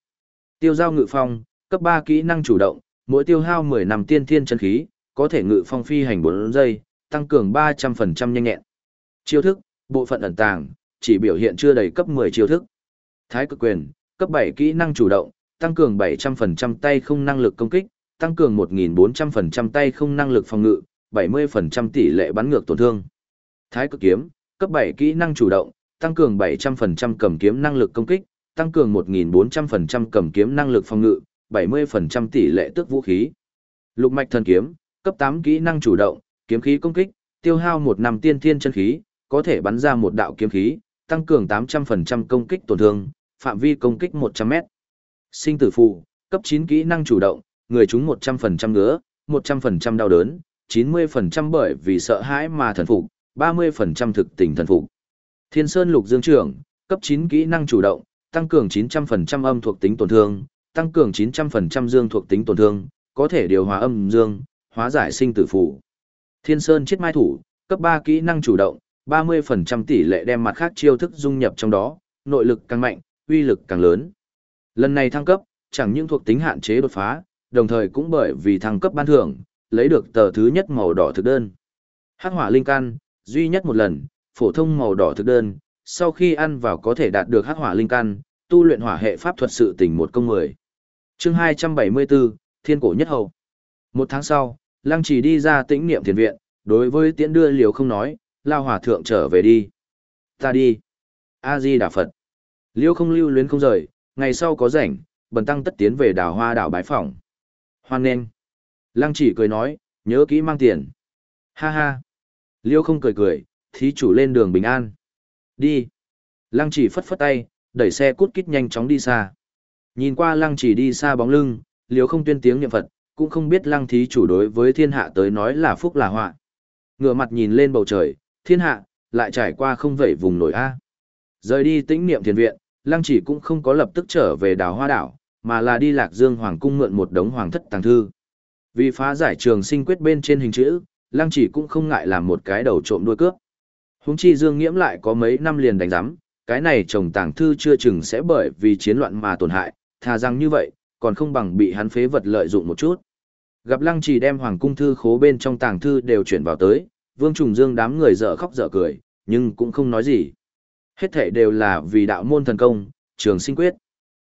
Speaker 1: Tiêu giao ngự phong, cấp 3 kỹ năng chủ động, mỗi tiêu hao 10 năm tiên thiên chân khí, có thể ngự phong phi hành 4 giây, tăng cường 300% nhanh nhẹn. Chiêu thức, bộ phận ẩn tàng, chỉ biểu hiện chưa đầy cấp 10 chiêu thức. Thái cực quyền, cấp 7 kỹ năng chủ động, tăng cường 700% tay không năng lực công kích, tăng cường 1400% tay không năng lực phòng ngự, 70% tỷ lệ bắn ngược tổn thương. Thái cực kiếm, cấp 7 kỹ năng chủ động, tăng cường 700% cầm kiếm năng lực công kích, tăng cường 1400% cầm kiếm năng lực phòng ngự, 70% tỷ lệ tước vũ khí. Lục mạch thần kiếm, cấp 8 kỹ năng chủ động, kiếm khí công kích, tiêu hao một năm tiên thiên chân khí, có thể bắn ra một đạo kiếm khí, tăng cường 800% công kích tổn thương, phạm vi công kích 100m. Sinh tử phù, cấp 9 kỹ năng chủ động, người chúng 100% ngứa, 100% đau đớn, 90% bởi vì sợ hãi mà thần phục, 30% thực tình thần phục. Thiên Sơn Lục Dương Trưởng, cấp 9 kỹ năng chủ động, tăng cường 900% âm thuộc tính tổn thương, tăng cường 900% dương thuộc tính tổn thương, có thể điều hòa âm dương, hóa giải sinh tử phù. Thiên Sơn Chiết Mai Thủ, cấp 3 kỹ năng chủ động, 30% tỷ lệ đem mặt khác chiêu thức dung nhập trong đó, nội lực càng mạnh, uy lực càng lớn. Lần này thăng cấp, chẳng những thuộc tính hạn chế đột phá, đồng thời cũng bởi vì thăng cấp ban thưởng, lấy được tờ thứ nhất màu đỏ thực đơn. Hắc hỏa linh căn, duy nhất một lần, phổ thông màu đỏ thực đơn, sau khi ăn vào có thể đạt được hắc hỏa linh căn, tu luyện hỏa hệ pháp thuật sự tình một công mười. Chương 274, Thiên cổ nhất hầu. Một tháng sau, Lăng trì đi ra tĩnh niệm thiền viện, đối với tiễn đưa liều không nói, lao hòa thượng trở về đi. Ta đi. A-di Đà Phật. Liêu không lưu luyến không rời, ngày sau có rảnh, bần tăng tất tiến về đào hoa đảo bái phỏng. Hoan nghênh. Lăng chỉ cười nói, nhớ kỹ mang tiền. Ha ha. Liêu không cười cười, thí chủ lên đường bình an. Đi. Lăng chỉ phất phất tay, đẩy xe cút kít nhanh chóng đi xa. Nhìn qua lăng chỉ đi xa bóng lưng, liêu không tuyên tiếng niệm Phật, cũng không biết lăng thí chủ đối với thiên hạ tới nói là phúc là họa. Ngựa mặt nhìn lên bầu trời, thiên hạ, lại trải qua không vẩy vùng nổi A. Rời đi tĩnh niệm thiền viện, lăng chỉ cũng không có lập tức trở về đảo hoa đảo, mà là đi lạc dương hoàng cung mượn một đống hoàng thất tàng thư. Vì phá giải trường sinh quyết bên trên hình chữ, lăng chỉ cũng không ngại làm một cái đầu trộm đuôi cướp. Húng chi dương nghiễm lại có mấy năm liền đánh giám, cái này chồng tàng thư chưa chừng sẽ bởi vì chiến loạn mà tổn hại, thà rằng như vậy, còn không bằng bị hắn phế vật lợi dụng một chút. Gặp lăng chỉ đem hoàng cung thư khố bên trong tàng thư đều chuyển vào tới, vương trùng dương đám người dở khóc dở cười, nhưng cũng không nói gì. Hết thể đều là vì đạo môn thần công, trường sinh quyết.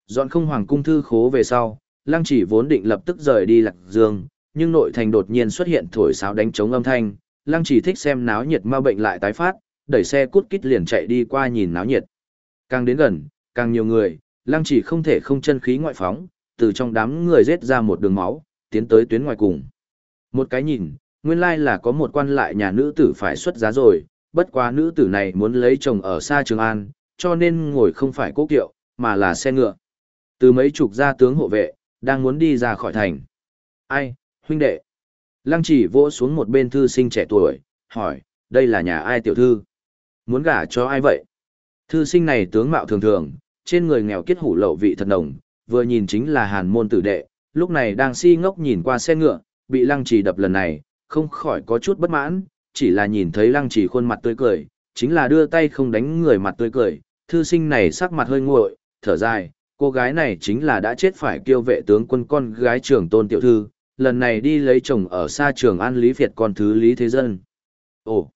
Speaker 1: Dọn không hoàng cung thư khố về sau, lăng chỉ vốn định lập tức rời đi lạc dương, nhưng nội thành đột nhiên xuất hiện thổi sáo đánh trống âm thanh, lăng chỉ thích xem náo nhiệt ma bệnh lại tái phát, đẩy xe cút kít liền chạy đi qua nhìn náo nhiệt. Càng đến gần, càng nhiều người, lăng chỉ không thể không chân khí ngoại phóng, từ trong đám người rết ra một đường máu, tiến tới tuyến ngoài cùng. Một cái nhìn, nguyên lai là có một quan lại nhà nữ tử phải xuất giá rồi, bất quá nữ tử này muốn lấy chồng ở xa Trường An, cho nên ngồi không phải cố kiệu, mà là xe ngựa. Từ mấy chục gia tướng hộ vệ, đang muốn đi ra khỏi thành. Ai, huynh đệ? Lăng chỉ vỗ xuống một bên thư sinh trẻ tuổi, hỏi, đây là nhà ai tiểu thư? Muốn gả cho ai vậy? Thư sinh này tướng mạo thường thường, trên người nghèo kiết hủ lậu vị thật nồng, vừa nhìn chính là hàn môn tử đệ, lúc này đang si ngốc nhìn qua xe ngựa, bị lăng trì đập lần này, không khỏi có chút bất mãn, chỉ là nhìn thấy lăng trì khuôn mặt tươi cười, chính là đưa tay không đánh người mặt tươi cười, thư sinh này sắc mặt hơi nguội, thở dài, cô gái này chính là đã chết phải kêu vệ tướng quân con gái trưởng tôn tiểu thư, lần này đi lấy chồng ở xa trường an lý Việt con thứ lý thế dân. Ồ!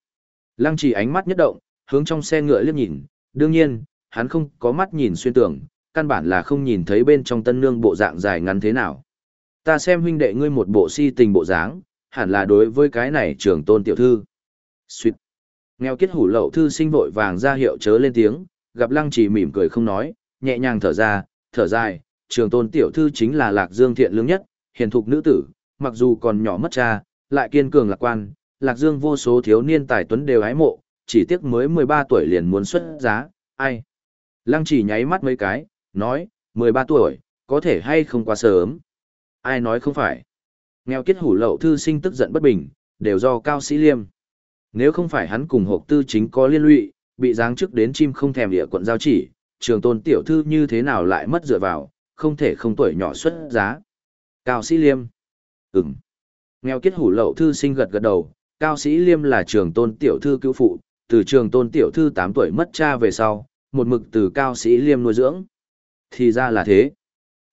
Speaker 1: Lăng trì ánh mắt nhất động, hướng trong xe ngựa liếc nhìn, đương nhiên, hắn không có mắt nhìn xuyên tưởng, căn bản là không nhìn thấy bên trong tân nương bộ dạng dài ngắn thế nào. Ta xem huynh đệ ngươi một bộ si tình bộ dáng, hẳn là đối với cái này trưởng tôn tiểu thư. Xuyệt. Nghèo kết hủ lậu thư sinh vội vàng ra hiệu chớ lên tiếng, gặp lăng chỉ mỉm cười không nói, nhẹ nhàng thở ra, thở dài, trường tôn tiểu thư chính là lạc dương thiện lương nhất, hiền thục nữ tử, mặc dù còn nhỏ mất cha, lại kiên cường lạc quan, lạc dương vô số thiếu niên tài tuấn đều ái mộ, chỉ tiếc mới 13 tuổi liền muốn xuất giá, ai. Lăng chỉ nháy mắt mấy cái, nói, 13 tuổi, có thể hay không quá sớm. Ai nói không phải. Nghèo kết hủ lậu thư sinh tức giận bất bình, đều do cao sĩ liêm. Nếu không phải hắn cùng hộp tư chính có liên lụy, bị giáng chức đến chim không thèm địa quận giao chỉ, trường tôn tiểu thư như thế nào lại mất dựa vào, không thể không tuổi nhỏ xuất giá. Cao sĩ liêm. Ừm. Nghèo kết hủ lậu thư sinh gật gật đầu, cao sĩ liêm là trường tôn tiểu thư cứu phụ, từ trường tôn tiểu thư 8 tuổi mất cha về sau, một mực từ cao sĩ liêm nuôi dưỡng. Thì ra là thế.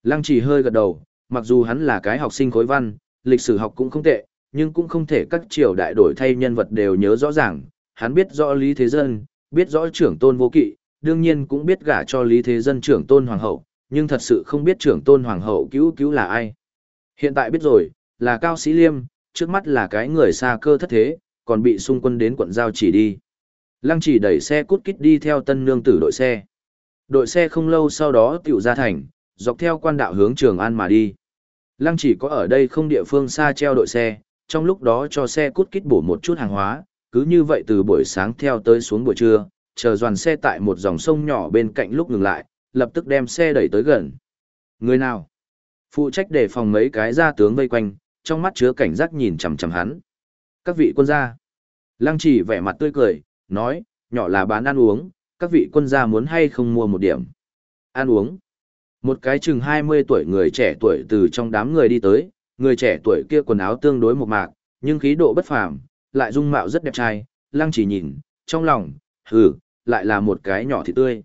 Speaker 1: Lăng chỉ hơi gật đầu, mặc dù hắn là cái học sinh khối văn, lịch sử học cũng không tệ, nhưng cũng không thể các triều đại đổi thay nhân vật đều nhớ rõ ràng. Hắn biết rõ Lý Thế Dân, biết rõ trưởng tôn vô kỵ, đương nhiên cũng biết gả cho Lý Thế Dân trưởng tôn hoàng hậu, nhưng thật sự không biết trưởng tôn hoàng hậu cứu cứu là ai. Hiện tại biết rồi, là Cao Sĩ Liêm, trước mắt là cái người xa cơ thất thế, còn bị xung quân đến quận giao chỉ đi. Lăng chỉ đẩy xe cút kít đi theo tân nương tử đội xe. Đội xe không lâu sau đó tiểu ra thành, dọc theo quan đạo hướng Trường An mà đi. Lăng chỉ có ở đây không địa phương xa treo đội xe, trong lúc đó cho xe cút kít bổ một chút hàng hóa, cứ như vậy từ buổi sáng theo tới xuống buổi trưa, chờ đoàn xe tại một dòng sông nhỏ bên cạnh lúc ngừng lại, lập tức đem xe đẩy tới gần. Người nào? Phụ trách để phòng mấy cái gia tướng vây quanh, trong mắt chứa cảnh giác nhìn chằm chằm hắn. Các vị quân gia. Lăng chỉ vẻ mặt tươi cười, nói, nhỏ là bán ăn uống, các vị quân gia muốn hay không mua một điểm. Ăn uống. Một cái chừng 20 tuổi người trẻ tuổi từ trong đám người đi tới, người trẻ tuổi kia quần áo tương đối một mạc, nhưng khí độ bất phàm, lại dung mạo rất đẹp trai, lăng chỉ nhìn, trong lòng, hừ, lại là một cái nhỏ thì tươi.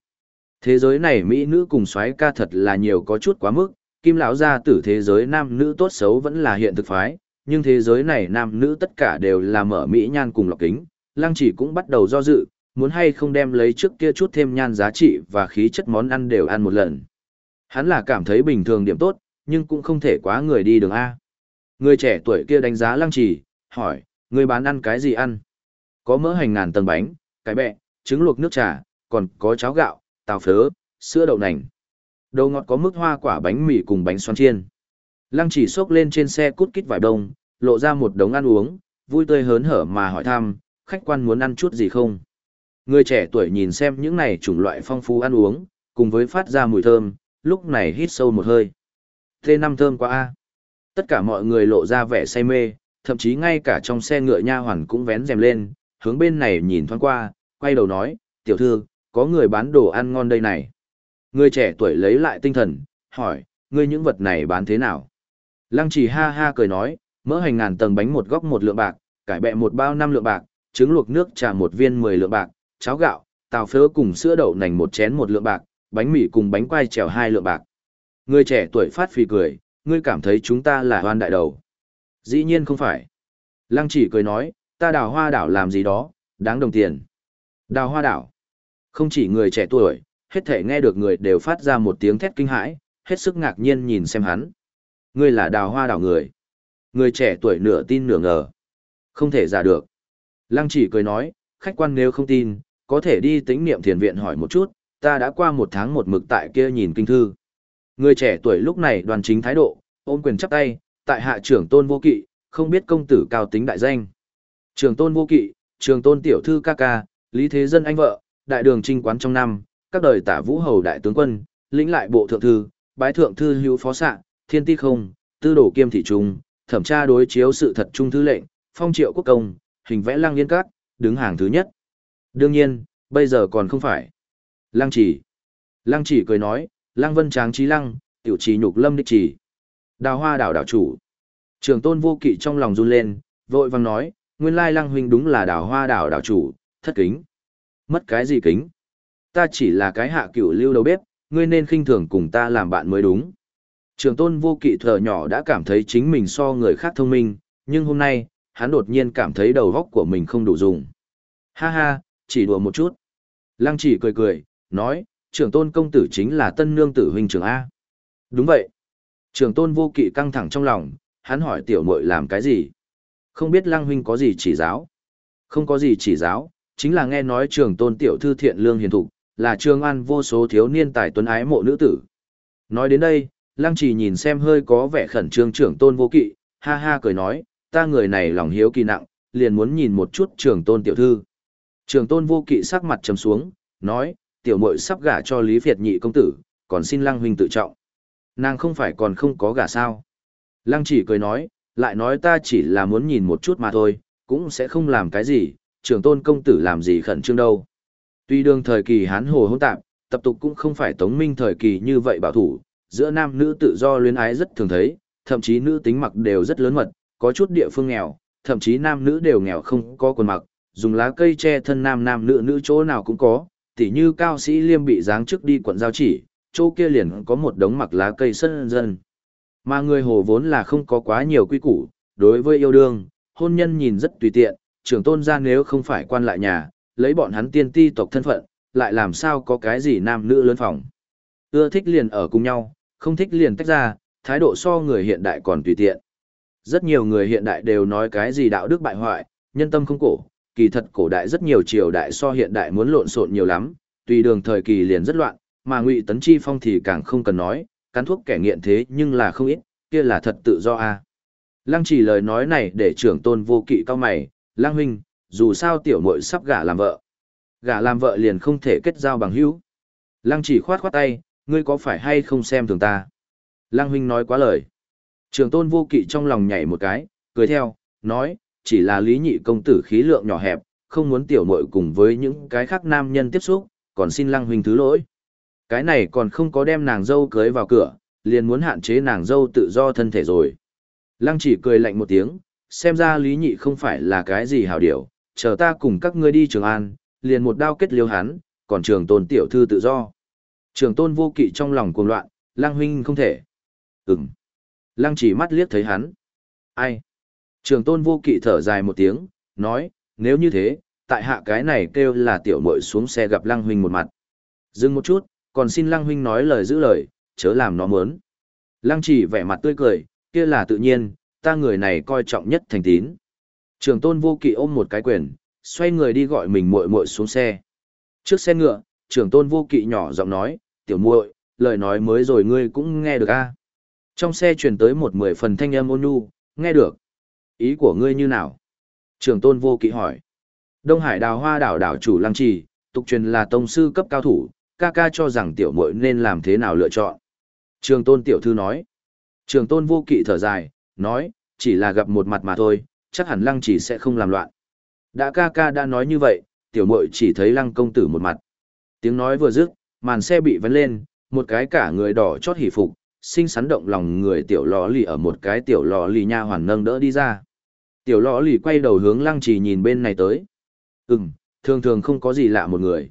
Speaker 1: Thế giới này mỹ nữ cùng xoáy ca thật là nhiều có chút quá mức, kim lão gia tử thế giới nam nữ tốt xấu vẫn là hiện thực phái, nhưng thế giới này nam nữ tất cả đều là mở mỹ nhan cùng lọc kính, lăng chỉ cũng bắt đầu do dự, muốn hay không đem lấy trước kia chút thêm nhan giá trị và khí chất món ăn đều ăn một lần. Hắn là cảm thấy bình thường điểm tốt, nhưng cũng không thể quá người đi đường A. Người trẻ tuổi kia đánh giá lăng trì hỏi, người bán ăn cái gì ăn? Có mỡ hành ngàn tầng bánh, cái bẹ, trứng luộc nước trà, còn có cháo gạo, tàu phớ, sữa đậu nành. Đầu ngọt có mức hoa quả bánh mì cùng bánh xoan chiên. Lăng chỉ xốc lên trên xe cút kít vải đông, lộ ra một đống ăn uống, vui tươi hớn hở mà hỏi thăm, khách quan muốn ăn chút gì không? Người trẻ tuổi nhìn xem những này chủng loại phong phú ăn uống, cùng với phát ra mùi thơm, lúc này hít sâu một hơi. Thế năm thơm quá a. Tất cả mọi người lộ ra vẻ say mê, thậm chí ngay cả trong xe ngựa nha hoàn cũng vén rèm lên, hướng bên này nhìn thoáng qua, quay đầu nói, tiểu thư, có người bán đồ ăn ngon đây này. Người trẻ tuổi lấy lại tinh thần, hỏi, ngươi những vật này bán thế nào? Lăng chỉ ha ha cười nói, mỡ hành ngàn tầng bánh một góc một lượng bạc, cải bẹ một bao năm lượng bạc, trứng luộc nước trà một viên mười lượng bạc, cháo gạo, tàu phớ cùng sữa đậu nành một chén một lượng bạc, bánh mì cùng bánh quai trèo hai lượng bạc. Người trẻ tuổi phát phì cười, ngươi cảm thấy chúng ta là hoan đại đầu. Dĩ nhiên không phải. Lăng chỉ cười nói, ta đào hoa đảo làm gì đó, đáng đồng tiền. Đào hoa đảo. Không chỉ người trẻ tuổi, hết thể nghe được người đều phát ra một tiếng thét kinh hãi, hết sức ngạc nhiên nhìn xem hắn. Ngươi là đào hoa đảo người. Người trẻ tuổi nửa tin nửa ngờ. Không thể giả được. Lăng chỉ cười nói, khách quan nếu không tin, có thể đi tính niệm thiền viện hỏi một chút, ta đã qua một tháng một mực tại kia nhìn kinh thư. Người trẻ tuổi lúc này đoàn chính thái độ, ôm quyền chắp tay, tại hạ trưởng tôn vô kỵ, không biết công tử cao tính đại danh. Trưởng tôn vô kỵ, trường tôn tiểu thư ca ca, lý thế dân anh vợ, đại đường trinh quán trong năm, các đời tả vũ hầu đại tướng quân, lĩnh lại bộ thượng thư, bái thượng thư hữu phó sạ thiên ti không, tư đổ kiêm thị trung, thẩm tra đối chiếu sự thật trung thư lệnh, phong triệu quốc công, hình vẽ lang liên cát đứng hàng thứ nhất. Đương nhiên, bây giờ còn không phải. Lăng chỉ. Lăng chỉ cười nói, lăng vân tráng trí lăng, tiểu trì nhục lâm đích chỉ. Đào hoa đảo đảo chủ. Trường tôn vô kỵ trong lòng run lên, vội vàng nói, nguyên lai lăng huynh đúng là đào hoa đảo đảo chủ, thất kính. Mất cái gì kính? Ta chỉ là cái hạ cửu lưu đầu bếp, ngươi nên khinh thường cùng ta làm bạn mới đúng. Trường tôn vô kỵ thở nhỏ đã cảm thấy chính mình so người khác thông minh, nhưng hôm nay, hắn đột nhiên cảm thấy đầu góc của mình không đủ dùng. Ha ha, chỉ đùa một chút. Lăng chỉ cười cười, nói, trưởng tôn công tử chính là tân nương tử huynh trưởng A. Đúng vậy. Trưởng tôn vô kỵ căng thẳng trong lòng, hắn hỏi tiểu muội làm cái gì? Không biết lăng huynh có gì chỉ giáo? Không có gì chỉ giáo, chính là nghe nói trưởng tôn tiểu thư thiện lương hiền thục, là trường an vô số thiếu niên tài tuấn ái mộ nữ tử. Nói đến đây, lăng chỉ nhìn xem hơi có vẻ khẩn trương trưởng tôn vô kỵ, ha ha cười nói, ta người này lòng hiếu kỳ nặng, liền muốn nhìn một chút trưởng tôn tiểu thư. Trường tôn vô kỵ sắc mặt trầm xuống, nói, tiểu muội sắp gả cho Lý Việt nhị công tử, còn xin lăng huynh tự trọng. Nàng không phải còn không có gả sao. Lăng chỉ cười nói, lại nói ta chỉ là muốn nhìn một chút mà thôi, cũng sẽ không làm cái gì, trưởng tôn công tử làm gì khẩn trương đâu. Tuy đương thời kỳ hán hồ hỗn tạp, tập tục cũng không phải tống minh thời kỳ như vậy bảo thủ, giữa nam nữ tự do luyến ái rất thường thấy, thậm chí nữ tính mặc đều rất lớn mật, có chút địa phương nghèo, thậm chí nam nữ đều nghèo không có quần mặc, dùng lá cây che thân nam nam nữ nữ chỗ nào cũng có, tỉ như cao sĩ liêm bị giáng trước đi quận giao chỉ, chỗ kia liền có một đống mặc lá cây sân dân. Mà người hồ vốn là không có quá nhiều quy củ, đối với yêu đương, hôn nhân nhìn rất tùy tiện, trưởng tôn gia nếu không phải quan lại nhà, lấy bọn hắn tiên ti tộc thân phận, lại làm sao có cái gì nam nữ lớn phòng. Ưa thích liền ở cùng nhau, không thích liền tách ra, thái độ so người hiện đại còn tùy tiện. Rất nhiều người hiện đại đều nói cái gì đạo đức bại hoại, nhân tâm không cổ, kỳ thật cổ đại rất nhiều triều đại so hiện đại muốn lộn xộn nhiều lắm, tùy đường thời kỳ liền rất loạn, mà Ngụy Tấn Chi Phong thì càng không cần nói, cán thuốc kẻ nghiện thế nhưng là không ít, kia là thật tự do a. Lăng chỉ lời nói này để trưởng tôn vô kỵ cao mày, Lăng huynh, dù sao tiểu muội sắp gả làm vợ. Gả làm vợ liền không thể kết giao bằng hữu. Lăng chỉ khoát khoát tay, ngươi có phải hay không xem thường ta? Lăng huynh nói quá lời. Trưởng tôn vô kỵ trong lòng nhảy một cái, cười theo, nói, chỉ là lý nhị công tử khí lượng nhỏ hẹp, không muốn tiểu muội cùng với những cái khác nam nhân tiếp xúc, còn xin lăng huynh thứ lỗi. Cái này còn không có đem nàng dâu cưới vào cửa, liền muốn hạn chế nàng dâu tự do thân thể rồi. Lăng chỉ cười lạnh một tiếng, xem ra lý nhị không phải là cái gì hào điểu, chờ ta cùng các ngươi đi trường an, liền một đao kết liêu hắn, còn trường tôn tiểu thư tự do. Trường tôn vô kỵ trong lòng cuồng loạn, lăng huynh không thể. Ừm. Lăng chỉ mắt liếc thấy hắn. Ai? Trường tôn vô kỵ thở dài một tiếng, nói, nếu như thế, tại hạ cái này kêu là tiểu muội xuống xe gặp lăng huynh một mặt. Dừng một chút, còn xin lăng huynh nói lời giữ lời, chớ làm nó mớn. Lăng chỉ vẻ mặt tươi cười, kia là tự nhiên, ta người này coi trọng nhất thành tín. Trường tôn vô kỵ ôm một cái quyền, xoay người đi gọi mình muội muội xuống xe. Trước xe ngựa, trường tôn vô kỵ nhỏ giọng nói, tiểu muội, lời nói mới rồi ngươi cũng nghe được a. Trong xe truyền tới một mười phần thanh âm ôn nhu, nghe được. Ý của ngươi như nào? Trường tôn vô kỵ hỏi. Đông Hải đào hoa đảo đảo chủ lăng trì, tục truyền là tông sư cấp cao thủ, ca ca cho rằng tiểu muội nên làm thế nào lựa chọn. Trường tôn tiểu thư nói. Trường tôn vô kỵ thở dài, nói, chỉ là gặp một mặt mà thôi, chắc hẳn lăng chỉ sẽ không làm loạn. Đã ca ca đã nói như vậy, tiểu muội chỉ thấy lăng công tử một mặt. Tiếng nói vừa dứt, màn xe bị vấn lên, một cái cả người đỏ chót hỉ phục, xinh xắn động lòng người tiểu lò lì ở một cái tiểu lò lì nha hoàn nâng đỡ đi ra. Tiểu lọ lì quay đầu hướng lăng trì nhìn bên này tới. Ừm, thường thường không có gì lạ một người.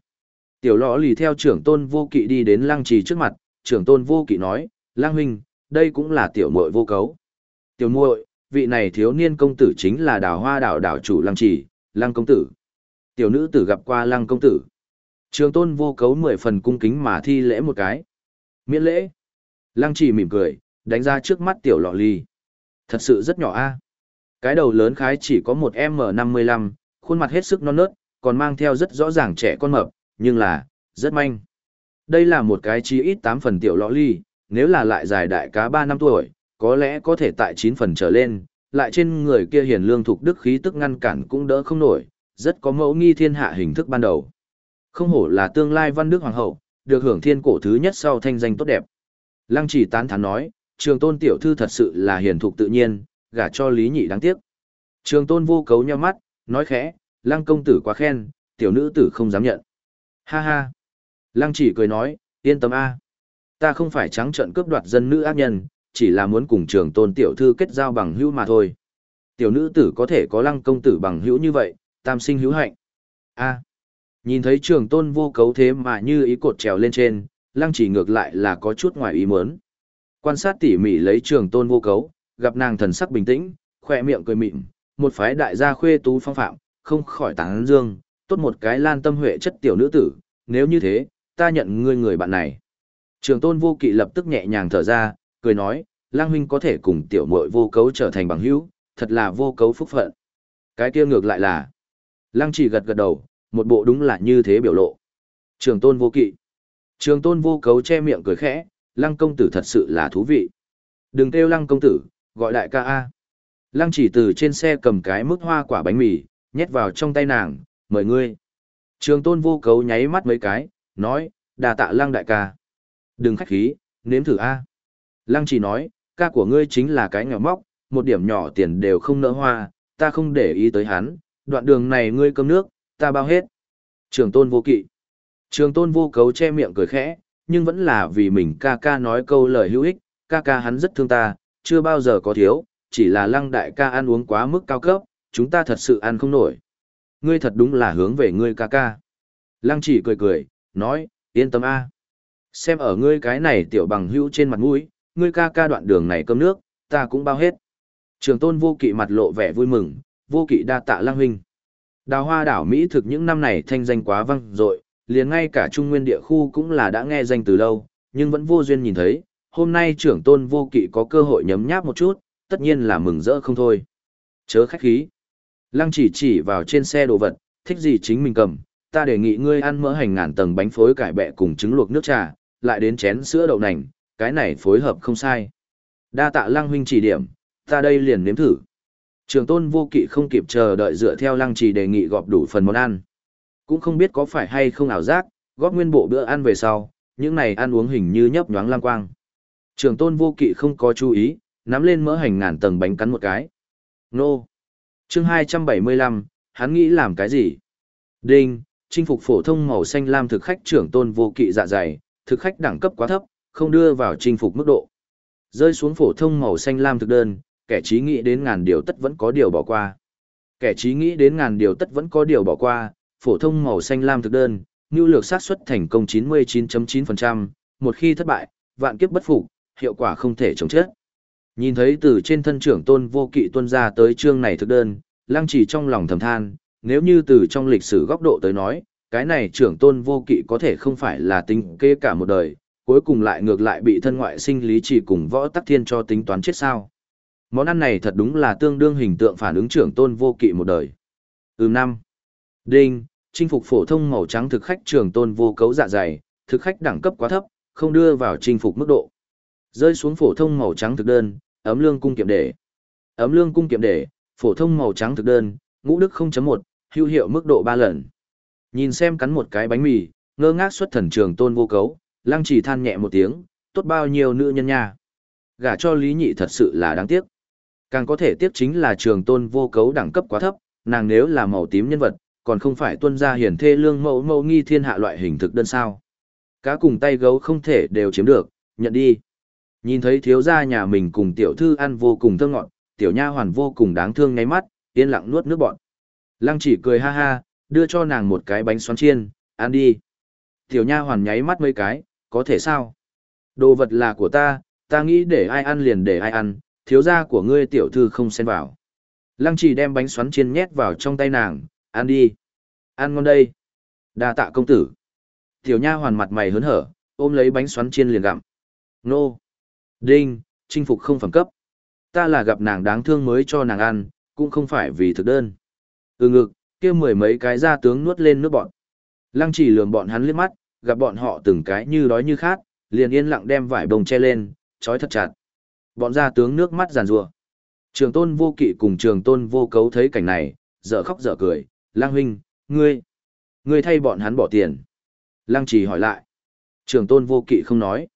Speaker 1: Tiểu lọ lì theo trưởng tôn vô kỵ đi đến lăng trì trước mặt, trưởng tôn vô kỵ nói, lăng huynh, đây cũng là tiểu muội vô cấu. Tiểu muội, vị này thiếu niên công tử chính là đào hoa đảo đảo chủ lăng trì, lăng công tử. Tiểu nữ tử gặp qua lăng công tử. Trường tôn vô cấu mười phần cung kính mà thi lễ một cái. Miễn lễ. Lăng trì mỉm cười, đánh ra trước mắt tiểu lọ lì. Thật sự rất nhỏ a. Cái đầu lớn khái chỉ có một m năm mươi lăm, khuôn mặt hết sức non nớt, còn mang theo rất rõ ràng trẻ con mập, nhưng là, rất manh. Đây là một cái chi ít tám phần tiểu lọ ly, nếu là lại dài đại cá ba năm tuổi, có lẽ có thể tại chín phần trở lên, lại trên người kia hiền lương thuộc đức khí tức ngăn cản cũng đỡ không nổi, rất có mẫu nghi thiên hạ hình thức ban đầu. Không hổ là tương lai văn đức hoàng hậu, được hưởng thiên cổ thứ nhất sau thanh danh tốt đẹp. Lăng chỉ tán thán nói, trường tôn tiểu thư thật sự là hiền thục tự nhiên, gả cho lý nhị đáng tiếc. Trường tôn vô cấu nhau mắt, nói khẽ, lăng công tử quá khen, tiểu nữ tử không dám nhận. Ha ha. Lăng chỉ cười nói, yên tâm a, Ta không phải trắng trợn cướp đoạt dân nữ ác nhân, chỉ là muốn cùng trường tôn tiểu thư kết giao bằng hữu mà thôi. Tiểu nữ tử có thể có lăng công tử bằng hữu như vậy, tam sinh hữu hạnh. A. Nhìn thấy trường tôn vô cấu thế mà như ý cột trèo lên trên, lăng chỉ ngược lại là có chút ngoài ý muốn. Quan sát tỉ mỉ lấy trường tôn vô cấu, gặp nàng thần sắc bình tĩnh, khỏe miệng cười mịn, một phái đại gia khuê tú phong phạm, không khỏi tán dương, tốt một cái lan tâm huệ chất tiểu nữ tử, nếu như thế, ta nhận ngươi người bạn này. Trường tôn vô kỵ lập tức nhẹ nhàng thở ra, cười nói, lang huynh có thể cùng tiểu muội vô cấu trở thành bằng hữu, thật là vô cấu phúc phận. Cái kia ngược lại là, Lang chỉ gật gật đầu, một bộ đúng là như thế biểu lộ. Trường tôn vô kỵ. Trường tôn vô cấu che miệng cười khẽ, lăng công tử thật sự là thú vị. Đừng kêu lăng công tử, gọi đại ca A. Lăng chỉ từ trên xe cầm cái mức hoa quả bánh mì, nhét vào trong tay nàng, mời ngươi. Trường tôn vô cấu nháy mắt mấy cái, nói, đà tạ lăng đại ca. Đừng khách khí, nếm thử A. Lăng chỉ nói, ca của ngươi chính là cái nghèo móc, một điểm nhỏ tiền đều không nỡ hoa, ta không để ý tới hắn, đoạn đường này ngươi cơm nước, ta bao hết. Trường tôn vô kỵ. Trường tôn vô cấu che miệng cười khẽ, nhưng vẫn là vì mình ca ca nói câu lời hữu ích, ca ca hắn rất thương ta, chưa bao giờ có thiếu, chỉ là lăng đại ca ăn uống quá mức cao cấp, chúng ta thật sự ăn không nổi. Ngươi thật đúng là hướng về ngươi ca ca. Lăng chỉ cười cười, nói, yên tâm a. Xem ở ngươi cái này tiểu bằng hữu trên mặt mũi, ngươi ca ca đoạn đường này cơm nước, ta cũng bao hết. Trường tôn vô kỵ mặt lộ vẻ vui mừng, vô kỵ đa tạ lăng huynh. Đào hoa đảo Mỹ thực những năm này thanh danh quá vang dội, liền ngay cả trung nguyên địa khu cũng là đã nghe danh từ lâu, nhưng vẫn vô duyên nhìn thấy, hôm nay trưởng tôn vô kỵ có cơ hội nhấm nháp một chút, tất nhiên là mừng rỡ không thôi. Chớ khách khí. Lăng chỉ chỉ vào trên xe đồ vật, thích gì chính mình cầm, ta đề nghị ngươi ăn mỡ hành ngàn tầng bánh phối cải bẹ cùng trứng luộc nước trà, lại đến chén sữa đậu nành, cái này phối hợp không sai. Đa tạ lăng huynh chỉ điểm, ta đây liền nếm thử. Trường tôn vô kỵ không kịp chờ đợi dựa theo lăng trì đề nghị gọp đủ phần món ăn. Cũng không biết có phải hay không ảo giác, góp nguyên bộ bữa ăn về sau, những này ăn uống hình như nhấp nhoáng lang quang. Trường tôn vô kỵ không có chú ý, nắm lên mỡ hành ngàn tầng bánh cắn một cái. Nô! chương 275, hắn nghĩ làm cái gì? Đinh! Chinh phục phổ thông màu xanh lam thực khách trưởng tôn vô kỵ dạ dày, thực khách đẳng cấp quá thấp, không đưa vào chinh phục mức độ. Rơi xuống phổ thông màu xanh lam thực đơn, kẻ trí nghĩ đến ngàn điều tất vẫn có điều bỏ qua. Kẻ trí nghĩ đến ngàn điều tất vẫn có điều bỏ qua, phổ thông màu xanh lam thực đơn, nhu lược xác suất thành công 99.9%, một khi thất bại, vạn kiếp bất phục, hiệu quả không thể chống chết. Nhìn thấy từ trên thân trưởng tôn vô kỵ tuân ra tới chương này thực đơn, lăng chỉ trong lòng thầm than, nếu như từ trong lịch sử góc độ tới nói, cái này trưởng tôn vô kỵ có thể không phải là tính kê cả một đời, cuối cùng lại ngược lại bị thân ngoại sinh lý chỉ cùng võ tắc thiên cho tính toán chết sao. Món ăn này thật đúng là tương đương hình tượng phản ứng trưởng tôn vô kỵ một đời. Ừm năm. Đinh, chinh phục phổ thông màu trắng thực khách trưởng tôn vô cấu dạ dày, thực khách đẳng cấp quá thấp, không đưa vào chinh phục mức độ. Rơi xuống phổ thông màu trắng thực đơn, ấm lương cung kiệm để. Ấm lương cung kiệm để, phổ thông màu trắng thực đơn, ngũ đức 0.1, hữu hiệu mức độ 3 lần. Nhìn xem cắn một cái bánh mì, ngơ ngác xuất thần trường tôn vô cấu, lăng chỉ than nhẹ một tiếng, tốt bao nhiêu nữ nhân nha. Gả cho lý nhị thật sự là đáng tiếc. Càng có thể tiếc chính là trường tôn vô cấu đẳng cấp quá thấp, nàng nếu là màu tím nhân vật, còn không phải tuân gia hiển thê lương mẫu mẫu nghi thiên hạ loại hình thực đơn sao. Cá cùng tay gấu không thể đều chiếm được, nhận đi. Nhìn thấy thiếu gia nhà mình cùng tiểu thư ăn vô cùng thơ ngọt, tiểu nha hoàn vô cùng đáng thương ngáy mắt, yên lặng nuốt nước bọn. Lăng chỉ cười ha ha, đưa cho nàng một cái bánh xoắn chiên, ăn đi. Tiểu nha hoàn nháy mắt mấy cái, có thể sao? Đồ vật là của ta, ta nghĩ để ai ăn liền để ai ăn, thiếu gia của ngươi tiểu thư không xen vào. Lăng chỉ đem bánh xoắn chiên nhét vào trong tay nàng, ăn đi. Ăn ngon đây. đa tạ công tử. Tiểu nha hoàn mặt mày hớn hở, ôm lấy bánh xoắn chiên liền gặm. Nô. Đinh, chinh phục không phẩm cấp. Ta là gặp nàng đáng thương mới cho nàng ăn, cũng không phải vì thực đơn. Ừ ngực, kia mười mấy cái gia tướng nuốt lên nước bọn. Lăng chỉ lườm bọn hắn liếc mắt, gặp bọn họ từng cái như đói như khát, liền yên lặng đem vải bông che lên, trói thật chặt. Bọn gia tướng nước mắt giàn rùa. Trường tôn vô kỵ cùng trường tôn vô cấu thấy cảnh này, dở khóc dở cười, lang huynh, ngươi, ngươi thay bọn hắn bỏ tiền. Lăng chỉ hỏi lại. Trường tôn vô kỵ không nói.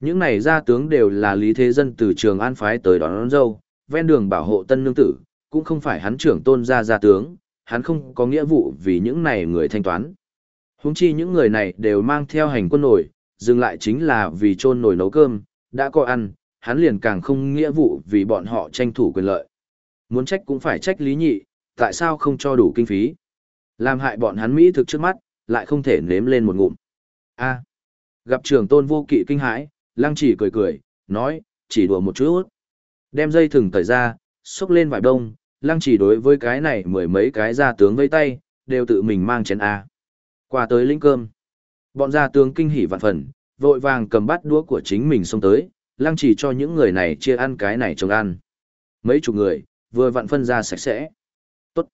Speaker 1: Những này gia tướng đều là lý thế dân từ trường an phái tới đón, đón dâu, ven đường bảo hộ tân nương tử, cũng không phải hắn trưởng tôn gia gia tướng, hắn không có nghĩa vụ vì những này người thanh toán. Huống chi những người này đều mang theo hành quân nổi, dừng lại chính là vì chôn nổi nấu cơm, đã có ăn, hắn liền càng không nghĩa vụ vì bọn họ tranh thủ quyền lợi. Muốn trách cũng phải trách lý nhị, tại sao không cho đủ kinh phí. Làm hại bọn hắn Mỹ thực trước mắt, lại không thể nếm lên một ngụm. a gặp trưởng tôn vô kỵ kinh hãi, lăng chỉ cười cười, nói, chỉ đùa một chút. Đem dây thừng tẩy ra, xúc lên vải đông, lăng chỉ đối với cái này mười mấy cái gia tướng vây tay, đều tự mình mang chén A. Qua tới lĩnh cơm. Bọn gia tướng kinh hỉ vạn phần, vội vàng cầm bát đũa của chính mình xông tới, lăng chỉ cho những người này chia ăn cái này trông ăn. Mấy chục người, vừa vặn phân ra sạch sẽ. Tốt.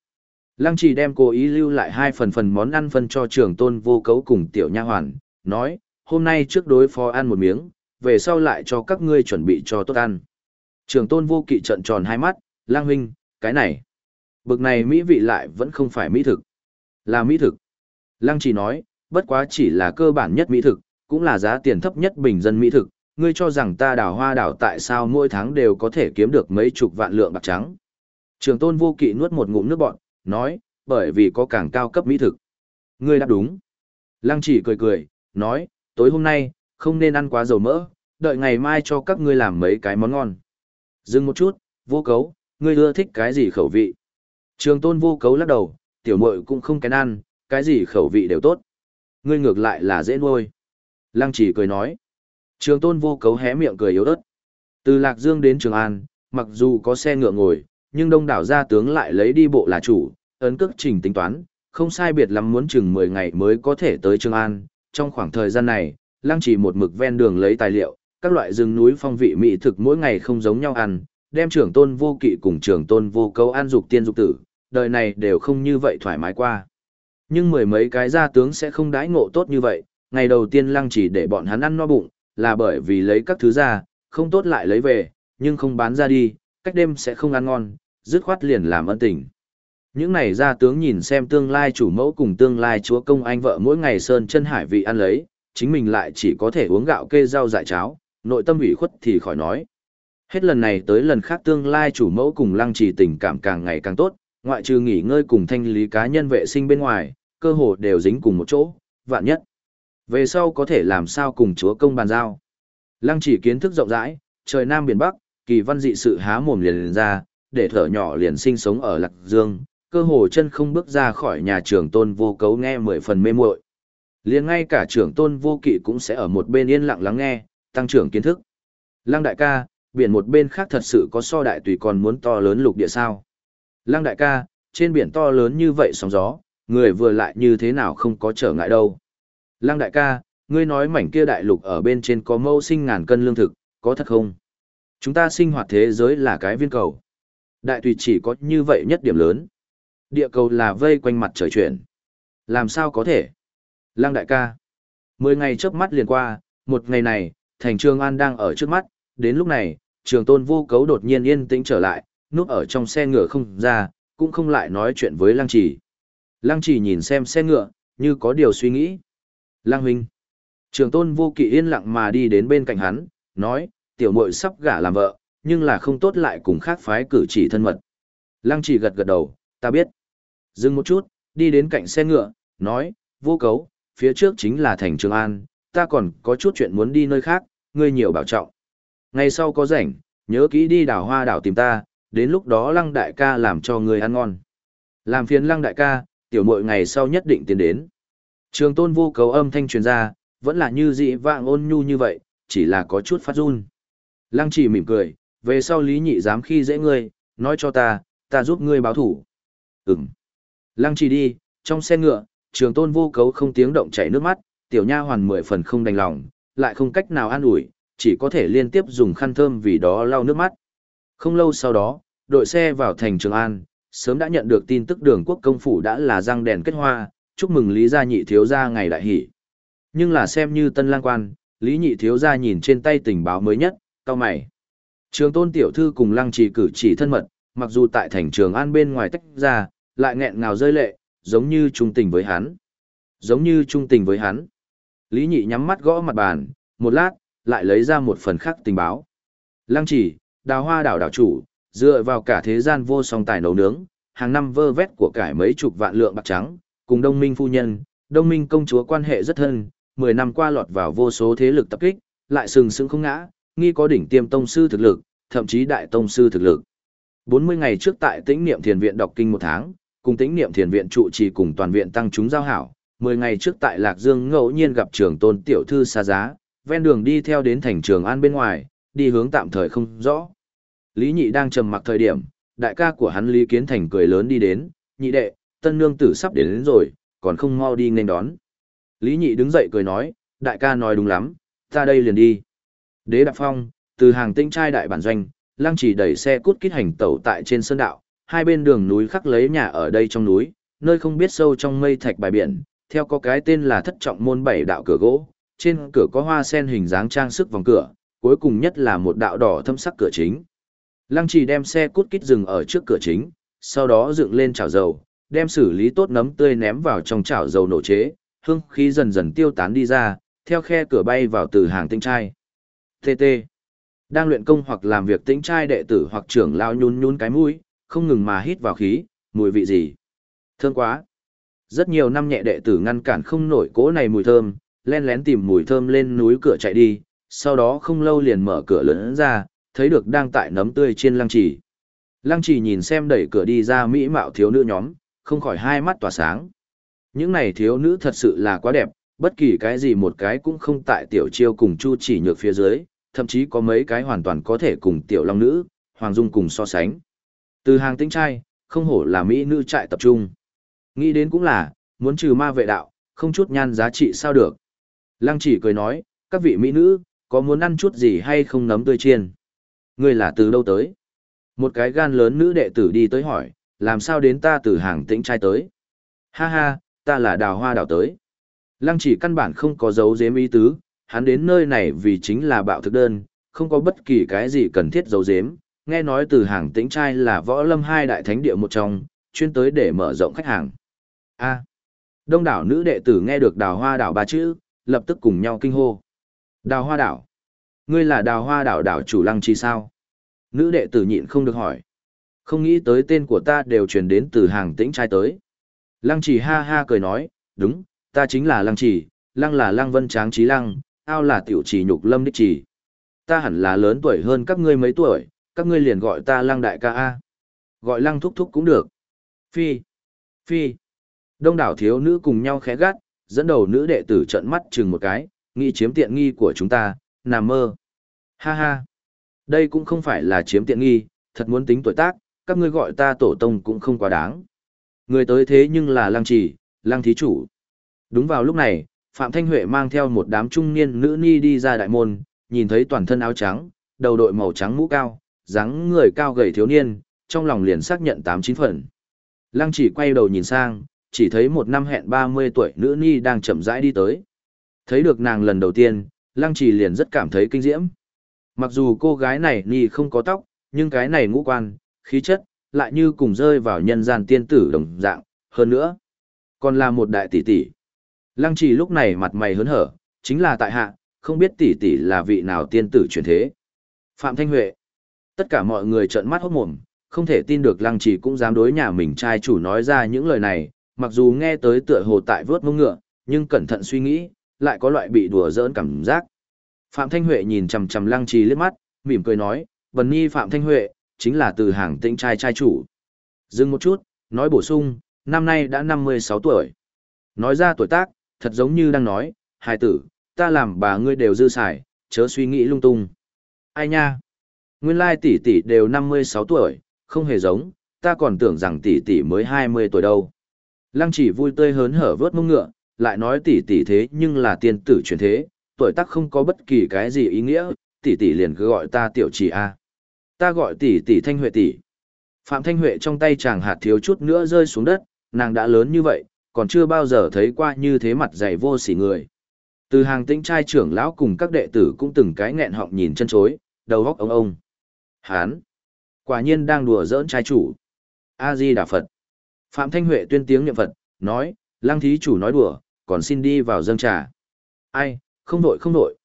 Speaker 1: Lăng chỉ đem cố ý lưu lại hai phần phần món ăn phân cho trưởng tôn vô cấu cùng tiểu nha hoàn, nói, hôm nay trước đối phó ăn một miếng, về sau lại cho các ngươi chuẩn bị cho tốt ăn. Trường tôn vô kỵ trận tròn hai mắt, lang huynh, cái này. Bực này mỹ vị lại vẫn không phải mỹ thực. Là mỹ thực. Lang chỉ nói, bất quá chỉ là cơ bản nhất mỹ thực, cũng là giá tiền thấp nhất bình dân mỹ thực. Ngươi cho rằng ta đào hoa đảo tại sao mỗi tháng đều có thể kiếm được mấy chục vạn lượng bạc trắng. Trường tôn vô kỵ nuốt một ngụm nước bọn, nói, bởi vì có càng cao cấp mỹ thực. Ngươi đáp đúng. Lăng chỉ cười cười, nói, tối hôm nay, không nên ăn quá dầu mỡ, đợi ngày mai cho các ngươi làm mấy cái món ngon. Dừng một chút, vô cấu, ngươi ưa thích cái gì khẩu vị? Trường tôn vô cấu lắc đầu, tiểu muội cũng không kén ăn, cái gì khẩu vị đều tốt. Ngươi ngược lại là dễ nuôi. Lăng chỉ cười nói. Trường tôn vô cấu hé miệng cười yếu ớt. Từ Lạc Dương đến Trường An, mặc dù có xe ngựa ngồi, nhưng đông đảo gia tướng lại lấy đi bộ là chủ, ấn cước trình tính toán, không sai biệt lắm muốn chừng 10 ngày mới có thể tới Trường An. Trong khoảng thời gian này, Lăng chỉ một mực ven đường lấy tài liệu, các loại rừng núi phong vị mỹ thực mỗi ngày không giống nhau ăn, đem trưởng tôn vô kỵ cùng trưởng tôn vô cấu an dục tiên dục tử, đời này đều không như vậy thoải mái qua. Nhưng mười mấy cái gia tướng sẽ không đãi ngộ tốt như vậy, ngày đầu tiên lăng chỉ để bọn hắn ăn no bụng, là bởi vì lấy các thứ ra, không tốt lại lấy về, nhưng không bán ra đi, cách đêm sẽ không ăn ngon, dứt khoát liền làm ân tình. Những này gia tướng nhìn xem tương lai chủ mẫu cùng tương lai chúa công anh vợ mỗi ngày sơn chân hải vị ăn lấy, chính mình lại chỉ có thể uống gạo kê rau dại cháo, nội tâm ủy khuất thì khỏi nói. Hết lần này tới lần khác tương lai chủ mẫu cùng lăng trì tình cảm càng ngày càng tốt, ngoại trừ nghỉ ngơi cùng thanh lý cá nhân vệ sinh bên ngoài, cơ hồ đều dính cùng một chỗ, vạn nhất. Về sau có thể làm sao cùng chúa công bàn giao. Lăng chỉ kiến thức rộng rãi, trời Nam Biển Bắc, kỳ văn dị sự há mồm liền, liền ra, để thở nhỏ liền sinh sống ở Lạc Dương, cơ hồ chân không bước ra khỏi nhà trường tôn vô cấu nghe mười phần mê muội liền ngay cả trưởng tôn vô kỵ cũng sẽ ở một bên yên lặng lắng nghe, tăng trưởng kiến thức. Lăng đại ca, biển một bên khác thật sự có so đại tùy còn muốn to lớn lục địa sao. Lăng đại ca, trên biển to lớn như vậy sóng gió, người vừa lại như thế nào không có trở ngại đâu. Lăng đại ca, ngươi nói mảnh kia đại lục ở bên trên có mâu sinh ngàn cân lương thực, có thật không? Chúng ta sinh hoạt thế giới là cái viên cầu. Đại tùy chỉ có như vậy nhất điểm lớn. Địa cầu là vây quanh mặt trời chuyển. Làm sao có thể? Lăng đại ca. Mười ngày trước mắt liền qua, một ngày này, thành trường An đang ở trước mắt, đến lúc này, trường tôn vô cấu đột nhiên yên tĩnh trở lại, núp ở trong xe ngựa không ra, cũng không lại nói chuyện với lăng trì. Lăng trì nhìn xem xe ngựa, như có điều suy nghĩ. Lăng huynh. Trường tôn vô kỵ yên lặng mà đi đến bên cạnh hắn, nói, tiểu muội sắp gả làm vợ, nhưng là không tốt lại cùng khác phái cử chỉ thân mật. Lăng trì gật gật đầu, ta biết. Dừng một chút, đi đến cạnh xe ngựa, nói, vô cấu, phía trước chính là thành Trường An, ta còn có chút chuyện muốn đi nơi khác, ngươi nhiều bảo trọng. Ngày sau có rảnh, nhớ kỹ đi đảo hoa đảo tìm ta, đến lúc đó lăng đại ca làm cho ngươi ăn ngon. Làm phiền lăng đại ca, tiểu muội ngày sau nhất định tiến đến. Trường tôn vô cầu âm thanh truyền ra, vẫn là như dị vạng ôn nhu như vậy, chỉ là có chút phát run. Lăng chỉ mỉm cười, về sau lý nhị dám khi dễ ngươi, nói cho ta, ta giúp ngươi báo thủ. Ừm. Lăng chỉ đi, trong xe ngựa, trường tôn vô cấu không tiếng động chảy nước mắt, tiểu nha hoàn mười phần không đành lòng, lại không cách nào an ủi, chỉ có thể liên tiếp dùng khăn thơm vì đó lau nước mắt. Không lâu sau đó, đội xe vào thành Trường An, sớm đã nhận được tin tức đường quốc công phủ đã là răng đèn kết hoa, chúc mừng Lý Gia Nhị Thiếu Gia ngày đại hỷ. Nhưng là xem như tân lang quan, Lý Nhị Thiếu Gia nhìn trên tay tình báo mới nhất, cao mày. Trường tôn tiểu thư cùng lăng trì cử chỉ thân mật, mặc dù tại thành Trường An bên ngoài tách ra, lại nghẹn ngào rơi lệ, giống như trung tình với hắn. Giống như trung tình với hắn. Lý nhị nhắm mắt gõ mặt bàn, một lát, lại lấy ra một phần khác tình báo. Lăng chỉ, đào hoa đảo đảo chủ, dựa vào cả thế gian vô song tài nấu nướng, hàng năm vơ vét của cải mấy chục vạn lượng bạc trắng, cùng đông minh phu nhân, đông minh công chúa quan hệ rất thân, 10 năm qua lọt vào vô số thế lực tập kích, lại sừng sững không ngã, nghi có đỉnh tiêm tông sư thực lực, thậm chí đại tông sư thực lực. 40 ngày trước tại tĩnh niệm thiền viện đọc kinh một tháng, cùng tĩnh niệm thiền viện trụ trì cùng toàn viện tăng chúng giao hảo. Mười ngày trước tại Lạc Dương ngẫu nhiên gặp trường tôn tiểu thư xa giá, ven đường đi theo đến thành trường an bên ngoài, đi hướng tạm thời không rõ. Lý nhị đang trầm mặc thời điểm, đại ca của hắn Lý Kiến Thành cười lớn đi đến, nhị đệ, tân nương tử sắp đến, đến rồi, còn không mau đi nên đón. Lý nhị đứng dậy cười nói, đại ca nói đúng lắm, ta đây liền đi. Đế Đạp Phong, từ hàng tinh trai đại bản doanh, lăng chỉ đẩy xe cút kít hành tẩu tại trên sơn đạo, hai bên đường núi khắc lấy nhà ở đây trong núi, nơi không biết sâu trong mây thạch bài biển, theo có cái tên là thất trọng môn bảy đạo cửa gỗ, trên cửa có hoa sen hình dáng trang sức vòng cửa, cuối cùng nhất là một đạo đỏ thâm sắc cửa chính. Lăng trì đem xe cút kít dừng ở trước cửa chính, sau đó dựng lên chảo dầu, đem xử lý tốt nấm tươi ném vào trong chảo dầu nổ chế, hương khí dần dần tiêu tán đi ra, theo khe cửa bay vào từ hàng tinh trai. TT. Đang luyện công hoặc làm việc tinh trai đệ tử hoặc trưởng lao nhún nhún cái mũi, không ngừng mà hít vào khí, mùi vị gì? Thơm quá. Rất nhiều năm nhẹ đệ tử ngăn cản không nổi cỗ này mùi thơm, len lén tìm mùi thơm lên núi cửa chạy đi, sau đó không lâu liền mở cửa lớn ra, thấy được đang tại nấm tươi trên lăng trì. Lăng trì nhìn xem đẩy cửa đi ra mỹ mạo thiếu nữ nhóm, không khỏi hai mắt tỏa sáng. Những này thiếu nữ thật sự là quá đẹp, bất kỳ cái gì một cái cũng không tại tiểu chiêu cùng chu chỉ nhược phía dưới, thậm chí có mấy cái hoàn toàn có thể cùng tiểu long nữ, hoàng dung cùng so sánh. Từ hàng tinh trai, không hổ là mỹ nữ trại tập trung. Nghĩ đến cũng là, muốn trừ ma vệ đạo, không chút nhan giá trị sao được. Lăng chỉ cười nói, các vị mỹ nữ, có muốn ăn chút gì hay không nấm tươi chiên? Người là từ đâu tới? Một cái gan lớn nữ đệ tử đi tới hỏi, làm sao đến ta từ hàng tĩnh trai tới? Ha ha, ta là đào hoa đào tới. Lăng chỉ căn bản không có dấu dếm ý tứ, hắn đến nơi này vì chính là bạo thực đơn, không có bất kỳ cái gì cần thiết dấu dếm. Nghe nói từ hàng tĩnh trai là võ lâm hai đại thánh địa một trong, chuyên tới để mở rộng khách hàng. A. đông đảo nữ đệ tử nghe được đào hoa đảo ba chữ, lập tức cùng nhau kinh hô. Đào hoa đảo. Ngươi là đào hoa đảo đảo chủ lăng chi sao? Nữ đệ tử nhịn không được hỏi. Không nghĩ tới tên của ta đều truyền đến từ hàng tĩnh trai tới. Lăng chỉ ha ha cười nói, đúng, ta chính là lăng chỉ, lăng là lăng vân tráng trí lăng, ao là tiểu chỉ nhục lâm đích chỉ. Ta hẳn là lớn tuổi hơn các ngươi mấy tuổi, các ngươi liền gọi ta lăng đại ca A. Gọi lăng thúc thúc cũng được. Phi. Phi. Đông đảo thiếu nữ cùng nhau khẽ gắt, dẫn đầu nữ đệ tử trợn mắt chừng một cái, nghĩ chiếm tiện nghi của chúng ta, nằm mơ. Ha ha. Đây cũng không phải là chiếm tiện nghi, thật muốn tính tuổi tác, các ngươi gọi ta tổ tông cũng không quá đáng. Người tới thế nhưng là lăng chỉ, lăng thí chủ. Đúng vào lúc này, Phạm Thanh Huệ mang theo một đám trung niên nữ ni đi ra đại môn, nhìn thấy toàn thân áo trắng, đầu đội màu trắng mũ cao, dáng người cao gầy thiếu niên, trong lòng liền xác nhận tám chín phần. Lăng chỉ quay đầu nhìn sang, chỉ thấy một năm hẹn 30 tuổi nữ ni đang chậm rãi đi tới. Thấy được nàng lần đầu tiên, lăng chỉ liền rất cảm thấy kinh diễm. Mặc dù cô gái này ni không có tóc, nhưng cái này ngũ quan, khí chất, lại như cùng rơi vào nhân gian tiên tử đồng dạng, hơn nữa. Còn là một đại tỷ tỷ. Lăng chỉ lúc này mặt mày hớn hở, chính là tại hạ, không biết tỷ tỷ là vị nào tiên tử truyền thế. Phạm Thanh Huệ. Tất cả mọi người trợn mắt hốt mồm, không thể tin được lăng trì cũng dám đối nhà mình trai chủ nói ra những lời này, mặc dù nghe tới tựa hồ tại vớt mông ngựa, nhưng cẩn thận suy nghĩ, lại có loại bị đùa giỡn cảm giác. Phạm Thanh Huệ nhìn chằm chằm lăng trì liếc mắt, mỉm cười nói, Vân Nhi Phạm Thanh Huệ, chính là từ hàng tĩnh trai trai chủ. Dừng một chút, nói bổ sung, năm nay đã 56 tuổi. Nói ra tuổi tác, thật giống như đang nói, hài tử, ta làm bà ngươi đều dư xài, chớ suy nghĩ lung tung. Ai nha? Nguyên lai tỷ tỷ đều 56 tuổi, không hề giống, ta còn tưởng rằng tỷ tỷ mới 20 tuổi đâu. Lăng chỉ vui tươi hớn hở vớt mông ngựa, lại nói tỷ tỷ thế nhưng là tiên tử truyền thế, tuổi tác không có bất kỳ cái gì ý nghĩa, tỷ tỷ liền cứ gọi ta tiểu chỉ a. Ta gọi tỷ tỷ Thanh Huệ tỷ. Phạm Thanh Huệ trong tay chàng hạt thiếu chút nữa rơi xuống đất, nàng đã lớn như vậy, còn chưa bao giờ thấy qua như thế mặt dày vô sỉ người. Từ hàng tĩnh trai trưởng lão cùng các đệ tử cũng từng cái nghẹn họng nhìn chân chối, đầu góc ông ông. Hán! Quả nhiên đang đùa giỡn trai chủ. A-di Đà Phật. Phạm Thanh Huệ tuyên tiếng niệm Phật, nói, lăng thí chủ nói đùa, còn xin đi vào dâng trà. Ai, không vội không vội.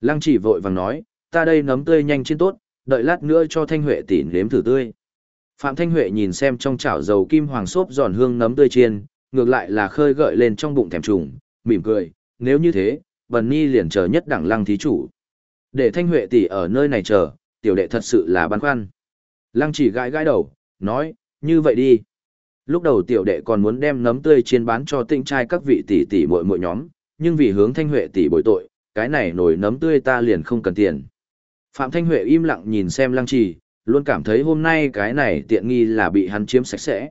Speaker 1: Lăng chỉ vội vàng nói, ta đây nấm tươi nhanh trên tốt, đợi lát nữa cho Thanh Huệ tỉ nếm thử tươi. Phạm Thanh Huệ nhìn xem trong chảo dầu kim hoàng xốp giòn hương nấm tươi chiên, ngược lại là khơi gợi lên trong bụng thèm trùng, mỉm cười, nếu như thế, Bần Nhi liền chờ nhất đẳng lăng thí chủ. Để Thanh Huệ tỷ ở nơi này chờ, tiểu đệ thật sự là băn khoăn. Lăng chỉ gãi gãi đầu, nói, như vậy đi. Lúc đầu tiểu đệ còn muốn đem nấm tươi chiên bán cho tinh trai các vị tỷ tỷ muội muội nhóm, nhưng vì hướng Thanh Huệ tỷ bồi tội, cái này nổi nấm tươi ta liền không cần tiền. Phạm Thanh Huệ im lặng nhìn xem lăng trì, luôn cảm thấy hôm nay cái này tiện nghi là bị hắn chiếm sạch sẽ.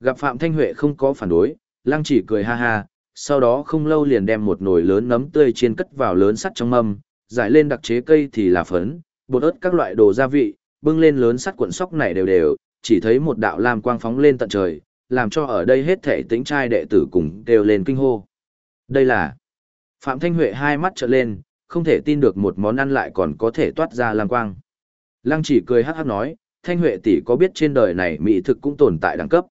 Speaker 1: Gặp Phạm Thanh Huệ không có phản đối, lăng chỉ cười ha ha, sau đó không lâu liền đem một nồi lớn nấm tươi chiên cất vào lớn sắt trong mâm, giải lên đặc chế cây thì là phấn, bột ớt các loại đồ gia vị, bưng lên lớn sắt cuộn sóc này đều đều, chỉ thấy một đạo lam quang phóng lên tận trời, làm cho ở đây hết thể tính trai đệ tử cùng đều lên kinh hô. Đây là Phạm Thanh Huệ hai mắt trợn lên, không thể tin được một món ăn lại còn có thể toát ra lam quang. Lăng chỉ cười hát hát nói, Thanh Huệ tỷ có biết trên đời này mỹ thực cũng tồn tại đẳng cấp.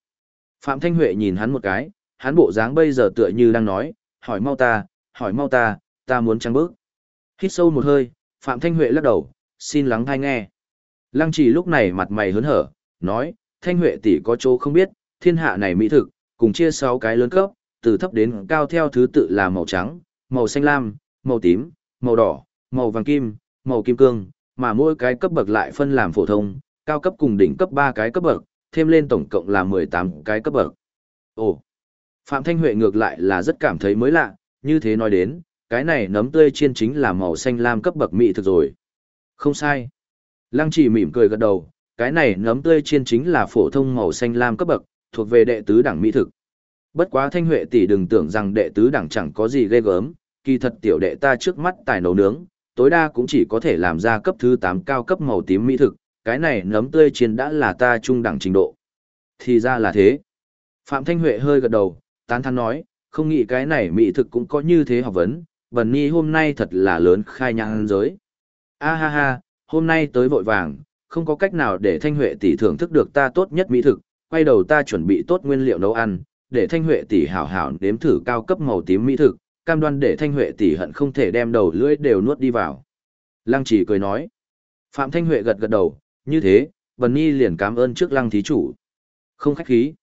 Speaker 1: Phạm Thanh Huệ nhìn hắn một cái, hắn bộ dáng bây giờ tựa như đang nói, hỏi mau ta, hỏi mau ta, ta muốn trăng bước. Hít sâu một hơi, Phạm Thanh Huệ lắc đầu, xin lắng thai nghe. Lăng trì lúc này mặt mày hớn hở, nói, Thanh Huệ tỷ có chỗ không biết, thiên hạ này mỹ thực, cùng chia sáu cái lớn cấp, từ thấp đến cao theo thứ tự là màu trắng, màu xanh lam, màu tím, màu đỏ, màu vàng kim, màu kim cương, mà mỗi cái cấp bậc lại phân làm phổ thông, cao cấp cùng đỉnh cấp 3 cái cấp bậc, thêm lên tổng cộng là 18 cái cấp bậc. Ồ, Phạm Thanh Huệ ngược lại là rất cảm thấy mới lạ, như thế nói đến, cái này nấm tươi chiên chính là màu xanh lam cấp bậc mỹ thực rồi. Không sai. Lăng chỉ mỉm cười gật đầu, cái này nấm tươi chiên chính là phổ thông màu xanh lam cấp bậc, thuộc về đệ tứ đẳng mỹ thực. Bất quá Thanh Huệ tỷ đừng tưởng rằng đệ tứ đẳng chẳng có gì ghê gớm, kỳ thật tiểu đệ ta trước mắt tài nấu nướng, tối đa cũng chỉ có thể làm ra cấp thứ 8 cao cấp màu tím mỹ thực, cái này nấm tươi chiên đã là ta trung đẳng trình độ. Thì ra là thế. Phạm Thanh Huệ hơi gật đầu, tán thán nói, không nghĩ cái này mỹ thực cũng có như thế học vấn, Bần Nhi hôm nay thật là lớn khai nhang giới. A ha ha, hôm nay tới vội vàng, không có cách nào để Thanh Huệ tỷ thưởng thức được ta tốt nhất mỹ thực, quay đầu ta chuẩn bị tốt nguyên liệu nấu ăn, để Thanh Huệ tỷ hảo hảo nếm thử cao cấp màu tím mỹ thực, cam đoan để Thanh Huệ tỷ hận không thể đem đầu lưỡi đều nuốt đi vào. Lăng Chỉ cười nói. Phạm Thanh Huệ gật gật đầu, như thế, Bần Nhi liền cảm ơn trước Lăng thí chủ. Không khách khí.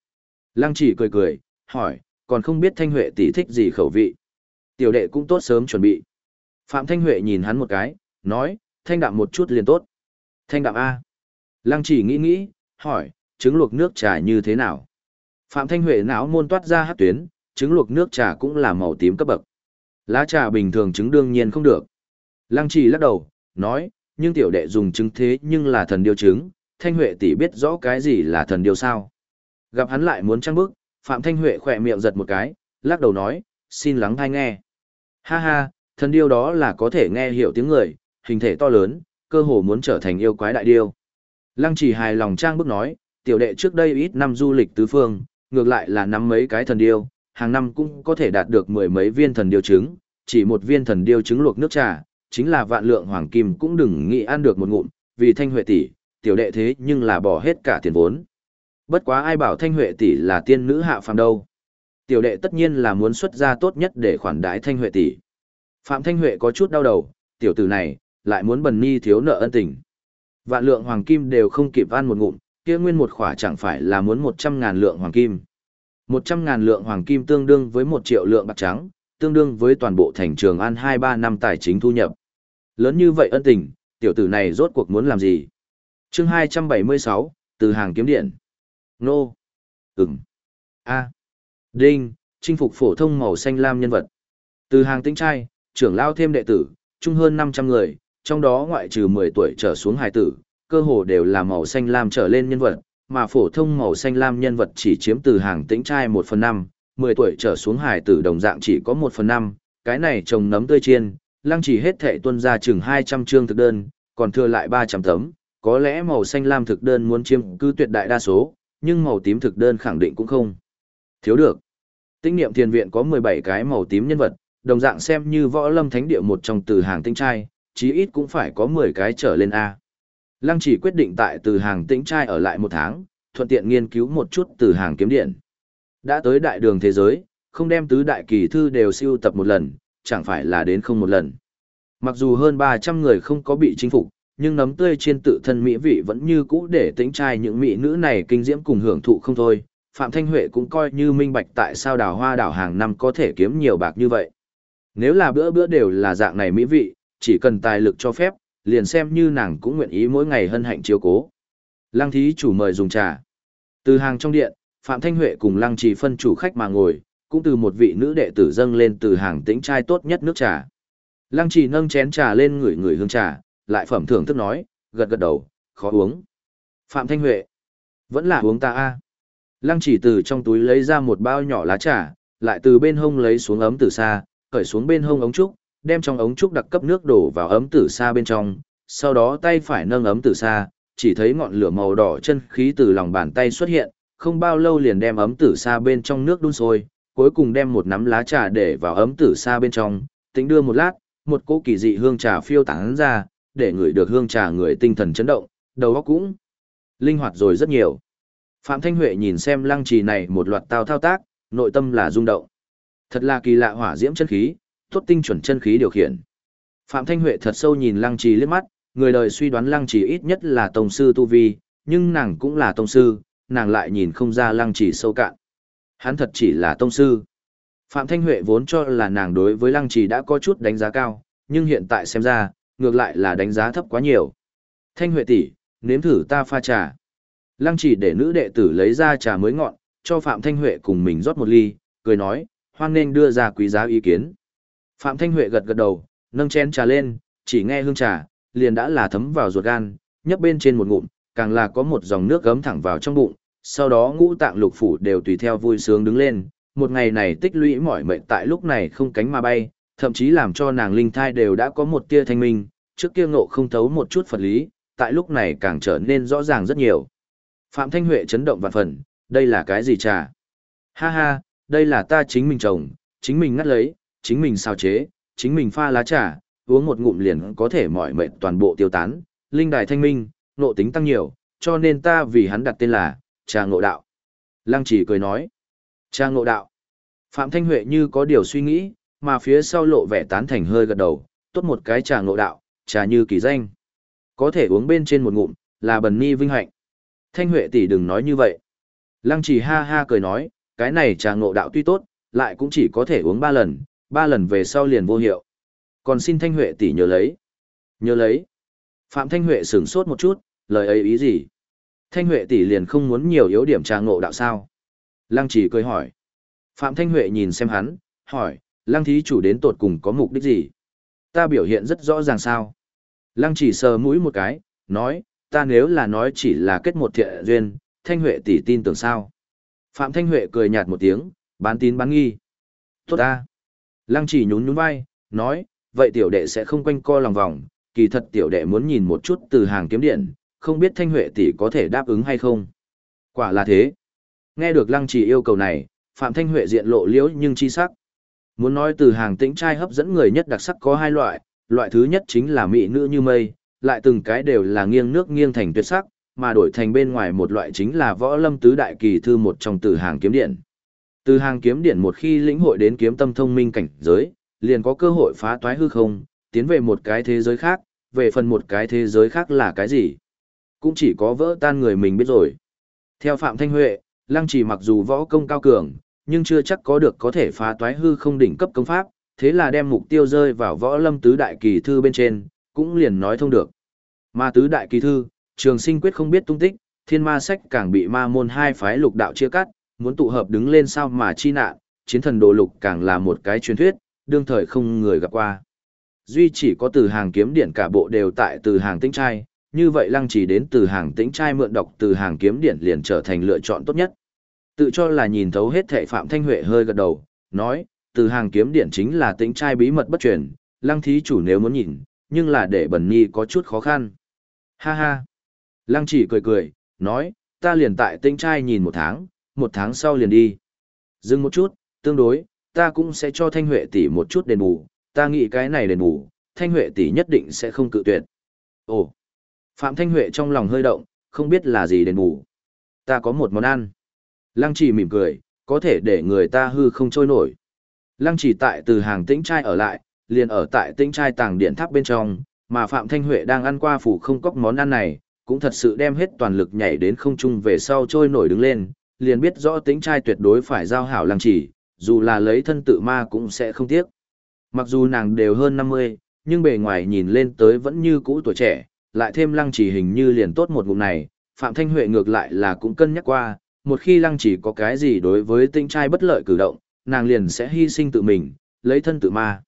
Speaker 1: Lăng Chỉ cười cười, hỏi, còn không biết Thanh Huệ tỷ thích gì khẩu vị. Tiểu đệ cũng tốt sớm chuẩn bị. Phạm Thanh Huệ nhìn hắn một cái, nói, thanh đạm một chút liền tốt. Thanh đạm A. Lăng chỉ nghĩ nghĩ, hỏi, trứng luộc nước trà như thế nào? Phạm Thanh Huệ não môn toát ra hát tuyến, trứng luộc nước trà cũng là màu tím cấp bậc. Lá trà bình thường trứng đương nhiên không được. Lăng chỉ lắc đầu, nói, nhưng tiểu đệ dùng trứng thế nhưng là thần điêu trứng, Thanh Huệ tỷ biết rõ cái gì là thần điêu sao. Gặp hắn lại muốn trăng bức, Phạm Thanh Huệ khỏe miệng giật một cái, lắc đầu nói, xin lắng hay nghe. Ha ha, thần điêu đó là có thể nghe hiểu tiếng người, hình thể to lớn, cơ hồ muốn trở thành yêu quái đại điêu. Lăng chỉ hài lòng trang bức nói, tiểu đệ trước đây ít năm du lịch tứ phương, ngược lại là nắm mấy cái thần điêu, hàng năm cũng có thể đạt được mười mấy viên thần điêu trứng, chỉ một viên thần điêu trứng luộc nước trà, chính là vạn lượng hoàng kim cũng đừng nghĩ ăn được một ngụm, vì thanh huệ tỷ, tiểu đệ thế nhưng là bỏ hết cả tiền vốn. Bất quá ai bảo thanh huệ tỷ là tiên nữ hạ phàm đâu. Tiểu đệ tất nhiên là muốn xuất ra tốt nhất để khoản đái thanh huệ tỷ. Phạm Thanh Huệ có chút đau đầu, tiểu tử này, lại muốn bần ni thiếu nợ ân tình. Vạn lượng hoàng kim đều không kịp ăn một ngụm, kia nguyên một khỏa chẳng phải là muốn một trăm ngàn lượng hoàng kim. Một trăm ngàn lượng hoàng kim tương đương với một triệu lượng bạc trắng, tương đương với toàn bộ thành trường an hai ba năm tài chính thu nhập. Lớn như vậy ân tình, tiểu tử này rốt cuộc muốn làm gì? chương hai trăm bảy mươi sáu từ hàng kiếm điện. Nô. Ừm. A. Đinh, chinh phục phổ thông màu xanh lam nhân vật. Từ hàng tĩnh trai, trưởng lao thêm đệ tử, chung hơn 500 người, trong đó ngoại trừ 10 tuổi trở xuống hài tử, cơ hồ đều là màu xanh lam trở lên nhân vật, mà phổ thông màu xanh lam nhân vật chỉ chiếm từ hàng tĩnh trai 1 phần 5, 10 tuổi trở xuống hài tử đồng dạng chỉ có 1 phần 5, cái này trồng nấm tươi chiên, lăng chỉ hết thệ tuân ra chừng 200 chương thực đơn, còn thừa lại 300 tấm, có lẽ màu xanh lam thực đơn muốn chiếm cứ tuyệt đại đa số, nhưng màu tím thực đơn khẳng định cũng không. Thiếu được. Tinh niệm thiền viện có 17 cái màu tím nhân vật, đồng dạng xem như võ lâm thánh địa một trong từ hàng tinh trai, chí ít cũng phải có 10 cái trở lên A. Lăng chỉ quyết định tại từ hàng tĩnh trai ở lại một tháng, thuận tiện nghiên cứu một chút từ hàng kiếm điện. Đã tới đại đường thế giới, không đem tứ đại kỳ thư đều siêu tập một lần, chẳng phải là đến không một lần. Mặc dù hơn 300 người không có bị chinh phục, nhưng nấm tươi trên tự thân mỹ vị vẫn như cũ để tĩnh trai những mỹ nữ này kinh diễm cùng hưởng thụ không thôi. Phạm Thanh Huệ cũng coi như minh bạch tại sao đào hoa đảo hàng năm có thể kiếm nhiều bạc như vậy. Nếu là bữa bữa đều là dạng này mỹ vị, chỉ cần tài lực cho phép, liền xem như nàng cũng nguyện ý mỗi ngày hân hạnh chiếu cố. Lăng thí chủ mời dùng trà. Từ hàng trong điện, Phạm Thanh Huệ cùng Lăng Trì phân chủ khách mà ngồi, cũng từ một vị nữ đệ tử dâng lên từ hàng tĩnh trai tốt nhất nước trà. Lăng Trì nâng chén trà lên người người hương trà, lại phẩm thưởng thức nói, gật gật đầu, khó uống. Phạm Thanh Huệ, vẫn là uống ta a. Lăng Chỉ từ trong túi lấy ra một bao nhỏ lá trà, lại từ bên hông lấy xuống ấm từ xa, cởi xuống bên hông ống trúc, đem trong ống trúc đặc cấp nước đổ vào ấm tử sa bên trong, sau đó tay phải nâng ấm tử sa, chỉ thấy ngọn lửa màu đỏ chân khí từ lòng bàn tay xuất hiện, không bao lâu liền đem ấm tử sa bên trong nước đun sôi, cuối cùng đem một nắm lá trà để vào ấm tử sa bên trong, tính đưa một lát, một cỗ kỳ dị hương trà phiêu tán ra, để người được hương trà người tinh thần chấn động, đầu óc cũng linh hoạt rồi rất nhiều. Phạm Thanh Huệ nhìn xem lăng trì này một loạt tao thao tác, nội tâm là rung động. Thật là kỳ lạ hỏa diễm chân khí, tốt tinh chuẩn chân khí điều khiển. Phạm Thanh Huệ thật sâu nhìn Lăng Trì liếc mắt, người đời suy đoán Lăng Trì ít nhất là tông sư tu vi, nhưng nàng cũng là tông sư, nàng lại nhìn không ra Lăng Trì sâu cạn. Hắn thật chỉ là tông sư. Phạm Thanh Huệ vốn cho là nàng đối với Lăng Trì đã có chút đánh giá cao, nhưng hiện tại xem ra, ngược lại là đánh giá thấp quá nhiều. Thanh Huệ tỷ, nếm thử ta pha trà. Lăng chỉ để nữ đệ tử lấy ra trà mới ngọn, cho Phạm Thanh Huệ cùng mình rót một ly, cười nói, hoan nên đưa ra quý giá ý kiến. Phạm Thanh Huệ gật gật đầu, nâng chén trà lên, chỉ nghe hương trà, liền đã là thấm vào ruột gan, nhấp bên trên một ngụm, càng là có một dòng nước gấm thẳng vào trong bụng, sau đó ngũ tạng lục phủ đều tùy theo vui sướng đứng lên, một ngày này tích lũy mỏi mệt tại lúc này không cánh mà bay, thậm chí làm cho nàng linh thai đều đã có một tia thanh minh, trước kia ngộ không thấu một chút Phật lý, tại lúc này càng trở nên rõ ràng rất nhiều. Phạm Thanh Huệ chấn động vạn phần, đây là cái gì trà? Ha ha, đây là ta chính mình trồng, chính mình ngắt lấy, chính mình sao chế, chính mình pha lá trà, uống một ngụm liền có thể mỏi mệt toàn bộ tiêu tán, linh đài thanh minh, nộ tính tăng nhiều, cho nên ta vì hắn đặt tên là trà ngộ đạo. Lăng chỉ cười nói, trà ngộ đạo. Phạm Thanh Huệ như có điều suy nghĩ, mà phía sau lộ vẻ tán thành hơi gật đầu, tốt một cái trà ngộ đạo, trà như kỳ danh. Có thể uống bên trên một ngụm, là bần ni vinh hạnh. Thanh Huệ tỷ đừng nói như vậy. Lăng chỉ ha ha cười nói, cái này trà ngộ đạo tuy tốt, lại cũng chỉ có thể uống ba lần, ba lần về sau liền vô hiệu. Còn xin Thanh Huệ tỷ nhớ lấy. Nhớ lấy. Phạm Thanh Huệ sửng sốt một chút, lời ấy ý gì? Thanh Huệ tỷ liền không muốn nhiều yếu điểm trà ngộ đạo sao? Lăng chỉ cười hỏi. Phạm Thanh Huệ nhìn xem hắn, hỏi, lăng thí chủ đến tột cùng có mục đích gì? Ta biểu hiện rất rõ ràng sao? Lăng chỉ sờ mũi một cái, nói, ta nếu là nói chỉ là kết một thiện duyên, Thanh Huệ tỷ tin tưởng sao? Phạm Thanh Huệ cười nhạt một tiếng, bán tín bán nghi. Tốt ta. Lăng chỉ nhún nhún vai, nói, vậy tiểu đệ sẽ không quanh co lòng vòng, kỳ thật tiểu đệ muốn nhìn một chút từ hàng kiếm điện, không biết Thanh Huệ tỷ có thể đáp ứng hay không. Quả là thế. Nghe được Lăng chỉ yêu cầu này, Phạm Thanh Huệ diện lộ liễu nhưng chi sắc. Muốn nói từ hàng tĩnh trai hấp dẫn người nhất đặc sắc có hai loại, loại thứ nhất chính là mỹ nữ như mây, lại từng cái đều là nghiêng nước nghiêng thành tuyệt sắc, mà đổi thành bên ngoài một loại chính là võ lâm tứ đại kỳ thư một trong từ hàng kiếm điện. Từ hàng kiếm điện một khi lĩnh hội đến kiếm tâm thông minh cảnh giới, liền có cơ hội phá toái hư không, tiến về một cái thế giới khác, về phần một cái thế giới khác là cái gì? Cũng chỉ có vỡ tan người mình biết rồi. Theo Phạm Thanh Huệ, Lăng Chỉ mặc dù võ công cao cường, nhưng chưa chắc có được có thể phá toái hư không đỉnh cấp công pháp, thế là đem mục tiêu rơi vào võ lâm tứ đại kỳ thư bên trên, cũng liền nói thông được. Ma tứ đại kỳ thư, trường sinh quyết không biết tung tích, thiên ma sách càng bị ma môn hai phái lục đạo chia cắt, muốn tụ hợp đứng lên sao mà chi nạn, chiến thần đồ lục càng là một cái truyền thuyết, đương thời không người gặp qua. Duy chỉ có từ hàng kiếm điển cả bộ đều tại từ hàng tĩnh trai, như vậy lăng chỉ đến từ hàng tĩnh trai mượn đọc từ hàng kiếm điển liền trở thành lựa chọn tốt nhất. Tự cho là nhìn thấu hết thệ Phạm Thanh Huệ hơi gật đầu, nói, từ hàng kiếm điển chính là tĩnh trai bí mật bất truyền, lăng thí chủ nếu muốn nhìn, nhưng là để bẩn nhi có chút khó khăn. Ha ha. Lăng chỉ cười cười, nói, ta liền tại tĩnh trai nhìn một tháng, một tháng sau liền đi. Dừng một chút, tương đối, ta cũng sẽ cho Thanh Huệ tỷ một chút đền bù, ta nghĩ cái này đền bù, Thanh Huệ tỷ nhất định sẽ không cự tuyệt. Ồ. Phạm Thanh Huệ trong lòng hơi động, không biết là gì đền bù. Ta có một món ăn. Lăng chỉ mỉm cười, có thể để người ta hư không trôi nổi. Lăng chỉ tại từ hàng tĩnh trai ở lại, liền ở tại tĩnh trai tàng điện tháp bên trong, mà Phạm Thanh Huệ đang ăn qua phủ không cóc món ăn này, cũng thật sự đem hết toàn lực nhảy đến không trung về sau trôi nổi đứng lên, liền biết rõ tính trai tuyệt đối phải giao hảo lăng chỉ, dù là lấy thân tự ma cũng sẽ không tiếc. Mặc dù nàng đều hơn 50, nhưng bề ngoài nhìn lên tới vẫn như cũ tuổi trẻ, lại thêm lăng chỉ hình như liền tốt một ngụm này, Phạm Thanh Huệ ngược lại là cũng cân nhắc qua, một khi lăng chỉ có cái gì đối với tinh trai bất lợi cử động, nàng liền sẽ hy sinh tự mình, lấy thân tự ma.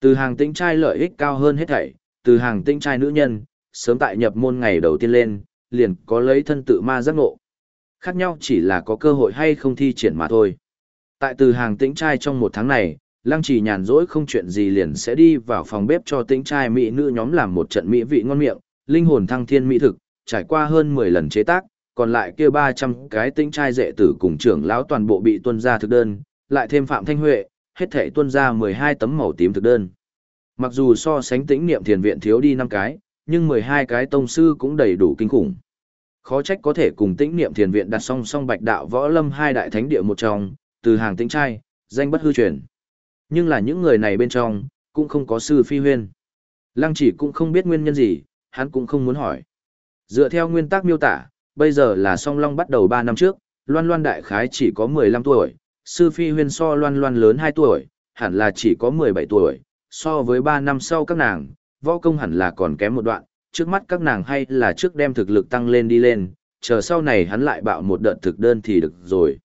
Speaker 1: Từ hàng tinh trai lợi ích cao hơn hết thảy, từ hàng tinh trai nữ nhân, sớm tại nhập môn ngày đầu tiên lên, liền có lấy thân tự ma giác ngộ. Khác nhau chỉ là có cơ hội hay không thi triển mà thôi. Tại từ hàng tĩnh trai trong một tháng này, lăng chỉ nhàn rỗi không chuyện gì liền sẽ đi vào phòng bếp cho tĩnh trai mỹ nữ nhóm làm một trận mỹ vị ngon miệng, linh hồn thăng thiên mỹ thực, trải qua hơn 10 lần chế tác, còn lại kia 300 cái tĩnh trai dệ tử cùng trưởng lão toàn bộ bị tuân ra thực đơn, lại thêm Phạm Thanh Huệ, hết thể tuân ra 12 tấm màu tím thực đơn. Mặc dù so sánh tĩnh niệm thiền viện thiếu đi 5 cái, nhưng 12 cái tông sư cũng đầy đủ kinh khủng. Khó trách có thể cùng tĩnh niệm thiền viện đặt song song bạch đạo võ lâm hai đại thánh địa một trong, từ hàng tĩnh trai, danh bất hư truyền. Nhưng là những người này bên trong, cũng không có sư phi huyên. Lăng chỉ cũng không biết nguyên nhân gì, hắn cũng không muốn hỏi. Dựa theo nguyên tắc miêu tả, bây giờ là song long bắt đầu 3 năm trước, loan loan đại khái chỉ có 15 tuổi, sư phi huyên so loan loan lớn 2 tuổi, hẳn là chỉ có 17 tuổi, so với 3 năm sau các nàng, võ công hẳn là còn kém một đoạn, trước mắt các nàng hay là trước đem thực lực tăng lên đi lên, chờ sau này hắn lại bạo một đợt thực đơn thì được rồi.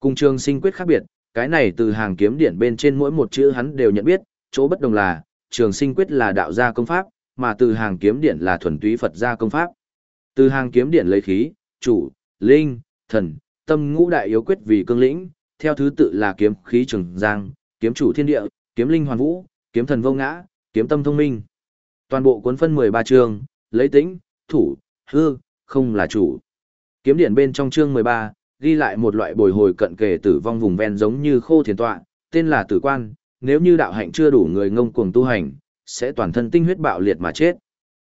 Speaker 1: Cùng trường sinh quyết khác biệt, cái này từ hàng kiếm điển bên trên mỗi một chữ hắn đều nhận biết, chỗ bất đồng là, trường sinh quyết là đạo gia công pháp, mà từ hàng kiếm điển là thuần túy Phật gia công pháp. Từ hàng kiếm điển lấy khí, chủ, linh, thần, tâm ngũ đại yếu quyết vì cương lĩnh, theo thứ tự là kiếm khí trường giang, kiếm chủ thiên địa, kiếm linh hoàn vũ, kiếm thần vô ngã, kiếm tâm thông minh. Toàn bộ cuốn phân 13 chương, lấy tính, thủ, hư, không là chủ. Kiếm điển bên trong chương 13, ghi lại một loại bồi hồi cận kề tử vong vùng ven giống như khô thiền tọa, tên là tử quan, nếu như đạo hạnh chưa đủ người ngông cuồng tu hành, sẽ toàn thân tinh huyết bạo liệt mà chết.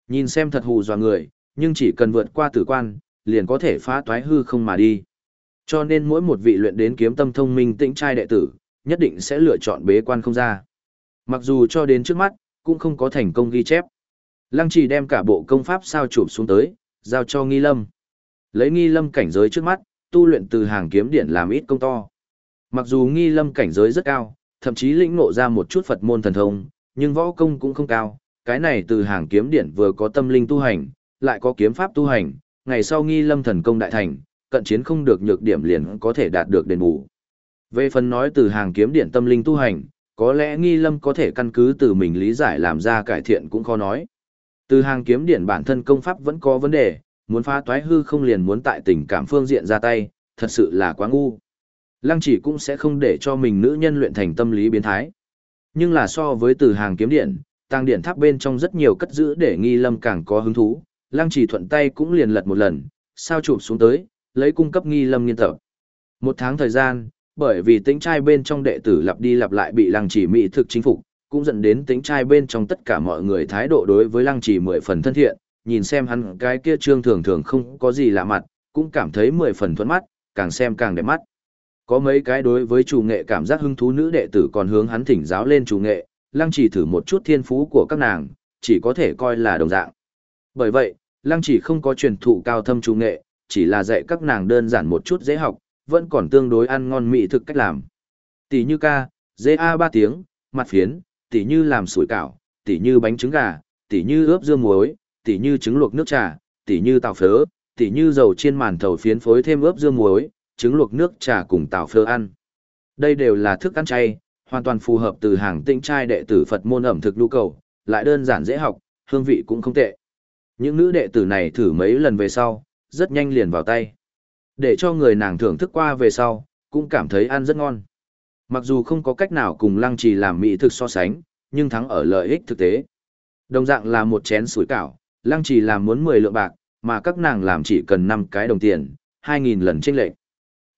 Speaker 1: Nhìn xem thật hù dọa người, nhưng chỉ cần vượt qua tử quan, liền có thể phá toái hư không mà đi. Cho nên mỗi một vị luyện đến kiếm tâm thông minh tĩnh trai đệ tử, nhất định sẽ lựa chọn bế quan không ra. Mặc dù cho đến trước mắt, cũng không có thành công ghi chép. Lăng trì đem cả bộ công pháp sao chụp xuống tới, giao cho nghi lâm. Lấy nghi lâm cảnh giới trước mắt, tu luyện từ hàng kiếm điện làm ít công to. Mặc dù nghi lâm cảnh giới rất cao, thậm chí lĩnh ngộ ra một chút Phật môn thần thông, nhưng võ công cũng không cao. Cái này từ hàng kiếm điện vừa có tâm linh tu hành, lại có kiếm pháp tu hành, ngày sau nghi lâm thần công đại thành, cận chiến không được nhược điểm liền có thể đạt được đền bù. Về phần nói từ hàng kiếm điện tâm linh tu hành, có lẽ nghi lâm có thể căn cứ từ mình lý giải làm ra cải thiện cũng khó nói. Từ hàng kiếm điện bản thân công pháp vẫn có vấn đề, muốn phá toái hư không liền muốn tại tình cảm phương diện ra tay, thật sự là quá ngu. Lăng chỉ cũng sẽ không để cho mình nữ nhân luyện thành tâm lý biến thái. Nhưng là so với từ hàng kiếm điện, tăng điện tháp bên trong rất nhiều cất giữ để nghi lâm càng có hứng thú, lăng chỉ thuận tay cũng liền lật một lần, sao chụp xuống tới, lấy cung cấp nghi lâm nghiên tập. Một tháng thời gian, bởi vì tính trai bên trong đệ tử lặp đi lặp lại bị lăng chỉ mỹ thực chính phục, cũng dẫn đến tính trai bên trong tất cả mọi người thái độ đối với lăng chỉ mười phần thân thiện, nhìn xem hắn cái kia trương thường thường không có gì lạ mặt, cũng cảm thấy mười phần thuận mắt, càng xem càng đẹp mắt. Có mấy cái đối với chủ nghệ cảm giác hứng thú nữ đệ tử còn hướng hắn thỉnh giáo lên chủ nghệ, lăng chỉ thử một chút thiên phú của các nàng, chỉ có thể coi là đồng dạng. Bởi vậy, lăng chỉ không có truyền thụ cao thâm chủ nghệ, chỉ là dạy các nàng đơn giản một chút dễ học, vẫn còn tương đối ăn ngon mỹ thực cách làm. Tỷ như ca, dê a ba tiếng, mặt phiến, tỷ như làm sủi cảo, tỷ như bánh trứng gà, tỷ như ướp dưa muối, tỷ như trứng luộc nước trà, tỷ như tàu phớ, tỷ như dầu chiên màn thầu phiến phối thêm ướp dưa muối, trứng luộc nước trà cùng tàu phớ ăn. Đây đều là thức ăn chay, hoàn toàn phù hợp từ hàng tinh trai đệ tử Phật môn ẩm thực nhu cầu, lại đơn giản dễ học, hương vị cũng không tệ. Những nữ đệ tử này thử mấy lần về sau, rất nhanh liền vào tay. Để cho người nàng thưởng thức qua về sau, cũng cảm thấy ăn rất ngon. Mặc dù không có cách nào cùng lăng trì làm mỹ thực so sánh, nhưng thắng ở lợi ích thực tế. Đồng dạng là một chén sủi cảo, lăng trì làm muốn 10 lượng bạc, mà các nàng làm chỉ cần 5 cái đồng tiền, 2.000 lần chênh lệch.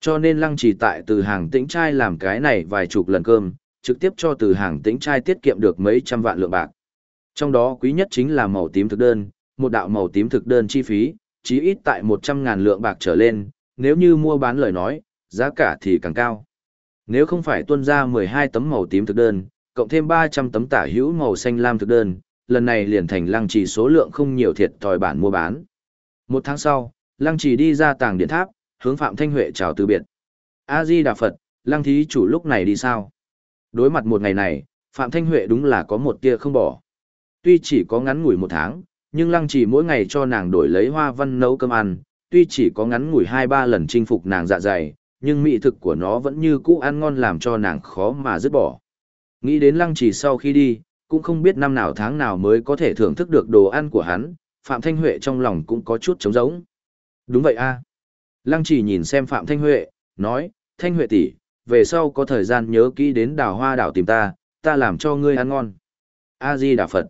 Speaker 1: Cho nên lăng trì tại từ hàng tĩnh trai làm cái này vài chục lần cơm, trực tiếp cho từ hàng tĩnh trai tiết kiệm được mấy trăm vạn lượng bạc. Trong đó quý nhất chính là màu tím thực đơn, một đạo màu tím thực đơn chi phí, chí ít tại 100 ngàn lượng bạc trở lên, nếu như mua bán lời nói, giá cả thì càng cao. Nếu không phải tuân ra 12 tấm màu tím thực đơn, cộng thêm 300 tấm tả hữu màu xanh lam thực đơn, lần này liền thành lăng trì số lượng không nhiều thiệt thòi bản mua bán. Một tháng sau, lăng trì đi ra tàng điện tháp, hướng Phạm Thanh Huệ chào từ biệt. A-di Đà Phật, lăng thí chủ lúc này đi sao? Đối mặt một ngày này, Phạm Thanh Huệ đúng là có một tia không bỏ. Tuy chỉ có ngắn ngủi một tháng, nhưng lăng trì mỗi ngày cho nàng đổi lấy hoa văn nấu cơm ăn, tuy chỉ có ngắn ngủi hai ba lần chinh phục nàng dạ dày, nhưng mỹ thực của nó vẫn như cũ ăn ngon làm cho nàng khó mà dứt bỏ. Nghĩ đến lăng trì sau khi đi, cũng không biết năm nào tháng nào mới có thể thưởng thức được đồ ăn của hắn, Phạm Thanh Huệ trong lòng cũng có chút trống rỗng. Đúng vậy a. Lăng trì nhìn xem Phạm Thanh Huệ, nói, Thanh Huệ tỷ, về sau có thời gian nhớ kỹ đến đảo hoa đảo tìm ta, ta làm cho ngươi ăn ngon. A-di Đà Phật.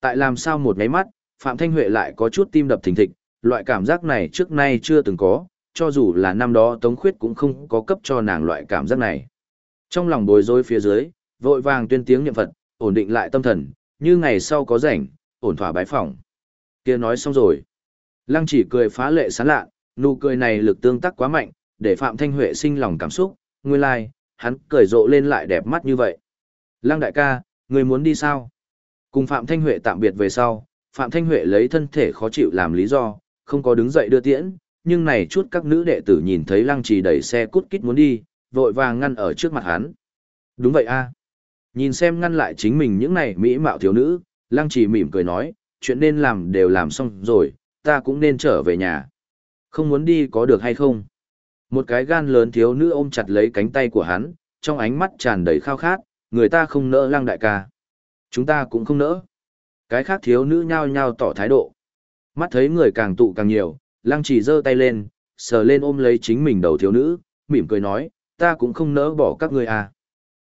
Speaker 1: Tại làm sao một ngáy mắt, Phạm Thanh Huệ lại có chút tim đập thình thịch, loại cảm giác này trước nay chưa từng có, cho dù là năm đó Tống Khuyết cũng không có cấp cho nàng loại cảm giác này. Trong lòng bối rối phía dưới, vội vàng tuyên tiếng niệm Phật, ổn định lại tâm thần, như ngày sau có rảnh, ổn thỏa bái phỏng. Kia nói xong rồi. Lăng chỉ cười phá lệ sán lạ, nụ cười này lực tương tác quá mạnh, để Phạm Thanh Huệ sinh lòng cảm xúc, nguyên lai, like, hắn cười rộ lên lại đẹp mắt như vậy. Lăng đại ca, người muốn đi sao? Cùng Phạm Thanh Huệ tạm biệt về sau, Phạm Thanh Huệ lấy thân thể khó chịu làm lý do, không có đứng dậy đưa tiễn, nhưng này chút các nữ đệ tử nhìn thấy lăng trì đẩy xe cút kít muốn đi, vội vàng ngăn ở trước mặt hắn. Đúng vậy a Nhìn xem ngăn lại chính mình những này mỹ mạo thiếu nữ, lăng trì mỉm cười nói, chuyện nên làm đều làm xong rồi, ta cũng nên trở về nhà. Không muốn đi có được hay không? Một cái gan lớn thiếu nữ ôm chặt lấy cánh tay của hắn, trong ánh mắt tràn đầy khao khát, người ta không nỡ lăng đại ca. Chúng ta cũng không nỡ. Cái khác thiếu nữ nhao nhao tỏ thái độ. Mắt thấy người càng tụ càng nhiều, lăng chỉ giơ tay lên, sờ lên ôm lấy chính mình đầu thiếu nữ, mỉm cười nói, ta cũng không nỡ bỏ các ngươi à.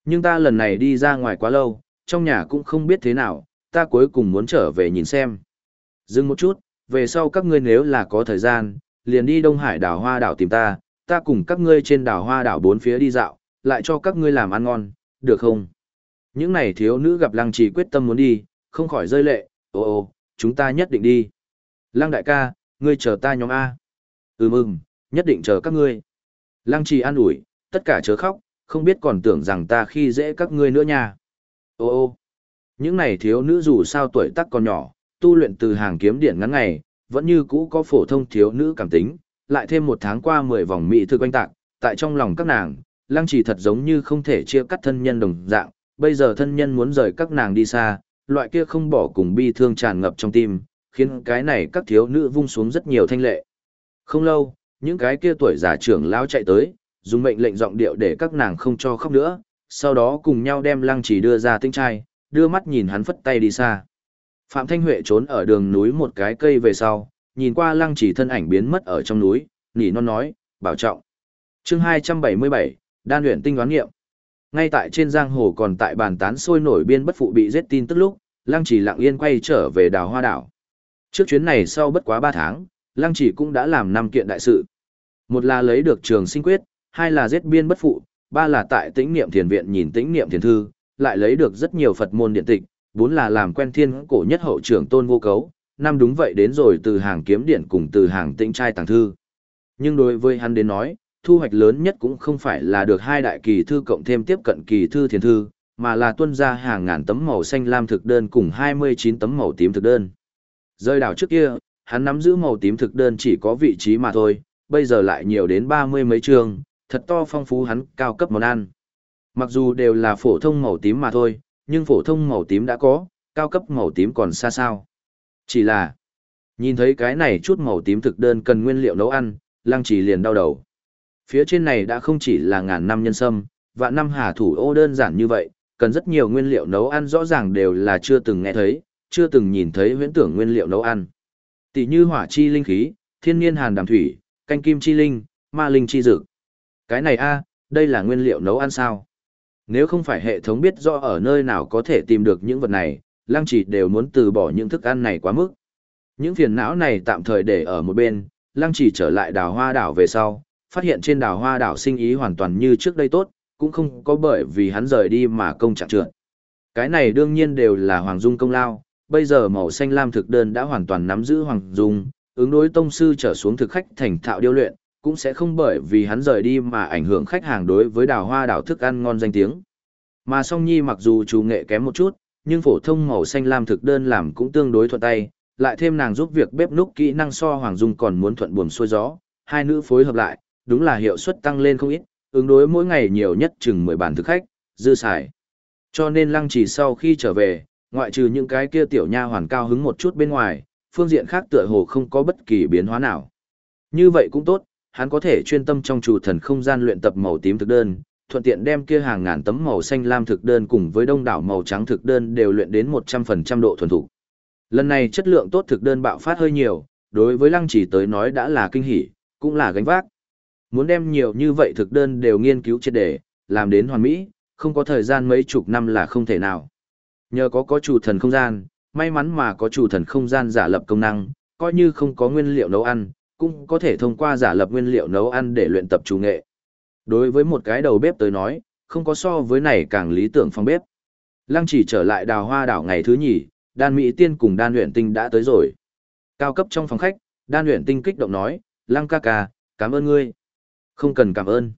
Speaker 1: Nhưng ta lần này đi ra ngoài quá lâu, trong nhà cũng không biết thế nào, ta cuối cùng muốn trở về nhìn xem. Dừng một chút, về sau các ngươi nếu là có thời gian, liền đi Đông Hải đảo Hoa đảo tìm ta, ta cùng các ngươi trên đảo Hoa đảo bốn phía đi dạo, lại cho các ngươi làm ăn ngon, được không? Những này thiếu nữ gặp Lăng Trì quyết tâm muốn đi, không khỏi rơi lệ, ồ ồ, chúng ta nhất định đi. Lăng đại ca, ngươi chờ ta nhóm A. Ừ mừng, nhất định chờ các ngươi. Lăng Trì an ủi, tất cả chớ khóc, không biết còn tưởng rằng ta khi dễ các ngươi nữa nha. Ô ô, những này thiếu nữ dù sao tuổi tác còn nhỏ, tu luyện từ hàng kiếm điện ngắn ngày, vẫn như cũ có phổ thông thiếu nữ cảm tính, lại thêm một tháng qua 10 vòng mỹ thư quanh tạc, tại trong lòng các nàng, lăng trì thật giống như không thể chia cắt thân nhân đồng dạng, bây giờ thân nhân muốn rời các nàng đi xa, loại kia không bỏ cùng bi thương tràn ngập trong tim, khiến cái này các thiếu nữ vung xuống rất nhiều thanh lệ. Không lâu, những cái kia tuổi già trưởng lão chạy tới, dùng mệnh lệnh giọng điệu để các nàng không cho khóc nữa, sau đó cùng nhau đem lăng chỉ đưa ra tinh trai, đưa mắt nhìn hắn phất tay đi xa. Phạm Thanh Huệ trốn ở đường núi một cái cây về sau, nhìn qua lăng chỉ thân ảnh biến mất ở trong núi, nỉ non nói, bảo trọng. chương 277, đan luyện tinh đoán nghiệm. Ngay tại trên giang hồ còn tại bàn tán sôi nổi biên bất phụ bị giết tin tức lúc, lăng chỉ lặng yên quay trở về đào hoa đảo. Trước chuyến này sau bất quá 3 tháng, lăng chỉ cũng đã làm 5 kiện đại sự. Một là lấy được trường sinh quyết, hai là giết biên bất phụ, ba là tại tĩnh niệm thiền viện nhìn tĩnh niệm thiền thư, lại lấy được rất nhiều Phật môn điện tịch, bốn là làm quen thiên cổ nhất hậu trưởng tôn vô cấu, năm đúng vậy đến rồi từ hàng kiếm điện cùng từ hàng tĩnh trai tàng thư. Nhưng đối với hắn đến nói, thu hoạch lớn nhất cũng không phải là được hai đại kỳ thư cộng thêm tiếp cận kỳ thư thiền thư, mà là tuân ra hàng ngàn tấm màu xanh lam thực đơn cùng 29 tấm màu tím thực đơn. Rơi đảo trước kia, hắn nắm giữ màu tím thực đơn chỉ có vị trí mà thôi, bây giờ lại nhiều đến 30 mấy trường, thật to phong phú hắn cao cấp món ăn. Mặc dù đều là phổ thông màu tím mà thôi, nhưng phổ thông màu tím đã có, cao cấp màu tím còn xa sao. Chỉ là, nhìn thấy cái này chút màu tím thực đơn cần nguyên liệu nấu ăn, lăng trì liền đau đầu. Phía trên này đã không chỉ là ngàn năm nhân sâm, và năm hà thủ ô đơn giản như vậy, cần rất nhiều nguyên liệu nấu ăn rõ ràng đều là chưa từng nghe thấy, chưa từng nhìn thấy huyễn tưởng nguyên liệu nấu ăn. Tỷ như hỏa chi linh khí, thiên nhiên hàn đàm thủy, canh kim chi linh, ma linh chi dược. Cái này a, đây là nguyên liệu nấu ăn sao? Nếu không phải hệ thống biết rõ ở nơi nào có thể tìm được những vật này, lăng chỉ đều muốn từ bỏ những thức ăn này quá mức. Những phiền não này tạm thời để ở một bên, lăng chỉ trở lại đào hoa đảo về sau, phát hiện trên đào hoa đảo sinh ý hoàn toàn như trước đây tốt, cũng không có bởi vì hắn rời đi mà công trạng trượt. Cái này đương nhiên đều là Hoàng Dung công lao, bây giờ màu xanh lam thực đơn đã hoàn toàn nắm giữ Hoàng Dung, ứng đối tông sư trở xuống thực khách thành thạo điêu luyện, cũng sẽ không bởi vì hắn rời đi mà ảnh hưởng khách hàng đối với đào hoa đảo thức ăn ngon danh tiếng. Mà song nhi mặc dù chủ nghệ kém một chút, nhưng phổ thông màu xanh lam thực đơn làm cũng tương đối thuận tay, lại thêm nàng giúp việc bếp núc kỹ năng so Hoàng Dung còn muốn thuận buồm xuôi gió, hai nữ phối hợp lại, đúng là hiệu suất tăng lên không ít, ứng đối mỗi ngày nhiều nhất chừng 10 bàn thực khách, dư xài. Cho nên lăng chỉ sau khi trở về, ngoại trừ những cái kia tiểu nha hoàn cao hứng một chút bên ngoài, phương diện khác tựa hồ không có bất kỳ biến hóa nào. Như vậy cũng tốt, hắn có thể chuyên tâm trong chủ thần không gian luyện tập màu tím thực đơn, thuận tiện đem kia hàng ngàn tấm màu xanh lam thực đơn cùng với đông đảo màu trắng thực đơn đều luyện đến 100% độ thuần thục. Lần này chất lượng tốt thực đơn bạo phát hơi nhiều, đối với Lăng Chỉ tới nói đã là kinh hỉ, cũng là gánh vác. Muốn đem nhiều như vậy thực đơn đều nghiên cứu triệt để làm đến hoàn mỹ, không có thời gian mấy chục năm là không thể nào. Nhờ có có chủ thần không gian, may mắn mà có chủ thần không gian giả lập công năng, coi như không có nguyên liệu nấu ăn, cũng có thể thông qua giả lập nguyên liệu nấu ăn để luyện tập chủ nghệ. Đối với một cái đầu bếp tới nói, không có so với này càng lý tưởng phòng bếp. Lăng chỉ trở lại đào hoa đảo ngày thứ nhì, đan mỹ tiên cùng đan luyện tinh đã tới rồi. Cao cấp trong phòng khách, đan luyện tinh kích động nói, lăng ca ca, cảm ơn ngươi. Không cần cảm ơn.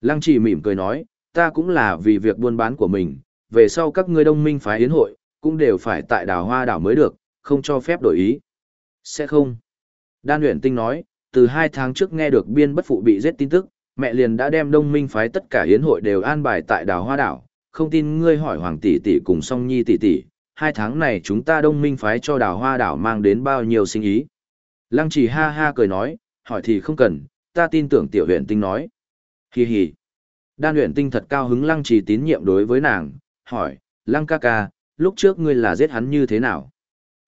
Speaker 1: Lăng chỉ mỉm cười nói, ta cũng là vì việc buôn bán của mình, về sau các ngươi đông minh phái yến hội, cũng đều phải tại đào hoa đảo mới được, không cho phép đổi ý. Sẽ không. Đan luyện tinh nói, từ hai tháng trước nghe được biên bất phụ bị giết tin tức, mẹ liền đã đem đông minh phái tất cả hiến hội đều an bài tại đảo hoa đảo, không tin ngươi hỏi hoàng tỷ tỷ cùng song nhi tỷ tỷ, hai tháng này chúng ta đông minh phái cho đào hoa đảo mang đến bao nhiêu sinh ý. Lăng chỉ ha ha cười nói, hỏi thì không cần, ta tin tưởng tiểu huyện tinh nói. Hi hi. Đan huyện tinh thật cao hứng lăng trì tín nhiệm đối với nàng, hỏi, lăng ca ca, lúc trước ngươi là giết hắn như thế nào?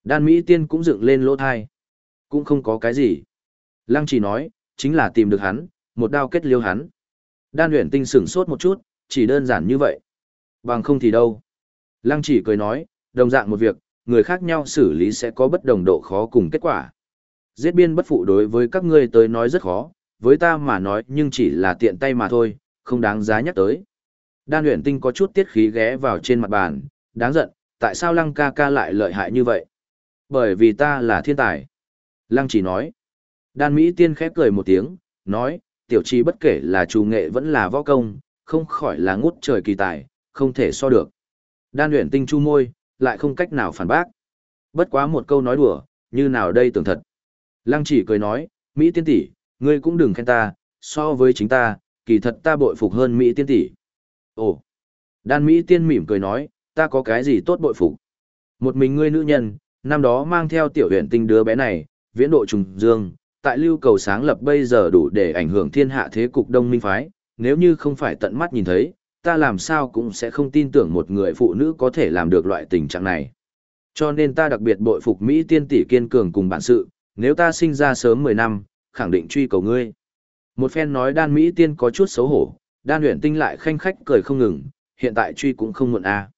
Speaker 1: Đan Mỹ tiên cũng dựng lên lỗ thai. Cũng không có cái gì. Lăng chỉ nói, chính là tìm được hắn, một đao kết liêu hắn. Đan luyện tinh sửng sốt một chút, chỉ đơn giản như vậy. Bằng không thì đâu. Lăng chỉ cười nói, đồng dạng một việc, người khác nhau xử lý sẽ có bất đồng độ khó cùng kết quả. Giết biên bất phụ đối với các ngươi tới nói rất khó, với ta mà nói nhưng chỉ là tiện tay mà thôi, không đáng giá nhắc tới. Đan luyện tinh có chút tiết khí ghé vào trên mặt bàn, đáng giận, tại sao lăng ca ca lại lợi hại như vậy? Bởi vì ta là thiên tài. Lăng chỉ nói. Đan Mỹ tiên khép cười một tiếng, nói, tiểu chi bất kể là trù nghệ vẫn là võ công, không khỏi là ngút trời kỳ tài, không thể so được. Đan luyện tinh chu môi, lại không cách nào phản bác. Bất quá một câu nói đùa, như nào đây tưởng thật. Lăng chỉ cười nói, Mỹ tiên tỷ, ngươi cũng đừng khen ta, so với chính ta, kỳ thật ta bội phục hơn Mỹ tiên tỷ. Ồ, đan Mỹ tiên mỉm cười nói, ta có cái gì tốt bội phục. Một mình ngươi nữ nhân, năm đó mang theo tiểu huyện tinh đứa bé này, viễn độ trùng dương, tại lưu cầu sáng lập bây giờ đủ để ảnh hưởng thiên hạ thế cục đông minh phái, nếu như không phải tận mắt nhìn thấy, ta làm sao cũng sẽ không tin tưởng một người phụ nữ có thể làm được loại tình trạng này. Cho nên ta đặc biệt bội phục Mỹ tiên tỷ kiên cường cùng bản sự, nếu ta sinh ra sớm 10 năm, khẳng định truy cầu ngươi. Một phen nói đan Mỹ tiên có chút xấu hổ, đan luyện tinh lại khanh khách cười không ngừng, hiện tại truy cũng không muộn à.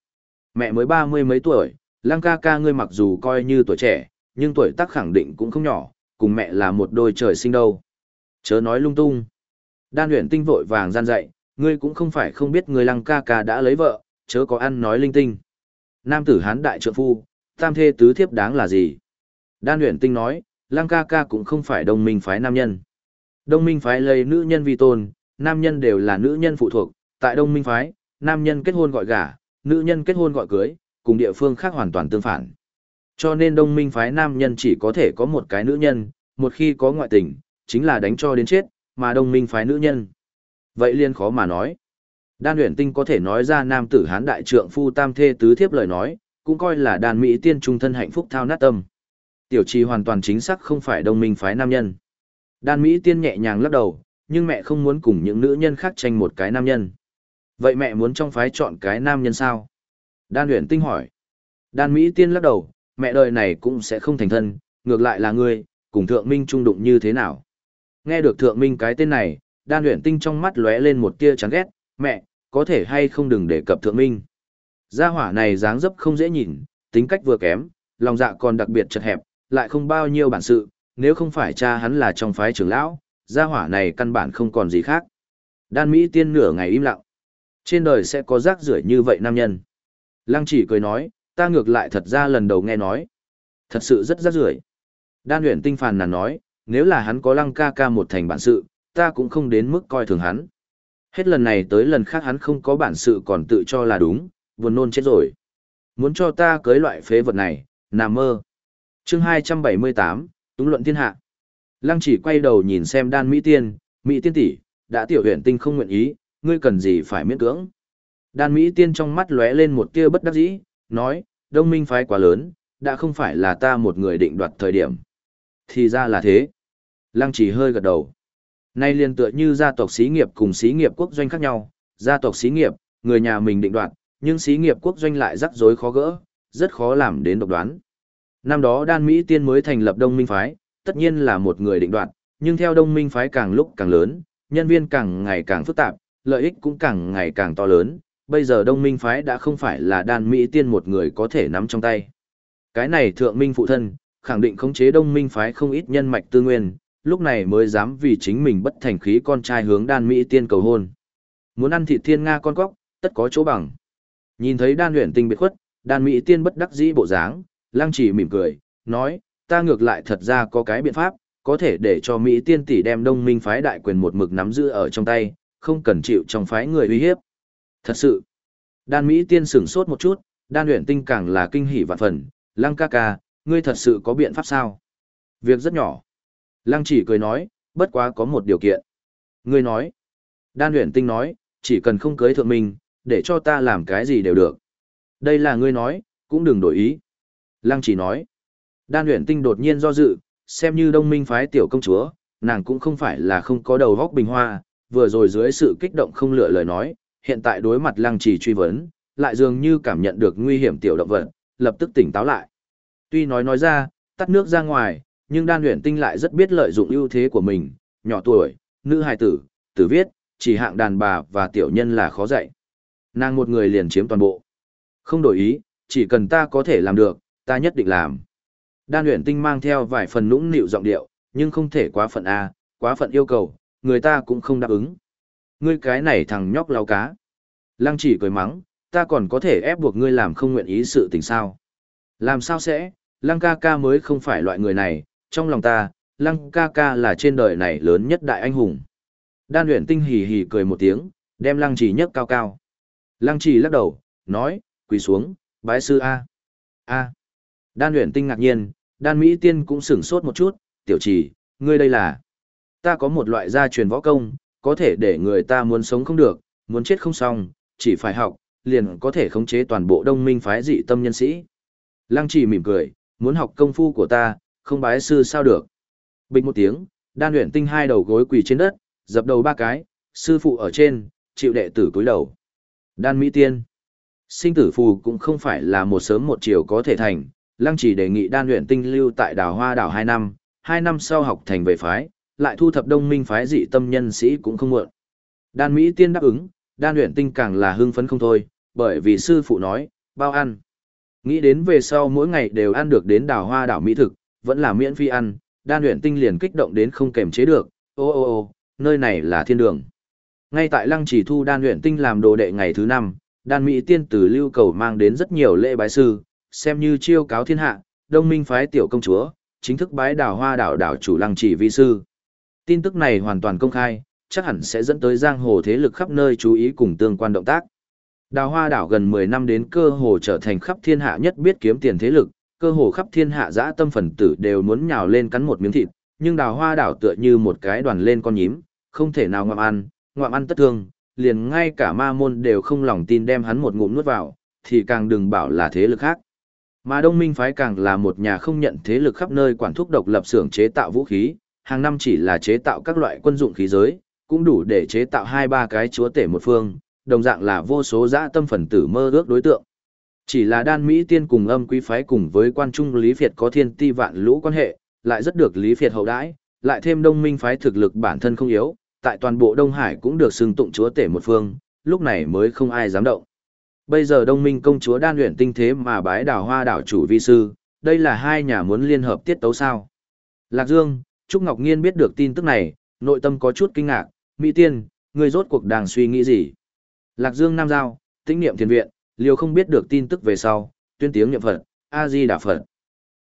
Speaker 1: Mẹ mới ba mươi mấy tuổi, lăng ca ca ngươi mặc dù coi như tuổi trẻ, nhưng tuổi tác khẳng định cũng không nhỏ, cùng mẹ là một đôi trời sinh đâu. Chớ nói lung tung. Đan luyện tinh vội vàng gian dậy ngươi cũng không phải không biết người lăng ca ca đã lấy vợ, chớ có ăn nói linh tinh. Nam tử hán đại trượng phu, tam thê tứ thiếp đáng là gì? Đan luyện tinh nói, lăng ca ca cũng không phải đồng minh phái nam nhân. đồng minh phái lấy nữ nhân vi tôn, nam nhân đều là nữ nhân phụ thuộc, tại đông minh phái, nam nhân kết hôn gọi gả, nữ nhân kết hôn gọi cưới, cùng địa phương khác hoàn toàn tương phản. Cho nên đông minh phái nam nhân chỉ có thể có một cái nữ nhân, một khi có ngoại tình, chính là đánh cho đến chết, mà đông minh phái nữ nhân. Vậy liên khó mà nói. Đan huyền tinh có thể nói ra nam tử hán đại trượng phu tam thê tứ thiếp lời nói, cũng coi là đàn mỹ tiên trung thân hạnh phúc thao nát tâm. Tiểu trì hoàn toàn chính xác không phải đông minh phái nam nhân. Đan mỹ tiên nhẹ nhàng lắc đầu, nhưng mẹ không muốn cùng những nữ nhân khác tranh một cái nam nhân. Vậy mẹ muốn trong phái chọn cái nam nhân sao? Đan huyền tinh hỏi. Đan mỹ tiên lắc đầu, mẹ đời này cũng sẽ không thành thân, ngược lại là ngươi, cùng thượng minh trung đụng như thế nào? Nghe được thượng minh cái tên này, đan Huyền tinh trong mắt lóe lên một tia chán ghét, mẹ, có thể hay không đừng đề cập thượng minh. Gia hỏa này dáng dấp không dễ nhìn, tính cách vừa kém, lòng dạ còn đặc biệt chật hẹp, lại không bao nhiêu bản sự, nếu không phải cha hắn là trong phái trưởng lão, gia hỏa này căn bản không còn gì khác. Đan Mỹ tiên nửa ngày im lặng. Trên đời sẽ có rác rưởi như vậy nam nhân. Lăng chỉ cười nói, ta ngược lại thật ra lần đầu nghe nói. Thật sự rất rác rưởi. Đan luyện tinh phàn nàn nói, nếu là hắn có lăng ca ca một thành bản sự, ta cũng không đến mức coi thường hắn. Hết lần này tới lần khác hắn không có bản sự còn tự cho là đúng, buồn nôn chết rồi. Muốn cho ta cưới loại phế vật này, nằm mơ. chương 278, Túng luận thiên hạ. Lăng chỉ quay đầu nhìn xem đan Mỹ Tiên, Mỹ Tiên tỷ đã tiểu huyện tinh không nguyện ý, ngươi cần gì phải miễn cưỡng. Đan Mỹ Tiên trong mắt lóe lên một tia bất đắc dĩ, nói, đông minh phái quá lớn, đã không phải là ta một người định đoạt thời điểm. Thì ra là thế. Lăng chỉ hơi gật đầu. Nay liên tựa như gia tộc xí nghiệp cùng xí nghiệp quốc doanh khác nhau, gia tộc xí nghiệp, người nhà mình định đoạt, nhưng xí nghiệp quốc doanh lại rắc rối khó gỡ, rất khó làm đến độc đoán. Năm đó Đan Mỹ Tiên mới thành lập Đông Minh Phái, tất nhiên là một người định đoạt, nhưng theo Đông Minh Phái càng lúc càng lớn, nhân viên càng ngày càng phức tạp, lợi ích cũng càng ngày càng to lớn, bây giờ Đông Minh Phái đã không phải là Đan Mỹ Tiên một người có thể nắm trong tay. Cái này Thượng Minh phụ thân, khẳng định khống chế Đông Minh Phái không ít nhân mạch tư nguyên, lúc này mới dám vì chính mình bất thành khí con trai hướng đan Mỹ tiên cầu hôn. Muốn ăn thịt thiên Nga con cóc, tất có chỗ bằng. Nhìn thấy đan luyện tinh biệt khuất, đan Mỹ tiên bất đắc dĩ bộ dáng, lang chỉ mỉm cười, nói, ta ngược lại thật ra có cái biện pháp, có thể để cho Mỹ tiên tỷ đem đông minh phái đại quyền một mực nắm giữ ở trong tay, không cần chịu trong phái người uy hiếp. Thật sự, đan Mỹ tiên sửng sốt một chút, đan luyện tinh càng là kinh hỉ vạn phần, lăng ca ca, ngươi thật sự có biện pháp sao? Việc rất nhỏ. Lăng chỉ cười nói, bất quá có một điều kiện. Ngươi nói. Đan luyện tinh nói, chỉ cần không cưới thượng mình, để cho ta làm cái gì đều được. Đây là ngươi nói, cũng đừng đổi ý. Lăng chỉ nói, đan luyện tinh đột nhiên do dự, xem như đông minh phái tiểu công chúa, nàng cũng không phải là không có đầu góc bình hoa, vừa rồi dưới sự kích động không lựa lời nói, hiện tại đối mặt lăng trì truy vấn, lại dường như cảm nhận được nguy hiểm tiểu động vật, lập tức tỉnh táo lại. Tuy nói nói ra, tắt nước ra ngoài, nhưng đan luyện tinh lại rất biết lợi dụng ưu thế của mình, nhỏ tuổi, nữ hài tử, tử viết, chỉ hạng đàn bà và tiểu nhân là khó dạy. Nàng một người liền chiếm toàn bộ. Không đổi ý, chỉ cần ta có thể làm được, ta nhất định làm. Đan luyện tinh mang theo vài phần nũng nịu giọng điệu, nhưng không thể quá phận A, quá phận yêu cầu, người ta cũng không đáp ứng. Ngươi cái này thằng nhóc lau cá. Lăng chỉ cười mắng, ta còn có thể ép buộc ngươi làm không nguyện ý sự tình sao. Làm sao sẽ, lăng ca ca mới không phải loại người này, trong lòng ta, lăng ca ca là trên đời này lớn nhất đại anh hùng. Đan luyện tinh hì hì cười một tiếng, đem lăng chỉ nhấc cao cao. Lăng chỉ lắc đầu, nói, quỳ xuống, bái sư A. A. Đan luyện tinh ngạc nhiên, đan Mỹ tiên cũng sửng sốt một chút, tiểu chỉ, ngươi đây là. Ta có một loại gia truyền võ công, có thể để người ta muốn sống không được, muốn chết không xong, chỉ phải học, liền có thể khống chế toàn bộ đông minh phái dị tâm nhân sĩ. Lăng chỉ mỉm cười, muốn học công phu của ta, không bái sư sao được. Bình một tiếng, đan luyện tinh hai đầu gối quỳ trên đất, dập đầu ba cái, sư phụ ở trên, chịu đệ tử cúi đầu. Đan Mỹ Tiên Sinh tử phù cũng không phải là một sớm một chiều có thể thành, lăng chỉ đề nghị đan luyện tinh lưu tại đảo hoa đảo 2 năm, 2 năm sau học thành về phái, lại thu thập đông minh phái dị tâm nhân sĩ cũng không muộn. Đan Mỹ Tiên đáp ứng, đan luyện tinh càng là hưng phấn không thôi, bởi vì sư phụ nói, bao ăn. Nghĩ đến về sau mỗi ngày đều ăn được đến đảo hoa đảo mỹ thực, vẫn là miễn phí ăn, đan luyện tinh liền kích động đến không kềm chế được, ô ô ô, nơi này là thiên đường. Ngay tại lăng chỉ thu đan luyện tinh làm đồ đệ ngày thứ năm, đan mỹ tiên tử lưu cầu mang đến rất nhiều lễ bái sư, xem như chiêu cáo thiên hạ, đông minh phái tiểu công chúa, chính thức bái đảo hoa đảo đảo chủ lăng chỉ vi sư. Tin tức này hoàn toàn công khai, chắc hẳn sẽ dẫn tới giang hồ thế lực khắp nơi chú ý cùng tương quan động tác. Đào hoa đảo gần 10 năm đến cơ hồ trở thành khắp thiên hạ nhất biết kiếm tiền thế lực, cơ hồ khắp thiên hạ dã tâm phần tử đều muốn nhào lên cắn một miếng thịt, nhưng đào hoa đảo tựa như một cái đoàn lên con nhím, không thể nào ngoạm ăn, ngoạm ăn tất thương, liền ngay cả ma môn đều không lòng tin đem hắn một ngụm nuốt vào, thì càng đừng bảo là thế lực khác. Mà Đông Minh phái càng là một nhà không nhận thế lực khắp nơi quản thúc độc lập xưởng chế tạo vũ khí, hàng năm chỉ là chế tạo các loại quân dụng khí giới, cũng đủ để chế tạo hai ba cái chúa tể một phương, đồng dạng là vô số dã tâm phần tử mơ ước đối tượng. Chỉ là đan Mỹ tiên cùng âm quý phái cùng với quan trung Lý Việt có thiên ti vạn lũ quan hệ, lại rất được Lý Việt hậu đãi, lại thêm đông minh phái thực lực bản thân không yếu, tại toàn bộ Đông Hải cũng được xưng tụng chúa tể một phương, lúc này mới không ai dám động. Bây giờ đông minh công chúa đan luyện tinh thế mà bái đào hoa đảo chủ vi sư, đây là hai nhà muốn liên hợp tiết tấu sao. Lạc Dương, Trúc Ngọc Nghiên biết được tin tức này, nội tâm có chút kinh ngạc, Mỹ Tiên, người rốt cuộc đang suy nghĩ gì? Lạc Dương Nam Giao, tĩnh niệm thiền viện, liều không biết được tin tức về sau, tuyên tiếng niệm Phật, A-di Đà Phật.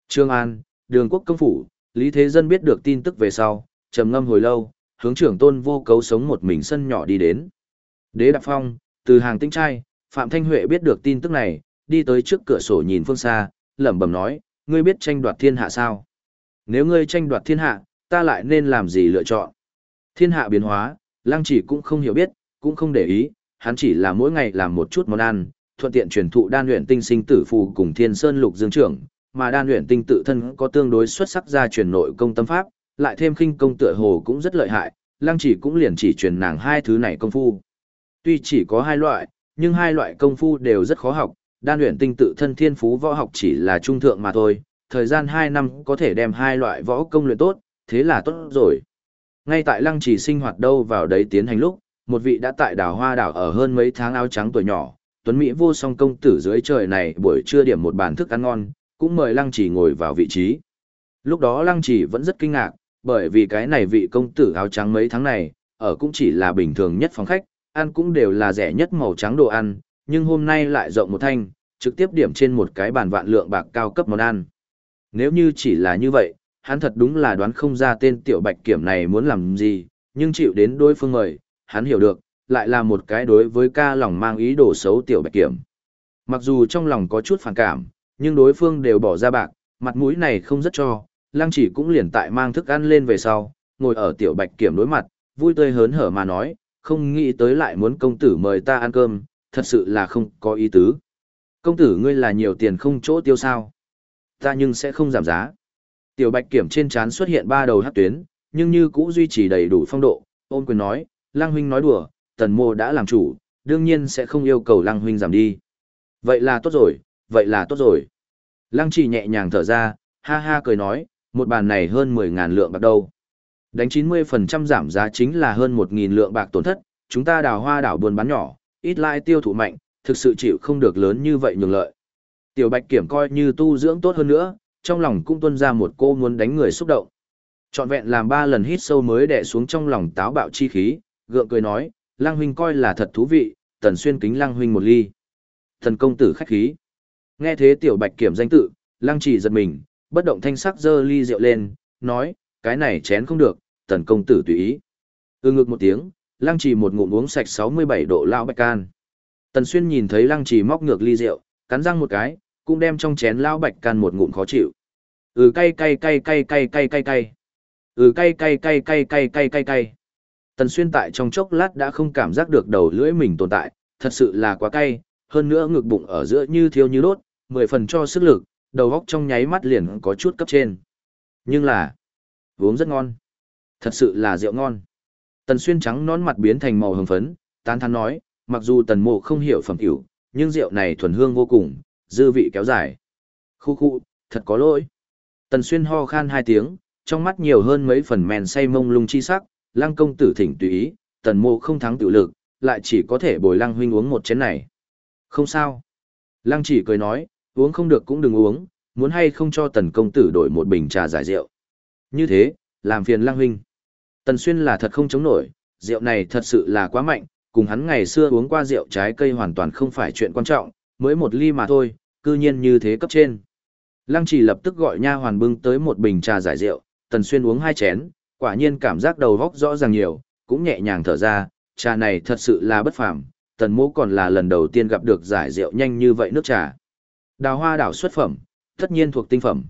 Speaker 1: Trương An, đường quốc công phủ, Lý Thế Dân biết được tin tức về sau, trầm ngâm hồi lâu, hướng trưởng tôn vô cấu sống một mình sân nhỏ đi đến. Đế Đạp Phong, từ hàng tinh trai, Phạm Thanh Huệ biết được tin tức này, đi tới trước cửa sổ nhìn phương xa, lẩm bẩm nói, ngươi biết tranh đoạt thiên hạ sao? Nếu ngươi tranh đoạt thiên hạ, ta lại nên làm gì lựa chọn? Thiên hạ biến hóa, lăng chỉ cũng không hiểu biết, cũng không để ý, hắn chỉ là mỗi ngày làm một chút món ăn, thuận tiện truyền thụ đan luyện tinh sinh tử phù cùng thiên sơn lục dương trưởng, mà đan luyện tinh tự thân có tương đối xuất sắc ra truyền nội công tâm pháp, lại thêm khinh công tựa hồ cũng rất lợi hại, lăng chỉ cũng liền chỉ truyền nàng hai thứ này công phu. Tuy chỉ có hai loại, nhưng hai loại công phu đều rất khó học, đan luyện tinh tự thân thiên phú võ học chỉ là trung thượng mà thôi, thời gian hai năm có thể đem hai loại võ công luyện tốt, thế là tốt rồi. Ngay tại lăng chỉ sinh hoạt đâu vào đấy tiến hành lúc, một vị đã tại đảo hoa đảo ở hơn mấy tháng áo trắng tuổi nhỏ, tuấn Mỹ vô song công tử dưới trời này buổi trưa điểm một bàn thức ăn ngon, cũng mời lăng chỉ ngồi vào vị trí. Lúc đó lăng chỉ vẫn rất kinh ngạc, bởi vì cái này vị công tử áo trắng mấy tháng này, ở cũng chỉ là bình thường nhất phòng khách, ăn cũng đều là rẻ nhất màu trắng đồ ăn, nhưng hôm nay lại rộng một thanh, trực tiếp điểm trên một cái bàn vạn lượng bạc cao cấp món ăn. Nếu như chỉ là như vậy, hắn thật đúng là đoán không ra tên tiểu bạch kiểm này muốn làm gì, nhưng chịu đến đối phương mời, hắn hiểu được, lại là một cái đối với ca lòng mang ý đồ xấu tiểu bạch kiểm. Mặc dù trong lòng có chút phản cảm, nhưng đối phương đều bỏ ra bạc, mặt mũi này không rất cho, lăng chỉ cũng liền tại mang thức ăn lên về sau, ngồi ở tiểu bạch kiểm đối mặt, vui tươi hớn hở mà nói, không nghĩ tới lại muốn công tử mời ta ăn cơm, thật sự là không có ý tứ. Công tử ngươi là nhiều tiền không chỗ tiêu sao. Ta nhưng sẽ không giảm giá. Tiểu bạch kiểm trên trán xuất hiện ba đầu hát tuyến, nhưng như cũ duy trì đầy đủ phong độ, ôn quyền nói, Lăng huynh nói đùa, tần mô đã làm chủ, đương nhiên sẽ không yêu cầu Lăng huynh giảm đi. Vậy là tốt rồi, vậy là tốt rồi. Lăng chỉ nhẹ nhàng thở ra, ha ha cười nói, một bàn này hơn 10.000 lượng bạc đâu. Đánh 90% giảm giá chính là hơn 1.000 lượng bạc tổn thất, chúng ta đào hoa đảo buôn bán nhỏ, ít lại tiêu thụ mạnh, thực sự chịu không được lớn như vậy nhường lợi. Tiểu Bạch Kiểm coi như tu dưỡng tốt hơn nữa, trong lòng cũng tuân ra một cô muốn đánh người xúc động. Chọn vẹn làm ba lần hít sâu mới đè xuống trong lòng táo bạo chi khí, gượng cười nói, Lăng huynh coi là thật thú vị, tần xuyên kính Lăng huynh một ly. Thần công tử khách khí. Nghe thế tiểu Bạch Kiểm danh tự, Lăng chỉ giật mình, bất động thanh sắc dơ ly rượu lên, nói, cái này chén không được, tần công tử tùy ý. ư ngực một tiếng, Lăng trì một ngụm uống sạch 67 độ lão bạch can. Tần Xuyên nhìn thấy Lăng Trì móc ngược ly rượu, cắn răng một cái, cũng đem trong chén lão bạch can một ngụm khó chịu. Ừ cay cay cay cay cay cay cay cay. Ừ cay cay cay cay cay cay cay cay. Tần Xuyên tại trong chốc lát đã không cảm giác được đầu lưỡi mình tồn tại, thật sự là quá cay, hơn nữa ngực bụng ở giữa như thiêu như đốt, mười phần cho sức lực, đầu góc trong nháy mắt liền có chút cấp trên. Nhưng là, uống rất ngon. Thật sự là rượu ngon. Tần Xuyên trắng nón mặt biến thành màu hồng phấn, tán thán nói, mặc dù tần mộ không hiểu phẩm hiểu, nhưng rượu này thuần hương vô cùng, dư vị kéo dài. Khu khu, thật có lỗi. Tần Xuyên ho khan hai tiếng, trong mắt nhiều hơn mấy phần men say mông lung chi sắc, lăng công tử thỉnh tùy ý, tần mộ không thắng tự lực, lại chỉ có thể bồi lăng huynh uống một chén này. Không sao. Lăng chỉ cười nói, uống không được cũng đừng uống, muốn hay không cho tần công tử đổi một bình trà giải rượu. Như thế, làm phiền Lang huynh. Tần Xuyên là thật không chống nổi, rượu này thật sự là quá mạnh, cùng hắn ngày xưa uống qua rượu trái cây hoàn toàn không phải chuyện quan trọng, mới một ly mà thôi, cư nhiên như thế cấp trên. Lăng chỉ lập tức gọi nha hoàn bưng tới một bình trà giải rượu, Tần Xuyên uống hai chén, quả nhiên cảm giác đầu vóc rõ ràng nhiều, cũng nhẹ nhàng thở ra, trà này thật sự là bất phàm, Tần Mỗ còn là lần đầu tiên gặp được giải rượu nhanh như vậy nước trà. Đào hoa đảo xuất phẩm, tất nhiên thuộc tinh phẩm.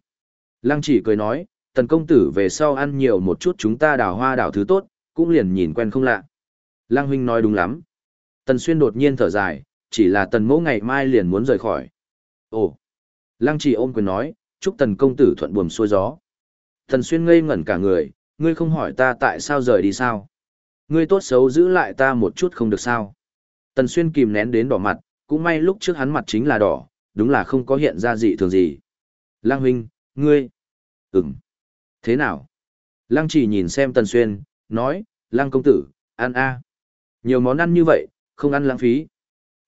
Speaker 1: Lăng chỉ cười nói, Tần công tử về sau ăn nhiều một chút chúng ta đào hoa đào thứ tốt, cũng liền nhìn quen không lạ. Lăng huynh nói đúng lắm. Tần Xuyên đột nhiên thở dài, chỉ là tần mẫu ngày mai liền muốn rời khỏi. Ồ! Lăng chỉ ôm quyền nói, chúc tần công tử thuận buồm xuôi gió. Tần Xuyên ngây ngẩn cả người, ngươi không hỏi ta tại sao rời đi sao? Ngươi tốt xấu giữ lại ta một chút không được sao? Tần Xuyên kìm nén đến đỏ mặt, cũng may lúc trước hắn mặt chính là đỏ, đúng là không có hiện ra dị thường gì. Lăng huynh, ngươi... Ừm. Thế nào? Lăng chỉ nhìn xem Tần Xuyên, nói, Lăng công tử, ăn a Nhiều món ăn như vậy, không ăn lãng phí.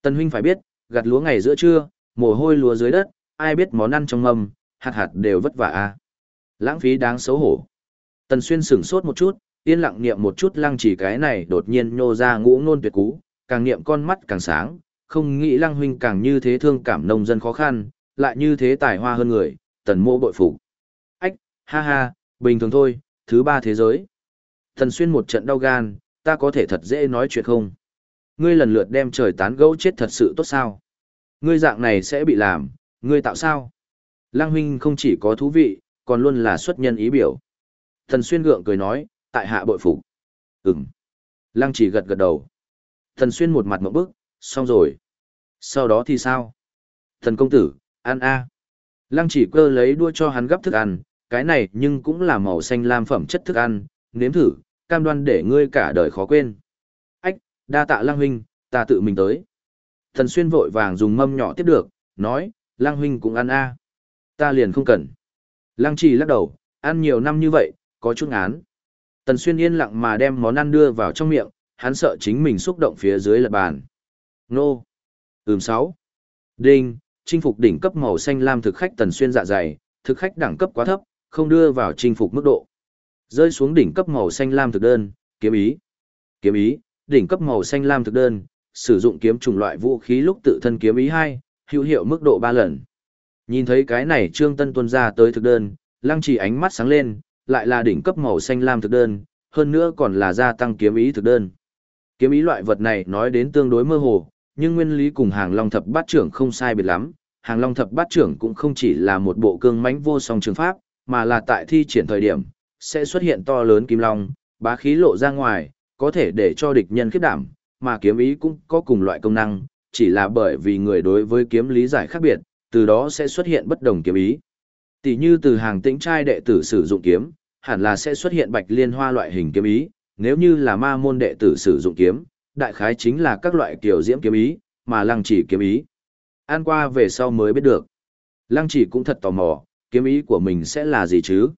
Speaker 1: Tần huynh phải biết, gặt lúa ngày giữa trưa, mồ hôi lúa dưới đất, ai biết món ăn trong mâm, hạt hạt đều vất vả a Lãng phí đáng xấu hổ. Tần Xuyên sửng sốt một chút, yên lặng niệm một chút lăng chỉ cái này đột nhiên nhô ra ngũ ngôn tuyệt cú, càng niệm con mắt càng sáng, không nghĩ lăng huynh càng như thế thương cảm nông dân khó khăn, lại như thế tài hoa hơn người, tần mô bội phục. Ách, ha ha, bình thường thôi, thứ ba thế giới. thần Xuyên một trận đau gan, ta có thể thật dễ nói chuyện không? Ngươi lần lượt đem trời tán gẫu chết thật sự tốt sao? Ngươi dạng này sẽ bị làm, ngươi tạo sao? Lăng huynh không chỉ có thú vị, còn luôn là xuất nhân ý biểu. Thần Xuyên gượng cười nói, tại hạ bội phục. Ừm. Lăng chỉ gật gật đầu. Thần Xuyên một mặt mộng bức, xong rồi. Sau đó thì sao? Thần công tử, ăn a. Lăng chỉ cơ lấy đua cho hắn gấp thức ăn, cái này nhưng cũng là màu xanh lam phẩm chất thức ăn, nếm thử, cam đoan để ngươi cả đời khó quên. Ách, đa tạ Lăng huynh, ta tự mình tới. Thần Xuyên vội vàng dùng mâm nhỏ tiếp được, nói, Lăng huynh cũng ăn a. Ta liền không cần. Lăng chỉ lắc đầu, ăn nhiều năm như vậy, có chút ngán. Tần Xuyên yên lặng mà đem món ăn đưa vào trong miệng, hắn sợ chính mình xúc động phía dưới lật bàn. Nô. Ừm sáu. Đinh, chinh phục đỉnh cấp màu xanh lam thực khách Tần Xuyên dạ dày, thực khách đẳng cấp quá thấp, không đưa vào chinh phục mức độ. Rơi xuống đỉnh cấp màu xanh lam thực đơn, kiếm ý. Kiếm ý, đỉnh cấp màu xanh lam thực đơn, sử dụng kiếm trùng loại vũ khí lúc tự thân kiếm ý 2, hữu hiệu mức độ 3 lần. Nhìn thấy cái này Trương Tân tuân ra tới thực đơn, lăng chỉ ánh mắt sáng lên, lại là đỉnh cấp màu xanh lam thực đơn, hơn nữa còn là gia tăng kiếm ý thực đơn. Kiếm ý loại vật này nói đến tương đối mơ hồ, nhưng nguyên lý cùng hàng long thập bát trưởng không sai biệt lắm. Hàng long thập bát trưởng cũng không chỉ là một bộ cương mãnh vô song trường pháp, mà là tại thi triển thời điểm, sẽ xuất hiện to lớn kim long, bá khí lộ ra ngoài, có thể để cho địch nhân khiếp đảm, mà kiếm ý cũng có cùng loại công năng, chỉ là bởi vì người đối với kiếm lý giải khác biệt, từ đó sẽ xuất hiện bất đồng kiếm ý. Tỷ như từ hàng tĩnh trai đệ tử sử dụng kiếm, hẳn là sẽ xuất hiện bạch liên hoa loại hình kiếm ý, nếu như là ma môn đệ tử sử dụng kiếm, đại khái chính là các loại kiểu diễm kiếm ý, mà lăng chỉ kiếm ý. An qua về sau mới biết được. Lăng chỉ cũng thật tò mò, kiếm ý của mình sẽ là gì chứ?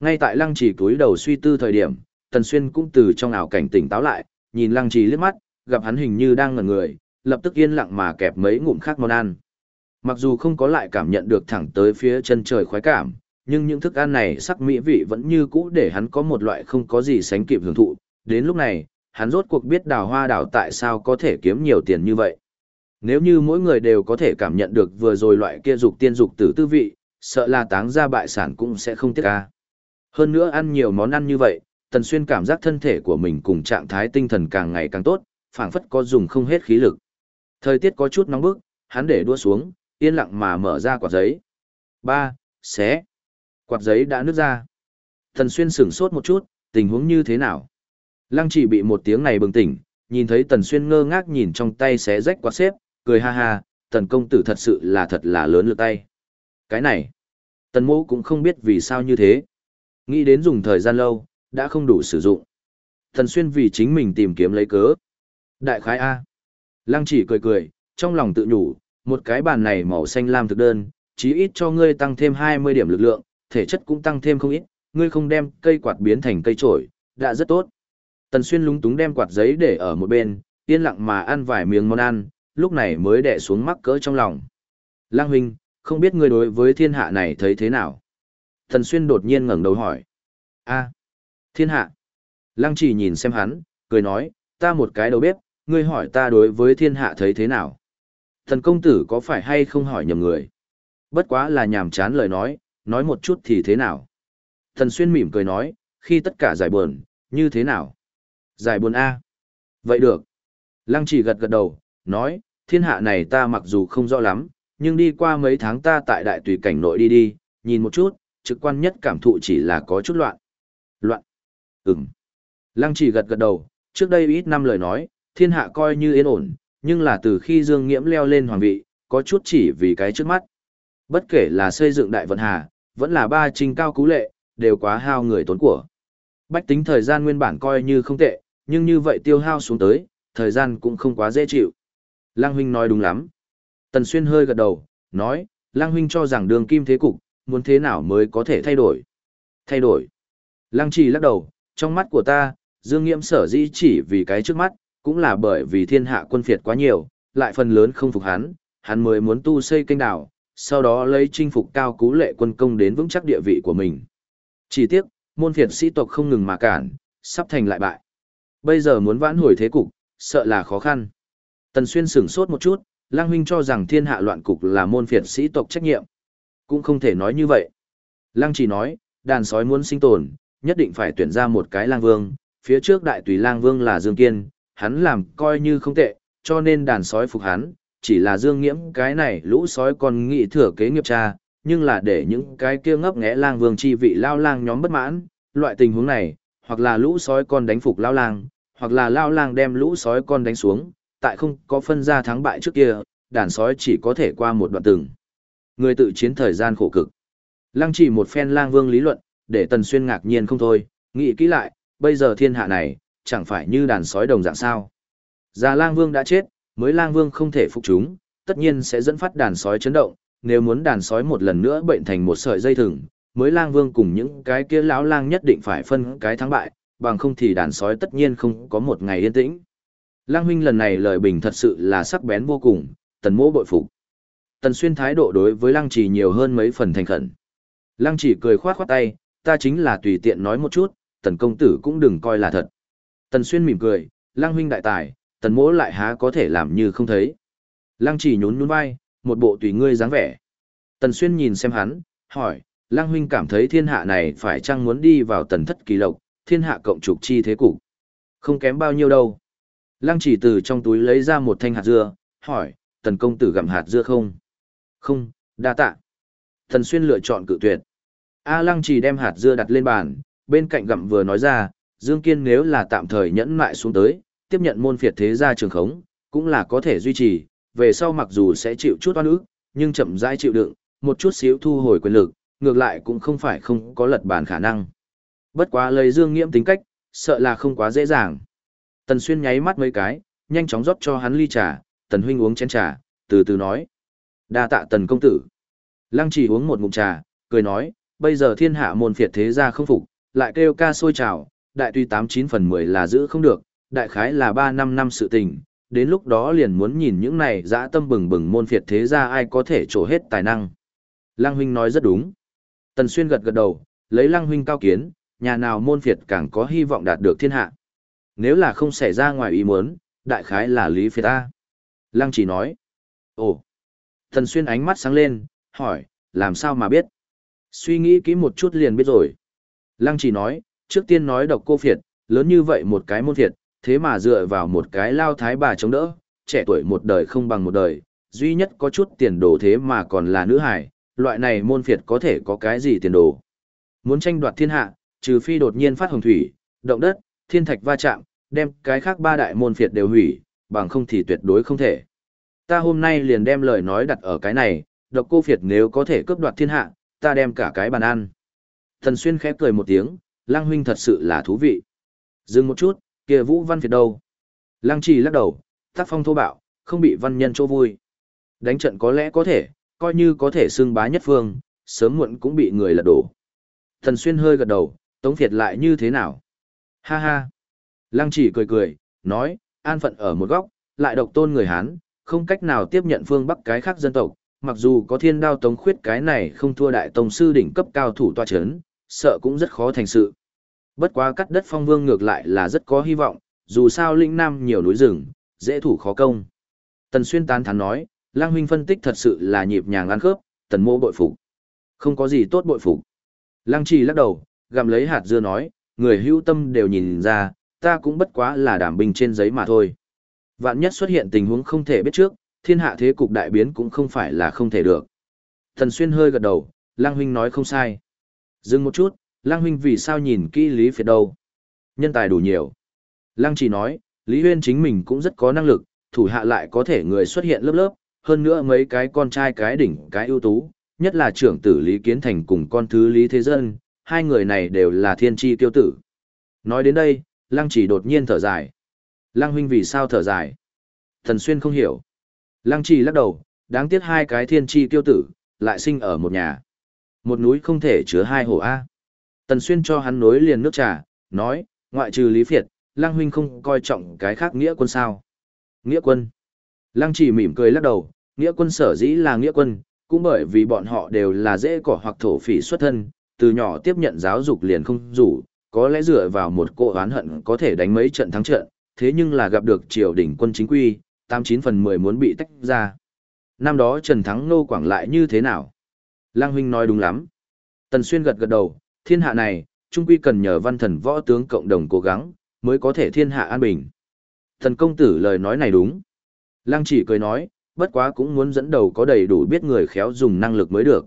Speaker 1: Ngay tại lăng chỉ cúi đầu suy tư thời điểm, Tần Xuyên cũng từ trong ảo cảnh tỉnh táo lại, nhìn lăng chỉ liếc mắt, gặp hắn hình như đang ngẩn người, lập tức yên lặng mà kẹp mấy ngụm khác món ăn. Mặc dù không có lại cảm nhận được thẳng tới phía chân trời khoái cảm, nhưng những thức ăn này sắc mỹ vị vẫn như cũ để hắn có một loại không có gì sánh kịp hưởng thụ. Đến lúc này, hắn rốt cuộc biết đào hoa đào tại sao có thể kiếm nhiều tiền như vậy. Nếu như mỗi người đều có thể cảm nhận được vừa rồi loại kia dục tiên dục tử tư vị, sợ là táng ra bại sản cũng sẽ không tiếc ca. Hơn nữa ăn nhiều món ăn như vậy, Tần Xuyên cảm giác thân thể của mình cùng trạng thái tinh thần càng ngày càng tốt, phảng phất có dùng không hết khí lực. Thời tiết có chút nóng bức, hắn để đua xuống, yên lặng mà mở ra quạt giấy. Ba, xé. Quạt giấy đã nứt ra. Tần Xuyên sửng sốt một chút, tình huống như thế nào? Lăng chỉ bị một tiếng này bừng tỉnh, nhìn thấy Tần Xuyên ngơ ngác nhìn trong tay xé rách quạt xếp, cười ha ha, Tần công tử thật sự là thật là lớn lực tay. Cái này, Tần mô cũng không biết vì sao như thế. Nghĩ đến dùng thời gian lâu, đã không đủ sử dụng. thần Xuyên vì chính mình tìm kiếm lấy cớ. Đại khái A. Lăng chỉ cười cười, trong lòng tự nhủ, một cái bàn này màu xanh lam thực đơn, chí ít cho ngươi tăng thêm 20 điểm lực lượng, thể chất cũng tăng thêm không ít, ngươi không đem cây quạt biến thành cây trổi, đã rất tốt. Tần Xuyên lúng túng đem quạt giấy để ở một bên, yên lặng mà ăn vài miếng món ăn, lúc này mới đè xuống mắc cỡ trong lòng. Lang huynh, không biết ngươi đối với thiên hạ này thấy thế nào? thần Xuyên đột nhiên ngẩng đầu hỏi. a thiên hạ. Lăng chỉ nhìn xem hắn, cười nói, ta một cái đầu bếp, ngươi hỏi ta đối với thiên hạ thấy thế nào? Thần công tử có phải hay không hỏi nhầm người? Bất quá là nhàm chán lời nói, nói một chút thì thế nào? Thần Xuyên mỉm cười nói, khi tất cả giải buồn, như thế nào? Giải buồn A. Vậy được. Lăng chỉ gật gật đầu, nói, thiên hạ này ta mặc dù không rõ lắm, nhưng đi qua mấy tháng ta tại đại tùy cảnh nội đi đi, nhìn một chút, trực quan nhất cảm thụ chỉ là có chút loạn. Loạn. Ừm. Lăng chỉ gật gật đầu, trước đây ít năm lời nói, thiên hạ coi như yên ổn, nhưng là từ khi Dương Nghiễm leo lên hoàng vị, có chút chỉ vì cái trước mắt. Bất kể là xây dựng đại vận hà, vẫn là ba trình cao cú lệ, đều quá hao người tốn của. Bách tính thời gian nguyên bản coi như không tệ, nhưng như vậy tiêu hao xuống tới, thời gian cũng không quá dễ chịu. Lăng huynh nói đúng lắm. Tần Xuyên hơi gật đầu, nói, Lăng huynh cho rằng đường kim thế cục, muốn thế nào mới có thể thay đổi. Thay đổi. Lăng trì lắc đầu, trong mắt của ta, Dương Nghiễm sở dĩ chỉ vì cái trước mắt, cũng là bởi vì thiên hạ quân phiệt quá nhiều, lại phần lớn không phục hắn, hắn mới muốn tu xây kênh đảo, sau đó lấy chinh phục cao cú lệ quân công đến vững chắc địa vị của mình. Chỉ tiếc, môn phiệt sĩ tộc không ngừng mà cản, sắp thành lại bại. Bây giờ muốn vãn hồi thế cục, sợ là khó khăn. Tần Xuyên sửng sốt một chút, Lang huynh cho rằng thiên hạ loạn cục là môn phiệt sĩ tộc trách nhiệm. Cũng không thể nói như vậy. Lang chỉ nói, đàn sói muốn sinh tồn, nhất định phải tuyển ra một cái lang vương, phía trước đại tùy lang vương là Dương Kiên, hắn làm coi như không tệ, cho nên đàn sói phục hắn, chỉ là Dương Nghiễm cái này lũ sói còn nghĩ thừa kế nghiệp cha, nhưng là để những cái kia ngấp nghé lang vương chi vị lao lang nhóm bất mãn, loại tình huống này, hoặc là lũ sói con đánh phục lao lang, hoặc là lao lang đem lũ sói con đánh xuống, tại không có phân ra thắng bại trước kia, đàn sói chỉ có thể qua một đoạn từng. Người tự chiến thời gian khổ cực. Lăng chỉ một phen lang vương lý luận, để Tần Xuyên ngạc nhiên không thôi, nghĩ kỹ lại, bây giờ thiên hạ này, chẳng phải như đàn sói đồng dạng sao. Già lang vương đã chết, mới lang vương không thể phục chúng, tất nhiên sẽ dẫn phát đàn sói chấn động, nếu muốn đàn sói một lần nữa bệnh thành một sợi dây thừng, mới lang vương cùng những cái kia lão lang nhất định phải phân cái thắng bại, bằng không thì đàn sói tất nhiên không có một ngày yên tĩnh. Lang huynh lần này lời bình thật sự là sắc bén vô cùng, tần mỗ bội phục. Tần xuyên thái độ đối với lăng chỉ nhiều hơn mấy phần thành khẩn. Lăng chỉ cười khoát khoát tay, ta chính là tùy tiện nói một chút, tần công tử cũng đừng coi là thật. Tần xuyên mỉm cười, lăng huynh đại tài, tần mỗ lại há có thể làm như không thấy. Lăng chỉ nhún nhún vai, một bộ tùy ngươi dáng vẻ. Tần xuyên nhìn xem hắn, hỏi, lăng huynh cảm thấy thiên hạ này phải chăng muốn đi vào tần thất kỳ lộc, thiên hạ cộng trục chi thế cục. Không kém bao nhiêu đâu. Lăng chỉ từ trong túi lấy ra một thanh hạt dưa, hỏi, tần công tử gặm hạt dưa không? Không, đa tạ. Thần xuyên lựa chọn cự tuyệt. A lăng chỉ đem hạt dưa đặt lên bàn, bên cạnh gặm vừa nói ra, Dương Kiên nếu là tạm thời nhẫn mại xuống tới, tiếp nhận môn phiệt thế gia trường khống, cũng là có thể duy trì, về sau mặc dù sẽ chịu chút oan ức, nhưng chậm rãi chịu đựng, một chút xíu thu hồi quyền lực, ngược lại cũng không phải không có lật bàn khả năng. Bất quá lấy Dương Nghiễm tính cách, sợ là không quá dễ dàng. Tần Xuyên nháy mắt mấy cái, nhanh chóng rót cho hắn ly trà, Tần huynh uống chén trà, từ từ nói. Đa tạ Tần công tử. Lăng Chỉ uống một ngụm trà, cười nói, bây giờ thiên hạ môn phiệt thế gia không phục, lại kêu ca sôi trào, đại tuy 89 phần 10 là giữ không được, đại khái là 3 năm năm sự tình, đến lúc đó liền muốn nhìn những này dã tâm bừng bừng môn phiệt thế gia ai có thể trổ hết tài năng. Lăng huynh nói rất đúng. Tần Xuyên gật gật đầu, lấy Lăng huynh cao kiến, nhà nào môn phiệt càng có hy vọng đạt được thiên hạ. Nếu là không xảy ra ngoài ý muốn, đại khái là Lý Phiệt ta. Lăng chỉ nói. Ồ. Thần Xuyên ánh mắt sáng lên, hỏi, làm sao mà biết? Suy nghĩ kỹ một chút liền biết rồi. Lăng chỉ nói, trước tiên nói độc cô phiệt, lớn như vậy một cái môn phiệt, thế mà dựa vào một cái lao thái bà chống đỡ, trẻ tuổi một đời không bằng một đời, duy nhất có chút tiền đồ thế mà còn là nữ hải, loại này môn phiệt có thể có cái gì tiền đồ. Muốn tranh đoạt thiên hạ, trừ phi đột nhiên phát hồng thủy, động đất, thiên thạch va chạm, đem cái khác ba đại môn phiệt đều hủy, bằng không thì tuyệt đối không thể. Ta hôm nay liền đem lời nói đặt ở cái này, độc cô phiệt nếu có thể cướp đoạt thiên hạ, ta đem cả cái bàn ăn. Thần Xuyên khẽ cười một tiếng, Lăng huynh thật sự là thú vị. Dừng một chút, kia Vũ Văn Việt đâu? Lăng Trì lắc đầu, tác phong thô bạo, không bị văn nhân chỗ vui. Đánh trận có lẽ có thể, coi như có thể xưng bá nhất phương, sớm muộn cũng bị người lật đổ. Thần Xuyên hơi gật đầu, Tống Việt lại như thế nào? Ha ha. Lăng Chỉ cười cười, nói, an phận ở một góc, lại độc tôn người Hán, không cách nào tiếp nhận phương Bắc cái khác dân tộc, mặc dù có thiên đao tống khuyết cái này không thua đại tông sư đỉnh cấp cao thủ toa chấn, sợ cũng rất khó thành sự. Bất quá cắt đất phong vương ngược lại là rất có hy vọng, dù sao linh nam nhiều núi rừng, dễ thủ khó công. Tần Xuyên tán thán nói, Lang huynh phân tích thật sự là nhịp nhàng ăn khớp, tần mô bội phục. Không có gì tốt bội phục. Lăng trì lắc đầu, gặm lấy hạt dưa nói, người hữu tâm đều nhìn ra, ta cũng bất quá là đảm binh trên giấy mà thôi. Vạn nhất xuất hiện tình huống không thể biết trước, thiên hạ thế cục đại biến cũng không phải là không thể được. Thần Xuyên hơi gật đầu, Lăng huynh nói không sai. Dừng một chút, Lăng huynh vì sao nhìn kỹ Lý Phiệt đâu? Nhân tài đủ nhiều. Lăng chỉ nói, Lý Huyên chính mình cũng rất có năng lực, thủ hạ lại có thể người xuất hiện lớp lớp, hơn nữa mấy cái con trai cái đỉnh cái ưu tú, nhất là trưởng tử Lý Kiến Thành cùng con thứ Lý Thế Dân, hai người này đều là thiên tri tiêu tử. Nói đến đây, Lăng chỉ đột nhiên thở dài. Lăng huynh vì sao thở dài? Thần Xuyên không hiểu. Lăng chỉ lắc đầu, đáng tiếc hai cái thiên tri tiêu tử, lại sinh ở một nhà. Một núi không thể chứa hai hổ A. Tần Xuyên cho hắn nối liền nước trà, nói, ngoại trừ Lý Phiệt, Lăng huynh không coi trọng cái khác nghĩa quân sao. Nghĩa quân. Lăng chỉ mỉm cười lắc đầu, nghĩa quân sở dĩ là nghĩa quân, cũng bởi vì bọn họ đều là dễ cỏ hoặc thổ phỉ xuất thân, từ nhỏ tiếp nhận giáo dục liền không rủ, có lẽ dựa vào một cỗ oán hận có thể đánh mấy trận thắng trận, thế nhưng là gặp được triều đình quân chính quy, tám chín phần mười muốn bị tách ra. Năm đó Trần Thắng Nô Quảng lại như thế nào? Lăng huynh nói đúng lắm. Tần Xuyên gật gật đầu, thiên hạ này, trung quy cần nhờ văn thần võ tướng cộng đồng cố gắng, mới có thể thiên hạ an bình. Thần công tử lời nói này đúng. Lăng chỉ cười nói, bất quá cũng muốn dẫn đầu có đầy đủ biết người khéo dùng năng lực mới được.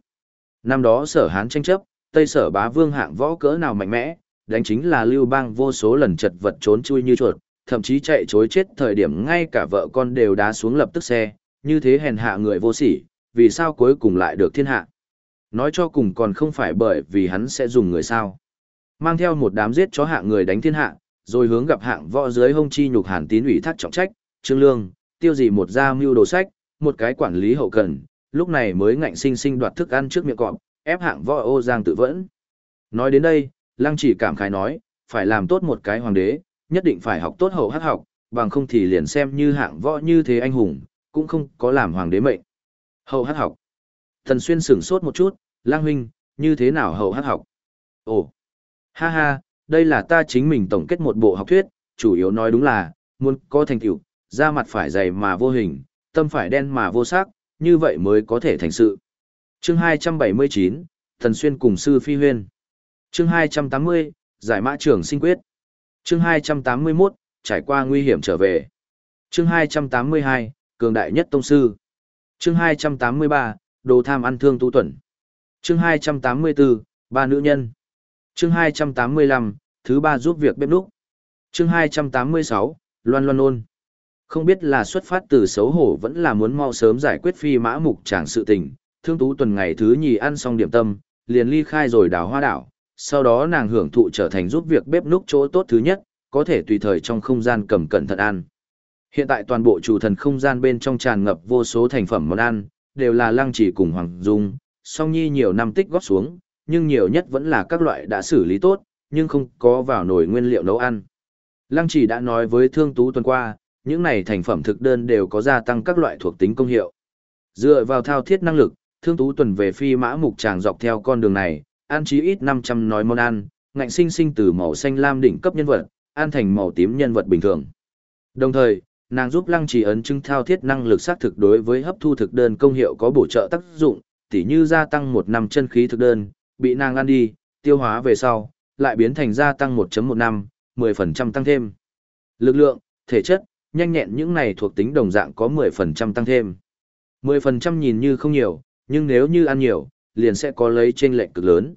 Speaker 1: Năm đó sở hán tranh chấp, Tây sở bá vương hạng võ cỡ nào mạnh mẽ, đánh chính là lưu bang vô số lần chật vật trốn chui như chuột, thậm chí chạy chối chết thời điểm ngay cả vợ con đều đá xuống lập tức xe, như thế hèn hạ người vô sỉ, vì sao cuối cùng lại được thiên hạ. Nói cho cùng còn không phải bởi vì hắn sẽ dùng người sao. Mang theo một đám giết chó hạ người đánh thiên hạ, rồi hướng gặp hạng võ dưới hông chi nhục hàn tín ủy thác trọng trách, trương lương, tiêu gì một gia mưu đồ sách, một cái quản lý hậu cần, lúc này mới ngạnh sinh sinh đoạt thức ăn trước miệng cọp, ép hạng võ ô giang tự vẫn. Nói đến đây, lăng chỉ cảm khái nói, phải làm tốt một cái hoàng đế, nhất định phải học tốt hậu hát học, bằng không thì liền xem như hạng võ như thế anh hùng, cũng không có làm hoàng đế mệnh. Hậu hát học. Thần xuyên sửng sốt một chút, lang huynh, như thế nào hậu hát học? Ồ, ha ha, đây là ta chính mình tổng kết một bộ học thuyết, chủ yếu nói đúng là, muốn có thành tựu, da mặt phải dày mà vô hình, tâm phải đen mà vô sắc, như vậy mới có thể thành sự. Chương 279, Thần Xuyên cùng Sư Phi Huyên. Chương 280, Giải mã trưởng sinh quyết chương 281, trải qua nguy hiểm trở về. Chương 282, cường đại nhất tông sư. Chương 283, đồ tham ăn thương tu tuẩn. Chương 284, ba nữ nhân. Chương 285, thứ ba giúp việc bếp núc. Chương 286, loan loan ôn. Không biết là xuất phát từ xấu hổ vẫn là muốn mau sớm giải quyết phi mã mục chẳng sự tình, thương tú tuần ngày thứ nhì ăn xong điểm tâm, liền ly khai rồi đào hoa đảo, sau đó nàng hưởng thụ trở thành giúp việc bếp núc chỗ tốt thứ nhất, có thể tùy thời trong không gian cầm cẩn thận ăn. Hiện tại toàn bộ chủ thần không gian bên trong tràn ngập vô số thành phẩm món ăn, đều là lăng chỉ cùng Hoàng Dung, song nhi nhiều năm tích góp xuống, nhưng nhiều nhất vẫn là các loại đã xử lý tốt, nhưng không có vào nồi nguyên liệu nấu ăn. Lăng chỉ đã nói với thương tú tuần qua, những này thành phẩm thực đơn đều có gia tăng các loại thuộc tính công hiệu. Dựa vào thao thiết năng lực, thương tú tuần về phi mã mục tràng dọc theo con đường này, ăn chí ít 500 nói món ăn, ngạnh sinh sinh từ màu xanh lam đỉnh cấp nhân vật, ăn thành màu tím nhân vật bình thường. Đồng thời, nàng giúp lăng trì ấn chứng thao thiết năng lực xác thực đối với hấp thu thực đơn công hiệu có bổ trợ tác dụng, tỉ như gia tăng một năm chân khí thực đơn, bị nàng ăn đi, tiêu hóa về sau, lại biến thành gia tăng 1.1 năm, 10% tăng thêm. Lực lượng, thể chất, nhanh nhẹn những này thuộc tính đồng dạng có 10% tăng thêm. 10% nhìn như không nhiều, nhưng nếu như ăn nhiều, liền sẽ có lấy trên lệnh cực lớn.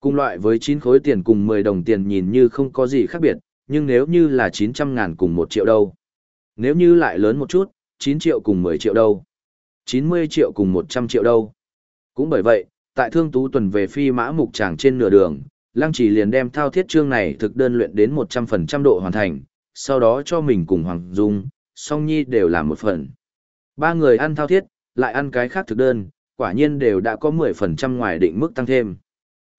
Speaker 1: Cùng loại với 9 khối tiền cùng 10 đồng tiền nhìn như không có gì khác biệt, nhưng nếu như là 900 ngàn cùng 1 triệu đâu. Nếu như lại lớn một chút, 9 triệu cùng 10 triệu đâu. 90 triệu cùng 100 triệu đâu. Cũng bởi vậy, tại thương tú tuần về phi mã mục tràng trên nửa đường, Lăng chỉ liền đem thao thiết chương này thực đơn luyện đến 100% độ hoàn thành, sau đó cho mình cùng Hoàng Dung, Song Nhi đều làm một phần. Ba người ăn thao thiết, lại ăn cái khác thực đơn, quả nhiên đều đã có 10% ngoài định mức tăng thêm.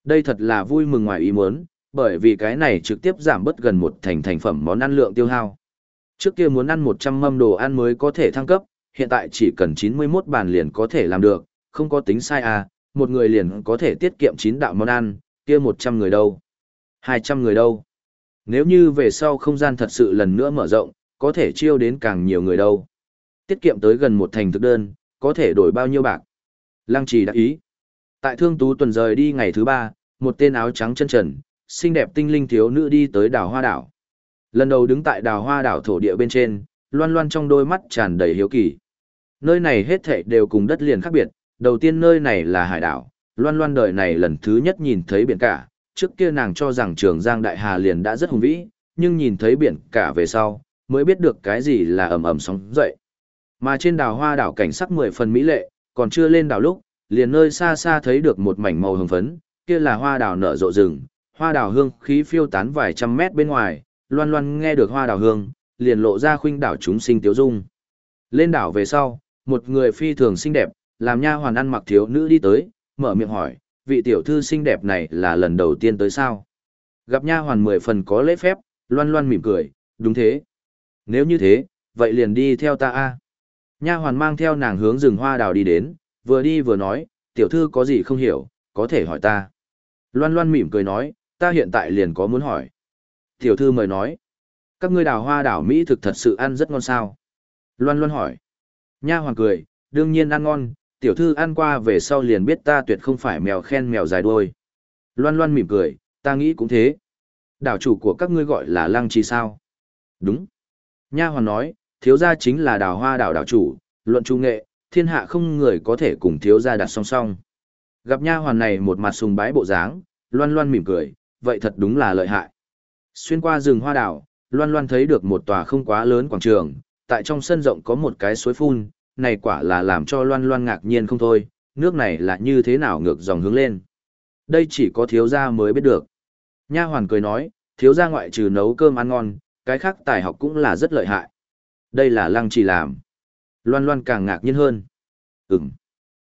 Speaker 1: Đây thật là vui mừng ngoài ý muốn, bởi vì cái này trực tiếp giảm bớt gần một thành thành phẩm món ăn lượng tiêu hao. Trước kia muốn ăn 100 mâm đồ ăn mới có thể thăng cấp, hiện tại chỉ cần 91 bàn liền có thể làm được, không có tính sai à, một người liền có thể tiết kiệm 9 đạo món ăn, kia 100 người đâu? 200 người đâu? Nếu như về sau không gian thật sự lần nữa mở rộng, có thể chiêu đến càng nhiều người đâu. Tiết kiệm tới gần một thành thực đơn, có thể đổi bao nhiêu bạc. Lăng trì đã ý. Tại thương tú tuần rời đi ngày thứ ba, một tên áo trắng chân trần, xinh đẹp tinh linh thiếu nữ đi tới đảo hoa đảo. Lần đầu đứng tại đảo hoa đảo thổ địa bên trên, loan loan trong đôi mắt tràn đầy hiếu kỳ. Nơi này hết thảy đều cùng đất liền khác biệt, đầu tiên nơi này là hải đảo, loan loan đời này lần thứ nhất nhìn thấy biển cả, trước kia nàng cho rằng trường Giang Đại Hà liền đã rất hùng vĩ, nhưng nhìn thấy biển cả về sau, mới biết được cái gì là ầm ầm sóng dậy. Mà trên đảo hoa đảo cảnh sắc mười phần mỹ lệ, còn chưa lên đảo lúc, liền nơi xa xa thấy được một mảnh màu hồng phấn, kia là hoa đảo nở rộ rừng, hoa đảo hương khí phiêu tán vài trăm mét bên ngoài, loan loan nghe được hoa đảo hương, liền lộ ra khuynh đảo chúng sinh tiếu dung. Lên đảo về sau, một người phi thường xinh đẹp, làm nha hoàn ăn mặc thiếu nữ đi tới, mở miệng hỏi, vị tiểu thư xinh đẹp này là lần đầu tiên tới sao? Gặp nha hoàn mười phần có lễ phép, loan loan mỉm cười, đúng thế. Nếu như thế, vậy liền đi theo ta a. Nha hoàn mang theo nàng hướng rừng hoa đào đi đến, vừa đi vừa nói, tiểu thư có gì không hiểu, có thể hỏi ta. Loan loan mỉm cười nói, ta hiện tại liền có muốn hỏi. Tiểu thư mời nói, các ngươi đào hoa đảo Mỹ thực thật sự ăn rất ngon sao? Loan loan hỏi. Nha hoàn cười, đương nhiên ăn ngon, tiểu thư ăn qua về sau liền biết ta tuyệt không phải mèo khen mèo dài đuôi. Loan loan mỉm cười, ta nghĩ cũng thế. Đảo chủ của các ngươi gọi là lăng trì sao? Đúng. Nha hoàn nói, thiếu gia chính là đào hoa đảo đảo chủ, luận trung nghệ, thiên hạ không người có thể cùng thiếu gia đặt song song. Gặp nha hoàn này một mặt sùng bái bộ dáng, loan loan mỉm cười, vậy thật đúng là lợi hại. Xuyên qua rừng hoa đảo, loan loan thấy được một tòa không quá lớn quảng trường, tại trong sân rộng có một cái suối phun, này quả là làm cho loan loan ngạc nhiên không thôi, nước này là như thế nào ngược dòng hướng lên. Đây chỉ có thiếu gia mới biết được. Nha hoàn cười nói, thiếu gia ngoại trừ nấu cơm ăn ngon, cái khác tài học cũng là rất lợi hại. Đây là lăng chỉ làm. Loan loan càng ngạc nhiên hơn. Ừm.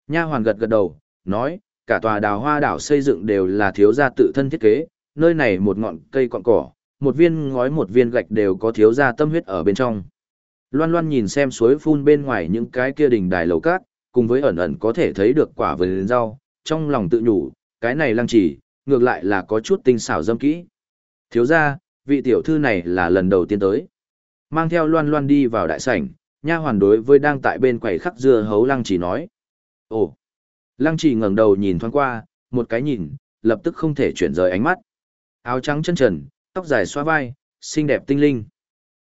Speaker 1: Nha hoàn gật gật đầu, nói, cả tòa đào hoa đảo xây dựng đều là thiếu gia tự thân thiết kế, nơi này một ngọn cây cọn cỏ, một viên ngói một viên gạch đều có thiếu gia tâm huyết ở bên trong. Loan loan nhìn xem suối phun bên ngoài những cái kia đỉnh đài lầu cát, cùng với ẩn ẩn có thể thấy được quả vườn rau, trong lòng tự nhủ, cái này lăng chỉ, ngược lại là có chút tinh xảo dâm kỹ. Thiếu gia, vị tiểu thư này là lần đầu tiên tới. Mang theo loan loan đi vào đại sảnh, nha hoàn đối với đang tại bên quầy khắc dưa hấu lăng chỉ nói. Ồ! Lăng chỉ ngẩng đầu nhìn thoáng qua, một cái nhìn, lập tức không thể chuyển rời ánh mắt. Áo trắng chân trần, tóc dài xoa vai, xinh đẹp tinh linh.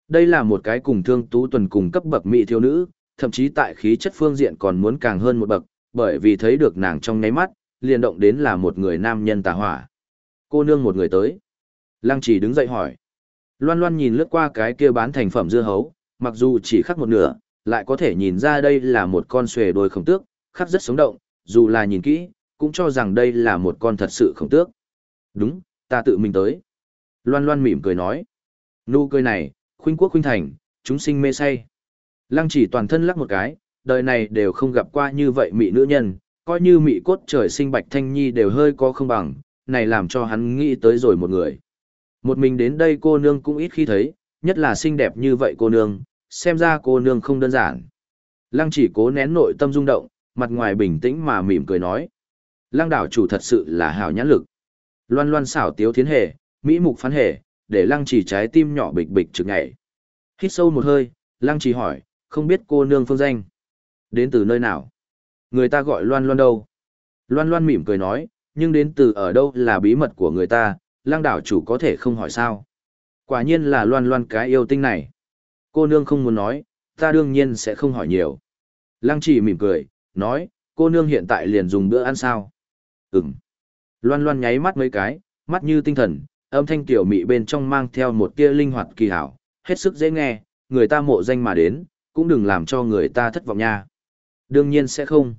Speaker 1: Đây là một cái cùng thương tú tuần cùng cấp bậc mỹ thiếu nữ, thậm chí tại khí chất phương diện còn muốn càng hơn một bậc, bởi vì thấy được nàng trong nháy mắt, liền động đến là một người nam nhân tà hỏa. Cô nương một người tới. Lăng chỉ đứng dậy hỏi. Loan loan nhìn lướt qua cái kia bán thành phẩm dưa hấu, mặc dù chỉ khắc một nửa, lại có thể nhìn ra đây là một con xuề đôi khổng tước, khắc rất sống động, dù là nhìn kỹ, cũng cho rằng đây là một con thật sự khổng tước. Đúng, ta tự mình tới. Loan loan mỉm cười nói. Nụ cười này, khuynh quốc khuynh thành, chúng sinh mê say. Lăng chỉ toàn thân lắc một cái, đời này đều không gặp qua như vậy mị nữ nhân, coi như mị cốt trời sinh bạch thanh nhi đều hơi có không bằng, này làm cho hắn nghĩ tới rồi một người. Một mình đến đây cô nương cũng ít khi thấy, nhất là xinh đẹp như vậy cô nương, xem ra cô nương không đơn giản. Lăng chỉ cố nén nội tâm rung động, mặt ngoài bình tĩnh mà mỉm cười nói. Lăng đảo chủ thật sự là hào nhãn lực. Loan loan xảo tiếu thiến hề, mỹ mục phán hề, để lăng chỉ trái tim nhỏ bịch bịch trực ngày. Hít sâu một hơi, lăng chỉ hỏi, không biết cô nương phương danh. Đến từ nơi nào? Người ta gọi loan loan đâu? Loan loan mỉm cười nói, nhưng đến từ ở đâu là bí mật của người ta, lăng đảo chủ có thể không hỏi sao. Quả nhiên là loan loan cái yêu tinh này. Cô nương không muốn nói, ta đương nhiên sẽ không hỏi nhiều. Lăng chỉ mỉm cười, nói, cô nương hiện tại liền dùng bữa ăn sao? Ừm. Loan loan nháy mắt mấy cái, mắt như tinh thần, âm thanh tiểu mị bên trong mang theo một tia linh hoạt kỳ hảo, hết sức dễ nghe, người ta mộ danh mà đến, cũng đừng làm cho người ta thất vọng nha. Đương nhiên sẽ không.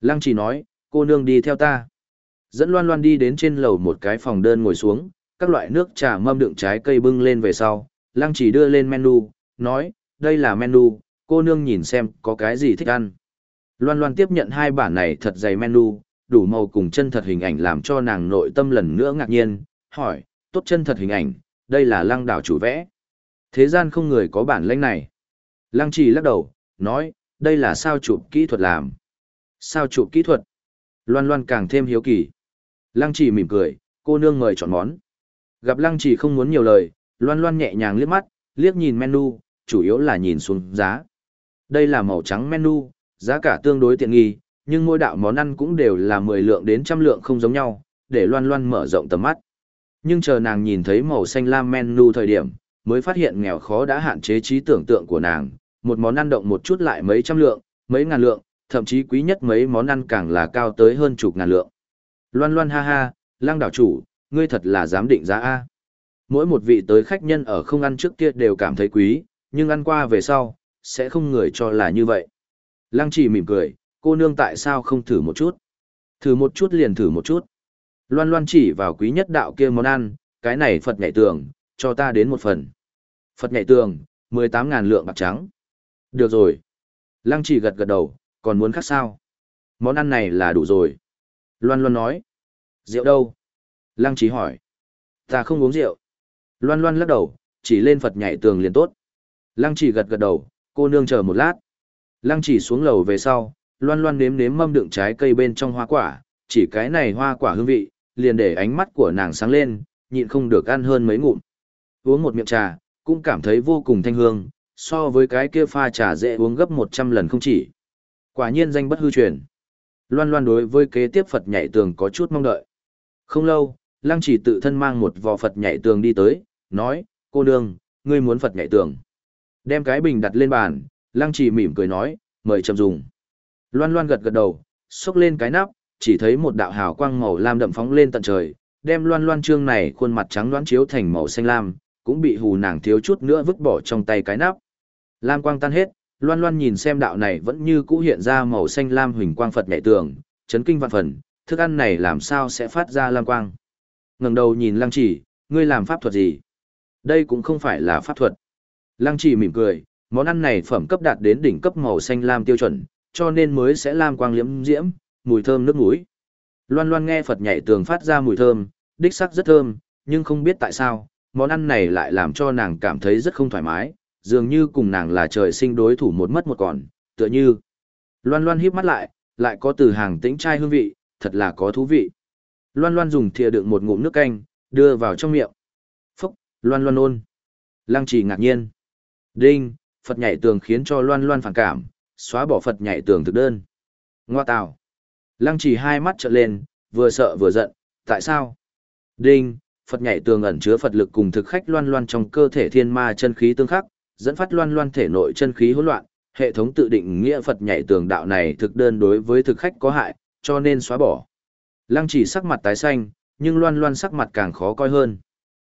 Speaker 1: Lăng chỉ nói, cô nương đi theo ta. Dẫn loan loan đi đến trên lầu một cái phòng đơn ngồi xuống, các loại nước trà mâm đựng trái cây bưng lên về sau. Lăng chỉ đưa lên menu, nói, đây là menu, cô nương nhìn xem có cái gì thích ăn. Loan loan tiếp nhận hai bản này thật dày menu, đủ màu cùng chân thật hình ảnh làm cho nàng nội tâm lần nữa ngạc nhiên, hỏi, tốt chân thật hình ảnh, đây là lăng đảo chủ vẽ. Thế gian không người có bản lãnh này. Lăng Chỉ lắc đầu, nói, đây là sao chụp kỹ thuật làm. Sao chụp kỹ thuật? Loan loan càng thêm hiếu kỳ. Lăng trì mỉm cười, cô nương mời chọn món. Gặp lăng trì không muốn nhiều lời, loan loan nhẹ nhàng liếc mắt, liếc nhìn menu, chủ yếu là nhìn xuống giá. Đây là màu trắng menu, giá cả tương đối tiện nghi, nhưng mỗi đạo món ăn cũng đều là 10 lượng đến trăm lượng không giống nhau, để loan loan mở rộng tầm mắt. Nhưng chờ nàng nhìn thấy màu xanh lam menu thời điểm, mới phát hiện nghèo khó đã hạn chế trí tưởng tượng của nàng, một món ăn động một chút lại mấy trăm lượng, mấy ngàn lượng, thậm chí quý nhất mấy món ăn càng là cao tới hơn chục ngàn lượng. Loan loan ha ha, lang đảo chủ, ngươi thật là dám định giá A. Mỗi một vị tới khách nhân ở không ăn trước kia đều cảm thấy quý, nhưng ăn qua về sau, sẽ không người cho là như vậy. Lăng chỉ mỉm cười, cô nương tại sao không thử một chút? Thử một chút liền thử một chút. Loan loan chỉ vào quý nhất đạo kia món ăn, cái này Phật nhảy tường, cho ta đến một phần. Phật nhảy tường, 18.000 lượng bạc trắng. Được rồi. Lăng chỉ gật gật đầu, còn muốn khác sao? Món ăn này là đủ rồi. Loan Loan nói. Rượu đâu? Lăng chỉ hỏi. Ta không uống rượu. Loan Loan lắc đầu, chỉ lên Phật nhảy tường liền tốt. Lăng chỉ gật gật đầu, cô nương chờ một lát. Lăng chỉ xuống lầu về sau, Loan Loan nếm nếm mâm đựng trái cây bên trong hoa quả, chỉ cái này hoa quả hương vị, liền để ánh mắt của nàng sáng lên, nhịn không được ăn hơn mấy ngụm. Uống một miệng trà, cũng cảm thấy vô cùng thanh hương, so với cái kia pha trà dễ uống gấp 100 lần không chỉ. Quả nhiên danh bất hư truyền. Loan loan đối với kế tiếp Phật nhảy tường có chút mong đợi. Không lâu, Lăng chỉ tự thân mang một vò Phật nhảy tường đi tới, nói, cô nương, ngươi muốn Phật nhảy tường. Đem cái bình đặt lên bàn, Lăng chỉ mỉm cười nói, mời chậm dùng. Loan loan gật gật đầu, xốc lên cái nắp, chỉ thấy một đạo hào quang màu lam đậm phóng lên tận trời, đem loan loan trương này khuôn mặt trắng đoán chiếu thành màu xanh lam, cũng bị hù nàng thiếu chút nữa vứt bỏ trong tay cái nắp. Lam quang tan hết, loan loan nhìn xem đạo này vẫn như cũ hiện ra màu xanh lam huỳnh quang Phật nhảy tường, chấn kinh vạn phần, thức ăn này làm sao sẽ phát ra lam quang. ngẩng đầu nhìn lăng chỉ, ngươi làm pháp thuật gì? Đây cũng không phải là pháp thuật. Lăng chỉ mỉm cười, món ăn này phẩm cấp đạt đến đỉnh cấp màu xanh lam tiêu chuẩn, cho nên mới sẽ lam quang liễm diễm, mùi thơm nước mũi. Loan loan nghe Phật nhảy tường phát ra mùi thơm, đích sắc rất thơm, nhưng không biết tại sao, món ăn này lại làm cho nàng cảm thấy rất không thoải mái, dường như cùng nàng là trời sinh đối thủ một mất một còn, tựa như. Loan loan híp mắt lại, lại có từ hàng tĩnh trai hương vị, thật là có thú vị. Loan loan dùng thìa đựng một ngụm nước canh, đưa vào trong miệng. Phúc, loan loan ôn. Lăng trì ngạc nhiên. Đinh, Phật nhảy tường khiến cho loan loan phản cảm, xóa bỏ Phật nhảy tường thực đơn. Ngoa tào. Lăng trì hai mắt trợn lên, vừa sợ vừa giận, tại sao? Đinh, Phật nhảy tường ẩn chứa Phật lực cùng thực khách loan loan trong cơ thể thiên ma chân khí tương khắc, dẫn phát loan loan thể nội chân khí hỗn loạn, hệ thống tự định nghĩa Phật nhảy tường đạo này thực đơn đối với thực khách có hại, cho nên xóa bỏ. Lăng chỉ sắc mặt tái xanh, nhưng loan loan sắc mặt càng khó coi hơn.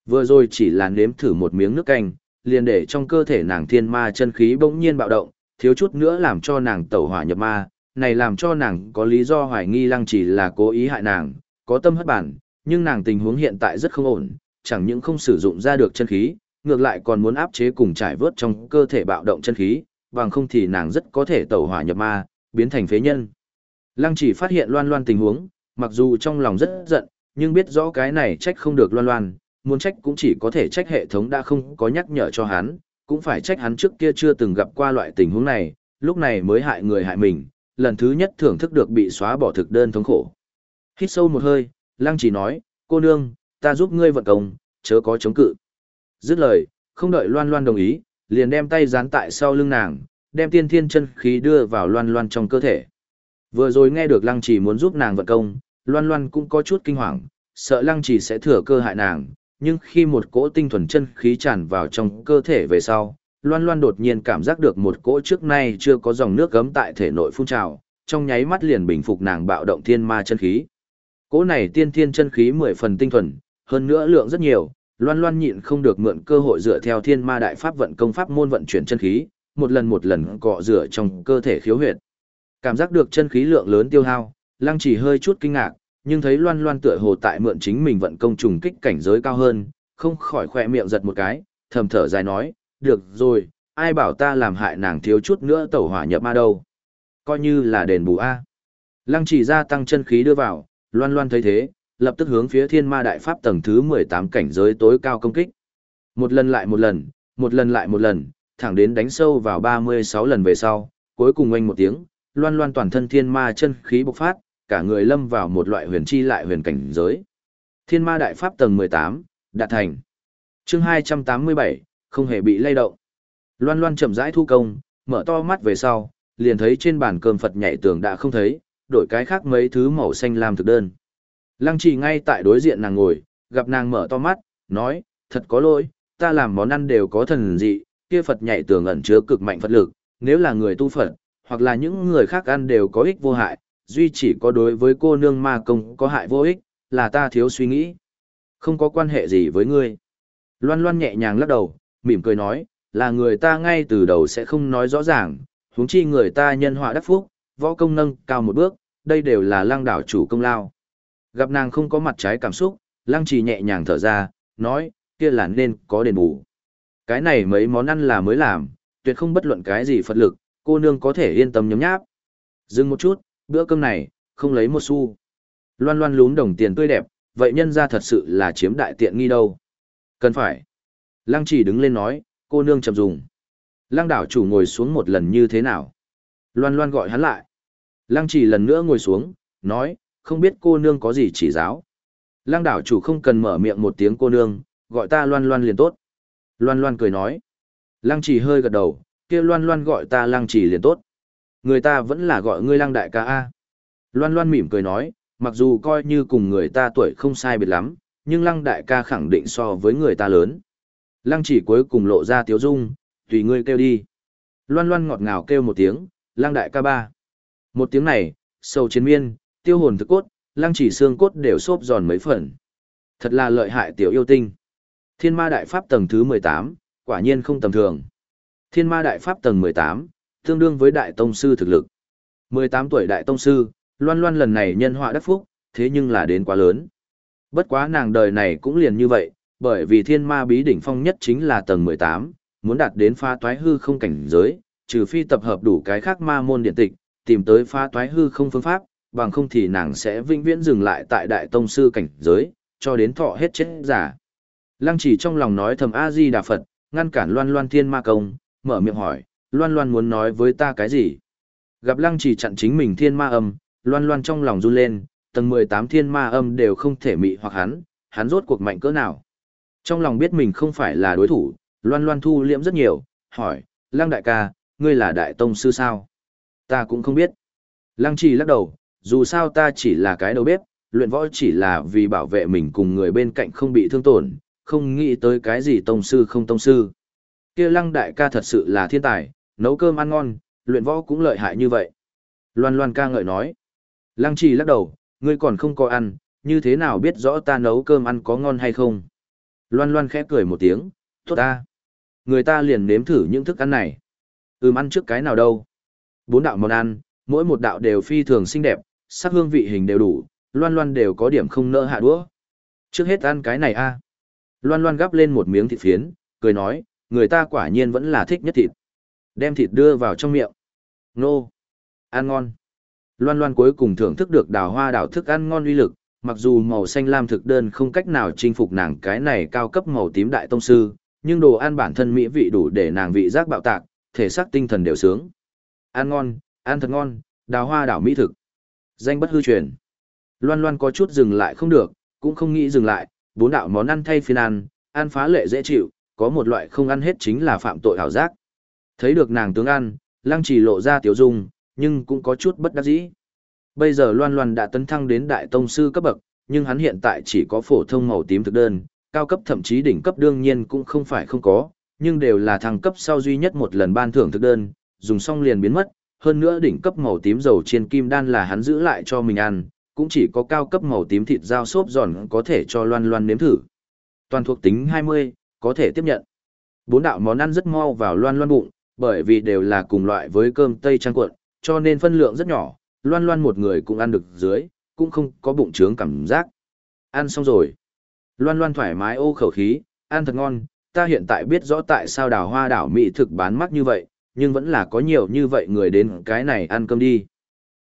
Speaker 1: Vừa rồi chỉ là nếm thử một miếng nước canh, liền để trong cơ thể nàng thiên ma chân khí bỗng nhiên bạo động, thiếu chút nữa làm cho nàng tẩu hỏa nhập ma, này làm cho nàng có lý do hoài nghi lăng chỉ là cố ý hại nàng, có tâm hất bản, nhưng nàng tình huống hiện tại rất không ổn, chẳng những không sử dụng ra được chân khí, ngược lại còn muốn áp chế cùng trải vớt trong cơ thể bạo động chân khí, bằng không thì nàng rất có thể tẩu hỏa nhập ma, biến thành phế nhân. Lăng chỉ phát hiện loan loan tình huống, mặc dù trong lòng rất giận, nhưng biết rõ cái này trách không được loan loan, muốn trách cũng chỉ có thể trách hệ thống đã không có nhắc nhở cho hắn, cũng phải trách hắn trước kia chưa từng gặp qua loại tình huống này, lúc này mới hại người hại mình, lần thứ nhất thưởng thức được bị xóa bỏ thực đơn thống khổ. Hít sâu một hơi, lăng chỉ nói, cô nương, ta giúp ngươi vận công, chớ có chống cự. Dứt lời, không đợi loan loan đồng ý, liền đem tay dán tại sau lưng nàng, đem tiên thiên chân khí đưa vào loan loan trong cơ thể. Vừa rồi nghe được lăng chỉ muốn giúp nàng vận công, loan loan cũng có chút kinh hoàng, sợ lăng chỉ sẽ thừa cơ hại nàng, nhưng khi một cỗ tinh thuần chân khí tràn vào trong cơ thể về sau, loan loan đột nhiên cảm giác được một cỗ trước nay chưa có dòng nước gấm tại thể nội phun trào, trong nháy mắt liền bình phục nàng bạo động thiên ma chân khí. Cỗ này tiên thiên chân khí mười phần tinh thuần, hơn nữa lượng rất nhiều, loan loan nhịn không được mượn cơ hội dựa theo thiên ma đại pháp vận công pháp môn vận chuyển chân khí, một lần một lần cọ rửa trong cơ thể khiếu huyệt. Cảm giác được chân khí lượng lớn tiêu hao, lăng chỉ hơi chút kinh ngạc, nhưng thấy loan loan tựa hồ tại mượn chính mình vận công trùng kích cảnh giới cao hơn, không khỏi khoe miệng giật một cái, thầm thở dài nói, được rồi, ai bảo ta làm hại nàng thiếu chút nữa tẩu hỏa nhập ma đâu. Coi như là đền bù A. Lăng chỉ gia tăng chân khí đưa vào, loan loan thấy thế, lập tức hướng phía thiên ma đại pháp tầng thứ 18 cảnh giới tối cao công kích. Một lần lại một lần, một lần lại một lần, thẳng đến đánh sâu vào 36 lần về sau, cuối cùng oanh một tiếng, loan loan toàn thân thiên ma chân khí bộc phát, cả người lâm vào một loại huyền chi lại huyền cảnh giới. Thiên ma đại pháp tầng 18, đạt thành. chương 287, không hề bị lay động. Loan loan chậm rãi thu công, mở to mắt về sau, liền thấy trên bàn cơm Phật nhảy tường đã không thấy, đổi cái khác mấy thứ màu xanh làm thực đơn. Lăng trì ngay tại đối diện nàng ngồi, gặp nàng mở to mắt, nói, thật có lỗi, ta làm món ăn đều có thần dị, kia Phật nhảy tường ẩn chứa cực mạnh Phật lực, nếu là người tu Phật, hoặc là những người khác ăn đều có ích vô hại, duy chỉ có đối với cô nương ma công có hại vô ích, là ta thiếu suy nghĩ. Không có quan hệ gì với ngươi. Loan loan nhẹ nhàng lắc đầu, mỉm cười nói, là người ta ngay từ đầu sẽ không nói rõ ràng, huống chi người ta nhân họa đắc phúc, võ công nâng cao một bước, đây đều là lăng đảo chủ công lao. Gặp nàng không có mặt trái cảm xúc, lăng trì nhẹ nhàng thở ra, nói, kia là nên có đền bù. Cái này mấy món ăn là mới làm, tuyệt không bất luận cái gì phật lực, cô nương có thể yên tâm nhấm nháp. Dừng một chút, bữa cơm này, không lấy một xu. Loan loan lún đồng tiền tươi đẹp, vậy nhân ra thật sự là chiếm đại tiện nghi đâu. Cần phải. Lăng chỉ đứng lên nói, cô nương chậm dùng. Lăng đảo chủ ngồi xuống một lần như thế nào? Loan loan gọi hắn lại. Lăng chỉ lần nữa ngồi xuống, nói, không biết cô nương có gì chỉ giáo. Lăng đảo chủ không cần mở miệng một tiếng cô nương, gọi ta loan loan liền tốt. Loan loan cười nói. Lăng chỉ hơi gật đầu, kia loan loan gọi ta lăng chỉ liền tốt. Người ta vẫn là gọi ngươi lăng đại ca A. Loan loan mỉm cười nói, mặc dù coi như cùng người ta tuổi không sai biệt lắm, nhưng lăng đại ca khẳng định so với người ta lớn. Lăng chỉ cuối cùng lộ ra tiếu dung, tùy ngươi kêu đi. Loan loan ngọt ngào kêu một tiếng, lăng đại ca ba. Một tiếng này, sầu chiến miên, tiêu hồn thực cốt, lăng chỉ xương cốt đều xốp giòn mấy phần. Thật là lợi hại tiểu yêu tinh. Thiên ma đại pháp tầng thứ 18, quả nhiên không tầm thường. Thiên ma đại pháp tầng 18, tương đương với đại tông sư thực lực. 18 tuổi đại tông sư, loan loan lần này nhân họa đắc phúc, thế nhưng là đến quá lớn. Bất quá nàng đời này cũng liền như vậy, bởi vì thiên ma bí đỉnh phong nhất chính là tầng 18, muốn đạt đến pha toái hư không cảnh giới, trừ phi tập hợp đủ cái khác ma môn điện tịch, tìm tới pha toái hư không phương pháp, bằng không thì nàng sẽ vĩnh viễn dừng lại tại đại tông sư cảnh giới, cho đến thọ hết chết giả. Lăng chỉ trong lòng nói thầm A-di Đà Phật, ngăn cản loan loan thiên ma công, mở miệng hỏi, loan loan muốn nói với ta cái gì? Gặp lăng chỉ chặn chính mình thiên ma âm, loan loan trong lòng run lên, tầng 18 thiên ma âm đều không thể mị hoặc hắn, hắn rốt cuộc mạnh cỡ nào. Trong lòng biết mình không phải là đối thủ, loan loan thu liễm rất nhiều, hỏi, lăng đại ca, ngươi là đại tông sư sao? Ta cũng không biết. Lăng trì lắc đầu, dù sao ta chỉ là cái đầu bếp, luyện võ chỉ là vì bảo vệ mình cùng người bên cạnh không bị thương tổn, không nghĩ tới cái gì tông sư không tông sư. Kia lăng đại ca thật sự là thiên tài, nấu cơm ăn ngon, luyện võ cũng lợi hại như vậy. Loan loan ca ngợi nói. Lăng trì lắc đầu, ngươi còn không có ăn, như thế nào biết rõ ta nấu cơm ăn có ngon hay không? Loan loan khẽ cười một tiếng, tốt ta. Người ta liền nếm thử những thức ăn này. Ừm ăn trước cái nào đâu. Bốn đạo món ăn, mỗi một đạo đều phi thường xinh đẹp, sắc hương vị hình đều đủ, loan loan đều có điểm không nỡ hạ đũa. Trước hết ăn cái này a. Loan loan gắp lên một miếng thịt phiến, cười nói, người ta quả nhiên vẫn là thích nhất thịt. Đem thịt đưa vào trong miệng. Nô. Ăn ngon. Loan loan cuối cùng thưởng thức được đào hoa đào thức ăn ngon uy lực, mặc dù màu xanh lam thực đơn không cách nào chinh phục nàng cái này cao cấp màu tím đại tông sư, nhưng đồ ăn bản thân mỹ vị đủ để nàng vị giác bạo tạc, thể xác tinh thần đều sướng. Ăn ngon, ăn thật ngon, đào hoa đảo mỹ thực. Danh bất hư truyền. Loan loan có chút dừng lại không được, cũng không nghĩ dừng lại, bốn đạo món ăn thay phiên ăn, ăn phá lệ dễ chịu, có một loại không ăn hết chính là phạm tội hảo giác. Thấy được nàng tướng ăn, lăng chỉ lộ ra tiểu dung, nhưng cũng có chút bất đắc dĩ. Bây giờ Loan Loan đã tấn thăng đến đại tông sư cấp bậc, nhưng hắn hiện tại chỉ có phổ thông màu tím thực đơn, cao cấp thậm chí đỉnh cấp đương nhiên cũng không phải không có, nhưng đều là thăng cấp sau duy nhất một lần ban thưởng thực đơn, dùng xong liền biến mất, hơn nữa đỉnh cấp màu tím dầu chiên kim đan là hắn giữ lại cho mình ăn, cũng chỉ có cao cấp màu tím thịt dao xốp giòn có thể cho Loan Loan nếm thử. Toàn thuộc tính 20, có thể tiếp nhận. Bốn đạo món ăn rất mau vào Loan Loan bụng, bởi vì đều là cùng loại với cơm tây trang cuộn, cho nên phân lượng rất nhỏ, Loan Loan một người cũng ăn được dưới, cũng không có bụng trướng cảm giác. Ăn xong rồi. Loan Loan thoải mái ô khẩu khí, ăn thật ngon, ta hiện tại biết rõ tại sao đào hoa đảo mỹ thực bán mắc như vậy, nhưng vẫn là có nhiều như vậy người đến cái này ăn cơm đi.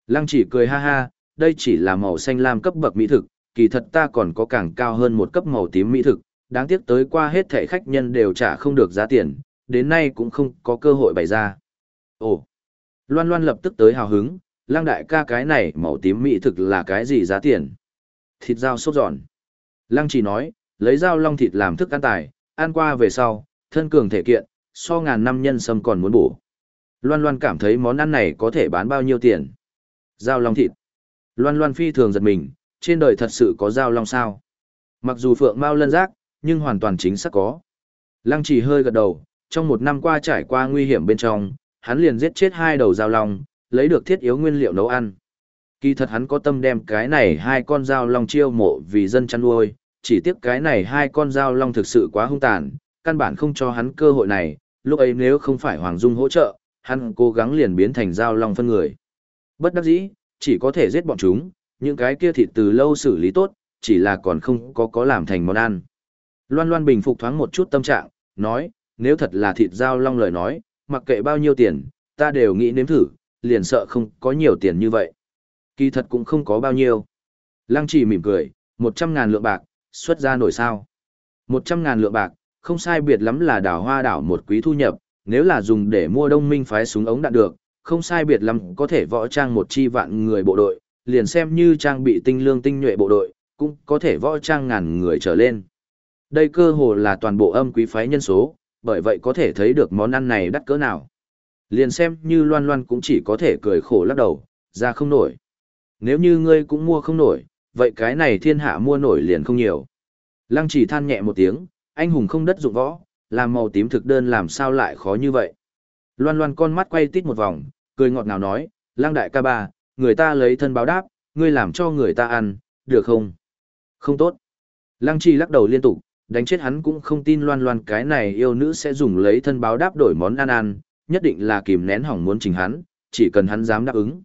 Speaker 1: Lăng chỉ cười ha ha, đây chỉ là màu xanh lam cấp bậc mỹ thực, kỳ thật ta còn có càng cao hơn một cấp màu tím mỹ thực, đáng tiếc tới qua hết thẻ khách nhân đều trả không được giá tiền, đến nay cũng không có cơ hội bày ra. Ồ, Loan Loan lập tức tới hào hứng, lang đại ca cái này màu tím mỹ thực là cái gì giá tiền? Thịt dao sốt giòn. Lăng chỉ nói, lấy dao long thịt làm thức ăn tài, ăn qua về sau, thân cường thể kiện, so ngàn năm nhân sâm còn muốn bổ. Loan Loan cảm thấy món ăn này có thể bán bao nhiêu tiền. Giao long thịt. Loan Loan phi thường giật mình, trên đời thật sự có giao long sao. Mặc dù phượng mau lân giác, nhưng hoàn toàn chính xác có. Lăng chỉ hơi gật đầu, trong một năm qua trải qua nguy hiểm bên trong, hắn liền giết chết hai đầu giao long, lấy được thiết yếu nguyên liệu nấu ăn. Kỳ thật hắn có tâm đem cái này hai con dao long chiêu mộ vì dân chăn nuôi, chỉ tiếc cái này hai con dao long thực sự quá hung tàn, căn bản không cho hắn cơ hội này, lúc ấy nếu không phải Hoàng Dung hỗ trợ, hắn cố gắng liền biến thành dao long phân người. Bất đắc dĩ, chỉ có thể giết bọn chúng, những cái kia thịt từ lâu xử lý tốt, chỉ là còn không có có làm thành món ăn. Loan Loan bình phục thoáng một chút tâm trạng, nói, nếu thật là thịt dao long lời nói, mặc kệ bao nhiêu tiền, ta đều nghĩ nếm thử, liền sợ không có nhiều tiền như vậy. Kỳ thật cũng không có bao nhiêu. Lăng chỉ mỉm cười, một trăm ngàn lượng bạc, xuất ra nổi sao. Một trăm ngàn lượng bạc, không sai biệt lắm là đảo hoa đảo một quý thu nhập, nếu là dùng để mua đông minh phái súng ống đạn được, không sai biệt lắm có thể võ trang một chi vạn người bộ đội, liền xem như trang bị tinh lương tinh nhuệ bộ đội, cũng có thể võ trang ngàn người trở lên. Đây cơ hồ là toàn bộ âm quý phái nhân số, bởi vậy có thể thấy được món ăn này đắt cỡ nào. Liền xem như loan loan cũng chỉ có thể cười khổ lắc đầu, ra không nổi. Nếu như ngươi cũng mua không nổi, vậy cái này thiên hạ mua nổi liền không nhiều. Lăng chỉ than nhẹ một tiếng, anh hùng không đất dụng võ, làm màu tím thực đơn làm sao lại khó như vậy. Loan loan con mắt quay tít một vòng, cười ngọt ngào nói, lang đại ca ba, người ta lấy thân báo đáp, ngươi làm cho người ta ăn, được không? Không tốt. Lăng chi lắc đầu liên tục, đánh chết hắn cũng không tin loan loan cái này yêu nữ sẽ dùng lấy thân báo đáp đổi món ăn ăn, nhất định là kìm nén hỏng muốn trình hắn, chỉ cần hắn dám đáp ứng.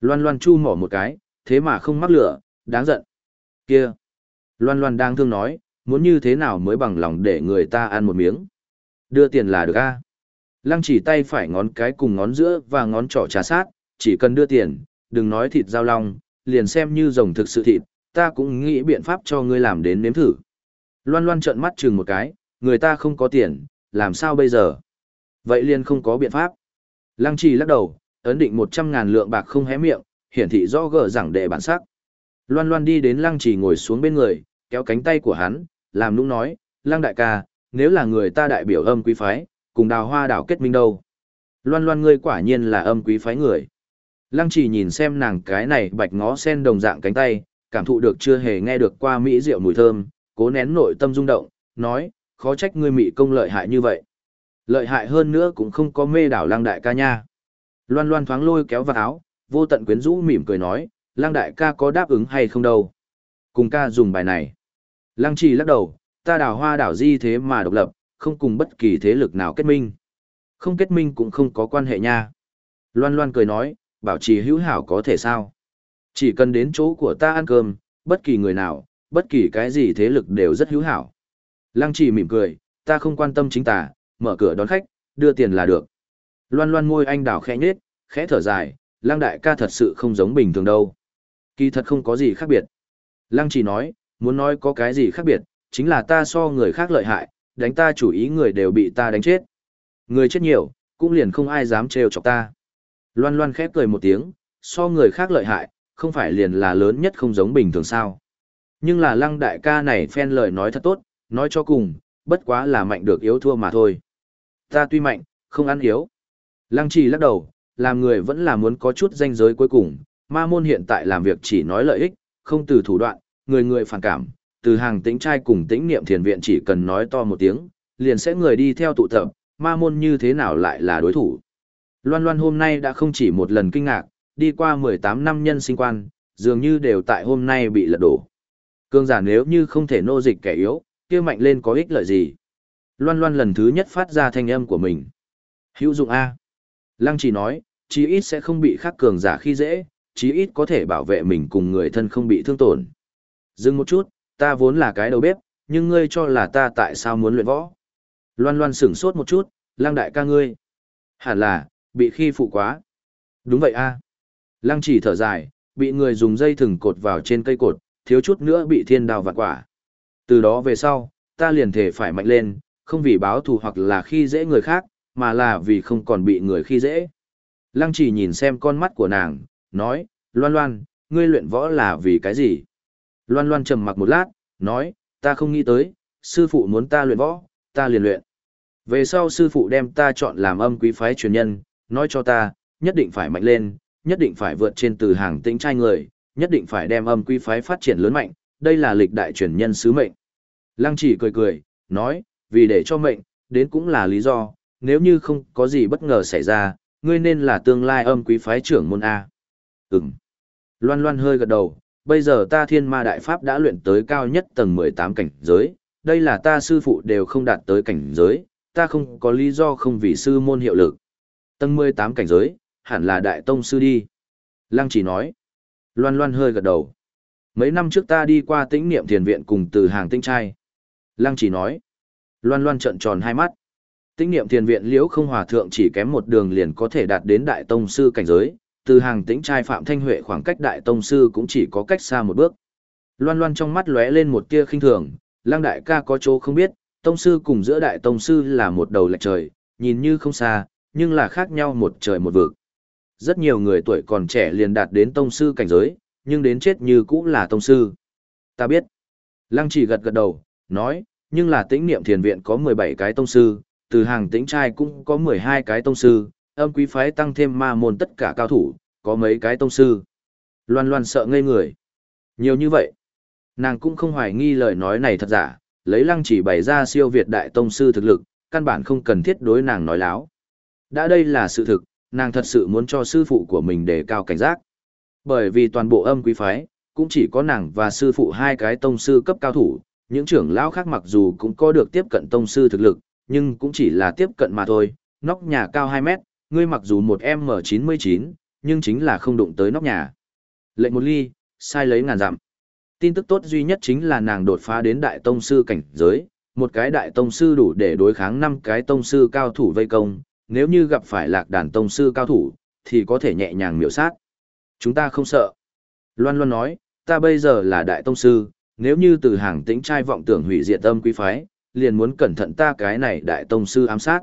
Speaker 1: Loan loan chu mỏ một cái, thế mà không mắc lửa, đáng giận. Kia! Loan loan đang thương nói, muốn như thế nào mới bằng lòng để người ta ăn một miếng. Đưa tiền là được a. Lăng chỉ tay phải ngón cái cùng ngón giữa và ngón trỏ trà sát, chỉ cần đưa tiền, đừng nói thịt giao long, liền xem như rồng thực sự thịt, ta cũng nghĩ biện pháp cho ngươi làm đến nếm thử. Loan loan trợn mắt chừng một cái, người ta không có tiền, làm sao bây giờ? Vậy liền không có biện pháp. Lăng trì lắc đầu, ấn định một trăm ngàn lượng bạc không hé miệng, hiển thị rõ gỡ rằng đệ bản sắc. Loan loan đi đến lăng trì ngồi xuống bên người, kéo cánh tay của hắn, làm nũng nói, lang đại ca, nếu là người ta đại biểu âm quý phái, cùng đào hoa đảo kết minh đâu. Loan loan ngươi quả nhiên là âm quý phái người. Lăng chỉ nhìn xem nàng cái này bạch ngó sen đồng dạng cánh tay, cảm thụ được chưa hề nghe được qua mỹ rượu mùi thơm, cố nén nội tâm rung động, nói, khó trách ngươi mỹ công lợi hại như vậy. Lợi hại hơn nữa cũng không có mê đảo lang đại ca nha. Loan loan thoáng lôi kéo vào áo, vô tận quyến rũ mỉm cười nói, lang đại ca có đáp ứng hay không đâu. Cùng ca dùng bài này. Lăng trì lắc đầu, ta đào hoa đảo di thế mà độc lập, không cùng bất kỳ thế lực nào kết minh. Không kết minh cũng không có quan hệ nha. Loan Loan cười nói, bảo trì hữu hảo có thể sao? Chỉ cần đến chỗ của ta ăn cơm, bất kỳ người nào, bất kỳ cái gì thế lực đều rất hữu hảo. Lăng trì mỉm cười, ta không quan tâm chính ta, mở cửa đón khách, đưa tiền là được. Loan loan môi anh đào khẽ nhết, khẽ thở dài, lăng đại ca thật sự không giống bình thường đâu. Kỳ thật không có gì khác biệt. Lăng trì nói, muốn nói có cái gì khác biệt, chính là ta so người khác lợi hại, đánh ta chủ ý người đều bị ta đánh chết. Người chết nhiều, cũng liền không ai dám trêu chọc ta. Loan loan khép cười một tiếng, so người khác lợi hại, không phải liền là lớn nhất không giống bình thường sao. Nhưng là lăng đại ca này phen lời nói thật tốt, nói cho cùng, bất quá là mạnh được yếu thua mà thôi. Ta tuy mạnh, không ăn yếu. Lăng trì lắc đầu, làm người vẫn là muốn có chút danh giới cuối cùng, ma môn hiện tại làm việc chỉ nói lợi ích, không từ thủ đoạn, người người phản cảm, từ hàng tĩnh trai cùng tĩnh niệm thiền viện chỉ cần nói to một tiếng, liền sẽ người đi theo tụ tập, ma môn như thế nào lại là đối thủ. Loan Loan hôm nay đã không chỉ một lần kinh ngạc, đi qua 18 năm nhân sinh quan, dường như đều tại hôm nay bị lật đổ. Cương giả nếu như không thể nô dịch kẻ yếu, kia mạnh lên có ích lợi gì? Loan Loan lần thứ nhất phát ra thanh âm của mình. Hữu dụng A. Lăng chỉ nói, chí ít sẽ không bị khắc cường giả khi dễ, chí ít có thể bảo vệ mình cùng người thân không bị thương tổn. Dừng một chút, ta vốn là cái đầu bếp, nhưng ngươi cho là ta tại sao muốn luyện võ? Loan Loan sửng sốt một chút, lăng đại ca ngươi. Hẳn là, bị khi phụ quá. Đúng vậy a. Lăng chỉ thở dài, bị người dùng dây thừng cột vào trên cây cột, thiếu chút nữa bị thiên đào vặt quả. Từ đó về sau, ta liền thể phải mạnh lên, không vì báo thù hoặc là khi dễ người khác, mà là vì không còn bị người khi dễ. Lăng chỉ nhìn xem con mắt của nàng, nói, Loan Loan, ngươi luyện võ là vì cái gì? Loan Loan trầm mặc một lát, nói, ta không nghĩ tới, sư phụ muốn ta luyện võ, ta liền luyện. Về sau sư phụ đem ta chọn làm âm quý phái truyền nhân, nói cho ta, nhất định phải mạnh lên, nhất định phải vượt trên từ hàng tĩnh trai người, nhất định phải đem âm quý phái phát triển lớn mạnh, đây là lịch đại truyền nhân sứ mệnh. Lăng chỉ cười cười, nói, vì để cho mệnh, đến cũng là lý do, nếu như không có gì bất ngờ xảy ra, ngươi nên là tương lai âm quý phái trưởng môn A. Ừm. Loan loan hơi gật đầu, bây giờ ta thiên ma đại pháp đã luyện tới cao nhất tầng 18 cảnh giới, đây là ta sư phụ đều không đạt tới cảnh giới, ta không có lý do không vì sư môn hiệu lực. Tầng 18 cảnh giới, hẳn là đại tông sư đi. Lăng chỉ nói. Loan loan hơi gật đầu. Mấy năm trước ta đi qua tĩnh niệm thiền viện cùng từ hàng tinh trai. Lăng chỉ nói. Loan loan trợn tròn hai mắt. Tĩnh niệm thiền viện liễu không hòa thượng chỉ kém một đường liền có thể đạt đến đại tông sư cảnh giới. Từ hàng tĩnh trai Phạm Thanh Huệ khoảng cách đại tông sư cũng chỉ có cách xa một bước. Loan loan trong mắt lóe lên một tia khinh thường. Lăng đại ca có chỗ không biết, tông sư cùng giữa đại tông sư là một đầu lệch trời, nhìn như không xa, nhưng là khác nhau một trời một vực. Rất nhiều người tuổi còn trẻ liền đạt đến tông sư cảnh giới, nhưng đến chết như cũng là tông sư. Ta biết. Lăng chỉ gật gật đầu, nói, nhưng là tĩnh niệm thiền viện có 17 cái tông sư, từ hàng tĩnh trai cũng có 12 cái tông sư, âm quý phái tăng thêm ma môn tất cả cao thủ, có mấy cái tông sư. Loan loan sợ ngây người. Nhiều như vậy. Nàng cũng không hoài nghi lời nói này thật giả, lấy lăng chỉ bày ra siêu việt đại tông sư thực lực, căn bản không cần thiết đối nàng nói láo. Đã đây là sự thực, nàng thật sự muốn cho sư phụ của mình đề cao cảnh giác. Bởi vì toàn bộ âm quý phái, cũng chỉ có nàng và sư phụ hai cái tông sư cấp cao thủ, những trưởng lão khác mặc dù cũng có được tiếp cận tông sư thực lực, nhưng cũng chỉ là tiếp cận mà thôi, nóc nhà cao 2 mét, ngươi mặc dù một M99, nhưng chính là không đụng tới nóc nhà. Lệnh một ly, sai lấy ngàn dặm. Tin tức tốt duy nhất chính là nàng đột phá đến đại tông sư cảnh giới, một cái đại tông sư đủ để đối kháng năm cái tông sư cao thủ vây công, nếu như gặp phải lạc đàn tông sư cao thủ, thì có thể nhẹ nhàng miểu sát. Chúng ta không sợ. Loan Loan nói, ta bây giờ là đại tông sư, nếu như từ hàng tĩnh trai vọng tưởng hủy diệt tâm quý phái, liền muốn cẩn thận ta cái này đại tông sư ám sát.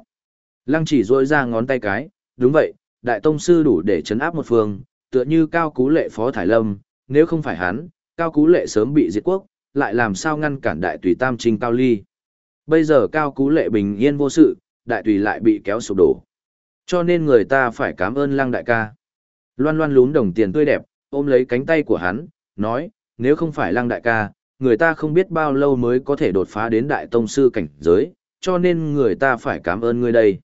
Speaker 1: Lăng chỉ rôi ra ngón tay cái, đúng vậy, đại tông sư đủ để chấn áp một phương, tựa như cao cú lệ phó thải lâm, nếu không phải hắn, cao cú lệ sớm bị diệt quốc, lại làm sao ngăn cản đại tùy tam trinh cao ly. Bây giờ cao cú lệ bình yên vô sự, đại tùy lại bị kéo sụp đổ. Cho nên người ta phải cảm ơn lăng đại ca. Loan loan lún đồng tiền tươi đẹp, ôm lấy cánh tay của hắn, nói, nếu không phải lăng đại ca, người ta không biết bao lâu mới có thể đột phá đến đại tông sư cảnh giới, cho nên người ta phải cảm ơn ngươi đây.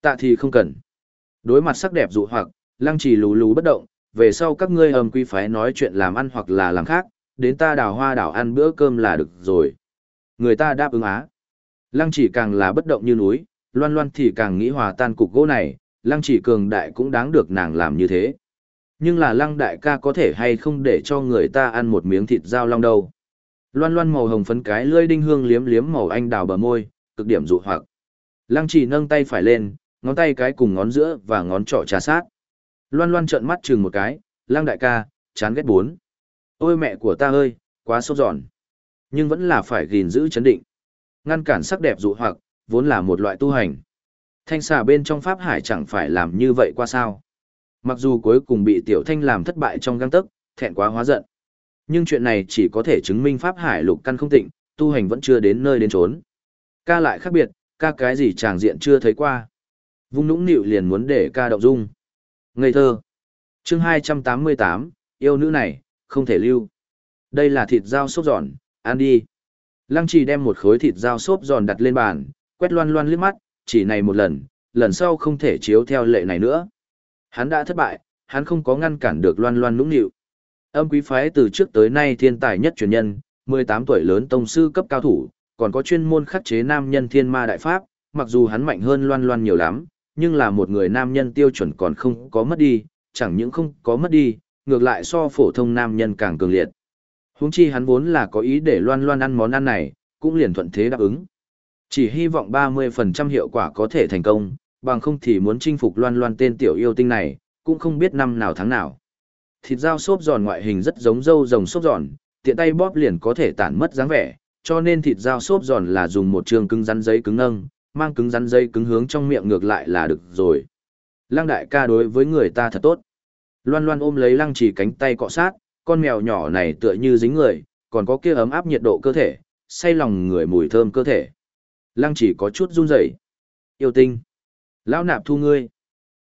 Speaker 1: Tạ thì không cần. Đối mặt sắc đẹp dụ hoặc, lăng trì lú lú bất động, về sau các ngươi âm quy phái nói chuyện làm ăn hoặc là làm khác, đến ta đào hoa đảo ăn bữa cơm là được rồi. Người ta đáp ứng á. Lăng chỉ càng là bất động như núi, loan loan thì càng nghĩ hòa tan cục gỗ này, lăng chỉ cường đại cũng đáng được nàng làm như thế. Nhưng là lăng đại ca có thể hay không để cho người ta ăn một miếng thịt dao long đâu. Loan loan màu hồng phấn cái lưỡi đinh hương liếm liếm màu anh đào bờ môi, cực điểm dụ hoặc. Lăng chỉ nâng tay phải lên, ngón tay cái cùng ngón giữa và ngón trỏ trà sát. Loan loan trợn mắt chừng một cái, lăng đại ca, chán ghét bốn. Ôi mẹ của ta ơi, quá sốt giòn. Nhưng vẫn là phải gìn giữ chấn định. Ngăn cản sắc đẹp dụ hoặc, vốn là một loại tu hành. Thanh xà bên trong Pháp Hải chẳng phải làm như vậy qua sao. Mặc dù cuối cùng bị Tiểu Thanh làm thất bại trong găng tức, thẹn quá hóa giận. Nhưng chuyện này chỉ có thể chứng minh Pháp Hải lục căn không tịnh, tu hành vẫn chưa đến nơi đến trốn. Ca lại khác biệt, ca cái gì chàng diện chưa thấy qua. Vung nũng nịu liền muốn để ca động dung. Ngây thơ. chương 288, yêu nữ này, không thể lưu. Đây là thịt dao xốp giòn, ăn đi. Lăng trì đem một khối thịt dao xốp giòn đặt lên bàn, quét loan loan liếc mắt, chỉ này một lần, lần sau không thể chiếu theo lệ này nữa. Hắn đã thất bại, hắn không có ngăn cản được loan loan nũng nịu. Âm quý phái từ trước tới nay thiên tài nhất truyền nhân, 18 tuổi lớn tông sư cấp cao thủ, còn có chuyên môn khắc chế nam nhân thiên ma đại pháp, mặc dù hắn mạnh hơn loan loan nhiều lắm, nhưng là một người nam nhân tiêu chuẩn còn không có mất đi, chẳng những không có mất đi, ngược lại so phổ thông nam nhân càng cường liệt. Huống chi hắn vốn là có ý để loan loan ăn món ăn này, cũng liền thuận thế đáp ứng. Chỉ hy vọng 30% hiệu quả có thể thành công, bằng không thì muốn chinh phục loan loan tên tiểu yêu tinh này, cũng không biết năm nào tháng nào. Thịt dao xốp giòn ngoại hình rất giống dâu rồng xốp giòn, tiện tay bóp liền có thể tản mất dáng vẻ, cho nên thịt dao xốp giòn là dùng một trường cứng rắn giấy cứng nâng, mang cứng rắn dây cứng hướng trong miệng ngược lại là được rồi. Lăng đại ca đối với người ta thật tốt. Loan loan ôm lấy lăng chỉ cánh tay cọ sát, con mèo nhỏ này tựa như dính người, còn có kia ấm áp nhiệt độ cơ thể, say lòng người mùi thơm cơ thể. Lăng chỉ có chút run rẩy. Yêu tinh. Lão nạp thu ngươi.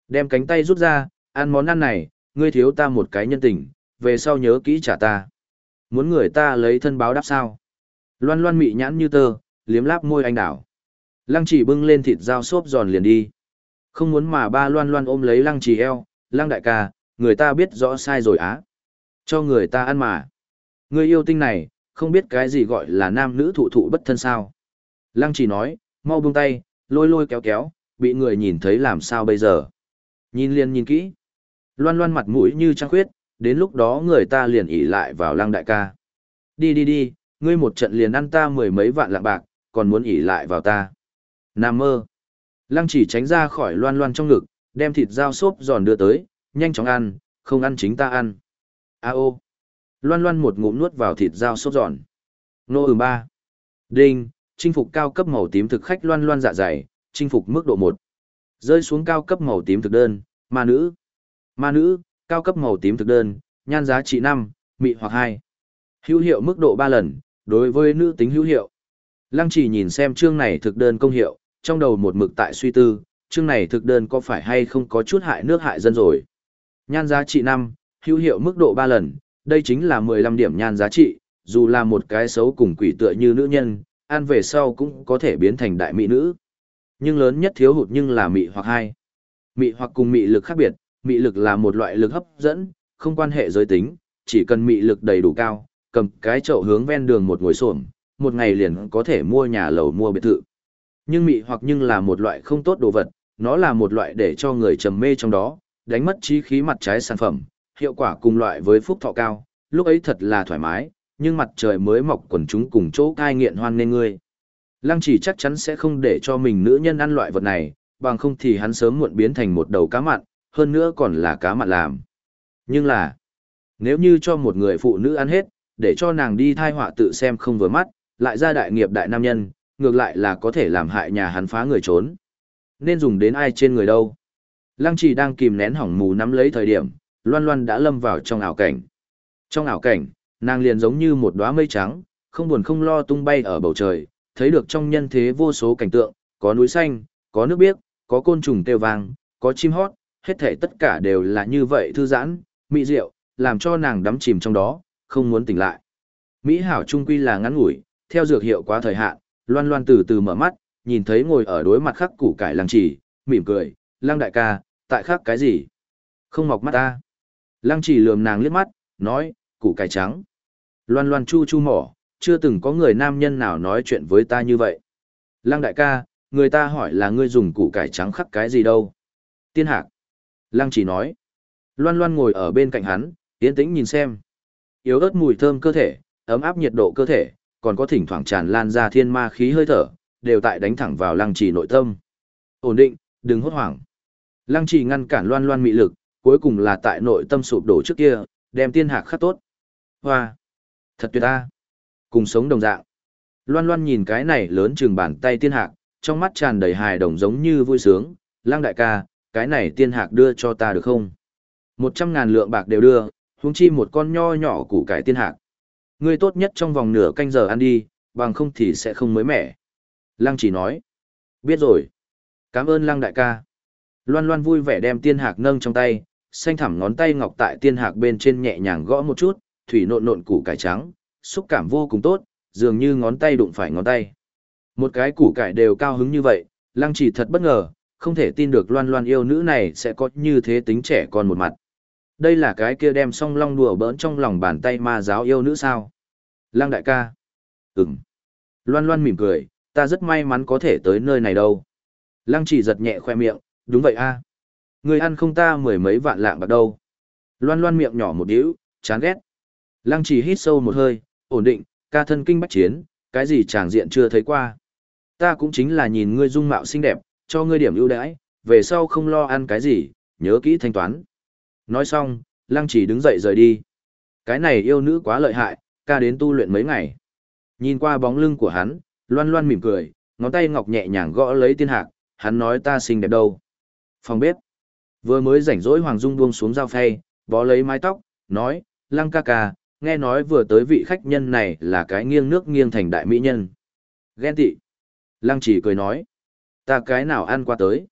Speaker 1: Đem cánh tay rút ra, ăn món ăn này, ngươi thiếu ta một cái nhân tình, về sau nhớ kỹ trả ta. Muốn người ta lấy thân báo đáp sao? Loan loan mị nhãn như tơ, liếm láp môi anh đảo. Lăng chỉ bưng lên thịt dao xốp giòn liền đi. Không muốn mà ba loan loan ôm lấy lăng chỉ eo, lăng đại ca, người ta biết rõ sai rồi á. Cho người ta ăn mà. Người yêu tinh này, không biết cái gì gọi là nam nữ thụ thụ bất thân sao. Lăng chỉ nói, mau buông tay, lôi lôi kéo kéo, bị người nhìn thấy làm sao bây giờ. Nhìn liền nhìn kỹ. Loan loan mặt mũi như trăng khuyết, đến lúc đó người ta liền ỉ lại vào lăng đại ca. Đi đi đi, ngươi một trận liền ăn ta mười mấy vạn lạng bạc, còn muốn ỉ lại vào ta. Nam mơ. Lăng chỉ tránh ra khỏi loan loan trong ngực, đem thịt dao xốp giòn đưa tới, nhanh chóng ăn, không ăn chính ta ăn. A ô. Loan loan một ngụm nuốt vào thịt dao xốp giòn. Nô ừ ba. Đinh, chinh phục cao cấp màu tím thực khách loan loan dạ dày, chinh phục mức độ một Rơi xuống cao cấp màu tím thực đơn, ma nữ. Ma nữ, cao cấp màu tím thực đơn, nhan giá trị năm mị hoặc hai Hữu hiệu mức độ ba lần, đối với nữ tính hữu hiệu. Lăng chỉ nhìn xem chương này thực đơn công hiệu, trong đầu một mực tại suy tư, chương này thực đơn có phải hay không có chút hại nước hại dân rồi. Nhan giá trị năm hữu hiệu mức độ ba lần, đây chính là mười lăm điểm nhan giá trị, dù là một cái xấu cùng quỷ tựa như nữ nhân, ăn về sau cũng có thể biến thành đại mỹ nữ. Nhưng lớn nhất thiếu hụt nhưng là mị hoặc hai. Mị hoặc cùng mị lực khác biệt, mị lực là một loại lực hấp dẫn, không quan hệ giới tính, chỉ cần mị lực đầy đủ cao, cầm cái chậu hướng ven đường một ngồi xổm, một ngày liền có thể mua nhà lầu mua biệt thự. Nhưng mị hoặc nhưng là một loại không tốt đồ vật, nó là một loại để cho người trầm mê trong đó, đánh mất trí khí mặt trái sản phẩm, hiệu quả cùng loại với phúc thọ cao, lúc ấy thật là thoải mái, nhưng mặt trời mới mọc quần chúng cùng chỗ cai nghiện hoan nên ngươi. Lăng chỉ chắc chắn sẽ không để cho mình nữ nhân ăn loại vật này, bằng không thì hắn sớm muộn biến thành một đầu cá mặn, hơn nữa còn là cá mặn làm. Nhưng là, nếu như cho một người phụ nữ ăn hết, để cho nàng đi thai họa tự xem không vừa mắt, lại ra đại nghiệp đại nam nhân, ngược lại là có thể làm hại nhà hắn phá người trốn. Nên dùng đến ai trên người đâu. Lăng chỉ đang kìm nén hỏng mù nắm lấy thời điểm, loan loan đã lâm vào trong ảo cảnh. Trong ảo cảnh, nàng liền giống như một đóa mây trắng, không buồn không lo tung bay ở bầu trời, thấy được trong nhân thế vô số cảnh tượng, có núi xanh, có nước biếc, có côn trùng kêu vang, có chim hót, hết thảy tất cả đều là như vậy thư giãn, mỹ diệu, làm cho nàng đắm chìm trong đó, không muốn tỉnh lại. Mỹ hảo trung quy là ngắn ngủi, theo dược hiệu quá thời hạn, loan loan từ từ mở mắt, nhìn thấy ngồi ở đối mặt khắc củ cải lăng chỉ, mỉm cười, lăng đại ca, tại khắc cái gì? Không mọc mắt ta. Lăng chỉ lườm nàng liếc mắt, nói, củ cải trắng. Loan loan chu chu mỏ, chưa từng có người nam nhân nào nói chuyện với ta như vậy. Lăng đại ca, người ta hỏi là ngươi dùng củ cải trắng khắc cái gì đâu. Tiên hạc. Lăng chỉ nói. Loan loan ngồi ở bên cạnh hắn, yên tĩnh nhìn xem. Yếu ớt mùi thơm cơ thể, ấm áp nhiệt độ cơ thể, còn có thỉnh thoảng tràn lan ra thiên ma khí hơi thở, đều tại đánh thẳng vào lăng trì nội tâm. Ổn định, đừng hốt hoảng. Lăng trì ngăn cản loan loan mị lực, cuối cùng là tại nội tâm sụp đổ trước kia, đem tiên hạc khắc tốt. Hoa! Thật tuyệt ta! Cùng sống đồng dạng. Loan loan nhìn cái này lớn chừng bàn tay tiên hạc, trong mắt tràn đầy hài đồng giống như vui sướng. Lăng đại ca, cái này tiên hạc đưa cho ta được không? Một trăm ngàn lượng bạc đều đưa, huống chi một con nho nhỏ củ cải tiên hạc. Ngươi tốt nhất trong vòng nửa canh giờ ăn đi, bằng không thì sẽ không mới mẻ. Lăng chỉ nói. Biết rồi. Cảm ơn lăng đại ca. Loan loan vui vẻ đem tiên hạc nâng trong tay, xanh thẳm ngón tay ngọc tại tiên hạc bên trên nhẹ nhàng gõ một chút, thủy nộn nộn củ cải trắng, xúc cảm vô cùng tốt, dường như ngón tay đụng phải ngón tay. Một cái củ cải đều cao hứng như vậy, lăng chỉ thật bất ngờ, không thể tin được loan loan yêu nữ này sẽ có như thế tính trẻ con một mặt. Đây là cái kia đem song long đùa bỡn trong lòng bàn tay ma giáo yêu nữ sao? Lăng đại ca. Ừm. Loan loan mỉm cười, ta rất may mắn có thể tới nơi này đâu. Lăng chỉ giật nhẹ khoe miệng, đúng vậy a. Người ăn không ta mười mấy vạn lạng bạc đâu. Loan loan miệng nhỏ một điếu, chán ghét. Lăng chỉ hít sâu một hơi, ổn định, ca thân kinh bách chiến, cái gì chàng diện chưa thấy qua. Ta cũng chính là nhìn ngươi dung mạo xinh đẹp, cho ngươi điểm ưu đãi, về sau không lo ăn cái gì, nhớ kỹ thanh toán. Nói xong, lăng chỉ đứng dậy rời đi. Cái này yêu nữ quá lợi hại, ca đến tu luyện mấy ngày. Nhìn qua bóng lưng của hắn, loan loan mỉm cười, ngón tay ngọc nhẹ nhàng gõ lấy tiên hạc, hắn nói ta xinh đẹp đâu. Phòng bếp. Vừa mới rảnh rỗi Hoàng Dung buông xuống dao phay, bó lấy mái tóc, nói, lăng ca ca, nghe nói vừa tới vị khách nhân này là cái nghiêng nước nghiêng thành đại mỹ nhân. Ghen tị. Lăng chỉ cười nói, ta cái nào ăn qua tới.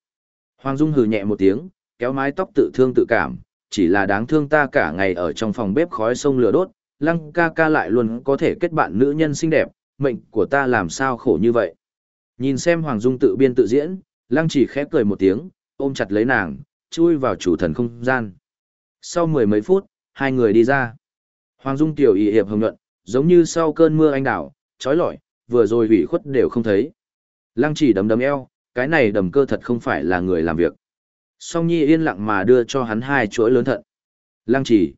Speaker 1: Hoàng Dung hừ nhẹ một tiếng, kéo mái tóc tự thương tự cảm, chỉ là đáng thương ta cả ngày ở trong phòng bếp khói sông lửa đốt, lăng ca ca lại luôn có thể kết bạn nữ nhân xinh đẹp, mệnh của ta làm sao khổ như vậy. Nhìn xem Hoàng Dung tự biên tự diễn, lăng chỉ khép cười một tiếng, ôm chặt lấy nàng, chui vào chủ thần không gian. Sau mười mấy phút, hai người đi ra. Hoàng Dung tiểu y hiệp hồng nhuận, giống như sau cơn mưa anh đảo, trói lọi, vừa rồi hủy khuất đều không thấy. Lăng chỉ đấm đấm eo, cái này đầm cơ thật không phải là người làm việc. Song Nhi yên lặng mà đưa cho hắn hai chuỗi lớn thận. Lăng chỉ.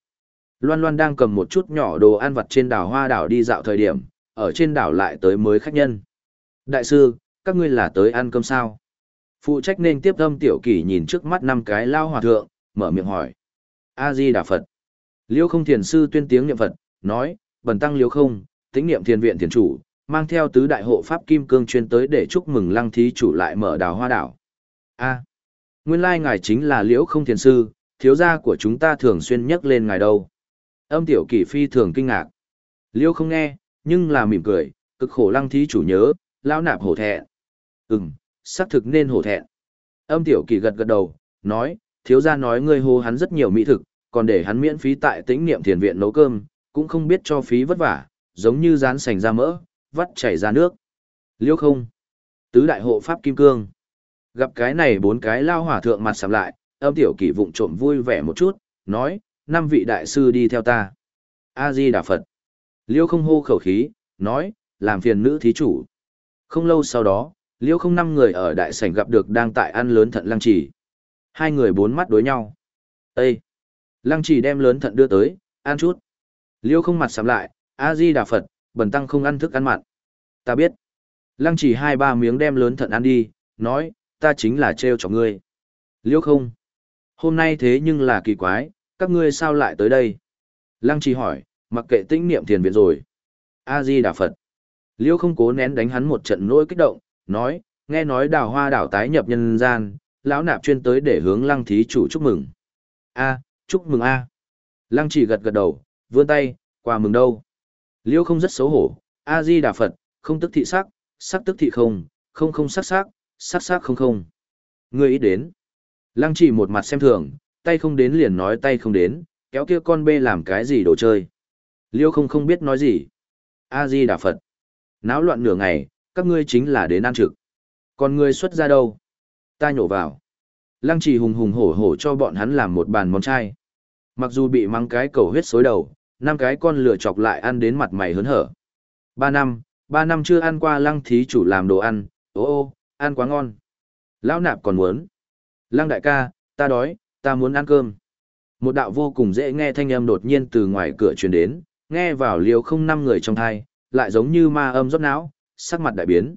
Speaker 1: Loan Loan đang cầm một chút nhỏ đồ ăn vặt trên đảo hoa đảo đi dạo thời điểm, ở trên đảo lại tới mới khách nhân. Đại sư, các ngươi là tới ăn cơm sao? Phụ trách nên tiếp âm tiểu kỷ nhìn trước mắt năm cái lao hòa thượng, mở miệng hỏi. A-di Đà Phật. Liêu không thiền sư tuyên tiếng niệm Phật, nói, bần tăng liêu không, tính niệm thiền viện thiền chủ, mang theo tứ đại hộ pháp kim cương chuyên tới để chúc mừng lăng thí chủ lại mở đào hoa đảo. A. Nguyên lai ngài chính là liễu không thiền sư, thiếu gia của chúng ta thường xuyên nhắc lên ngài đâu. Âm tiểu kỷ phi thường kinh ngạc. Liễu không nghe, nhưng là mỉm cười, cực khổ lăng thí chủ nhớ, lao nạp hổ thẹn. Ừm, xác thực nên hổ thẹn. Âm tiểu kỷ gật gật đầu, nói, thiếu gia nói ngươi hô hắn rất nhiều mỹ thực, còn để hắn miễn phí tại tĩnh niệm thiền viện nấu cơm, cũng không biết cho phí vất vả, giống như rán sành ra mỡ, vắt chảy ra nước. Liễu không? Tứ đại hộ pháp kim cương. Gặp cái này bốn cái lao hỏa thượng mặt sầm lại, âm tiểu kỷ vụng trộm vui vẻ một chút, nói, năm vị đại sư đi theo ta. A-di Đà Phật. Liêu không hô khẩu khí, nói, làm phiền nữ thí chủ. Không lâu sau đó, Liêu không năm người ở đại sảnh gặp được đang tại ăn lớn thận lăng trì. Hai người bốn mắt đối nhau. Ê! Lăng trì đem lớn thận đưa tới, ăn chút. Liêu không mặt sắm lại, A-di Đà Phật, bần tăng không ăn thức ăn mặn. Ta biết. Lăng trì hai ba miếng đem lớn thận ăn đi, nói, ta chính là trêu cho ngươi. Liêu không? Hôm nay thế nhưng là kỳ quái, các ngươi sao lại tới đây? Lăng trì hỏi, mặc kệ tĩnh niệm thiền viện rồi. A-di Đà Phật. Liêu không cố nén đánh hắn một trận nỗi kích động, nói, nghe nói đào hoa đảo tái nhập nhân gian, lão nạp chuyên tới để hướng lăng thí chủ chúc mừng. A, chúc mừng A. Lăng chỉ gật gật đầu, vươn tay, quà mừng đâu. Liêu không rất xấu hổ, A-di Đà Phật, không tức thị sắc, sắc tức thị không, không không sắc sắc, sắc sắc không không. Ngươi ít đến. Lăng chỉ một mặt xem thường, tay không đến liền nói tay không đến, kéo kia con bê làm cái gì đồ chơi. Liêu không không biết nói gì. A-di Đà Phật. Náo loạn nửa ngày, các ngươi chính là đến ăn trực. Còn ngươi xuất ra đâu? Ta nhổ vào. Lăng chỉ hùng hùng hổ hổ cho bọn hắn làm một bàn món chay. Mặc dù bị mắng cái cầu huyết xối đầu, năm cái con lửa chọc lại ăn đến mặt mày hớn hở. Ba năm, ba năm chưa ăn qua lăng thí chủ làm đồ ăn, ô ô, ăn quá ngon. Lão nạp còn muốn. Lăng đại ca, ta đói, ta muốn ăn cơm. Một đạo vô cùng dễ nghe thanh âm đột nhiên từ ngoài cửa truyền đến, nghe vào liều không năm người trong thai, lại giống như ma âm rót não, sắc mặt đại biến.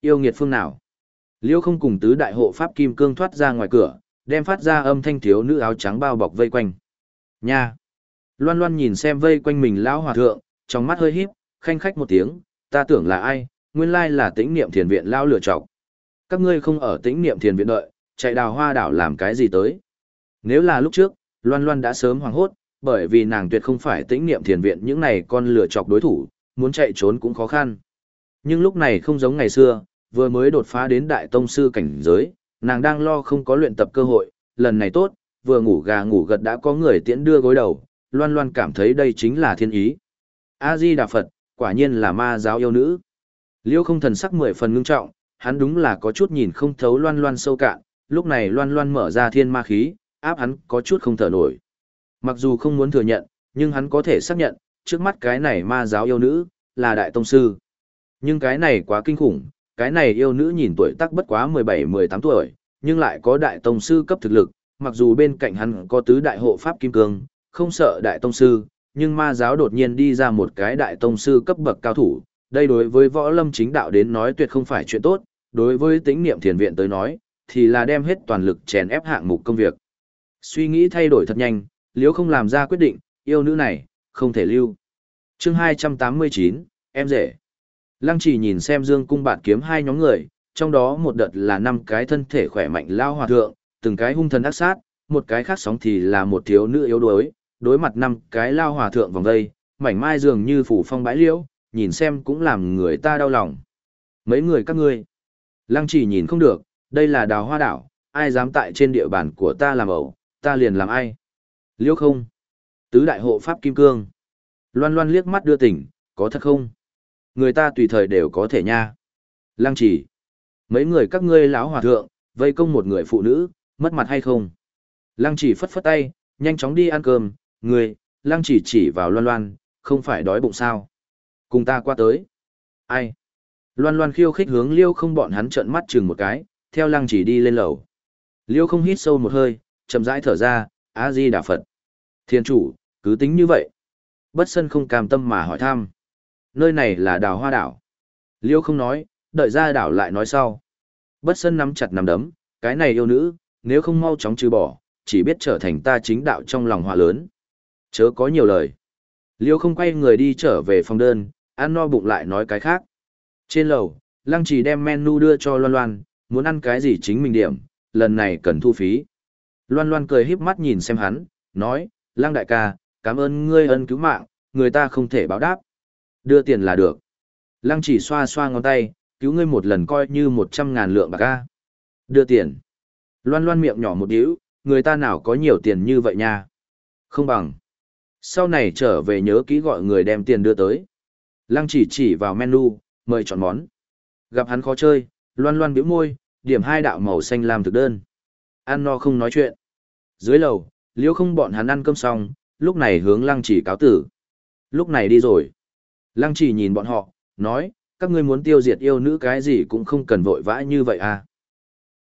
Speaker 1: Yêu nghiệt phương nào? Liêu không cùng tứ đại hộ pháp kim cương thoát ra ngoài cửa, đem phát ra âm thanh thiếu nữ áo trắng bao bọc vây quanh. Nha! Loan loan nhìn xem vây quanh mình lão hòa thượng, trong mắt hơi híp, khanh khách một tiếng, ta tưởng là ai, nguyên lai là tĩnh niệm thiền viện lao lửa trọc. Các ngươi không ở tĩnh niệm thiền viện đợi, chạy đào hoa đảo làm cái gì tới. Nếu là lúc trước, Loan Loan đã sớm hoảng hốt, bởi vì nàng tuyệt không phải tĩnh niệm thiền viện những này con lửa chọc đối thủ, muốn chạy trốn cũng khó khăn. Nhưng lúc này không giống ngày xưa, vừa mới đột phá đến đại tông sư cảnh giới, nàng đang lo không có luyện tập cơ hội, lần này tốt, vừa ngủ gà ngủ gật đã có người tiễn đưa gối đầu, loan loan cảm thấy đây chính là thiên ý. A-di Đà Phật, quả nhiên là ma giáo yêu nữ. Liêu không thần sắc mười phần ngưng trọng, hắn đúng là có chút nhìn không thấu loan loan sâu cạn, lúc này loan loan mở ra thiên ma khí, áp hắn có chút không thở nổi. Mặc dù không muốn thừa nhận, nhưng hắn có thể xác nhận, trước mắt cái này ma giáo yêu nữ, là đại tông sư. Nhưng cái này quá kinh khủng, cái này yêu nữ nhìn tuổi tác bất quá 17-18 tuổi, nhưng lại có đại tông sư cấp thực lực, mặc dù bên cạnh hắn có tứ đại hộ pháp kim cương, không sợ đại tông sư, nhưng ma giáo đột nhiên đi ra một cái đại tông sư cấp bậc cao thủ, đây đối với võ lâm chính đạo đến nói tuyệt không phải chuyện tốt, đối với tính niệm thiền viện tới nói, thì là đem hết toàn lực chèn ép hạng mục công việc. Suy nghĩ thay đổi thật nhanh, liếu không làm ra quyết định, yêu nữ này, không thể lưu. chương 289, em rể. Lăng chỉ nhìn xem dương cung bạt kiếm hai nhóm người, trong đó một đợt là năm cái thân thể khỏe mạnh lao hòa thượng, từng cái hung thần ác sát, một cái khác sóng thì là một thiếu nữ yếu đuối, đối mặt năm cái lao hòa thượng vòng đây, mảnh mai dường như phủ phong bãi liễu, nhìn xem cũng làm người ta đau lòng. Mấy người các ngươi, lăng chỉ nhìn không được, đây là đào hoa đảo, ai dám tại trên địa bàn của ta làm ẩu, ta liền làm ai. Liêu không? Tứ đại hộ pháp kim cương. Loan loan liếc mắt đưa tỉnh, có thật không? Người ta tùy thời đều có thể nha. Lăng chỉ. Mấy người các ngươi lão hòa thượng, vây công một người phụ nữ, mất mặt hay không? Lăng chỉ phất phất tay, nhanh chóng đi ăn cơm, người, lăng chỉ chỉ vào loan loan, không phải đói bụng sao. Cùng ta qua tới. Ai? Loan loan khiêu khích hướng liêu không bọn hắn trợn mắt chừng một cái, theo lăng chỉ đi lên lầu. Liêu không hít sâu một hơi, chậm rãi thở ra, a di đà Phật. Thiên chủ, cứ tính như vậy. Bất sân không cam tâm mà hỏi thăm. Nơi này là đào hoa đảo. Liêu không nói, đợi ra đảo lại nói sau. Bất sân nắm chặt nắm đấm, cái này yêu nữ, nếu không mau chóng trừ bỏ, chỉ biết trở thành ta chính đạo trong lòng họa lớn. Chớ có nhiều lời. Liêu không quay người đi trở về phòng đơn, ăn no bụng lại nói cái khác. Trên lầu, lăng trì đem menu đưa cho Loan Loan, muốn ăn cái gì chính mình điểm, lần này cần thu phí. Loan Loan cười híp mắt nhìn xem hắn, nói, lăng đại ca, cảm ơn ngươi ân cứu mạng, người ta không thể báo đáp. Đưa tiền là được. Lăng chỉ xoa xoa ngón tay, cứu ngươi một lần coi như một trăm ngàn lượng bạc ca. Đưa tiền. Loan loan miệng nhỏ một điếu, người ta nào có nhiều tiền như vậy nha. Không bằng. Sau này trở về nhớ kỹ gọi người đem tiền đưa tới. Lăng chỉ chỉ vào menu, mời chọn món. Gặp hắn khó chơi, loan loan biểu môi, điểm hai đạo màu xanh làm thực đơn. Ăn no không nói chuyện. Dưới lầu, liêu không bọn hắn ăn cơm xong, lúc này hướng lăng chỉ cáo tử. Lúc này đi rồi. Lăng chỉ nhìn bọn họ, nói, các ngươi muốn tiêu diệt yêu nữ cái gì cũng không cần vội vã như vậy à.